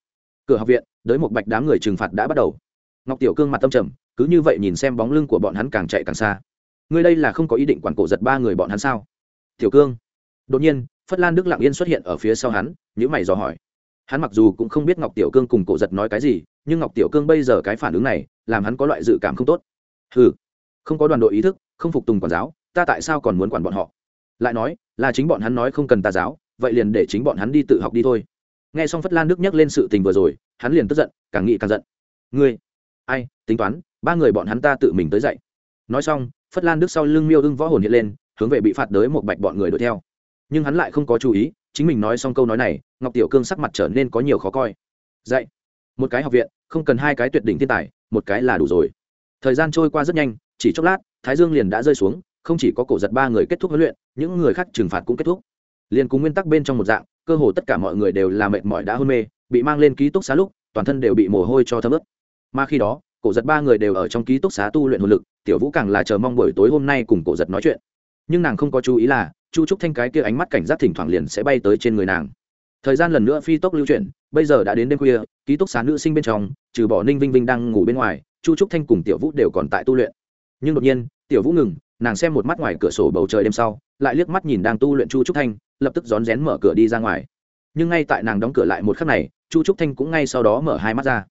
Cửa học viện, đới một bạch đám người trừng phạt đã bắt đầu. Ngọc tiểu cương mặt tâm trầm, cứ như vậy nhìn xem bóng lưng của bọn hắn càng chạy càng xa. Ngươi đây là không có ý định quản cổ giật ba người bọn hắn sao? Tiểu cương. Đột nhiên, phất lan đức lặng yên xuất hiện ở phía sau hắn nhữ mày dò hỏi. Hắn mặc dù cũng không biết ngọc tiểu cương cùng cổ giật nói cái gì, nhưng ngọc tiểu cương bây giờ cái phản ứng này, làm hắn có loại dự cảm không tốt. Ừ không có đoàn đội ý thức, không phục tùng quản giáo, ta tại sao còn muốn quản bọn họ? Lại nói, là chính bọn hắn nói không cần tà giáo, vậy liền để chính bọn hắn đi tự học đi thôi. Nghe xong phất lan đức nhắc lên sự tình vừa rồi, hắn liền tức giận, càng nghĩ càng giận. Ngươi, ai, tính toán, ba người bọn hắn ta tự mình tới dậy nói xong, phất lan đức sau lưng miêu ưng võ hồn hiện lên, hướng về bị phạt đới một bạch bọn người đuổi theo. Nhưng hắn lại không có chú ý, chính mình nói xong câu nói này, ngọc tiểu cương sắc mặt trở nên có nhiều khó coi. Dạy, một cái học viện, không cần hai cái tuyệt đỉnh thiên tài, một cái là đủ rồi. Thời gian trôi qua rất nhanh, chỉ chốc lát, thái dương liền đã rơi xuống không chỉ có cổ giật ba người kết thúc huấn luyện, những người khác trừng phạt cũng kết thúc. Liền cùng nguyên tắc bên trong một dạng, cơ hồ tất cả mọi người đều là mệt mỏi đã hôn mê, bị mang lên ký túc xá lúc, toàn thân đều bị mồ hôi cho thấm ướt. Mà khi đó, cổ giật ba người đều ở trong ký túc xá tu luyện hồn lực, tiểu vũ càng là chờ mong buổi tối hôm nay cùng cổ giật nói chuyện. Nhưng nàng không có chú ý là, chu trúc thanh cái kia ánh mắt cảnh giác thỉnh thoảng liền sẽ bay tới trên người nàng. Thời gian lần nữa phi tốc lưu chuyển, bây giờ đã đến đêm khuya, ký túc xá nữ sinh bên trong, trừ bỏ ninh vinh vinh đang ngủ bên ngoài, chu trúc thanh cùng tiểu vũ đều còn tại tu luyện. Nhưng đột nhiên, tiểu vũ ngừng nàng xem một mắt ngoài cửa sổ bầu trời đêm sau, lại liếc mắt nhìn đang tu luyện chu trúc thanh, lập tức rón rén mở cửa đi ra ngoài. Nhưng ngay tại nàng đóng cửa lại một khắc này, chu trúc thanh cũng ngay sau đó mở hai mắt ra.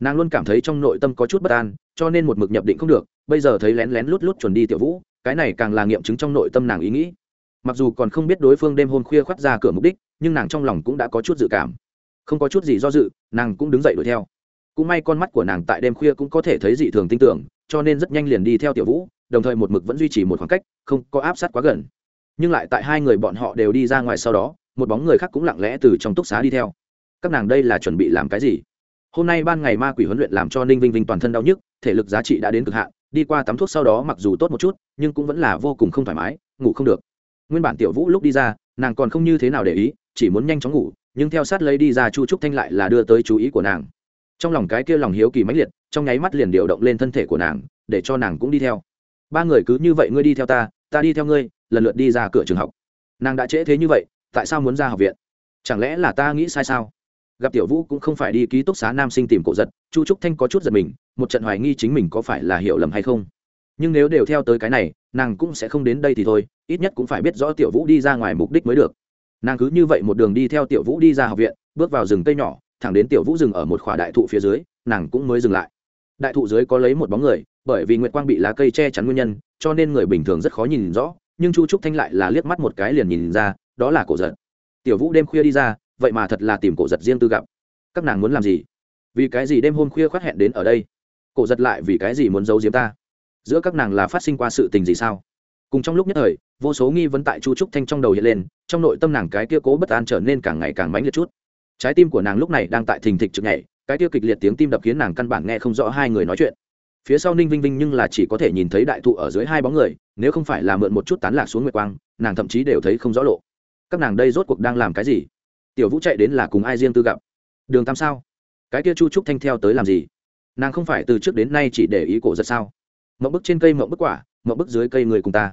Nàng luôn cảm thấy trong nội tâm có chút bất an, cho nên một mực nhập định không được, bây giờ thấy lén lén lút lút chuẩn đi tiểu vũ, cái này càng là nghiệm chứng trong nội tâm nàng ý nghĩ. Mặc dù còn không biết đối phương đêm hôm khuya khoác ra cửa mục đích, nhưng nàng trong lòng cũng đã có chút dự cảm. Không có chút gì do dự, nàng cũng đứng dậy đuổi theo. Cũng may con mắt của nàng tại đêm khuya cũng có thể thấy dị thường tin tưởng, cho nên rất nhanh liền đi theo tiểu vũ đồng thời một mực vẫn duy trì một khoảng cách, không có áp sát quá gần. Nhưng lại tại hai người bọn họ đều đi ra ngoài sau đó, một bóng người khác cũng lặng lẽ từ trong túc xá đi theo. Các nàng đây là chuẩn bị làm cái gì? Hôm nay ban ngày ma quỷ huấn luyện làm cho ninh vinh vinh toàn thân đau nhức, thể lực giá trị đã đến cực hạn, đi qua tắm thuốc sau đó mặc dù tốt một chút, nhưng cũng vẫn là vô cùng không thoải mái, ngủ không được. Nguyên bản tiểu vũ lúc đi ra, nàng còn không như thế nào để ý, chỉ muốn nhanh chóng ngủ, nhưng theo sát lấy đi ra chu trúc thanh lại là đưa tới chú ý của nàng. Trong lòng cái kia lòng hiếu kỳ mãnh liệt, trong nháy mắt liền điều động lên thân thể của nàng, để cho nàng cũng đi theo ba người cứ như vậy ngươi đi theo ta ta đi theo ngươi, lần lượt đi ra cửa trường học. Nàng đã trễ thế như vậy, tại sao muốn ra học viện? Chẳng lẽ là ta nghĩ sai sao? Gặp tiểu vũ cũng không phải đi ký túc xá nam sinh tìm cổ giật, chu trúc thanh có chút giật mình, một trận hoài nghi chính mình có phải là hiểu lầm hay không. Nhưng nếu đều theo tới cái này, nàng cũng sẽ không đến đây thì thôi, ít nhất cũng phải biết rõ tiểu vũ đi ra ngoài mục đích mới được. Nàng cứ như vậy một đường đi theo tiểu vũ đi ra học viện, bước vào rừng cây nhỏ, thẳng đến tiểu vũ dừng ở một khỏa đại thụ phía dưới, nàng cũng mới dừng lại. Đại thụ dưới có lấy một bóng người bởi vì nguyệt quang bị lá cây che chắn nguyên nhân, cho nên người bình thường rất khó nhìn rõ, nhưng chu trúc thanh lại là liếc mắt một cái liền nhìn ra, đó là cổ giật. Tiểu vũ đêm khuya đi ra, vậy mà thật là tìm cổ giật riêng tư gặp. Các nàng muốn làm gì? Vì cái gì đêm hôm khuya khoát hẹn đến ở đây? Cổ giật lại vì cái gì muốn giấu giếm ta? Giữa các nàng là phát sinh qua sự tình gì sao? Cùng trong lúc nhất thời, vô số nghi vấn tại chu trúc thanh trong đầu hiện lên, trong nội tâm nàng cái kia cố bất an trở nên càng ngày càng mãnh liệt chút. Trái tim của nàng lúc này đang tại thình thịch trực nhảy, cái kia kịch liệt tiếng tim đập khiến nàng căn bản nghe không rõ hai người nói chuyện phía sau ninh vinh vinh nhưng là chỉ có thể nhìn thấy đại thụ ở dưới hai bóng người, nếu không phải là mượn một chút tán lạc xuống nguyệt quang, nàng thậm chí đều thấy không rõ lộ. Các nàng đây rốt cuộc đang làm cái gì? Tiểu vũ chạy đến là cùng ai riêng tư gặp? Đường tam sao? Cái kia chu trúc thanh theo tới làm gì? Nàng không phải từ trước đến nay chỉ để ý cổ giật sao? Mậu bức trên cây mậu bức quả mậu bức dưới cây người cùng ta.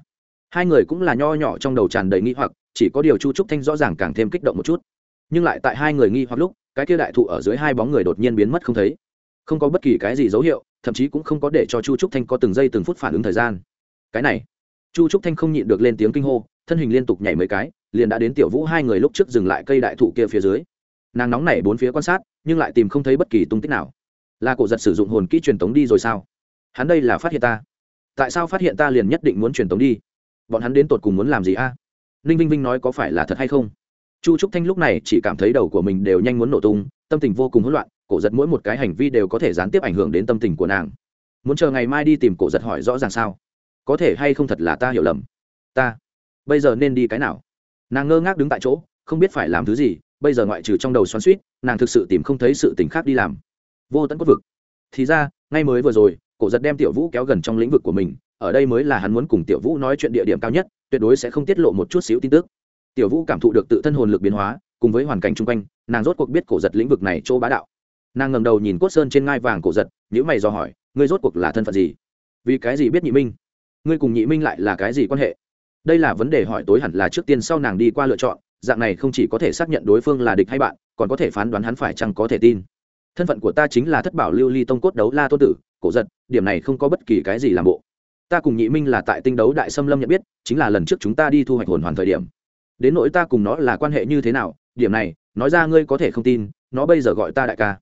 Hai người cũng là nho nhỏ trong đầu tràn đầy nghi hoặc, chỉ có điều chu trúc thanh rõ ràng càng thêm kích động một chút. Nhưng lại tại hai người nghi hoặc lúc, cái kia đại thụ ở dưới hai bóng người đột nhiên biến mất không thấy. Không có bất kỳ cái gì dấu hiệu thậm chí cũng không có để cho chu trúc thanh có từng giây từng phút phản ứng thời gian. Cái này, chu trúc thanh không nhịn được lên tiếng kinh hô, thân hình liên tục nhảy mấy cái, liền đã đến tiểu vũ hai người lúc trước dừng lại cây đại thụ kia phía dưới. Nàng nóng nảy bốn phía quan sát, nhưng lại tìm không thấy bất kỳ tung tích nào. Là cổ giật sử dụng hồn kỹ truyền tống đi rồi sao? Hắn đây là phát hiện ta. Tại sao phát hiện ta liền nhất định muốn truyền tống đi? Bọn hắn đến tột cùng muốn làm gì a? Ninh vinh vinh nói có phải là thật hay không? Chu trúc thanh lúc này chỉ cảm thấy đầu của mình đều nhanh muốn nổ tung, tâm tình vô cùng hỗn loạn cổ giật mỗi một cái hành vi đều có thể gián tiếp ảnh hưởng đến tâm tình của nàng. Muốn chờ ngày mai đi tìm cổ giật hỏi rõ ràng sao? Có thể hay không thật là ta hiểu lầm? Ta. Bây giờ nên đi cái nào? Nàng ngơ ngác đứng tại chỗ, không biết phải làm thứ gì, bây giờ ngoại trừ trong đầu xoắn suýt nàng thực sự tìm không thấy sự tình khác đi làm. Vô tận cốt vực. Thì ra, ngay mới vừa rồi, cổ giật đem tiểu vũ kéo gần trong lĩnh vực của mình, ở đây mới là hắn muốn cùng tiểu vũ nói chuyện địa điểm cao nhất, tuyệt đối sẽ không tiết lộ một chút xíu tin tức. Tiểu vũ cảm thụ được tự thân hồn lực biến hóa, cùng với hoàn cảnh chung quanh, nàng rốt cuộc biết cổ giật lĩnh vực này chỗ bá đạo nàng ngầm đầu nhìn cốt sơn trên ngai vàng cổ giật nhữ mày do hỏi, ngươi rốt cuộc là thân phận gì? Vì cái gì biết nhị minh? Ngươi cùng nhị minh lại là cái gì quan hệ? Đây là vấn đề hỏi tối hẳn là trước tiên sau nàng đi qua lựa chọn, dạng này không chỉ có thể xác nhận đối phương là địch hay bạn, còn có thể phán đoán hắn phải chăng có thể tin. Thân phận của ta chính là thất bảo lưu ly tông cốt đấu la tô tử, cổ giật, điểm này không có bất kỳ cái gì làm bộ. Ta cùng nhị minh là tại tinh đấu đại xâm lâm nhận biết, chính là lần trước chúng ta đi thu hoạch hồn hoàn thời điểm. Đến nỗi ta cùng nó là quan hệ như thế nào, điểm này, nói ra ngươi có thể không tin, nó bây giờ gọi ta đại ca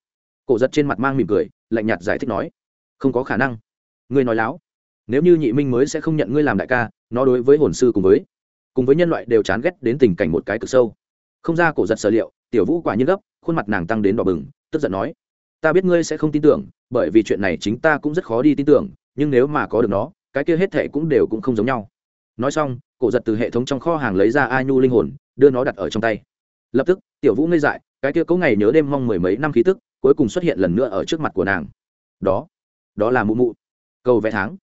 cổ giật trên mặt mang mỉm cười, lạnh nhạt giải thích nói, không có khả năng. Ngươi nói láo. Nếu như nhị minh mới sẽ không nhận ngươi làm đại ca, nó đối với hồn sư cùng với cùng với nhân loại đều chán ghét đến tình cảnh một cái cực sâu. Không ra cổ giật sở liệu, tiểu vũ quả nhiên gấp, khuôn mặt nàng tăng đến đỏ bừng, tức giận nói, ta biết ngươi sẽ không tin tưởng, bởi vì chuyện này chính ta cũng rất khó đi tin tưởng, nhưng nếu mà có được nó, cái kia hết thệ cũng đều cũng không giống nhau. Nói xong, cổ giật từ hệ thống trong kho hàng lấy ra ai nhu linh hồn, đưa nó đặt ở trong tay. Lập tức, tiểu vũ ngây dại cái kia cố ngày nhớ đêm mong mười mấy năm khí tức, cuối cùng xuất hiện lần nữa ở trước mặt của nàng. Đó đó là mụ mụ. Cầu vẽ tháng.